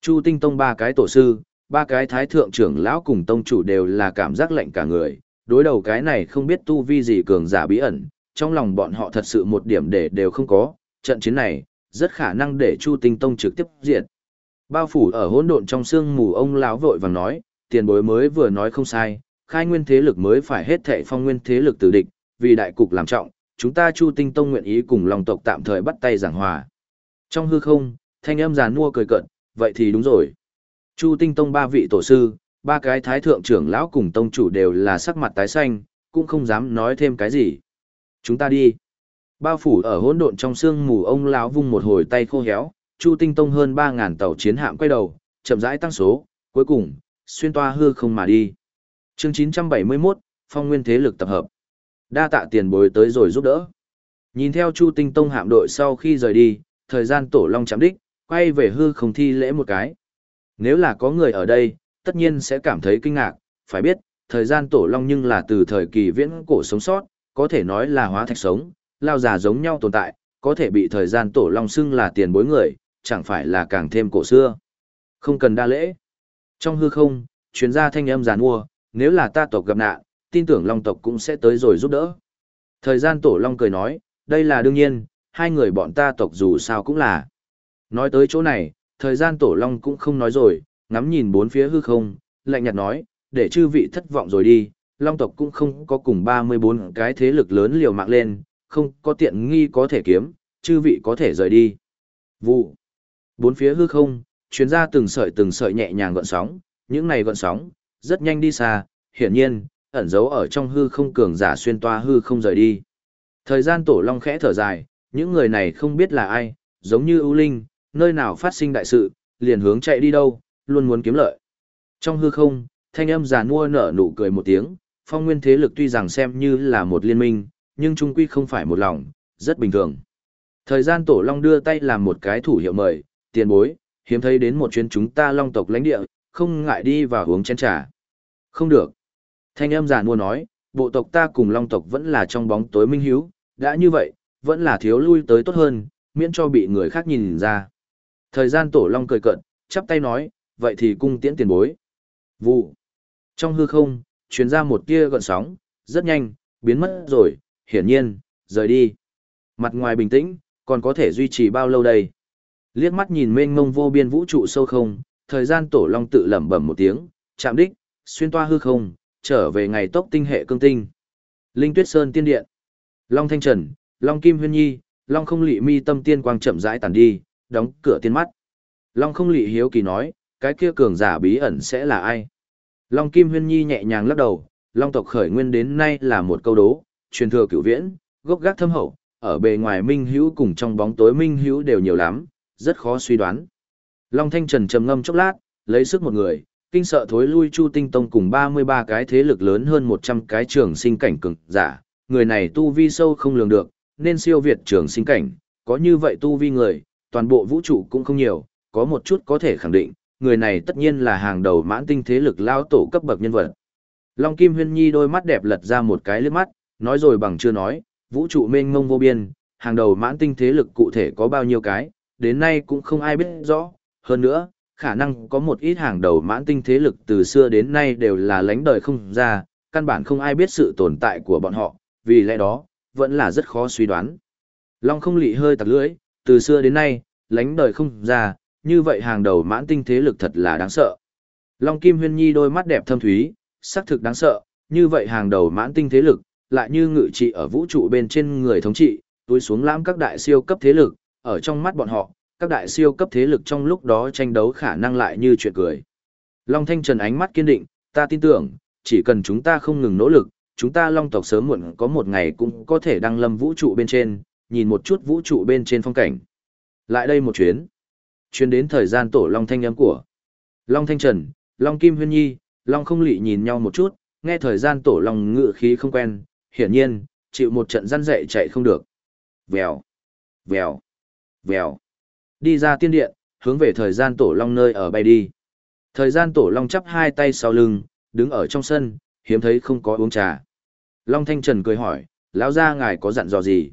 Speaker 1: Chu Tinh Tông ba cái tổ sư, ba cái thái thượng trưởng lão cùng tông chủ đều là cảm giác lạnh cả người, đối đầu cái này không biết tu vi gì cường giả bí ẩn, trong lòng bọn họ thật sự một điểm để đều không có, trận chiến này, rất khả năng để Chu Tinh Tông trực tiếp diệt. Bao phủ ở hỗn độn trong sương mù ông lão vội vàng nói, tiền bối mới vừa nói không sai, khai nguyên thế lực mới phải hết thệ phong nguyên thế lực tử địch, vì đại cục làm trọng, chúng ta Chu Tinh Tông nguyện ý cùng lòng tộc tạm thời bắt tay giảng hòa. Trong hư không, thanh âm giàn mua cười cận, vậy thì đúng rồi. Chu Tinh Tông ba vị tổ sư, ba cái thái thượng trưởng lão cùng tông chủ đều là sắc mặt tái xanh, cũng không dám nói thêm cái gì. Chúng ta đi. Bao phủ ở hỗn độn trong sương mù ông lão vung một hồi tay khô héo, Chu Tinh Tông hơn 3000 tàu chiến hạm quay đầu, chậm rãi tăng số, cuối cùng xuyên toa hư không mà đi. Chương 971, Phong Nguyên thế lực tập hợp. Đa tạ tiền bối tới rồi giúp đỡ. Nhìn theo Chu Tinh Tông hạm đội sau khi rời đi, thời gian tổ long chạm đích, quay về hư không thi lễ một cái. Nếu là có người ở đây, tất nhiên sẽ cảm thấy kinh ngạc, phải biết, thời gian tổ long nhưng là từ thời kỳ viễn cổ sống sót, có thể nói là hóa thạch sống, lao già giống nhau tồn tại, có thể bị thời gian tổ long xưng là tiền bối người, chẳng phải là càng thêm cổ xưa. Không cần đa lễ. Trong hư không, chuyến gia thanh âm giàn mua, nếu là ta tộc gặp nạn, tin tưởng long tộc cũng sẽ tới rồi giúp đỡ. Thời gian tổ long cười nói, đây là đương nhiên, hai người bọn ta tộc dù sao cũng là. Nói tới chỗ này, thời gian tổ long cũng không nói rồi, ngắm nhìn bốn phía hư không, lạnh nhạt nói, để chư vị thất vọng rồi đi, long tộc cũng không có cùng 34 cái thế lực lớn liều mạng lên, không có tiện nghi có thể kiếm, chư vị có thể rời đi. Vụ. Bốn phía hư không, chuyến ra từng sợi từng sợi nhẹ nhàng gọn sóng, những này gọn sóng, rất nhanh đi xa, hiển nhiên, ẩn giấu ở trong hư không cường giả xuyên toa hư không rời đi. Thời gian tổ long khẽ thở dài, những người này không biết là ai, giống như ưu linh, nơi nào phát sinh đại sự, liền hướng chạy đi đâu, luôn muốn kiếm lợi. Trong hư không, thanh âm già nua nở nụ cười một tiếng, phong nguyên thế lực tuy rằng xem như là một liên minh, nhưng trung quy không phải một lòng, rất bình thường. Thời gian tổ long đưa tay làm một cái thủ hiệu mời, tiền bối, hiếm thấy đến một chuyến chúng ta long tộc lãnh địa, không ngại đi và uống chén trà. Không được. Thanh âm già mua nói, bộ tộc ta cùng long tộc vẫn là trong bóng tối minh hiếu, đã như vậy, vẫn là thiếu lui tới tốt hơn, miễn cho bị người khác nhìn ra. Thời gian tổ long cười cận, chắp tay nói, vậy thì cung tiễn tiền bối. Vụ. Trong hư không, truyền ra một tia gợn sóng, rất nhanh, biến mất rồi, hiển nhiên, rời đi. Mặt ngoài bình tĩnh, còn có thể duy trì bao lâu đây? Liếc mắt nhìn mênh mông vô biên vũ trụ sâu không, thời gian tổ long tự lẩm bẩm một tiếng, chạm đích, xuyên toa hư không, trở về ngày tốc tinh hệ cương tinh. Linh Tuyết Sơn tiên điện. Long Thanh Trần, Long Kim Huyên Nhi, Long Không Lị mi tâm tiên quang chậm rãi tàn đi, đóng cửa tiên mắt. Long Không Lị hiếu kỳ nói, cái kia cường giả bí ẩn sẽ là ai? Long Kim Huyên Nhi nhẹ nhàng lắc đầu, Long tộc khởi nguyên đến nay là một câu đố, truyền thừa cửu viễn, gốc gác thâm hậu, ở bề ngoài Minh Hữu cùng trong bóng tối Minh Hữu đều nhiều lắm, rất khó suy đoán. Long Thanh Trần trầm ngâm chốc lát, lấy sức một người, kinh sợ thối lui Chu Tinh Tông cùng 33 cái thế lực lớn hơn 100 cái trường sinh cảnh cường giả, người này tu vi sâu không lường được, nên siêu việt trường sinh cảnh, có như vậy tu vi người, toàn bộ vũ trụ cũng không nhiều, có một chút có thể khẳng định, người này tất nhiên là hàng đầu mãn tinh thế lực lao tổ cấp bậc nhân vật. Long Kim Huyên Nhi đôi mắt đẹp lật ra một cái lướt mắt, nói rồi bằng chưa nói, vũ trụ mênh mông vô biên, hàng đầu mãn tinh thế lực cụ thể có bao nhiêu cái, đến nay cũng không ai biết rõ, hơn nữa, khả năng có một ít hàng đầu mãn tinh thế lực từ xưa đến nay đều là lánh đời không ra, căn bản không ai biết sự tồn tại của bọn họ, vì lẽ đó, vẫn là rất khó suy đoán. Long không lị hơi tặc lưỡi, từ xưa đến nay, lánh đời không ra, như vậy hàng đầu mãn tinh thế lực thật là đáng sợ. Long Kim Huyên Nhi đôi mắt đẹp thâm thúy, xác thực đáng sợ, như vậy hàng đầu mãn tinh thế lực, lại như ngự trị ở vũ trụ bên trên người thống trị, túi xuống lãm các đại siêu cấp thế lực, ở trong mắt bọn họ, các đại siêu cấp thế lực trong lúc đó tranh đấu khả năng lại như chuyện cười. Long Thanh Trần ánh mắt kiên định, ta tin tưởng, chỉ cần chúng ta không ngừng nỗ lực, chúng ta Long tộc sớm muộn có một ngày cũng có thể đăng lâm vũ trụ bên trên, nhìn một chút vũ trụ bên trên phong cảnh. Lại đây một chuyến. Chuyến đến thời gian tổ Long Thanh âm của. Long Thanh Trần, Long Kim Huyên Nhi, Long Không Lị nhìn nhau một chút, nghe thời gian tổ Long ngự khí không quen, hiển nhiên, chịu một trận răn dậy chạy không được. Vèo, vèo, vèo. Đi ra tiên điện, hướng về thời gian tổ long nơi ở bay đi. Thời gian tổ long chắp hai tay sau lưng, đứng ở trong sân, hiếm thấy không có uống trà. Long Thanh Trần cười hỏi, lão gia ngài có dặn dò gì?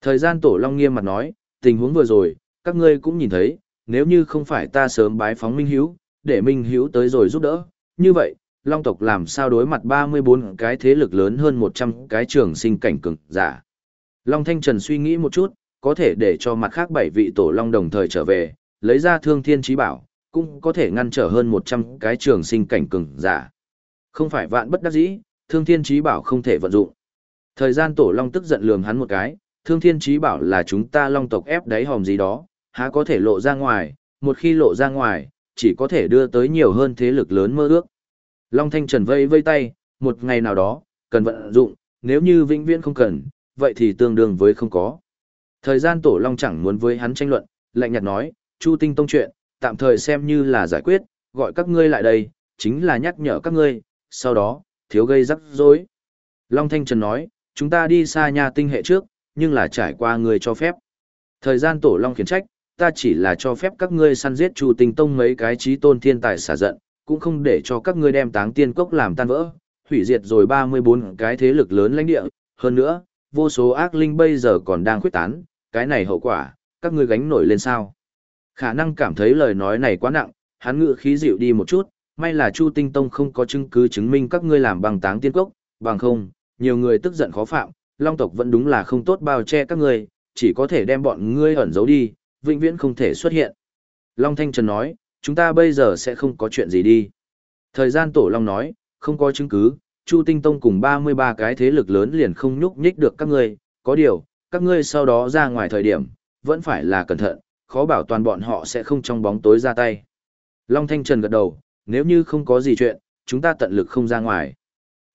Speaker 1: Thời gian tổ long nghiêm mặt nói, tình huống vừa rồi, các ngươi cũng nhìn thấy, nếu như không phải ta sớm bái phóng Minh Hiếu, để Minh Hiếu tới rồi giúp đỡ, như vậy, Long tộc làm sao đối mặt 34 cái thế lực lớn hơn 100 cái trường sinh cảnh cường giả. Long Thanh Trần suy nghĩ một chút, có thể để cho mặt khác bảy vị tổ long đồng thời trở về, lấy ra thương thiên trí bảo, cũng có thể ngăn trở hơn 100 cái trường sinh cảnh cường giả. Không phải vạn bất đắc dĩ, thương thiên trí bảo không thể vận dụng. Thời gian tổ long tức giận lườm hắn một cái, thương thiên trí bảo là chúng ta long tộc ép đáy hòm gì đó, há có thể lộ ra ngoài, một khi lộ ra ngoài, chỉ có thể đưa tới nhiều hơn thế lực lớn mơ ước. Long Thanh Trần vây vây tay, một ngày nào đó, cần vận dụng, nếu như vĩnh viễn không cần, vậy thì tương đương với không có. Thời gian tổ long chẳng muốn với hắn tranh luận, lạnh nhạt nói, Chu Tinh Tông chuyện, tạm thời xem như là giải quyết, gọi các ngươi lại đây, chính là nhắc nhở các ngươi, sau đó, thiếu gây rắc rối. Long Thanh Trần nói, chúng ta đi xa nhà tinh hệ trước, nhưng là trải qua người cho phép. Thời gian tổ Long khiển trách, ta chỉ là cho phép các ngươi săn giết Chu Tinh Tông mấy cái trí tôn thiên tài xả giận, cũng không để cho các ngươi đem táng tiên cốc làm tan vỡ, hủy diệt rồi 34 cái thế lực lớn lãnh địa, hơn nữa, vô số ác linh bây giờ còn đang khuyết tán, cái này hậu quả, các ngươi gánh nổi lên sao. Khả năng cảm thấy lời nói này quá nặng, hắn ngự khí dịu đi một chút, may là Chu Tinh Tông không có chứng cứ chứng minh các ngươi làm bằng táng tiên cốc, bằng không, nhiều người tức giận khó phạm, Long tộc vẫn đúng là không tốt bao che các ngươi, chỉ có thể đem bọn ngươi ẩn giấu đi, vĩnh viễn không thể xuất hiện. Long Thanh Trần nói, chúng ta bây giờ sẽ không có chuyện gì đi. Thời gian Tổ Long nói, không có chứng cứ, Chu Tinh Tông cùng 33 cái thế lực lớn liền không nhúc nhích được các ngươi, có điều, các ngươi sau đó ra ngoài thời điểm, vẫn phải là cẩn thận, khó bảo toàn bọn họ sẽ không trong bóng tối ra tay. Long Thanh Trần gật đầu, nếu như không có gì chuyện, chúng ta tận lực không ra ngoài.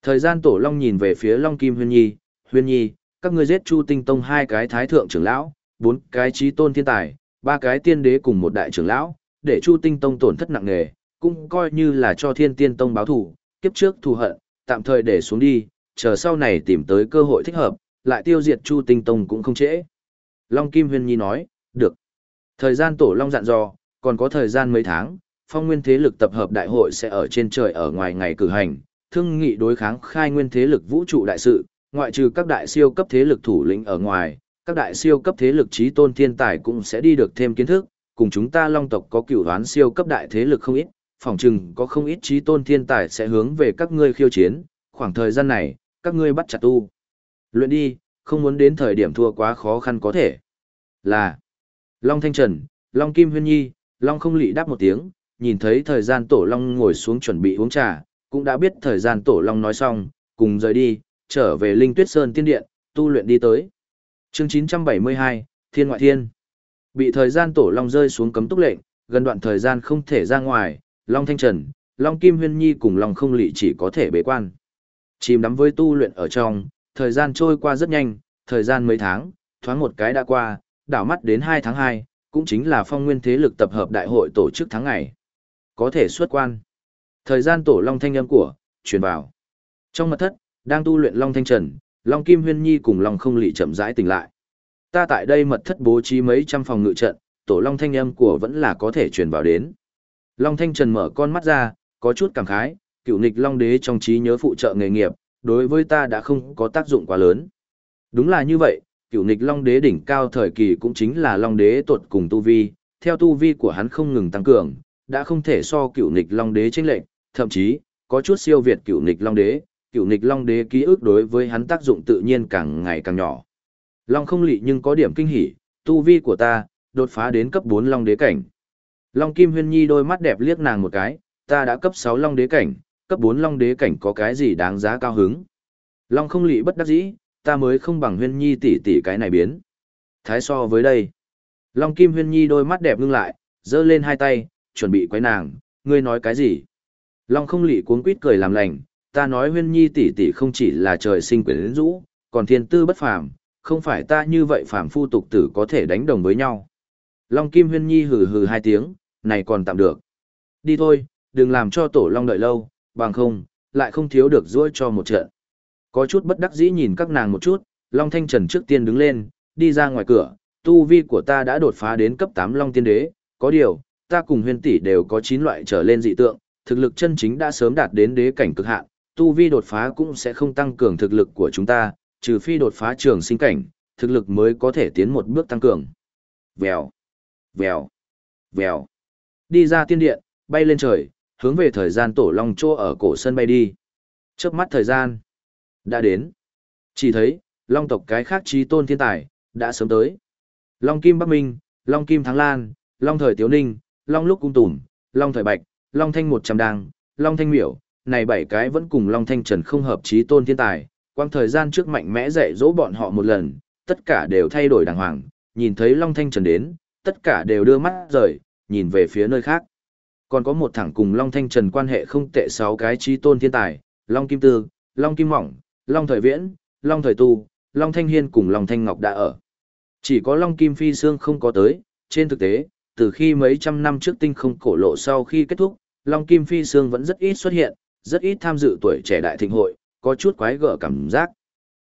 Speaker 1: Thời gian Tổ Long nhìn về phía Long Kim Huyên Nhi, Huyên Nhi, các ngươi giết Chu Tinh Tông hai cái thái thượng trưởng lão, bốn cái trí tôn thiên tài, ba cái tiên đế cùng một đại trưởng lão, để Chu Tinh Tông tổn thất nặng nề, cũng coi như là cho Thiên Tiên Tông báo thù, kiếp trước thù hận, tạm thời để xuống đi, chờ sau này tìm tới cơ hội thích hợp, lại tiêu diệt Chu Tinh Tông cũng không trễ. Long Kim Huyền Nhi nói, được. Thời gian tổ Long dặn dò, còn có thời gian mấy tháng, phong nguyên thế lực tập hợp đại hội sẽ ở trên trời ở ngoài ngày cử hành, thương nghị đối kháng khai nguyên thế lực vũ trụ đại sự, ngoại trừ các đại siêu cấp thế lực thủ lĩnh ở ngoài, các đại siêu cấp thế lực trí tôn thiên tài cũng sẽ đi được thêm kiến thức, cùng chúng ta long tộc có cựu đoán siêu cấp đại thế lực không ít, phỏng chừng có không ít trí tôn thiên tài sẽ hướng về các ngươi khiêu chiến, khoảng thời gian này, các ngươi bắt chặt tu. Luyện đi, không muốn đến thời điểm thua quá khó khăn có thể. Là Long Thanh Trần, Long Kim Huyên Nhi, Long không lị đáp một tiếng, nhìn thấy thời gian tổ Long ngồi xuống chuẩn bị uống trà, cũng đã biết thời gian tổ Long nói xong, cùng rời đi, trở về Linh Tuyết Sơn Tiên Điện, tu luyện đi tới. Chương 972, Thiên Ngoại Thiên. Bị thời gian tổ Long rơi xuống cấm túc lệnh, gần đoạn thời gian không thể ra ngoài, Long Thanh Trần, Long Kim Huyên Nhi cùng Long không lị chỉ có thể bế quan. Chìm đắm với tu luyện ở trong, thời gian trôi qua rất nhanh, thời gian mấy tháng, thoáng một cái đã qua, đảo mắt đến 2 tháng 2, cũng chính là phong nguyên thế lực tập hợp đại hội tổ chức tháng ngày. Có thể xuất quan. Thời gian tổ Long Thanh âm của, truyền vào. Trong mật thất, đang tu luyện Long Thanh Trần, Long Kim Huyên Nhi cùng Long không lị chậm rãi tỉnh lại. Ta tại đây mật thất bố trí mấy trăm phòng ngự trận, tổ Long Thanh âm của vẫn là có thể truyền vào đến. Long Thanh Trần mở con mắt ra, có chút cảm khái, cựu nịch Long Đế trong trí nhớ phụ trợ nghề nghiệp, đối với ta đã không có tác dụng quá lớn. Đúng là như vậy, cựu nịch Long Đế đỉnh cao thời kỳ cũng chính là Long Đế tuột cùng tu vi, theo tu vi của hắn không ngừng tăng cường, đã không thể so cựu nịch Long Đế chênh lệnh, thậm chí, có chút siêu việt cựu nịch Long Đế, cựu nịch Long Đế ký ức đối với hắn tác dụng tự nhiên càng ngày càng nhỏ. Long không lị nhưng có điểm kinh hỉ, tu vi của ta, đột phá đến cấp 4 Long Đế cảnh. Long Kim Huyên Nhi đôi mắt đẹp liếc nàng một cái, ta đã cấp 6 Long Đế cảnh, cấp 4 Long Đế cảnh có cái gì đáng giá cao hứng. Long không lị bất đắc dĩ, ta mới không bằng Huyên Nhi tỷ tỷ cái này biến. Thái so với đây. Long Kim Huyên Nhi đôi mắt đẹp ngưng lại, giơ lên hai tay, chuẩn bị quấy nàng, ngươi nói cái gì? Long không lị cuống quýt cười làm lành, ta nói Huyên Nhi tỷ tỷ không chỉ là trời sinh quyến rũ, còn thiên tư bất phàm, không phải ta như vậy phàm phu tục tử có thể đánh đồng với nhau. Long Kim Huyên Nhi hừ hừ hai tiếng, này còn tạm được. Đi thôi, đừng làm cho tổ long đợi lâu, bằng không, lại không thiếu được ruôi cho một trận. Có chút bất đắc dĩ nhìn các nàng một chút, Long Thanh Trần trước tiên đứng lên, đi ra ngoài cửa, tu vi của ta đã đột phá đến cấp 8 Long Tiên Đế, có điều, ta cùng huyên tỷ đều có 9 loại trở lên dị tượng, thực lực chân chính đã sớm đạt đến đế cảnh cực hạn, tu vi đột phá cũng sẽ không tăng cường thực lực của chúng ta, trừ phi đột phá trường sinh cảnh, thực lực mới có thể tiến một bước tăng cường. Vèo, vèo, vèo. Đi ra tiên điện, bay lên trời, hướng về thời gian tổ long chô ở cổ sân bay đi. Trước mắt thời gian, đã đến. Chỉ thấy, long tộc cái khác trí tôn thiên tài, đã sớm tới. Long Kim Bắc Minh, Long Kim Thắng Lan, Long Thời Tiếu Ninh, Long Lúc Cung Tùm, Long Thời Bạch, Long Thanh Một Trăm Đăng, Long Thanh Miểu, này bảy cái vẫn cùng Long Thanh Trần không hợp trí tôn thiên tài, quang thời gian trước mạnh mẽ dạy dỗ bọn họ một lần, tất cả đều thay đổi đàng hoàng, nhìn thấy Long Thanh Trần đến, tất cả đều đưa mắt rời, nhìn về phía nơi khác. Còn có một thẳng cùng Long Thanh Trần quan hệ không tệ sáu cái trí tôn thiên tài, Long Kim Tư, Long Kim Mỏng, Long Thời Viễn, Long Thời Tu, Long Thanh Hiên cùng Long Thanh Ngọc đã ở. Chỉ có Long Kim Phi Sương không có tới, trên thực tế, từ khi mấy trăm năm trước tinh không cổ lộ sau khi kết thúc, Long Kim Phi Sương vẫn rất ít xuất hiện, rất ít tham dự tuổi trẻ đại thịnh hội, có chút quái gở cảm giác.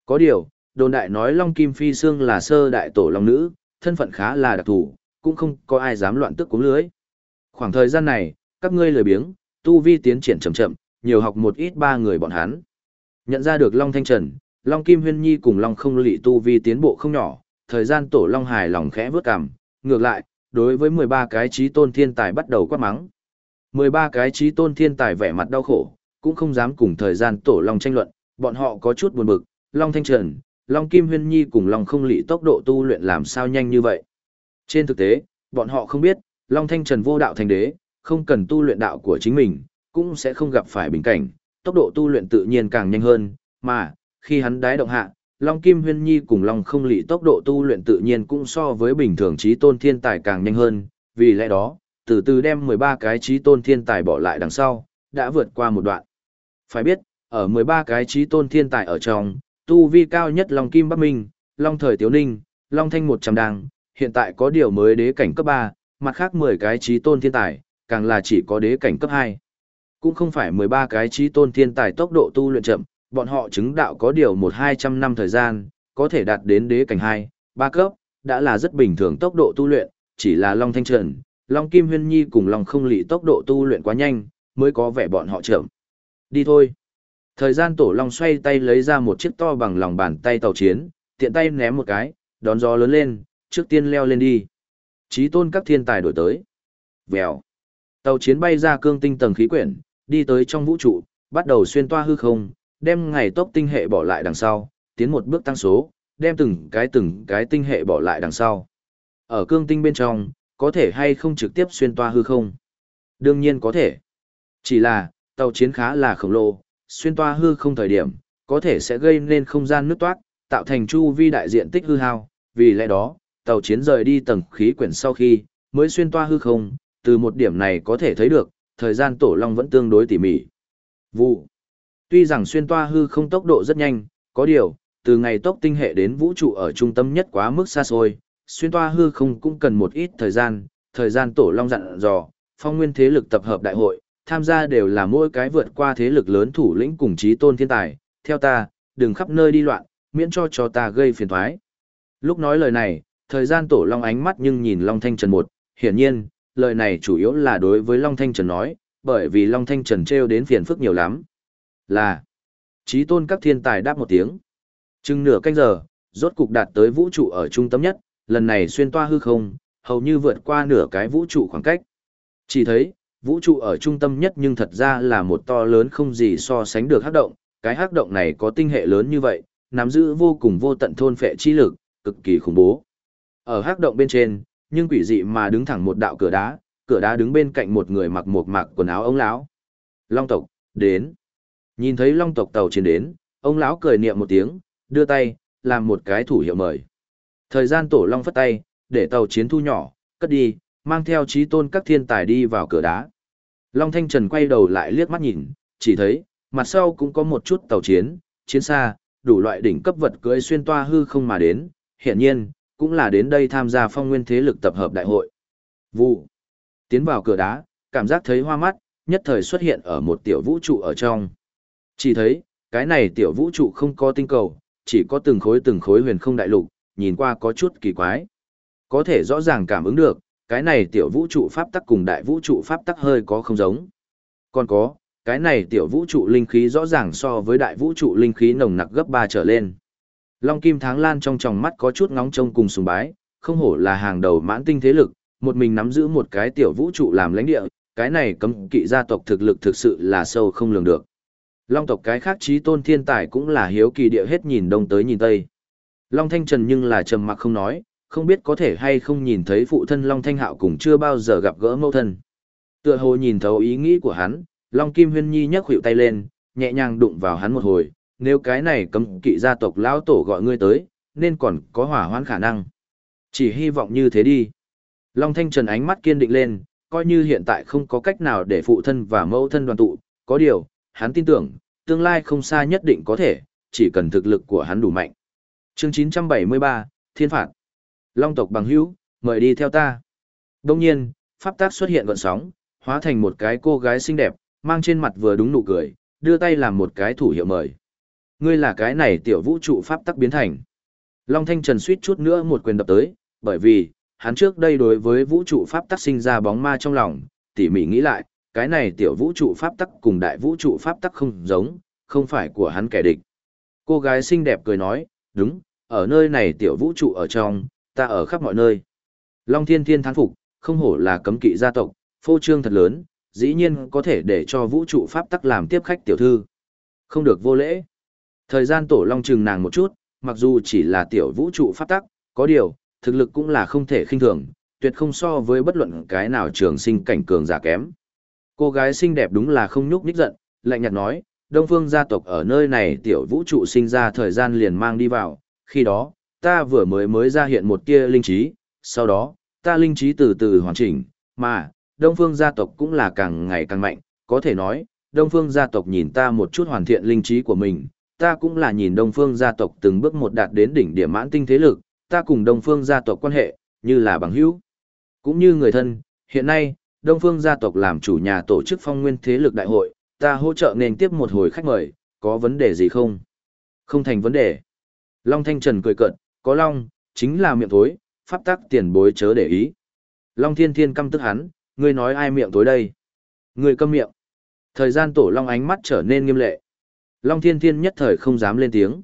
Speaker 1: Có điều, đồn đại nói Long Kim Phi Sương là sơ đại tổ Long Nữ, thân phận khá là đặc thù, cũng không có ai dám loạn tức cuống lưới. Khoảng thời gian này, các ngươi lười biếng, tu vi tiến triển chậm chậm, nhiều học một ít ba người bọn hắn. Nhận ra được Long Thanh Trần, Long Kim Huyên Nhi cùng Long Không Lị tu vi tiến bộ không nhỏ, thời gian tổ Long hài lòng khẽ vớt cằm, ngược lại, đối với 13 cái trí tôn thiên tài bắt đầu quát mắng. 13 cái trí tôn thiên tài vẻ mặt đau khổ, cũng không dám cùng thời gian tổ Long tranh luận, bọn họ có chút buồn bực, Long Thanh Trần, Long Kim Huyên Nhi cùng Long Không Lị tốc độ tu luyện làm sao nhanh như vậy. Trên thực tế, bọn họ không biết, Long Thanh Trần vô đạo thành đế, không cần tu luyện đạo của chính mình, cũng sẽ không gặp phải bình cảnh, tốc độ tu luyện tự nhiên càng nhanh hơn, mà, khi hắn đái động hạ, Long Kim Huyên Nhi cùng Long Không Lị tốc độ tu luyện tự nhiên cũng so với bình thường trí tôn thiên tài càng nhanh hơn, vì lẽ đó, từ từ đem 13 cái trí tôn thiên tài bỏ lại đằng sau, đã vượt qua một đoạn. Phải biết, ở 13 cái trí tôn thiên tài ở trong, tu vi cao nhất Long Kim Bắc Minh, Long Thời Tiếu Ninh, Long Thanh 100 đàng, hiện tại có điều mới đế cảnh cấp 3, mặt khác 10 cái trí tôn thiên tài, càng là chỉ có đế cảnh cấp 2. Cũng không phải 13 cái trí tôn thiên tài tốc độ tu luyện chậm, bọn họ chứng đạo có điều 1-200 năm thời gian, có thể đạt đến đế cảnh 2, 3 cấp, đã là rất bình thường tốc độ tu luyện, chỉ là Long Thanh Trần, Long Kim Huyên Nhi cùng Long Không Lị tốc độ tu luyện quá nhanh, mới có vẻ bọn họ chậm. Đi thôi. Thời gian tổ Long xoay tay lấy ra một chiếc to bằng lòng bàn tay tàu chiến, tiện tay ném một cái, đón gió lớn lên, trước tiên leo lên đi. Chí tôn các thiên tài đổi tới. Vèo. Tàu chiến bay ra cương tinh tầng khí quyển, đi tới trong vũ trụ, bắt đầu xuyên toa hư không, đem ngày tốc tinh hệ bỏ lại đằng sau, tiến một bước tăng số, đem từng cái từng cái tinh hệ bỏ lại đằng sau. Ở cương tinh bên trong, có thể hay không trực tiếp xuyên toa hư không? Đương nhiên có thể. Chỉ là, tàu chiến khá là khổng lồ, xuyên toa hư không thời điểm, có thể sẽ gây nên không gian nứt toát, tạo thành chu vi đại diện tích hư hao, vì lẽ đó, tàu chiến rời đi tầng khí quyển sau khi, mới xuyên toa hư không, từ một điểm này có thể thấy được, thời gian tổ long vẫn tương đối tỉ mỉ. Vụ. Tuy rằng xuyên toa hư không tốc độ rất nhanh, có điều, từ ngày tốc tinh hệ đến vũ trụ ở trung tâm nhất quá mức xa xôi, xuyên toa hư không cũng cần một ít thời gian, thời gian tổ long dặn dò, phong nguyên thế lực tập hợp đại hội, tham gia đều là mỗi cái vượt qua thế lực lớn thủ lĩnh cùng trí tôn thiên tài, theo ta, đừng khắp nơi đi loạn, miễn cho cho ta gây phiền toái. Lúc nói lời này, thời gian tổ long ánh mắt nhưng nhìn Long Thanh Trần một, hiển nhiên, lời này chủ yếu là đối với Long Thanh Trần nói, bởi vì Long Thanh Trần treo đến phiền phức nhiều lắm. Là, trí tôn các thiên tài đáp một tiếng. Chừng nửa canh giờ, rốt cục đạt tới vũ trụ ở trung tâm nhất, lần này xuyên toa hư không, hầu như vượt qua nửa cái vũ trụ khoảng cách. Chỉ thấy, vũ trụ ở trung tâm nhất nhưng thật ra là một to lớn không gì so sánh được hắc động, cái hắc động này có tinh hệ lớn như vậy, nắm giữ vô cùng vô tận thôn phệ chi lực, cực kỳ khủng bố. Ở hắc động bên trên, nhưng quỷ dị mà đứng thẳng một đạo cửa đá, cửa đá đứng bên cạnh một người mặc một mặc quần áo ông lão. Long tộc, đến. Nhìn thấy long tộc tàu chiến đến, ông lão cười niệm một tiếng, đưa tay, làm một cái thủ hiệu mời. Thời gian tổ long phất tay, để tàu chiến thu nhỏ, cất đi, mang theo trí tôn các thiên tài đi vào cửa đá. Long Thanh Trần quay đầu lại liếc mắt nhìn, chỉ thấy, mặt sau cũng có một chút tàu chiến, chiến xa, đủ loại đỉnh cấp vật cưỡi xuyên toa hư không mà đến, hiện nhiên, cũng là đến đây tham gia phong nguyên thế lực tập hợp đại hội. Vụ. Tiến vào cửa đá, cảm giác thấy hoa mắt, nhất thời xuất hiện ở một tiểu vũ trụ ở trong. Chỉ thấy, cái này tiểu vũ trụ không có tinh cầu, chỉ có từng khối từng khối huyền không đại lục, nhìn qua có chút kỳ quái. Có thể rõ ràng cảm ứng được, cái này tiểu vũ trụ pháp tắc cùng đại vũ trụ pháp tắc hơi có không giống. Còn có, cái này tiểu vũ trụ linh khí rõ ràng so với đại vũ trụ linh khí nồng nặc gấp 3 trở lên. Long Kim Tháng Lan trong tròng mắt có chút ngóng trông cùng sùng bái, không hổ là hàng đầu mãn tinh thế lực, một mình nắm giữ một cái tiểu vũ trụ làm lãnh địa, cái này cấm kỵ gia tộc thực lực thực sự là sâu không lường được. Long tộc cái khác trí tôn thiên tài cũng là hiếu kỳ địa hết nhìn đông tới nhìn tây. Long Thanh Trần nhưng là trầm mặc không nói, không biết có thể hay không nhìn thấy phụ thân Long Thanh Hạo cùng chưa bao giờ gặp gỡ mẫu thân. Tựa hồ nhìn thấu ý nghĩ của hắn, Long Kim Huyên Nhi nhấc khuỷu tay lên, nhẹ nhàng đụng vào hắn một hồi, nếu cái này cấm kỵ gia tộc lão tổ gọi ngươi tới, nên còn có hỏa hoãn khả năng. Chỉ hy vọng như thế đi. Long Thanh Trần ánh mắt kiên định lên, coi như hiện tại không có cách nào để phụ thân và mẫu thân đoàn tụ, có điều, hắn tin tưởng, tương lai không xa nhất định có thể, chỉ cần thực lực của hắn đủ mạnh. Chương 973, Thiên phạt. Long tộc bằng hữu, mời đi theo ta. Đông nhiên, pháp tác xuất hiện gọn sóng, hóa thành một cái cô gái xinh đẹp, mang trên mặt vừa đúng nụ cười, đưa tay làm một cái thủ hiệu mời. Ngươi là cái này tiểu vũ trụ pháp tắc biến thành. Long Thanh Trần suýt chút nữa một quyền đập tới, bởi vì, hắn trước đây đối với vũ trụ pháp tắc sinh ra bóng ma trong lòng, tỉ mỉ nghĩ lại, cái này tiểu vũ trụ pháp tắc cùng đại vũ trụ pháp tắc không giống, không phải của hắn kẻ địch. Cô gái xinh đẹp cười nói, đúng, ở nơi này tiểu vũ trụ ở trong, ta ở khắp mọi nơi. Long Thiên Thiên thán phục, không hổ là cấm kỵ gia tộc, phô trương thật lớn, dĩ nhiên có thể để cho vũ trụ pháp tắc làm tiếp khách tiểu thư. Không được vô lễ. Thời gian tổ long trừng nàng một chút, mặc dù chỉ là tiểu vũ trụ pháp tắc, có điều, thực lực cũng là không thể khinh thường, tuyệt không so với bất luận cái nào trường sinh cảnh cường giả kém. Cô gái xinh đẹp đúng là không nhúc nhích giận, lạnh nhạt nói, Đông Phương gia tộc ở nơi này tiểu vũ trụ sinh ra thời gian liền mang đi vào, khi đó, ta vừa mới mới ra hiện một tia linh trí, sau đó, ta linh trí từ từ hoàn chỉnh, mà, Đông Phương gia tộc cũng là càng ngày càng mạnh, có thể nói, Đông Phương gia tộc nhìn ta một chút hoàn thiện linh trí của mình, ta cũng là nhìn Đông Phương gia tộc từng bước một đạt đến đỉnh điểm mãn tinh thế lực, ta cùng Đông Phương gia tộc quan hệ, như là bằng hữu, cũng như người thân, hiện nay, Đông Phương gia tộc làm chủ nhà tổ chức phong nguyên thế lực đại hội, ta hỗ trợ nền tiếp một hồi khách mời, có vấn đề gì không? Không thành vấn đề. Long Thanh Trần cười cợt, có Long, chính là miệng thối, pháp tắc tiền bối chớ để ý. Long Thiên Thiên căm tức hắn, ngươi nói ai miệng tối đây? Ngươi câm miệng. Thời gian tổ Long ánh mắt trở nên nghiêm lệ. Long Thiên Thiên nhất thời không dám lên tiếng.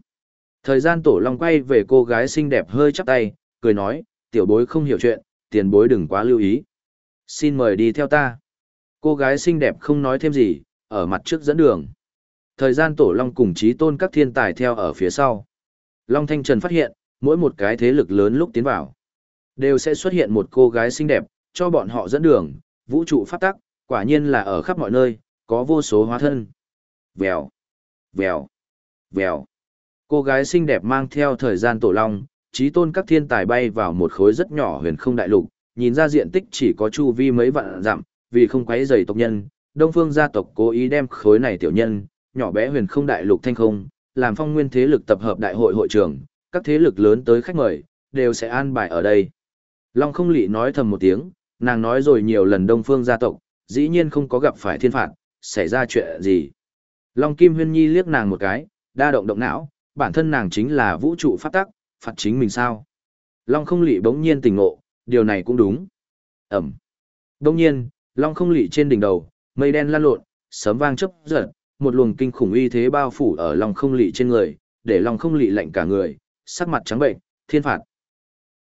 Speaker 1: Thời gian tổ Long quay về cô gái xinh đẹp hơi chắp tay, cười nói, tiểu bối không hiểu chuyện, tiền bối đừng quá lưu ý. Xin mời đi theo ta. Cô gái xinh đẹp không nói thêm gì, ở mặt trước dẫn đường. Thời gian tổ Long cùng trí tôn các thiên tài theo ở phía sau. Long Thanh Trần phát hiện, mỗi một cái thế lực lớn lúc tiến vào, đều sẽ xuất hiện một cô gái xinh đẹp, cho bọn họ dẫn đường, vũ trụ pháp tắc, quả nhiên là ở khắp mọi nơi, có vô số hóa thân. Vèo, vèo, vèo. Cô gái xinh đẹp mang theo thời gian tổ long, trí tôn các thiên tài bay vào một khối rất nhỏ huyền không đại lục, nhìn ra diện tích chỉ có chu vi mấy vạn dặm, vì không quấy rầy tộc nhân, Đông Phương gia tộc cố ý đem khối này tiểu nhân, nhỏ bé huyền không đại lục thanh không, làm phong nguyên thế lực tập hợp đại hội hội trưởng, các thế lực lớn tới khách mời, đều sẽ an bài ở đây. Long không lị nói thầm một tiếng, nàng nói rồi nhiều lần Đông Phương gia tộc, dĩ nhiên không có gặp phải thiên phạt, xảy ra chuyện gì. Long Kim Huyên Nhi liếc nàng một cái, đa động động não, bản thân nàng chính là vũ trụ phát tắc, phạt chính mình sao. Long không lị bỗng nhiên tỉnh ngộ, điều này cũng đúng. Ẩm. Bỗng nhiên, Long không lị trên đỉnh đầu, mây đen lan lộn, sấm vang chớp giật, một luồng kinh khủng uy thế bao phủ ở Long không lị trên người, để Long không lị lạnh cả người, sắc mặt trắng bệnh, thiên phạt.